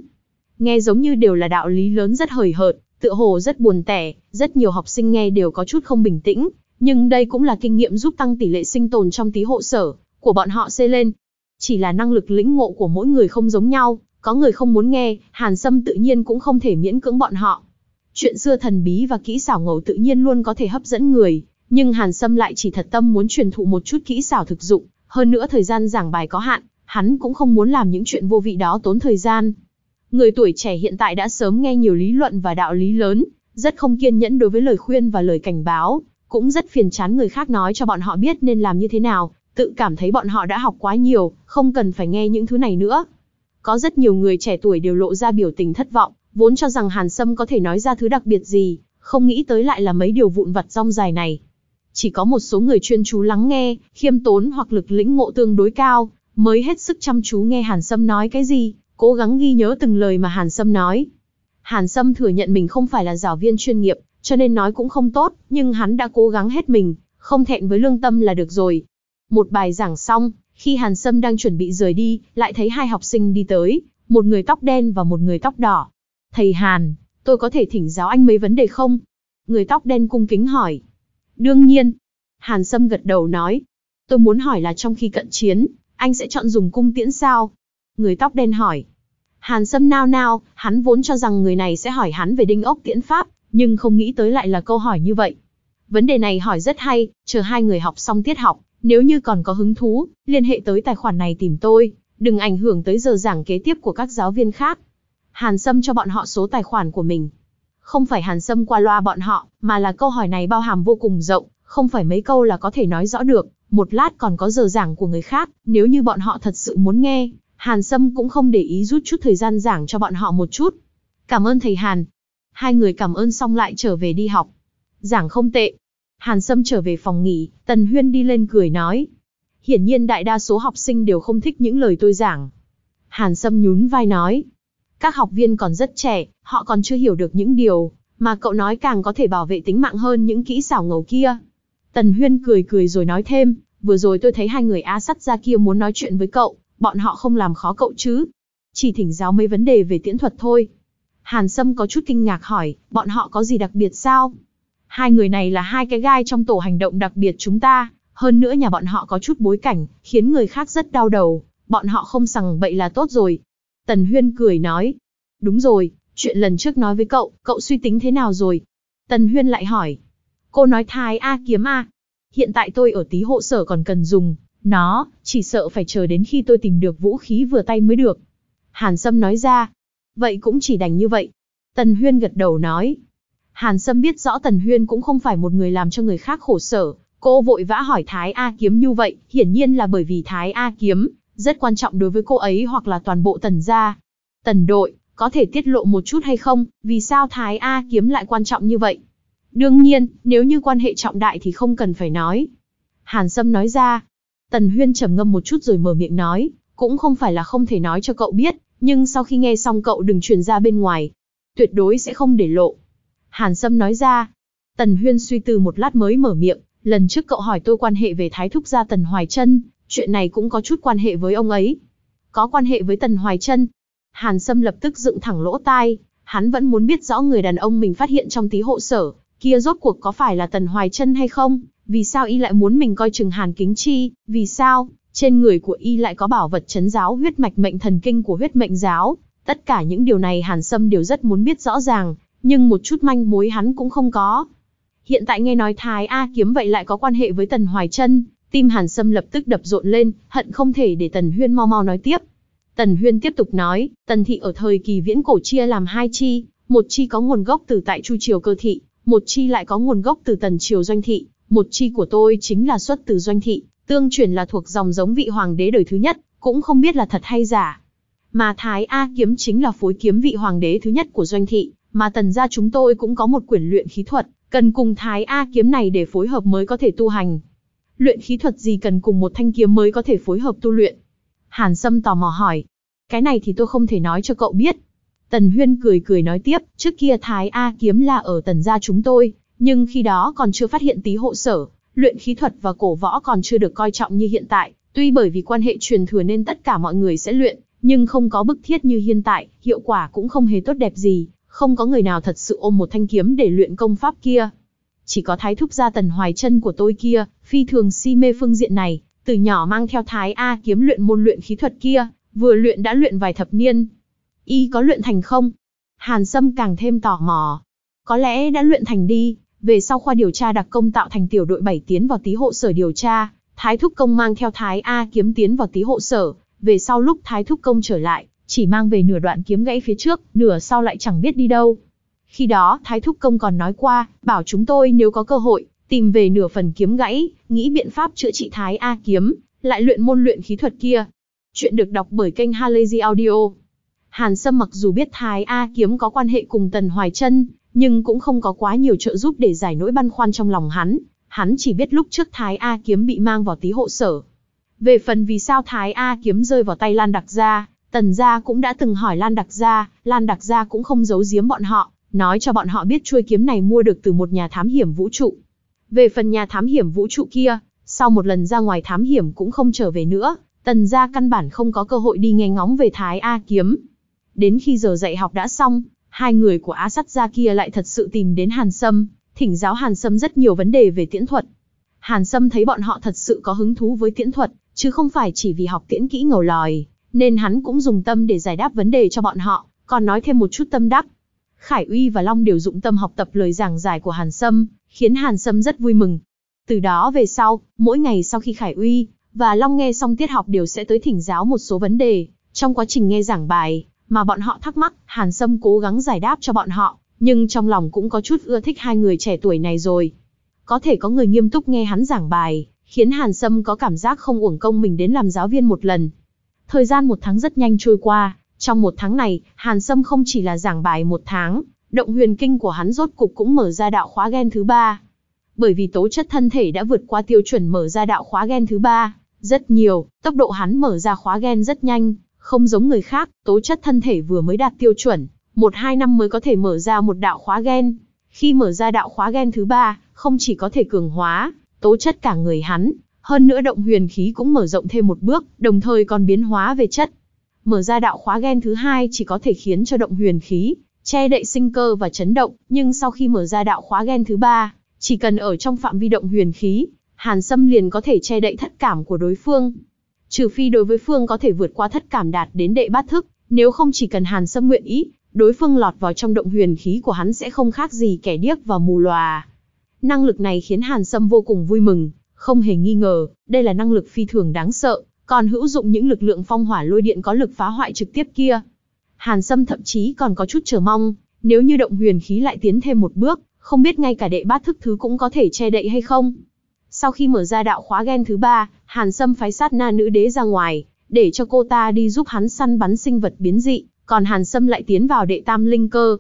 Nghe giống như đều là đạo lý lớn rất hời hợt, tựa hồ rất buồn tẻ, rất nhiều học sinh nghe đều có chút không bình tĩnh, nhưng đây cũng là kinh nghiệm giúp tăng tỷ lệ sinh tồn trong tí hộ sở của bọn họ xây lên. Chỉ là năng lực lĩnh ngộ của mỗi người không giống nhau, có người không muốn nghe, Hàn Sâm tự nhiên cũng không thể miễn cưỡng bọn họ. Chuyện xưa thần bí và kỹ xảo ngầu tự nhiên luôn có thể hấp dẫn người, nhưng Hàn Sâm lại chỉ thật tâm muốn truyền thụ một chút kỹ xảo thực dụng, hơn nữa thời gian giảng bài có hạn, hắn cũng không muốn làm những chuyện vô vị đó tốn thời gian. Người tuổi trẻ hiện tại đã sớm nghe nhiều lý luận và đạo lý lớn, rất không kiên nhẫn đối với lời khuyên và lời cảnh báo, cũng rất phiền chán người khác nói cho bọn họ biết nên làm như thế nào, tự cảm thấy bọn họ đã học quá nhiều, không cần phải nghe những thứ này nữa. Có rất nhiều người trẻ tuổi đều lộ ra biểu tình thất vọng, vốn cho rằng Hàn Sâm có thể nói ra thứ đặc biệt gì, không nghĩ tới lại là mấy điều vụn vặt rong dài này. Chỉ có một số người chuyên chú lắng nghe, khiêm tốn hoặc lực lĩnh ngộ tương đối cao, mới hết sức chăm chú nghe Hàn Sâm nói cái gì, cố gắng ghi nhớ từng lời mà Hàn Sâm nói. Hàn Sâm thừa nhận mình không phải là giáo viên chuyên nghiệp, cho nên nói cũng không tốt, nhưng hắn đã cố gắng hết mình, không thẹn với lương tâm là được rồi. Một bài giảng xong, khi Hàn Sâm đang chuẩn bị rời đi, lại thấy hai học sinh đi tới, một người tóc đen và một người tóc đỏ. Thầy Hàn, tôi có thể thỉnh giáo anh mấy vấn đề không? Người tóc đen cung kính hỏi. Đương nhiên. Hàn Sâm gật đầu nói. Tôi muốn hỏi là trong khi cận chiến, anh sẽ chọn dùng cung tiễn sao? Người tóc đen hỏi. Hàn Sâm nao nao, hắn vốn cho rằng người này sẽ hỏi hắn về đinh ốc tiễn pháp, nhưng không nghĩ tới lại là câu hỏi như vậy. Vấn đề này hỏi rất hay, chờ hai người học xong tiết học, nếu như còn có hứng thú, liên hệ tới tài khoản này tìm tôi, đừng ảnh hưởng tới giờ giảng kế tiếp của các giáo viên khác. Hàn Sâm cho bọn họ số tài khoản của mình. Không phải Hàn Sâm qua loa bọn họ, mà là câu hỏi này bao hàm vô cùng rộng, không phải mấy câu là có thể nói rõ được, một lát còn có giờ giảng của người khác, nếu như bọn họ thật sự muốn nghe, Hàn Sâm cũng không để ý rút chút thời gian giảng cho bọn họ một chút. Cảm ơn thầy Hàn. Hai người cảm ơn xong lại trở về đi học. Giảng không tệ. Hàn Sâm trở về phòng nghỉ, Tần Huyên đi lên cười nói. Hiển nhiên đại đa số học sinh đều không thích những lời tôi giảng. Hàn Sâm nhún vai nói. Các học viên còn rất trẻ, họ còn chưa hiểu được những điều mà cậu nói càng có thể bảo vệ tính mạng hơn những kỹ xảo ngầu kia. Tần Huyên cười cười rồi nói thêm, vừa rồi tôi thấy hai người á sắt ra kia muốn nói chuyện với cậu, bọn họ không làm khó cậu chứ. Chỉ thỉnh giáo mấy vấn đề về tiễn thuật thôi. Hàn Sâm có chút kinh ngạc hỏi, bọn họ có gì đặc biệt sao? Hai người này là hai cái gai trong tổ hành động đặc biệt chúng ta, hơn nữa nhà bọn họ có chút bối cảnh, khiến người khác rất đau đầu, bọn họ không sằng bậy là tốt rồi. Tần Huyên cười nói, đúng rồi, chuyện lần trước nói với cậu, cậu suy tính thế nào rồi? Tần Huyên lại hỏi, cô nói thái A kiếm A. Hiện tại tôi ở tí hộ sở còn cần dùng, nó, chỉ sợ phải chờ đến khi tôi tìm được vũ khí vừa tay mới được. Hàn Sâm nói ra, vậy cũng chỉ đành như vậy. Tần Huyên gật đầu nói, Hàn Sâm biết rõ Tần Huyên cũng không phải một người làm cho người khác khổ sở, cô vội vã hỏi Thái A Kiếm như vậy, hiển nhiên là bởi vì Thái A Kiếm rất quan trọng đối với cô ấy hoặc là toàn bộ Tần gia. Tần đội, có thể tiết lộ một chút hay không, vì sao Thái A Kiếm lại quan trọng như vậy? Đương nhiên, nếu như quan hệ trọng đại thì không cần phải nói. Hàn Sâm nói ra. Tần Huyên trầm ngâm một chút rồi mở miệng nói, cũng không phải là không thể nói cho cậu biết, nhưng sau khi nghe xong cậu đừng truyền ra bên ngoài. Tuyệt đối sẽ không để lộ. Hàn Sâm nói ra. Tần Huyên suy tư một lát mới mở miệng, lần trước cậu hỏi tôi quan hệ về Thái Thúc gia Tần Hoài Trân, chuyện này cũng có chút quan hệ với ông ấy. Có quan hệ với Tần Hoài Trân. Hàn Sâm lập tức dựng thẳng lỗ tai, hắn vẫn muốn biết rõ người đàn ông mình phát hiện trong tí hộ sở, kia rốt cuộc có phải là Tần Hoài Trân hay không, vì sao y lại muốn mình coi chừng Hàn Kính Chi, vì sao, trên người của y lại có bảo vật chấn giáo huyết mạch mệnh thần kinh của huyết mệnh giáo, tất cả những điều này Hàn Sâm đều rất muốn biết rõ ràng, nhưng một chút manh mối hắn cũng không có. Hiện tại nghe nói Thái A kiếm vậy lại có quan hệ với Tần Hoài Trân, tim Hàn Sâm lập tức đập rộn lên, hận không thể để Tần Huyên mau mau nói tiếp. Tần Huyên tiếp tục nói, Tần thị ở thời kỳ viễn cổ chia làm hai chi, một chi có nguồn gốc từ tại Chu triều cơ thị, một chi lại có nguồn gốc từ Tần triều doanh thị, một chi của tôi chính là xuất từ doanh thị, tương truyền là thuộc dòng giống vị hoàng đế đời thứ nhất, cũng không biết là thật hay giả. Mà Thái A kiếm chính là phối kiếm vị hoàng đế thứ nhất của doanh thị, mà tần gia chúng tôi cũng có một quyển luyện khí thuật, cần cùng Thái A kiếm này để phối hợp mới có thể tu hành. Luyện khí thuật gì cần cùng một thanh kiếm mới có thể phối hợp tu luyện? Hàn Sâm tò mò hỏi. Cái này thì tôi không thể nói cho cậu biết. Tần Huyên cười cười nói tiếp, trước kia Thái A kiếm là ở tần gia chúng tôi, Nhưng khi đó còn chưa phát hiện tí hộ sở, luyện khí thuật và cổ võ còn chưa được coi trọng như hiện tại, tuy bởi vì quan hệ truyền thừa nên tất cả mọi người sẽ luyện, nhưng không có bức thiết như hiện tại, hiệu quả cũng không hề tốt đẹp gì, không có người nào thật sự ôm một thanh kiếm để luyện công pháp kia. Chỉ có thái thúc gia tần hoài chân của tôi kia, phi thường si mê phương diện này, từ nhỏ mang theo thái A kiếm luyện môn luyện khí thuật kia, vừa luyện đã luyện vài thập niên. Y có luyện thành không? Hàn Sâm càng thêm tò mò. Có lẽ đã luyện thành đi, về sau khoa điều tra đặc công tạo thành tiểu đội 7 tiến vào tí hộ sở điều tra, Thái Thúc Công mang theo Thái A kiếm tiến vào tí hộ sở, về sau lúc Thái Thúc Công trở lại, chỉ mang về nửa đoạn kiếm gãy phía trước, nửa sau lại chẳng biết đi đâu. Khi đó, Thái Thúc Công còn nói qua, bảo chúng tôi nếu có cơ hội, tìm về nửa phần kiếm gãy, nghĩ biện pháp chữa trị Thái A kiếm, lại luyện môn luyện khí thuật kia. Chuyện được đọc bởi kênh Halazy Audio. Hàn Sâm mặc dù biết Thái A kiếm có quan hệ cùng Tần Hoài Chân, nhưng cũng không có quá nhiều trợ giúp để giải nỗi băn khoăn trong lòng hắn. Hắn chỉ biết lúc trước Thái A kiếm bị mang vào tí hộ sở. Về phần vì sao Thái A kiếm rơi vào tay Lan Đặc Gia, Tần Gia cũng đã từng hỏi Lan Đặc Gia, Lan Đặc Gia cũng không giấu giếm bọn họ, nói cho bọn họ biết chuôi kiếm này mua được từ một nhà thám hiểm vũ trụ. Về phần nhà thám hiểm vũ trụ kia, sau một lần ra ngoài thám hiểm cũng không trở về nữa, Tần gia căn bản không có cơ hội đi nghe ngóng về Thái A kiếm. Đến khi giờ dạy học đã xong, hai người của Á Sắt gia kia lại thật sự tìm đến Hàn Sâm, thỉnh giáo Hàn Sâm rất nhiều vấn đề về tiễn thuật. Hàn Sâm thấy bọn họ thật sự có hứng thú với tiễn thuật, chứ không phải chỉ vì học tiễn kỹ ngầu lòi, nên hắn cũng dùng tâm để giải đáp vấn đề cho bọn họ, còn nói thêm một chút tâm đắc. Khải Uy và Long đều dụng tâm học tập lời giảng giải của Hàn Sâm, khiến Hàn Sâm rất vui mừng. Từ đó về sau, mỗi ngày sau khi Khải Uy và Long nghe xong tiết học đều sẽ tới thỉnh giáo một số vấn đề, trong quá trình nghe giảng bài, mà bọn họ thắc mắc, Hàn Sâm cố gắng giải đáp cho bọn họ, nhưng trong lòng cũng có chút ưa thích hai người trẻ tuổi này rồi. Có thể có người nghiêm túc nghe hắn giảng bài, khiến Hàn Sâm có cảm giác không uổng công mình đến làm giáo viên một lần. Thời gian một tháng rất nhanh trôi qua, trong một tháng này, Hàn Sâm không chỉ là giảng bài một tháng, động huyền kinh của hắn rốt cục cũng mở ra đạo khóa gen thứ ba. Bởi vì tố chất thân thể đã vượt qua tiêu chuẩn mở ra đạo khóa gen thứ ba, rất nhiều, tốc độ hắn mở ra khóa gen rất nhanh, không giống người khác, tố chất thân thể vừa mới đạt tiêu chuẩn, một hai năm mới có thể mở ra một đạo khóa gen. Khi mở ra đạo khóa gen thứ ba, không chỉ có thể cường hóa, tố chất cả người hắn, hơn nữa động huyền khí cũng mở rộng thêm một bước, đồng thời còn biến hóa về chất. Mở ra đạo khóa gen thứ hai chỉ có thể khiến cho động huyền khí, che đậy sinh cơ và chấn động, nhưng sau khi mở ra đạo khóa gen thứ ba, chỉ cần ở trong phạm vi động huyền khí, Hàn Sâm liền có thể che đậy thất cảm của đối phương. Trừ phi đối với phương có thể vượt qua thất cảm đạt đến đệ bát thức, nếu không chỉ cần Hàn Sâm nguyện ý, đối phương lọt vào trong động huyền khí của hắn sẽ không khác gì kẻ điếc và mù lòa. Năng lực này khiến Hàn Sâm vô cùng vui mừng, không hề nghi ngờ, đây là năng lực phi thường đáng sợ, còn hữu dụng những lực lượng phong hỏa lôi điện có lực phá hoại trực tiếp kia. Hàn Sâm thậm chí còn có chút chờ mong, nếu như động huyền khí lại tiến thêm một bước, không biết ngay cả đệ bát thức thứ cũng có thể che đậy hay không. Sau khi mở ra đạo khóa gen thứ ba, Hàn Sâm phái sát na nữ đế ra ngoài, để cho cô ta đi giúp hắn săn bắn sinh vật biến dị, còn Hàn Sâm lại tiến vào đệ tam linh cơ.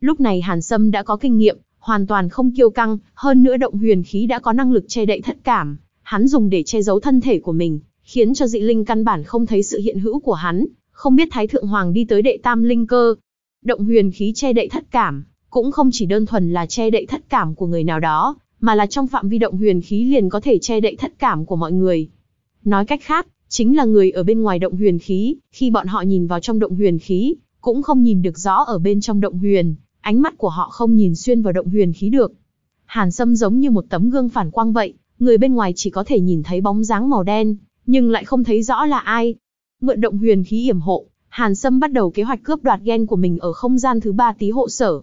Lúc này Hàn Sâm đã có kinh nghiệm, hoàn toàn không kiêu căng, hơn nữa động huyền khí đã có năng lực che đậy thất cảm, hắn dùng để che giấu thân thể của mình, khiến cho dị linh căn bản không thấy sự hiện hữu của hắn, không biết Thái Thượng Hoàng đi tới đệ tam linh cơ. Động huyền khí che đậy thất cảm, cũng không chỉ đơn thuần là che đậy thất cảm của người nào đó, mà là trong phạm vi động huyền khí liền có thể che đậy thất cảm của mọi người. Nói cách khác, chính là người ở bên ngoài động huyền khí, khi bọn họ nhìn vào trong động huyền khí, cũng không nhìn được rõ ở bên trong động huyền, ánh mắt của họ không nhìn xuyên vào động huyền khí được. Hàn Sâm giống như một tấm gương phản quang vậy, người bên ngoài chỉ có thể nhìn thấy bóng dáng màu đen, nhưng lại không thấy rõ là ai. Mượn động huyền khí yểm hộ, Hàn Sâm bắt đầu kế hoạch cướp đoạt gen của mình ở không gian thứ ba tí hộ sở.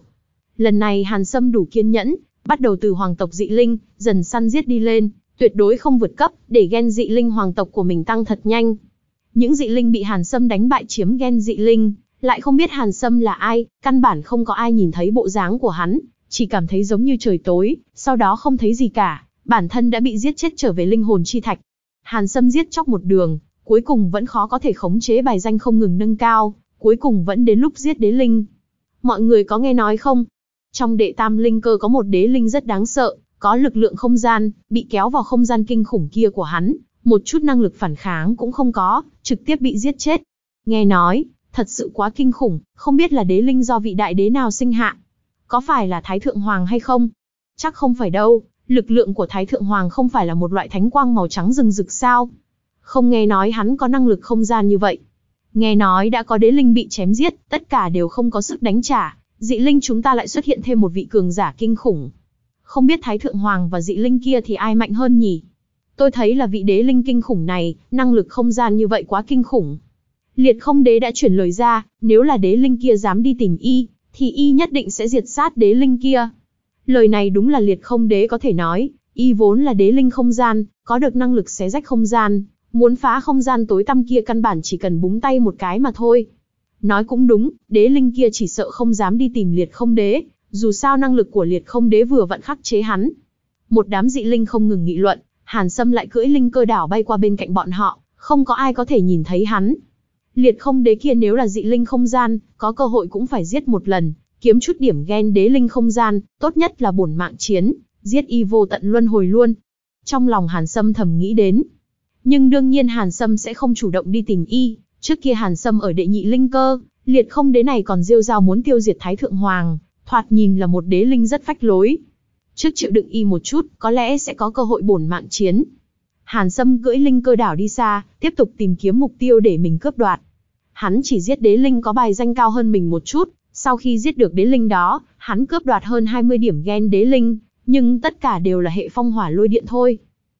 Lần này Hàn Sâm đủ kiên nhẫn, bắt đầu từ hoàng tộc dị linh, dần săn giết đi lên, tuyệt đối không vượt cấp, để gen dị linh hoàng tộc của mình tăng thật nhanh. Những dị linh bị Hàn Sâm đánh bại chiếm gen dị linh, lại không biết Hàn Sâm là ai, căn bản không có ai nhìn thấy bộ dáng của hắn, chỉ cảm thấy giống như trời tối, sau đó không thấy gì cả, bản thân đã bị giết chết trở về linh hồn chi thạch. Hàn Sâm giết chóc một đường, cuối cùng vẫn khó có thể khống chế bài danh không ngừng nâng cao, cuối cùng vẫn đến lúc giết đế linh. Mọi người có nghe nói không? Trong đệ tam linh cơ có một đế linh rất đáng sợ, có lực lượng không gian, bị kéo vào không gian kinh khủng kia của hắn, một chút năng lực phản kháng cũng không có, trực tiếp bị giết chết. Nghe nói, thật sự quá kinh khủng, không biết là đế linh do vị đại đế nào sinh hạ. Có phải là Thái Thượng Hoàng hay không? Chắc không phải đâu, lực lượng của Thái Thượng Hoàng không phải là một loại thánh quang màu trắng rừng rực sao? Không nghe nói hắn có năng lực không gian như vậy. Nghe nói đã có đế linh bị chém giết, tất cả đều không có sức đánh trả, dị linh chúng ta lại xuất hiện thêm một vị cường giả kinh khủng. Không biết Thái Thượng Hoàng và dị linh kia thì ai mạnh hơn nhỉ? Tôi thấy là vị đế linh kinh khủng này, năng lực không gian như vậy quá kinh khủng. Liệt không đế đã chuyển lời ra, nếu là đế linh kia dám đi tìm y, thì y nhất định sẽ diệt sát đế linh kia. Lời này đúng là liệt không đế có thể nói, y vốn là đế linh không gian, có được năng lực xé rách không gian, muốn phá không gian tối tăm kia căn bản chỉ cần búng tay một cái mà thôi. Nói cũng đúng, đế linh kia chỉ sợ không dám đi tìm liệt không đế, dù sao năng lực của liệt không đế vừa vặn khắc chế hắn. Một đám dị linh không ngừng nghị luận, Hàn Sâm lại cưỡi linh cơ đảo bay qua bên cạnh bọn họ, không có ai có thể nhìn thấy hắn. Liệt không đế kia nếu là dị linh không gian, có cơ hội cũng phải giết một lần, kiếm chút điểm ghen đế linh không gian, tốt nhất là bổn mạng chiến, giết y vô tận luân hồi luôn. Trong lòng Hàn Sâm thầm nghĩ đến. Nhưng đương nhiên Hàn Sâm sẽ không chủ động đi tìm y, trước kia Hàn Sâm ở đệ nhị linh cơ, liệt không đế này còn rêu rao muốn tiêu diệt Thái Thượng Hoàng, thoạt nhìn là một đế linh rất phách lối. Trước chịu đựng y một chút, có lẽ sẽ có cơ hội bổn mạng chiến. Hàn Sâm cưỡi linh cơ đảo đi xa, tiếp tục tìm kiếm mục tiêu để mình cướp đoạt. Hắn chỉ giết đế linh có bài danh cao hơn mình một chút, sau khi giết được đế linh đó, hắn cướp đoạt hơn 20 điểm gen đế linh, nhưng tất cả đều là hệ phong hỏa lôi điện thôi.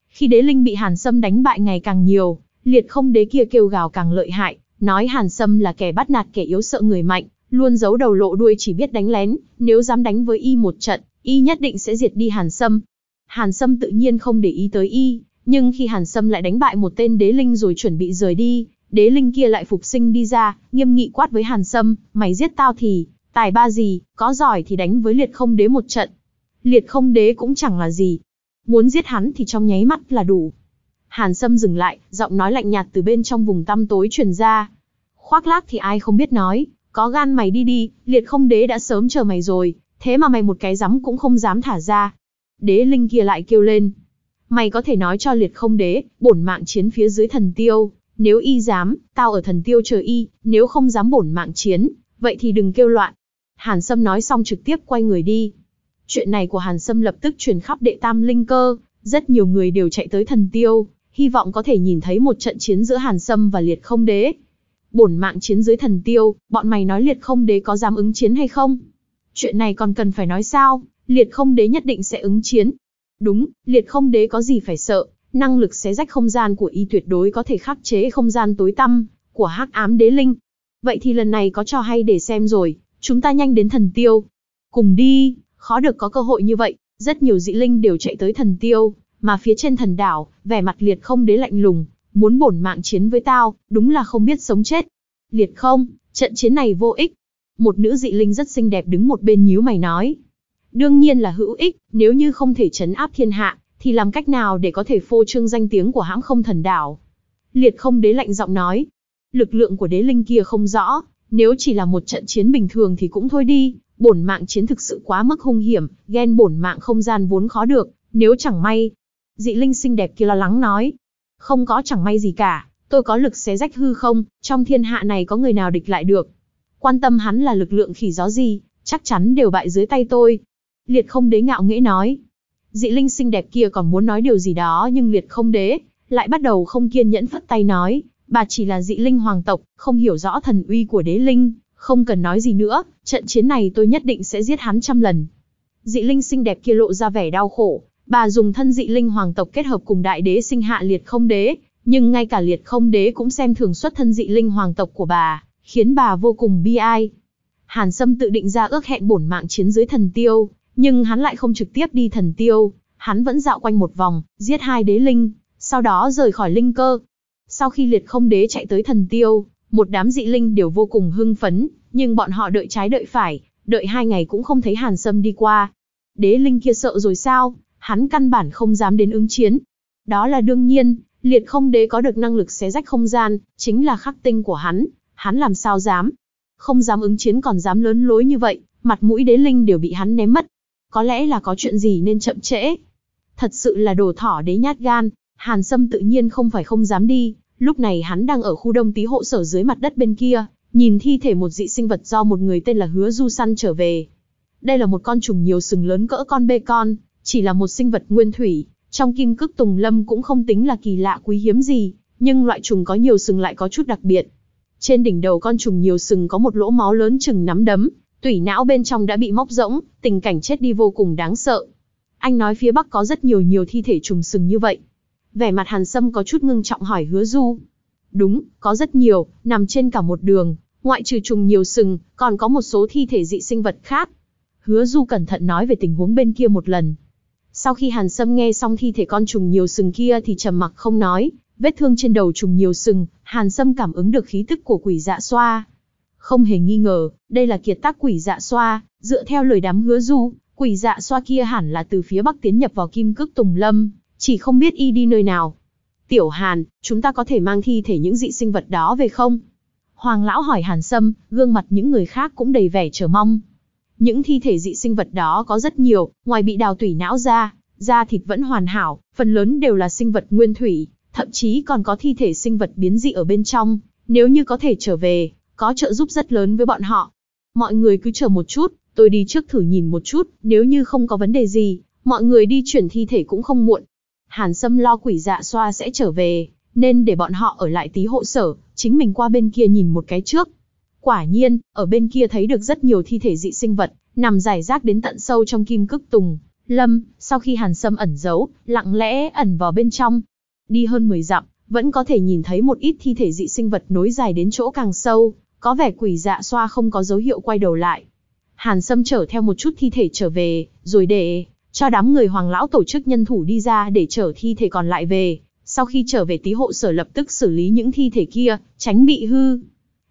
Khi đế linh bị Hàn Sâm đánh bại ngày càng nhiều, liệt không đế kia kêu gào càng lợi hại, nói Hàn Sâm là kẻ bắt nạt kẻ yếu sợ người mạnh, luôn giấu đầu lộ đuôi chỉ biết đánh lén, nếu dám đánh với y một trận, y nhất định sẽ diệt đi Hàn Sâm. Hàn Sâm tự nhiên không để ý tới y, nhưng khi Hàn Sâm lại đánh bại một tên đế linh rồi chuẩn bị rời đi, đế linh kia lại phục sinh đi ra, nghiêm nghị quát với Hàn Sâm, mày giết tao thì, tài ba gì, có giỏi thì đánh với liệt không đế một trận. Liệt không đế cũng chẳng là gì. Muốn giết hắn thì trong nháy mắt là đủ. Hàn Sâm dừng lại, giọng nói lạnh nhạt từ bên trong vùng tăm tối truyền ra. Khoác lác thì ai không biết nói, có gan mày đi đi, liệt không đế đã sớm chờ mày rồi, thế mà mày một cái rắm cũng không dám thả ra. Đế linh kia lại kêu lên. Mày có thể nói cho liệt không đế, bổn mạng chiến phía dưới thần tiêu, nếu y dám, tao ở thần tiêu chờ y, nếu không dám bổn mạng chiến, vậy thì đừng kêu loạn. Hàn Sâm nói xong trực tiếp quay người đi. Chuyện này của Hàn Sâm lập tức truyền khắp đệ tam linh cơ, rất nhiều người đều chạy tới thần tiêu, hy vọng có thể nhìn thấy một trận chiến giữa Hàn Sâm và liệt không đế. Bổn mạng chiến dưới thần tiêu, bọn mày nói liệt không đế có dám ứng chiến hay không? Chuyện này còn cần phải nói sao, liệt không đế nhất định sẽ ứng chiến. Đúng, liệt không đế có gì phải sợ, năng lực xé rách không gian của y tuyệt đối có thể khắc chế không gian tối tăm của hắc ám đế linh. Vậy thì lần này có trò hay để xem rồi, chúng ta nhanh đến thần tiêu. Cùng đi, khó được có cơ hội như vậy, rất nhiều dị linh đều chạy tới thần tiêu, mà phía trên thần đảo, vẻ mặt liệt không đế lạnh lùng, muốn bổn mạng chiến với tao, đúng là không biết sống chết. Liệt không, trận chiến này vô ích. Một nữ dị linh rất xinh đẹp đứng một bên nhíu mày nói. Đương nhiên là hữu ích, nếu như không thể chấn áp thiên hạ, thì làm cách nào để có thể phô trương danh tiếng của hãng không thần đảo? Liệt không đế lạnh giọng nói. Lực lượng của đế linh kia không rõ, nếu chỉ là một trận chiến bình thường thì cũng thôi đi, bổn mạng chiến thực sự quá mức hung hiểm, ghen bổn mạng không gian vốn khó được, nếu chẳng may. Dị linh xinh đẹp kia lo lắng nói. Không có chẳng may gì cả, tôi có lực xé rách hư không, trong thiên hạ này có người nào địch lại được. Quan tâm hắn là lực lượng khỉ gió gì, chắc chắn đều bại dưới tay tôi. Liệt không đế ngạo nghễ nói. Dị linh xinh đẹp kia còn muốn nói điều gì đó nhưng liệt không đế, lại bắt đầu không kiên nhẫn phất tay nói, bà chỉ là dị linh hoàng tộc, không hiểu rõ thần uy của đế linh, không cần nói gì nữa, trận chiến này tôi nhất định sẽ giết hắn trăm lần. Dị linh xinh đẹp kia lộ ra vẻ đau khổ, bà dùng thân dị linh hoàng tộc kết hợp cùng đại đế sinh hạ liệt không đế, nhưng ngay cả liệt không đế cũng xem thường xuất thân dị linh hoàng tộc của bà, khiến bà vô cùng bi ai. Hàn Sâm tự định ra ước hẹn bổn mạng chiến dưới thần tiêu, nhưng hắn lại không trực tiếp đi thần tiêu, hắn vẫn dạo quanh một vòng, giết hai đế linh, sau đó rời khỏi linh cơ. Sau khi liệt không đế chạy tới thần tiêu, một đám dị linh đều vô cùng hưng phấn, nhưng bọn họ đợi trái đợi phải, đợi hai ngày cũng không thấy Hàn Sâm đi qua. Đế linh kia sợ rồi sao, hắn căn bản không dám đến ứng chiến. Đó là đương nhiên, liệt không đế có được năng lực xé rách không gian, chính là khắc tinh của hắn, hắn làm sao dám. Không dám ứng chiến còn dám lớn lối như vậy, mặt mũi đế linh đều bị hắn ném mất. Có lẽ là có chuyện gì nên chậm trễ. Thật sự là đồ thỏ đế nhát gan, Hàn Sâm tự nhiên không phải không dám đi, lúc này hắn đang ở khu đông tí hộ sở dưới mặt đất bên kia, nhìn thi thể một dị sinh vật do một người tên là Hứa Du săn trở về. Đây là một con trùng nhiều sừng lớn cỡ con bê con, Chỉ là một sinh vật nguyên thủy, trong kim cức tùng lâm cũng không tính là kỳ lạ quý hiếm gì, nhưng loại trùng có nhiều sừng lại có chút đặc biệt. Trên đỉnh đầu con trùng nhiều sừng có một lỗ máu lớn chừng nắm đấm, tủy não bên trong đã bị móc rỗng, tình cảnh chết đi vô cùng đáng sợ. Anh nói phía Bắc có rất nhiều nhiều thi thể trùng sừng như vậy. Vẻ mặt Hàn Sâm có chút ngưng trọng hỏi hứa du. Đúng, có rất nhiều, nằm trên cả một đường, ngoại trừ trùng nhiều sừng, còn có một số thi thể dị sinh vật khác. Hứa du cẩn thận nói về tình huống bên kia một lần. Sau khi Hàn Sâm nghe xong thi thể con trùng nhiều sừng kia thì trầm mặc không nói, vết thương trên đầu trùng nhiều sừng, Hàn Sâm cảm ứng được khí tức của quỷ dạ xoa. Không hề nghi ngờ, đây là kiệt tác quỷ dạ xoa, dựa theo lời đám hứa du, quỷ dạ xoa kia hẳn là từ phía bắc tiến nhập vào kim cước tùng lâm, chỉ không biết y đi nơi nào. Tiểu Hàn, chúng ta có thể mang thi thể những dị sinh vật đó về không? Hoàng lão hỏi Hàn Sâm, gương mặt những người khác cũng đầy vẻ chờ mong. Những thi thể dị sinh vật đó có rất nhiều, ngoài bị đào tủy não ra, da thịt vẫn hoàn hảo, phần lớn đều là sinh vật nguyên thủy, thậm chí còn có thi thể sinh vật biến dị ở bên trong, nếu như có thể trở về, có trợ giúp rất lớn với bọn họ. Mọi người cứ chờ một chút, tôi đi trước thử nhìn một chút, nếu như không có vấn đề gì, mọi người đi chuyển thi thể cũng không muộn. Hàn Sâm lo quỷ dạ xoa sẽ trở về, nên để bọn họ ở lại tí hộ sở, chính mình qua bên kia nhìn một cái trước. Quả nhiên, ở bên kia thấy được rất nhiều thi thể dị sinh vật, nằm rải rác đến tận sâu trong kim cức tùng. Lâm, sau khi Hàn Sâm ẩn giấu, lặng lẽ ẩn vào bên trong. Đi hơn 10 dặm, vẫn có thể nhìn thấy một ít thi thể dị sinh vật nối dài đến chỗ càng sâu, có vẻ quỷ dạ xoa không có dấu hiệu quay đầu lại. Hàn Sâm chở theo một chút thi thể trở về, rồi để cho đám người hoàng lão tổ chức nhân thủ đi ra để chở thi thể còn lại về. Sau khi trở về tí hộ sở lập tức xử lý những thi thể kia, tránh bị hư.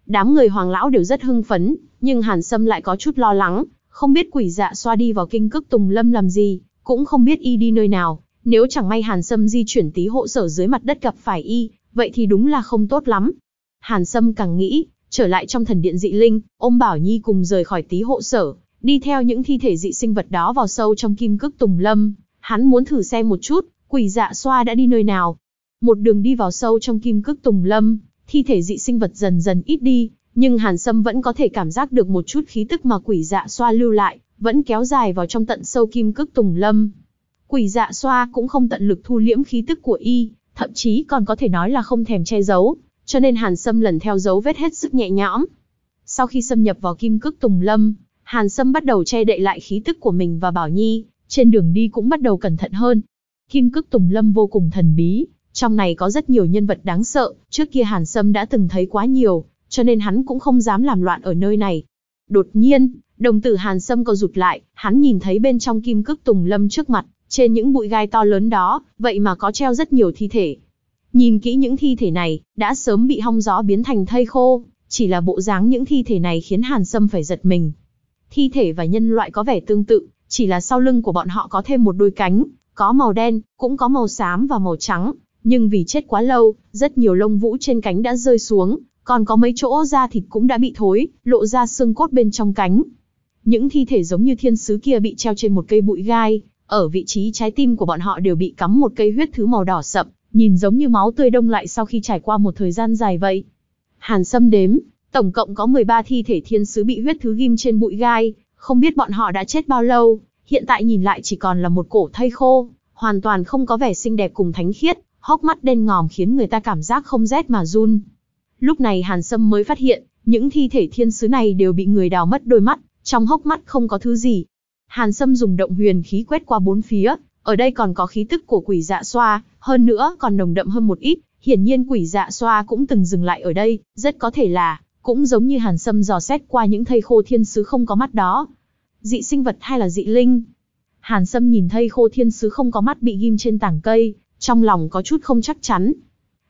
Đám người hoàng lão đều rất hưng phấn, nhưng Hàn Sâm lại có chút lo lắng, không biết quỷ dạ xoa đi vào kinh cức tùng lâm làm gì, cũng không biết y đi nơi nào. Nếu chẳng may Hàn Sâm di chuyển tí hộ sở dưới mặt đất gặp phải y, vậy thì đúng là không tốt lắm. Hàn Sâm càng nghĩ, trở lại trong thần điện dị linh, ôm Bảo Nhi cùng rời khỏi tí hộ sở, đi theo những thi thể dị sinh vật đó vào sâu trong kim cức tùng lâm. Hắn muốn thử xem một chút, quỷ dạ xoa đã đi nơi nào. Một đường đi vào sâu trong kim cức tùng lâm, thi thể dị sinh vật dần dần ít đi, nhưng Hàn Sâm vẫn có thể cảm giác được một chút khí tức mà quỷ dạ xoa lưu lại, vẫn kéo dài vào trong tận sâu kim cức tùng lâm. Quỷ dạ xoa cũng không tận lực thu liễm khí tức của y, thậm chí còn có thể nói là không thèm che giấu, cho nên Hàn Sâm lần theo dấu vết hết sức nhẹ nhõm. Sau khi xâm nhập vào kim cước tùng lâm, Hàn Sâm bắt đầu che đậy lại khí tức của mình và Bảo Nhi, trên đường đi cũng bắt đầu cẩn thận hơn. Kim cước tùng lâm vô cùng thần bí, trong này có rất nhiều nhân vật đáng sợ, trước kia Hàn Sâm đã từng thấy quá nhiều, cho nên hắn cũng không dám làm loạn ở nơi này. Đột nhiên, đồng tử Hàn Sâm co rụt lại, hắn nhìn thấy bên trong kim cước tùng lâm trước mặt, trên những bụi gai to lớn đó, vậy mà có treo rất nhiều thi thể. Nhìn kỹ những thi thể này, đã sớm bị hong gió biến thành thây khô, chỉ là bộ dáng những thi thể này khiến Hàn Sâm phải giật mình. Thi thể và nhân loại có vẻ tương tự, chỉ là sau lưng của bọn họ có thêm một đôi cánh, có màu đen, cũng có màu xám và màu trắng, nhưng vì chết quá lâu, rất nhiều lông vũ trên cánh đã rơi xuống, còn có mấy chỗ da thịt cũng đã bị thối, lộ ra xương cốt bên trong cánh. Những thi thể giống như thiên sứ kia bị treo trên một cây bụi gai, ở vị trí trái tim của bọn họ đều bị cắm một cây huyết thứ màu đỏ sậm, nhìn giống như máu tươi đông lại sau khi trải qua một thời gian dài vậy. Hàn Sâm đếm, tổng cộng có 13 thi thể thiên sứ bị huyết thứ ghim trên bụi gai, không biết bọn họ đã chết bao lâu, hiện tại nhìn lại chỉ còn là một cổ thây khô, hoàn toàn không có vẻ xinh đẹp cùng thánh khiết, hốc mắt đen ngòm khiến người ta cảm giác không rét mà run. Lúc này Hàn Sâm mới phát hiện, những thi thể thiên sứ này đều bị người đào mất đôi mắt, trong hốc mắt không có thứ gì. Hàn Sâm dùng động huyền khí quét qua bốn phía, ở đây còn có khí tức của quỷ dạ xoa, hơn nữa còn nồng đậm hơn một ít, hiển nhiên quỷ dạ xoa cũng từng dừng lại ở đây, rất có thể là, cũng giống như Hàn Sâm dò xét qua những thây khô thiên sứ không có mắt đó. Dị sinh vật hay là dị linh? Hàn Sâm nhìn thây khô thiên sứ không có mắt bị ghim trên tảng cây, trong lòng có chút không chắc chắn.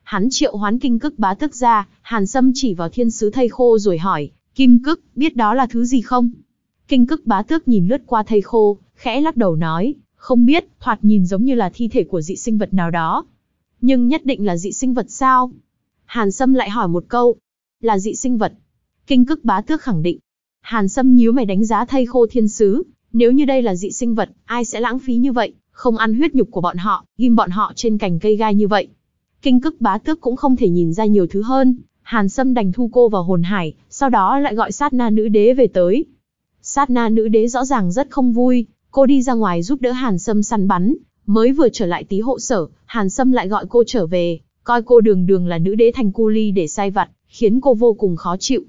Hắn triệu hoán kinh cức bá tức ra, Hàn Sâm chỉ vào thiên sứ thây khô rồi hỏi, Kim cức, biết đó là thứ gì không? Kinh cức bá tước nhìn lướt qua thây khô, khẽ lắc đầu nói, không biết, thoạt nhìn giống như là thi thể của dị sinh vật nào đó. Nhưng nhất định là dị sinh vật sao? Hàn Sâm lại hỏi một câu, là dị sinh vật. Kinh cức bá tước khẳng định. Hàn Sâm nhíu mày đánh giá thây khô thiên sứ, nếu như đây là dị sinh vật, ai sẽ lãng phí như vậy, không ăn huyết nhục của bọn họ, ghim bọn họ trên cành cây gai như vậy. Kinh cức bá tước cũng không thể nhìn ra nhiều thứ hơn, Hàn Sâm đành thu cô vào hồn hải, sau đó lại gọi sát na nữ đế về tới. Sát na nữ đế rõ ràng rất không vui, Cô đi ra ngoài giúp đỡ Hàn Sâm săn bắn, mới vừa trở lại tí hộ sở, Hàn Sâm lại gọi cô trở về, coi cô đường đường là nữ đế thành cu ly để sai vặt, khiến cô vô cùng khó chịu.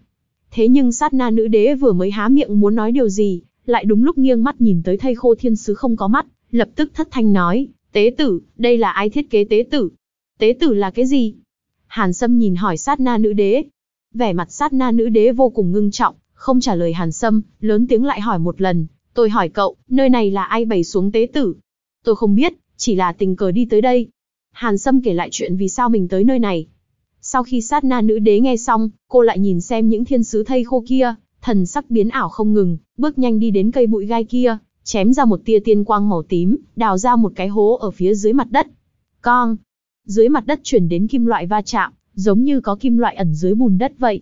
Thế nhưng sát na nữ đế vừa mới há miệng muốn nói điều gì, lại đúng lúc nghiêng mắt nhìn tới thây khô thiên sứ không có mắt, lập tức thất thanh nói, tế tử, đây là ai thiết kế tế tử? Tế tử là cái gì? Hàn Sâm nhìn hỏi sát na nữ đế. Vẻ mặt sát na nữ đế vô cùng ngưng trọng, không trả lời Hàn Sâm, lớn tiếng lại hỏi một lần, tôi hỏi cậu, nơi này là ai bày xuống tế tử? Tôi không biết, chỉ là tình cờ đi tới đây. Hàn Sâm kể lại chuyện vì sao mình tới nơi này. Sau khi sát na nữ đế nghe xong, cô lại nhìn xem những thiên sứ thây khô kia, thần sắc biến ảo không ngừng, bước nhanh đi đến cây bụi gai kia, chém ra một tia tiên quang màu tím, đào ra một cái hố ở phía dưới mặt đất. Con! Dưới mặt đất chuyển đến kim loại va chạm, giống như có kim loại ẩn dưới bùn đất vậy.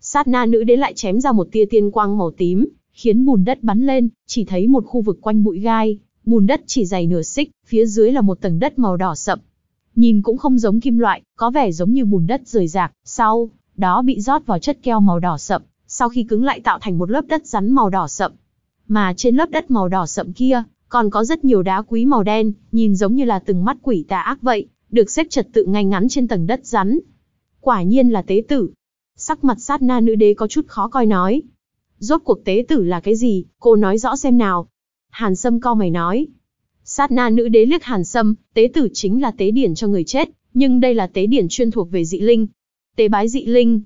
Sát na nữ đế lại chém ra một tia tiên quang màu tím, khiến bùn đất bắn lên, chỉ thấy một khu vực quanh bụi gai, bùn đất chỉ dày nửa xích, phía dưới là một tầng đất màu đỏ sậm. Nhìn cũng không giống kim loại, có vẻ giống như bùn đất rời rạc, sau đó bị rót vào chất keo màu đỏ sậm, sau khi cứng lại tạo thành một lớp đất rắn màu đỏ sậm. Mà trên lớp đất màu đỏ sậm kia, còn có rất nhiều đá quý màu đen, nhìn giống như là từng mắt quỷ tà ác vậy, được xếp trật tự ngay ngắn trên tầng đất rắn. Quả nhiên là tế tử. Sắc mặt sát na nữ đế có chút khó coi nói. Rốt cuộc tế tử là cái gì, cô nói rõ xem nào. Hàn Sâm co mày nói. Sát na nữ đế liếc Hàn Sâm, tế tử chính là tế điển cho người chết, nhưng đây là tế điển chuyên thuộc về dị linh. Tế bái dị linh.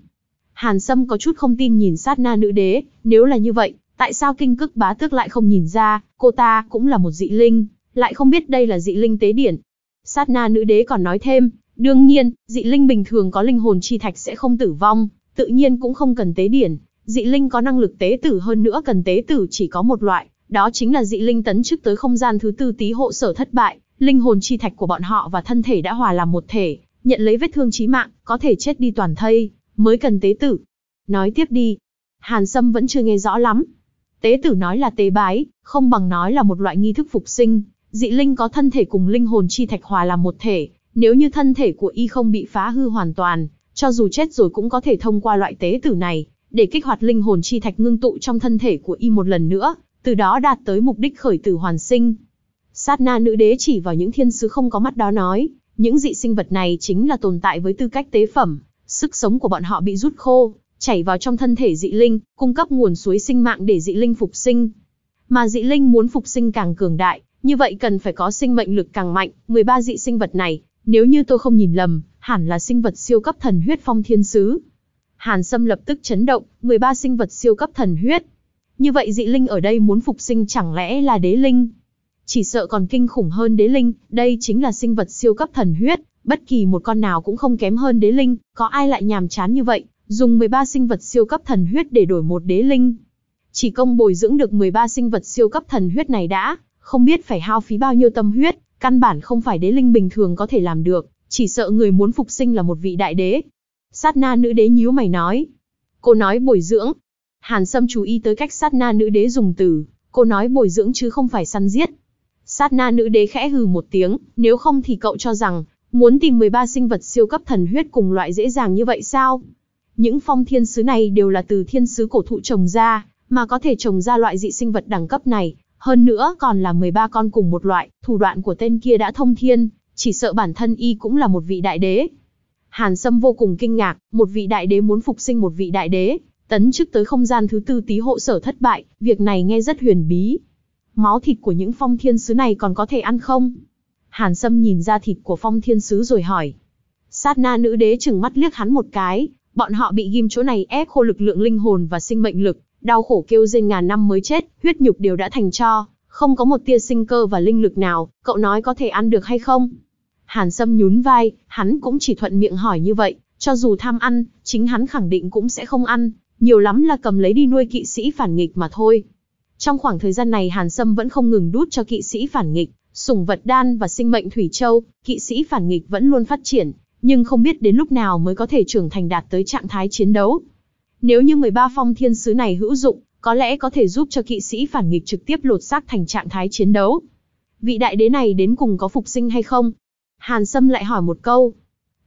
Hàn Sâm có chút không tin nhìn sát na nữ đế, nếu là như vậy, tại sao kinh cức bá tước lại không nhìn ra, cô ta cũng là một dị linh, lại không biết đây là dị linh tế điển. Sát na nữ đế còn nói thêm, đương nhiên, dị linh bình thường có linh hồn chi thạch sẽ không tử vong, tự nhiên cũng không cần tế điển. Dị linh có năng lực tế tử hơn nữa cần tế tử chỉ có một loại, đó chính là dị linh tấn chức tới không gian thứ tư tí hộ sở thất bại, linh hồn chi thạch của bọn họ và thân thể đã hòa làm một thể, nhận lấy vết thương chí mạng, có thể chết đi toàn thây, mới cần tế tử. Nói tiếp đi. Hàn Sâm vẫn chưa nghe rõ lắm. Tế tử nói là tế bái, không bằng nói là một loại nghi thức phục sinh. Dị linh có thân thể cùng linh hồn chi thạch hòa làm một thể, nếu như thân thể của y không bị phá hư hoàn toàn, cho dù chết rồi cũng có thể thông qua loại tế tử này, để kích hoạt linh hồn chi thạch ngưng tụ trong thân thể của y một lần nữa, từ đó đạt tới mục đích khởi tử hoàn sinh. Sát na nữ đế chỉ vào những thiên sứ không có mắt đó nói, những dị sinh vật này chính là tồn tại với tư cách tế phẩm, sức sống của bọn họ bị rút khô, chảy vào trong thân thể dị linh, cung cấp nguồn suối sinh mạng để dị linh phục sinh. Mà dị linh muốn phục sinh càng cường đại, như vậy cần phải có sinh mệnh lực càng mạnh, 13 dị sinh vật này, nếu như tôi không nhìn lầm, hẳn là sinh vật siêu cấp thần huyết phong thiên sứ. Hàn Sâm lập tức chấn động, 13 sinh vật siêu cấp thần huyết. Như vậy dị linh ở đây muốn phục sinh chẳng lẽ là đế linh? Chỉ sợ còn kinh khủng hơn đế linh, đây chính là sinh vật siêu cấp thần huyết, bất kỳ một con nào cũng không kém hơn đế linh, có ai lại nhàm chán như vậy, dùng 13 sinh vật siêu cấp thần huyết để đổi một đế linh. Chỉ công bồi dưỡng được 13 sinh vật siêu cấp thần huyết này đã, không biết phải hao phí bao nhiêu tâm huyết, căn bản không phải đế linh bình thường có thể làm được, chỉ sợ người muốn phục sinh là một vị đại đế. Sát na nữ đế nhíu mày nói. Cô nói bồi dưỡng. Hàn Sâm chú ý tới cách sát na nữ đế dùng từ, cô nói bồi dưỡng chứ không phải săn giết. Sát na nữ đế khẽ hừ một tiếng, nếu không thì cậu cho rằng, muốn tìm 13 sinh vật siêu cấp thần huyết cùng loại dễ dàng như vậy sao? Những phong thiên sứ này đều là từ thiên sứ cổ thụ trồng ra, mà có thể trồng ra loại dị sinh vật đẳng cấp này, hơn nữa còn là 13 con cùng một loại, thủ đoạn của tên kia đã thông thiên, chỉ sợ bản thân y cũng là một vị đại đế. Hàn Sâm vô cùng kinh ngạc, một vị đại đế muốn phục sinh một vị đại đế, tấn chức tới không gian thứ tư tí hộ sở thất bại, việc này nghe rất huyền bí. Máu thịt của những phong thiên sứ này còn có thể ăn không? Hàn Sâm nhìn ra thịt của phong thiên sứ rồi hỏi. Sát na nữ đế chừng mắt liếc hắn một cái, bọn họ bị ghim chỗ này ép khô lực lượng linh hồn và sinh mệnh lực, đau khổ kêu rên ngàn năm mới chết, huyết nhục đều đã thành cho, không có một tia sinh cơ và linh lực nào, cậu nói có thể ăn được hay không? Hàn Sâm nhún vai, hắn cũng chỉ thuận miệng hỏi như vậy, cho dù tham ăn, chính hắn khẳng định cũng sẽ không ăn, nhiều lắm là cầm lấy đi nuôi kỵ sĩ phản nghịch mà thôi. Trong khoảng thời gian này Hàn Sâm vẫn không ngừng đút cho kỵ sĩ phản nghịch, sủng vật đan và sinh mệnh thủy châu, kỵ sĩ phản nghịch vẫn luôn phát triển, nhưng không biết đến lúc nào mới có thể trưởng thành đạt tới trạng thái chiến đấu. Nếu như 13 phong thiên sứ này hữu dụng, có lẽ có thể giúp cho kỵ sĩ phản nghịch trực tiếp lột xác thành trạng thái chiến đấu. Vị đại đế này đến cùng có phục sinh hay không? Hàn Sâm lại hỏi một câu.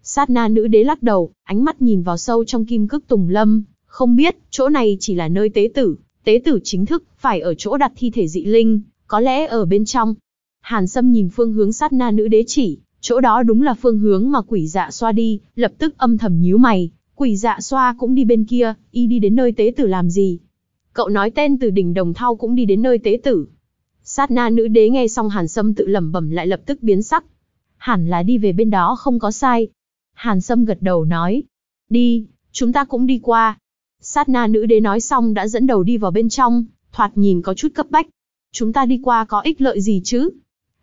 Sát na nữ đế lắc đầu, ánh mắt nhìn vào sâu trong kim cức tùng lâm, không biết, chỗ này chỉ là nơi tế tử, tế tử chính thức, phải ở chỗ đặt thi thể dị linh, có lẽ ở bên trong. Hàn Sâm nhìn phương hướng sát na nữ đế chỉ, chỗ đó đúng là phương hướng mà quỷ dạ xoa đi, lập tức âm thầm nhíu mày, quỷ dạ xoa cũng đi bên kia, y đi đến nơi tế tử làm gì? Cậu nói tên từ đỉnh đồng thau cũng đi đến nơi tế tử. Sát na nữ đế nghe xong Hàn Sâm tự lẩm bẩm lại lập tức biến sắc. Hẳn là đi về bên đó không có sai. Hàn Sâm gật đầu nói. Đi, chúng ta cũng đi qua. Sát na nữ đế nói xong đã dẫn đầu đi vào bên trong, thoạt nhìn có chút cấp bách. Chúng ta đi qua có ích lợi gì chứ?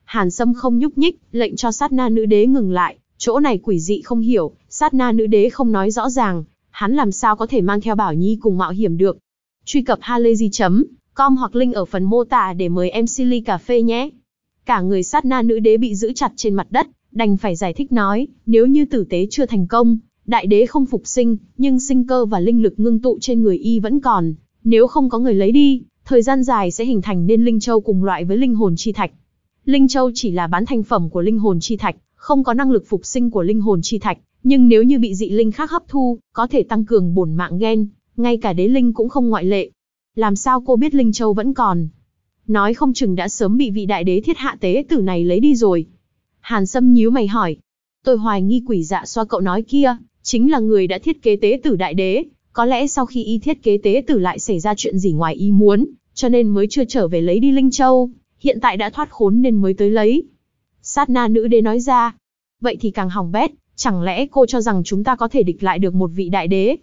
Hàn Sâm không nhúc nhích, lệnh cho sát na nữ đế ngừng lại. Chỗ này quỷ dị không hiểu, sát na nữ đế không nói rõ ràng, hắn làm sao có thể mang theo Bảo Nhi cùng mạo hiểm được. Truy cập halayzi.com hoặc link ở phần mô tả để mời em Silly cà phê nhé. Cả người sát na nữ đế bị giữ chặt trên mặt đất, đành phải giải thích nói, nếu như tử tế chưa thành công, đại đế không phục sinh, nhưng sinh cơ và linh lực ngưng tụ trên người y vẫn còn, nếu không có người lấy đi, thời gian dài sẽ hình thành nên linh châu cùng loại với linh hồn chi thạch. Linh châu chỉ là bán thành phẩm của linh hồn chi thạch, không có năng lực phục sinh của linh hồn chi thạch, nhưng nếu như bị dị linh khác hấp thu, có thể tăng cường bổn mạng gen, ngay cả đế linh cũng không ngoại lệ. Làm sao cô biết linh châu vẫn còn? Nói không chừng đã sớm bị vị đại đế thiết hạ tế tử này lấy đi rồi. Hàn Sâm nhíu mày hỏi. Tôi hoài nghi quỷ dạ xoa cậu nói kia, chính là người đã thiết kế tế tử đại đế. Có lẽ sau khi y thiết kế tế tử lại xảy ra chuyện gì ngoài ý muốn, cho nên mới chưa trở về lấy đi Linh Châu, hiện tại đã thoát khốn nên mới tới lấy. Sát na nữ đế nói ra. Vậy thì càng hỏng bét, chẳng lẽ cô cho rằng chúng ta có thể địch lại được một vị đại đế?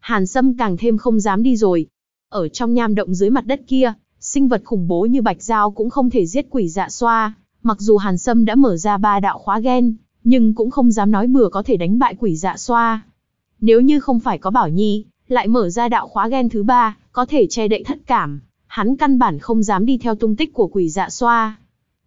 Hàn Sâm càng thêm không dám đi rồi. Ở trong nham động dưới mặt đất kia, sinh vật khủng bố như bạch giao cũng không thể giết quỷ dạ xoa. Mặc dù Hàn Sâm đã mở ra ba đạo khóa gen, nhưng cũng không dám nói bừa có thể đánh bại quỷ dạ xoa. Nếu như không phải có Bảo Nhi, lại mở ra đạo khóa gen thứ ba, có thể che đậy thất cảm, hắn căn bản không dám đi theo tung tích của quỷ dạ xoa.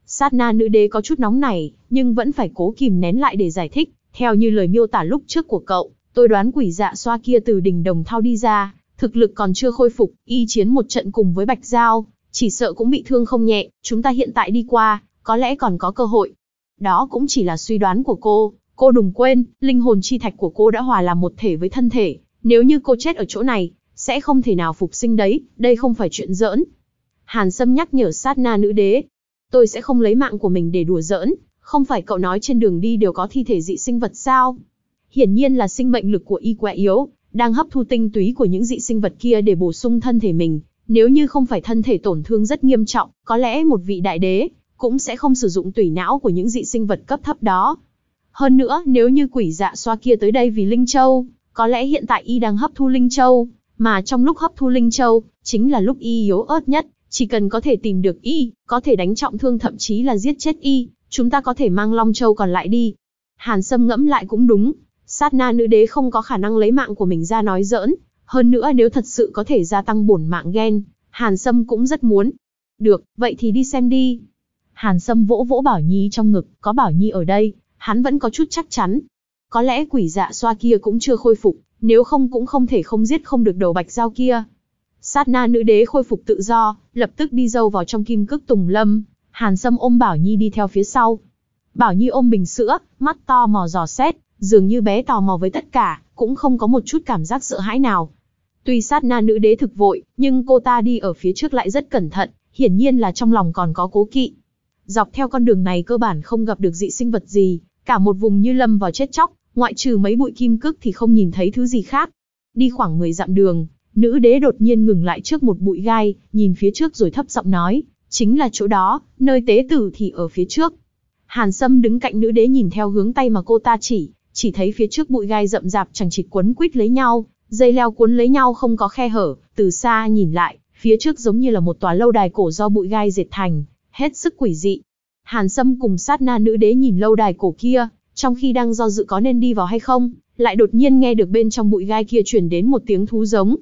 Sát na nữ đế có chút nóng này, nhưng vẫn phải cố kìm nén lại để giải thích, theo như lời miêu tả lúc trước của cậu, tôi đoán quỷ dạ xoa kia từ đỉnh đồng thao đi ra, thực lực còn chưa khôi phục, y chiến một trận cùng với Bạch Giao, chỉ sợ cũng bị thương không nhẹ, chúng ta hiện tại đi qua, có lẽ còn có cơ hội. Đó cũng chỉ là suy đoán của cô, cô đừng quên, linh hồn chi thạch của cô đã hòa làm một thể với thân thể, nếu như cô chết ở chỗ này, sẽ không thể nào phục sinh đấy, đây không phải chuyện giỡn. Hàn Sâm nhắc nhở sát na nữ đế, tôi sẽ không lấy mạng của mình để đùa giỡn, không phải cậu nói trên đường đi đều có thi thể dị sinh vật sao? Hiển nhiên là sinh mệnh lực của y quá yếu, đang hấp thu tinh túy của những dị sinh vật kia để bổ sung thân thể mình. Nếu như không phải thân thể tổn thương rất nghiêm trọng, có lẽ một vị đại đế cũng sẽ không sử dụng tủy não của những dị sinh vật cấp thấp đó. Hơn nữa, nếu như quỷ dạ xoa kia tới đây vì Linh Châu, có lẽ hiện tại y đang hấp thu Linh Châu, mà trong lúc hấp thu Linh Châu, chính là lúc y yếu ớt nhất, chỉ cần có thể tìm được y, có thể đánh trọng thương thậm chí là giết chết y, chúng ta có thể mang Long Châu còn lại đi. Hàn Sâm ngẫm lại cũng đúng, sát na nữ đế không có khả năng lấy mạng của mình ra nói giỡn, hơn nữa nếu thật sự có thể gia tăng bổn mạng gen, Hàn Sâm cũng rất muốn. Được, vậy thì đi xem đi. Hàn Sâm vỗ vỗ Bảo Nhi trong ngực, có Bảo Nhi ở đây, hắn vẫn có chút chắc chắn. Có lẽ quỷ dạ xoa kia cũng chưa khôi phục, nếu không cũng không thể không giết không được đầu bạch dao kia. Sát na nữ đế khôi phục tự do, lập tức đi dâu vào trong kim cức tùng lâm, Hàn Sâm ôm Bảo Nhi đi theo phía sau. Bảo Nhi ôm bình sữa, mắt to mò dò xét, dường như bé tò mò với tất cả, cũng không có một chút cảm giác sợ hãi nào. Tuy sát na nữ đế thực vội, nhưng cô ta đi ở phía trước lại rất cẩn thận, hiển nhiên là trong lòng còn có cố kỵ. Dọc theo con đường này cơ bản không gặp được dị sinh vật gì, cả một vùng như lâm vào chết chóc, ngoại trừ mấy bụi kim cức thì không nhìn thấy thứ gì khác. Đi khoảng 10 dặm đường, nữ đế đột nhiên ngừng lại trước một bụi gai, nhìn phía trước rồi thấp giọng nói, chính là chỗ đó, nơi tế tử thì ở phía trước. Hàn Sâm đứng cạnh nữ đế nhìn theo hướng tay mà cô ta chỉ, chỉ thấy phía trước bụi gai rậm rạp chẳng chịt quấn quít lấy nhau, dây leo cuốn lấy nhau không có khe hở, từ xa nhìn lại, phía trước giống như là một tòa lâu đài cổ do bụi gai dệt thành, hết sức quỷ dị. Hàn Sâm cùng sát na nữ đế nhìn lâu đài cổ kia, trong khi đang do dự có nên đi vào hay không, lại đột nhiên nghe được bên trong bụi gai kia truyền đến một tiếng thú giống.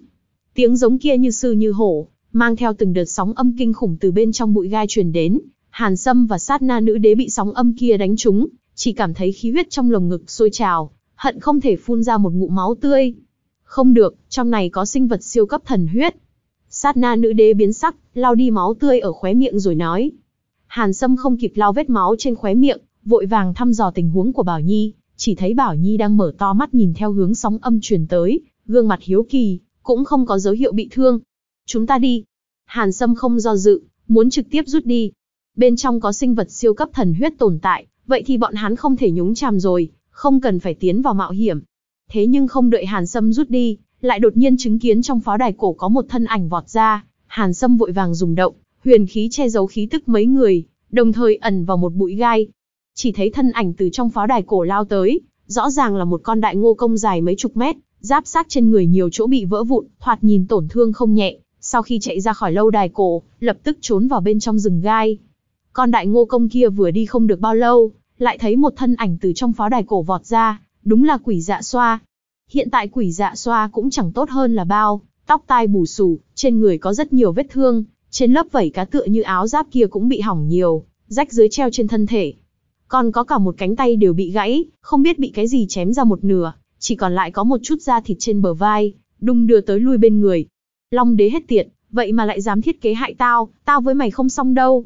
Tiếng giống kia như sư như hổ, mang theo từng đợt sóng âm kinh khủng từ bên trong bụi gai truyền đến. Hàn Sâm và sát na nữ đế bị sóng âm kia đánh trúng, chỉ cảm thấy khí huyết trong lồng ngực sôi trào, hận không thể phun ra một ngụm máu tươi. Không được, trong này có sinh vật siêu cấp thần huyết. Sát na nữ đế biến sắc, lau đi máu tươi ở khóe miệng rồi nói. Hàn Sâm không kịp lau vết máu trên khóe miệng, vội vàng thăm dò tình huống của Bảo Nhi, chỉ thấy Bảo Nhi đang mở to mắt nhìn theo hướng sóng âm truyền tới, gương mặt hiếu kỳ, cũng không có dấu hiệu bị thương. Chúng ta đi. Hàn Sâm không do dự, muốn trực tiếp rút đi. Bên trong có sinh vật siêu cấp thần huyết tồn tại, vậy thì bọn hắn không thể nhúng chàm rồi, không cần phải tiến vào mạo hiểm. Thế nhưng không đợi Hàn Sâm rút đi, lại đột nhiên chứng kiến trong pháo đài cổ có một thân ảnh vọt ra, Hàn Sâm vội vàng dùng động, huyền khí che giấu khí tức mấy người, đồng thời ẩn vào một bụi gai. Chỉ thấy thân ảnh từ trong pháo đài cổ lao tới, rõ ràng là một con đại ngô công dài mấy chục mét, giáp sát trên người nhiều chỗ bị vỡ vụn, thoạt nhìn tổn thương không nhẹ. Sau khi chạy ra khỏi lâu đài cổ, lập tức trốn vào bên trong rừng gai. Con đại ngô công kia vừa đi không được bao lâu, lại thấy một thân ảnh từ trong pháo đài cổ vọt ra, đúng là quỷ dạ xoa. Hiện tại quỷ dạ xoa cũng chẳng tốt hơn là bao, tóc tai bù xù, trên người có rất nhiều vết thương, trên lớp vảy cá tựa như áo giáp kia cũng bị hỏng nhiều, rách dưới treo trên thân thể. Còn có cả một cánh tay đều bị gãy, không biết bị cái gì chém ra một nửa, chỉ còn lại có một chút da thịt trên bờ vai, đung đưa tới lui bên người. Long đế hết tiện, vậy mà lại dám thiết kế hại tao, tao với mày không xong đâu.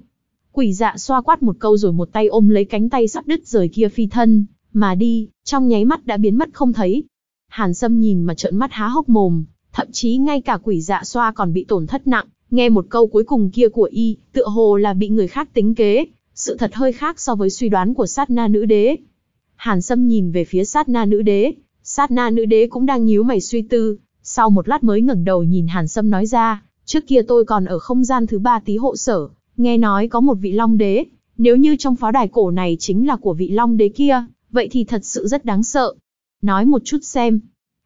Quỷ dạ xoa quát một câu rồi một tay ôm lấy cánh tay sắp đứt rời kia phi thân, mà đi, trong nháy mắt đã biến mất không thấy. Hàn Sâm nhìn mà trợn mắt há hốc mồm, thậm chí ngay cả quỷ dạ xoa còn bị tổn thất nặng, nghe một câu cuối cùng kia của y, tựa hồ là bị người khác tính kế, sự thật hơi khác so với suy đoán của sát na nữ đế. Hàn Sâm nhìn về phía sát na nữ đế, sát na nữ đế cũng đang nhíu mày suy tư, sau một lát mới ngẩng đầu nhìn Hàn Sâm nói ra, trước kia tôi còn ở không gian thứ ba tí hộ sở, nghe nói có một vị long đế, nếu như trong pháo đài cổ này chính là của vị long đế kia, vậy thì thật sự rất đáng sợ. Nói một chút xem.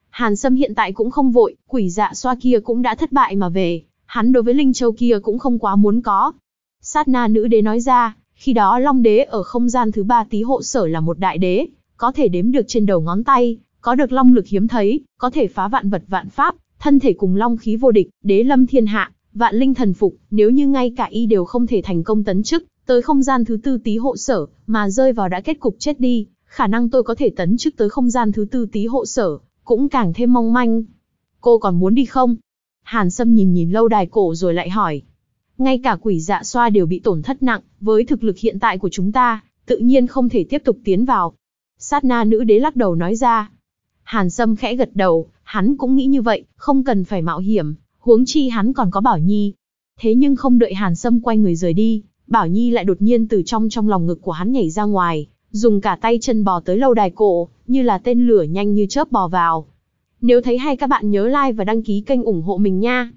Hàn Sâm hiện tại cũng không vội, quỷ dạ xoa kia cũng đã thất bại mà về, hắn đối với Linh Châu kia cũng không quá muốn có. Sát na nữ đế nói ra, khi đó Long đế ở không gian thứ ba tí hộ sở là một đại đế, có thể đếm được trên đầu ngón tay, có được long lực hiếm thấy, có thể phá vạn vật vạn pháp, thân thể cùng long khí vô địch, đế lâm thiên hạ, vạn linh thần phục, nếu như ngay cả y đều không thể thành công tấn chức, tới không gian thứ tư tí hộ sở, mà rơi vào đã kết cục chết đi, khả năng tôi có thể tấn chức tới không gian thứ tư tí hộ sở, cũng càng thêm mong manh. Cô còn muốn đi không? Hàn Sâm nhìn nhìn lâu đài cổ rồi lại hỏi. Ngay cả quỷ dạ xoa đều bị tổn thất nặng, với thực lực hiện tại của chúng ta, tự nhiên không thể tiếp tục tiến vào. Sát na nữ đế lắc đầu nói ra. Hàn Sâm khẽ gật đầu, hắn cũng nghĩ như vậy, không cần phải mạo hiểm, huống chi hắn còn có Bảo Nhi. Thế nhưng không đợi Hàn Sâm quay người rời đi, Bảo Nhi lại đột nhiên từ trong trong lòng ngực của hắn nhảy ra ngoài, dùng cả tay chân bò tới lâu đài cổ, như là tên lửa nhanh như chớp bò vào. Nếu thấy hay các bạn nhớ like và đăng ký kênh ủng hộ mình nha.